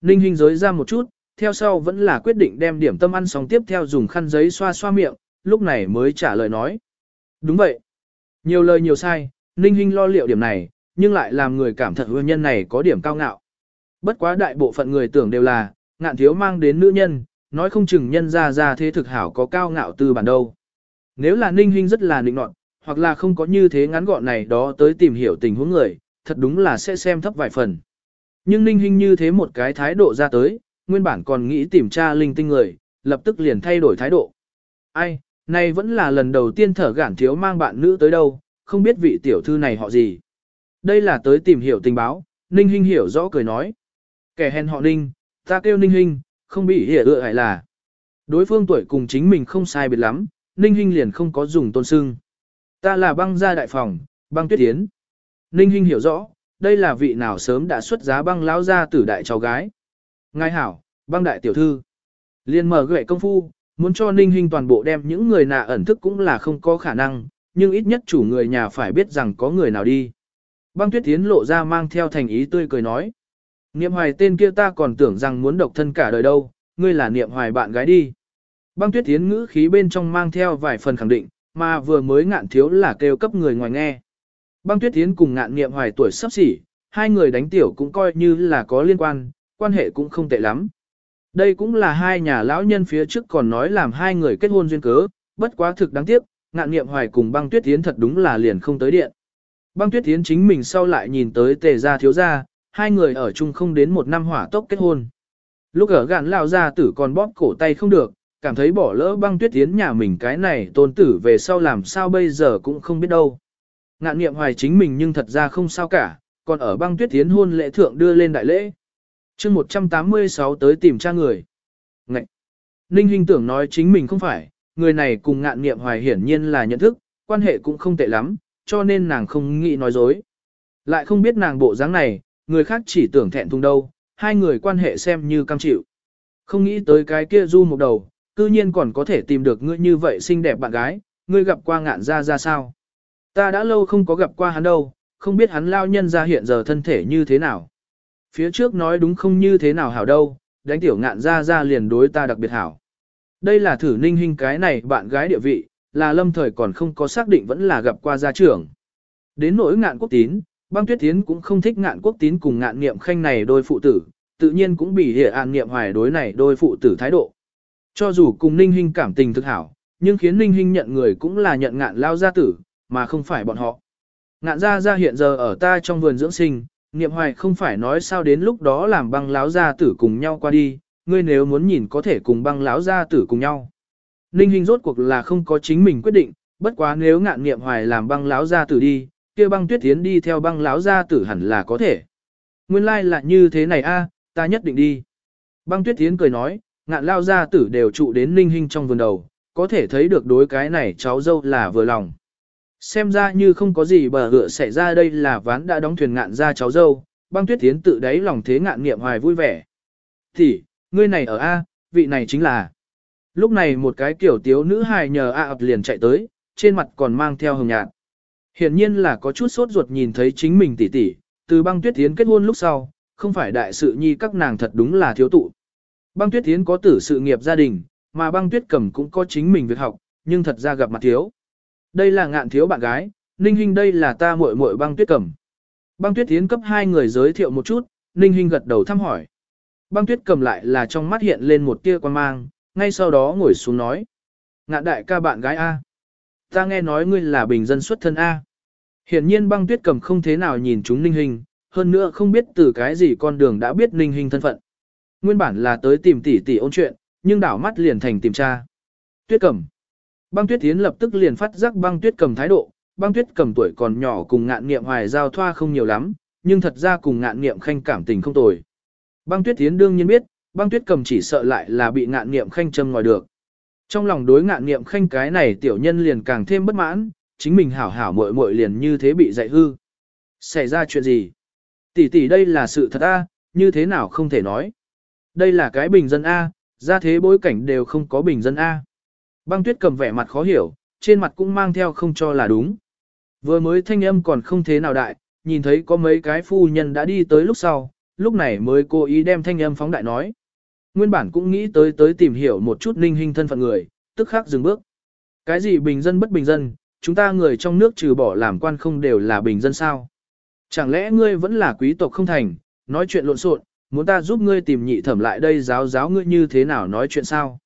Ninh Hinh giới ra một chút, theo sau vẫn là quyết định đem điểm tâm ăn xong tiếp theo dùng khăn giấy xoa xoa miệng, lúc này mới trả lời nói. Đúng vậy. Nhiều lời nhiều sai, Ninh Hinh lo liệu điểm này, nhưng lại làm người cảm thật hương nhân này có điểm cao ngạo. Bất quá đại bộ phận người tưởng đều là, ngạn thiếu mang đến nữ nhân, nói không chừng nhân ra ra thế thực hảo có cao ngạo từ bản đâu. Nếu là Ninh Hinh rất là nịnh nọt, hoặc là không có như thế ngắn gọn này đó tới tìm hiểu tình huống người, thật đúng là sẽ xem thấp vài phần. Nhưng Ninh Hinh như thế một cái thái độ ra tới, nguyên bản còn nghĩ tìm tra linh tinh người, lập tức liền thay đổi thái độ. Ai, này vẫn là lần đầu tiên thở gản thiếu mang bạn nữ tới đâu, không biết vị tiểu thư này họ gì. Đây là tới tìm hiểu tình báo, Ninh Hinh hiểu rõ cười nói. Kẻ hèn họ Ninh, ta kêu Ninh Hinh, không bị hiểu ựa hay là. Đối phương tuổi cùng chính mình không sai biệt lắm, Ninh Hinh liền không có dùng tôn sưng. Ta là băng gia đại phòng, băng tuyết tiến. Ninh Hinh hiểu rõ, đây là vị nào sớm đã xuất giá băng lão gia tử đại cháu gái. Ngài hảo, băng đại tiểu thư. Liên mở gậy công phu, muốn cho Ninh Hinh toàn bộ đem những người nạ ẩn thức cũng là không có khả năng, nhưng ít nhất chủ người nhà phải biết rằng có người nào đi. Băng tuyết tiến lộ ra mang theo thành ý tươi cười nói. Niệm hoài tên kia ta còn tưởng rằng muốn độc thân cả đời đâu, ngươi là niệm hoài bạn gái đi. Băng tuyết tiến ngữ khí bên trong mang theo vài phần khẳng định, mà vừa mới ngạn thiếu là kêu cấp người ngoài nghe. Băng tuyết tiến cùng ngạn niệm hoài tuổi sắp xỉ, hai người đánh tiểu cũng coi như là có liên quan, quan hệ cũng không tệ lắm. Đây cũng là hai nhà lão nhân phía trước còn nói làm hai người kết hôn duyên cớ, bất quá thực đáng tiếc, ngạn nghiệm hoài cùng băng tuyết tiến thật đúng là liền không tới điện. Băng tuyết tiến chính mình sau lại nhìn tới tề gia thiếu gia, hai người ở chung không đến một năm hỏa tốc kết hôn. Lúc ở gạn lao gia tử còn bóp cổ tay không được, cảm thấy bỏ lỡ băng tuyết tiến nhà mình cái này tôn tử về sau làm sao bây giờ cũng không biết đâu. Ngạn nghiệm hoài chính mình nhưng thật ra không sao cả, còn ở băng tuyết tiến hôn lễ thượng đưa lên đại lễ chương 186 tới tìm cha người. Ngậy! Ninh Hinh tưởng nói chính mình không phải, người này cùng ngạn nghiệm hoài hiển nhiên là nhận thức, quan hệ cũng không tệ lắm, cho nên nàng không nghĩ nói dối. Lại không biết nàng bộ dáng này, người khác chỉ tưởng thẹn thùng đâu, hai người quan hệ xem như cam chịu. Không nghĩ tới cái kia du một đầu, cư nhiên còn có thể tìm được ngươi như vậy xinh đẹp bạn gái, ngươi gặp qua ngạn ra ra sao. Ta đã lâu không có gặp qua hắn đâu, không biết hắn lao nhân ra hiện giờ thân thể như thế nào. Phía trước nói đúng không như thế nào hảo đâu, đánh tiểu ngạn ra ra liền đối ta đặc biệt hảo. Đây là thử ninh hình cái này bạn gái địa vị, là lâm thời còn không có xác định vẫn là gặp qua gia trưởng. Đến nỗi ngạn quốc tín, băng tuyết tiến cũng không thích ngạn quốc tín cùng ngạn niệm khanh này đôi phụ tử, tự nhiên cũng bị hệ an niệm hoài đối này đôi phụ tử thái độ. Cho dù cùng ninh Hinh cảm tình thực hảo, nhưng khiến ninh Hinh nhận người cũng là nhận ngạn lao gia tử, mà không phải bọn họ. Ngạn gia gia hiện giờ ở ta trong vườn dưỡng sinh, niệm hoài không phải nói sao đến lúc đó làm băng láo gia tử cùng nhau qua đi, ngươi nếu muốn nhìn có thể cùng băng láo gia tử cùng nhau. Ninh Hinh rốt cuộc là không có chính mình quyết định, bất quá nếu ngạn niệm hoài làm băng láo gia tử đi, kia băng tuyết tiến đi theo băng láo gia tử hẳn là có thể. Nguyên lai like là như thế này a, ta nhất định đi. Băng tuyết tiến cười nói, ngạn lao gia tử đều trụ đến ninh hinh trong vườn đầu, có thể thấy được đối cái này cháu dâu là vừa lòng. Xem ra như không có gì bờ gựa xảy ra đây là ván đã đóng thuyền ngạn ra cháu dâu, băng tuyết tiến tự đáy lòng thế ngạn nghiệm hoài vui vẻ. Thì, ngươi này ở A, vị này chính là. Lúc này một cái kiểu tiếu nữ hài nhờ A ập liền chạy tới, trên mặt còn mang theo hồng nhạt. Hiển nhiên là có chút sốt ruột nhìn thấy chính mình tỷ tỷ, từ băng tuyết tiến kết hôn lúc sau, không phải đại sự nhi các nàng thật đúng là thiếu tụ. Băng tuyết tiến có tử sự nghiệp gia đình, mà băng tuyết cầm cũng có chính mình việc học, nhưng thật ra gặp mặt thiếu. Đây là ngạn thiếu bạn gái, Ninh Hinh đây là ta muội muội băng tuyết cầm. Băng tuyết tiến cấp hai người giới thiệu một chút, Ninh Hinh gật đầu thăm hỏi. Băng tuyết cầm lại là trong mắt hiện lên một tia quan mang, ngay sau đó ngồi xuống nói. Ngạn đại ca bạn gái A. Ta nghe nói ngươi là bình dân xuất thân A. Hiển nhiên băng tuyết cầm không thế nào nhìn chúng Ninh Hinh, hơn nữa không biết từ cái gì con đường đã biết Ninh Hinh thân phận. Nguyên bản là tới tìm tỷ tỷ ôn chuyện, nhưng đảo mắt liền thành tìm cha. Tuyết cầm. Băng tuyết tiến lập tức liền phát giác băng tuyết cầm thái độ, băng tuyết cầm tuổi còn nhỏ cùng ngạn nghiệm hoài giao thoa không nhiều lắm, nhưng thật ra cùng ngạn nghiệm khanh cảm tình không tồi. Băng tuyết tiến đương nhiên biết, băng tuyết cầm chỉ sợ lại là bị ngạn nghiệm khanh châm ngòi được. Trong lòng đối ngạn nghiệm khanh cái này tiểu nhân liền càng thêm bất mãn, chính mình hảo hảo muội muội liền như thế bị dạy hư. Xảy ra chuyện gì? Tỷ tỷ đây là sự thật a, như thế nào không thể nói. Đây là cái bình dân a, ra thế bối cảnh đều không có bình dân a. Băng tuyết cầm vẻ mặt khó hiểu, trên mặt cũng mang theo không cho là đúng. Vừa mới thanh âm còn không thế nào đại, nhìn thấy có mấy cái phu nhân đã đi tới lúc sau, lúc này mới cố ý đem thanh âm phóng đại nói. Nguyên bản cũng nghĩ tới tới tìm hiểu một chút ninh hình thân phận người, tức khắc dừng bước. Cái gì bình dân bất bình dân, chúng ta người trong nước trừ bỏ làm quan không đều là bình dân sao? Chẳng lẽ ngươi vẫn là quý tộc không thành, nói chuyện lộn xộn, muốn ta giúp ngươi tìm nhị thẩm lại đây giáo giáo ngươi như thế nào nói chuyện sao?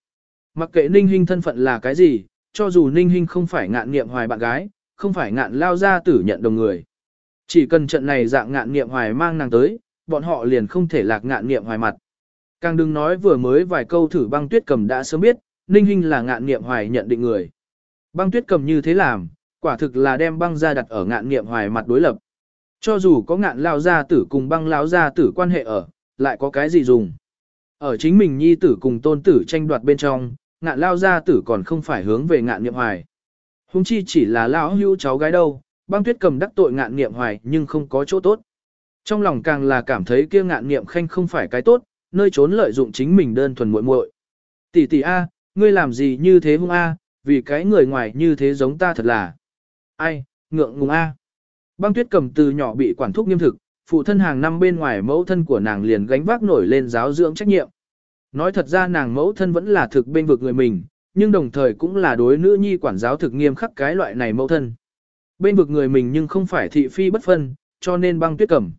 Mặc kệ Ninh Hinh thân phận là cái gì, cho dù Ninh Hinh không phải ngạn nghiệm hoài bạn gái, không phải ngạn lao ra tử nhận đồng người. Chỉ cần trận này dạng ngạn nghiệm hoài mang nàng tới, bọn họ liền không thể lạc ngạn nghiệm hoài mặt. Càng đừng nói vừa mới vài câu thử băng tuyết cầm đã sớm biết, Ninh Hinh là ngạn nghiệm hoài nhận định người. Băng tuyết cầm như thế làm, quả thực là đem băng ra đặt ở ngạn nghiệm hoài mặt đối lập. Cho dù có ngạn lao gia tử cùng băng lao gia tử quan hệ ở, lại có cái gì dùng. Ở chính mình nhi tử cùng tôn tử tranh đoạt bên trong, ngạn lao gia tử còn không phải hướng về ngạn niệm hoài. Hùng chi chỉ là lão hưu cháu gái đâu, băng tuyết cầm đắc tội ngạn niệm hoài nhưng không có chỗ tốt. Trong lòng càng là cảm thấy kia ngạn niệm khanh không phải cái tốt, nơi trốn lợi dụng chính mình đơn thuần muội muội. Tỷ tỷ A, ngươi làm gì như thế hung A, vì cái người ngoài như thế giống ta thật là. Ai, ngượng ngùng A. Băng tuyết cầm từ nhỏ bị quản thúc nghiêm thực, phụ thân hàng năm bên ngoài mẫu thân của nàng liền gánh vác nổi lên giáo dưỡng trách nhiệm. Nói thật ra nàng mẫu thân vẫn là thực bên vực người mình, nhưng đồng thời cũng là đối nữ nhi quản giáo thực nghiêm khắc cái loại này mẫu thân. Bên vực người mình nhưng không phải thị phi bất phân, cho nên băng tuyết cầm.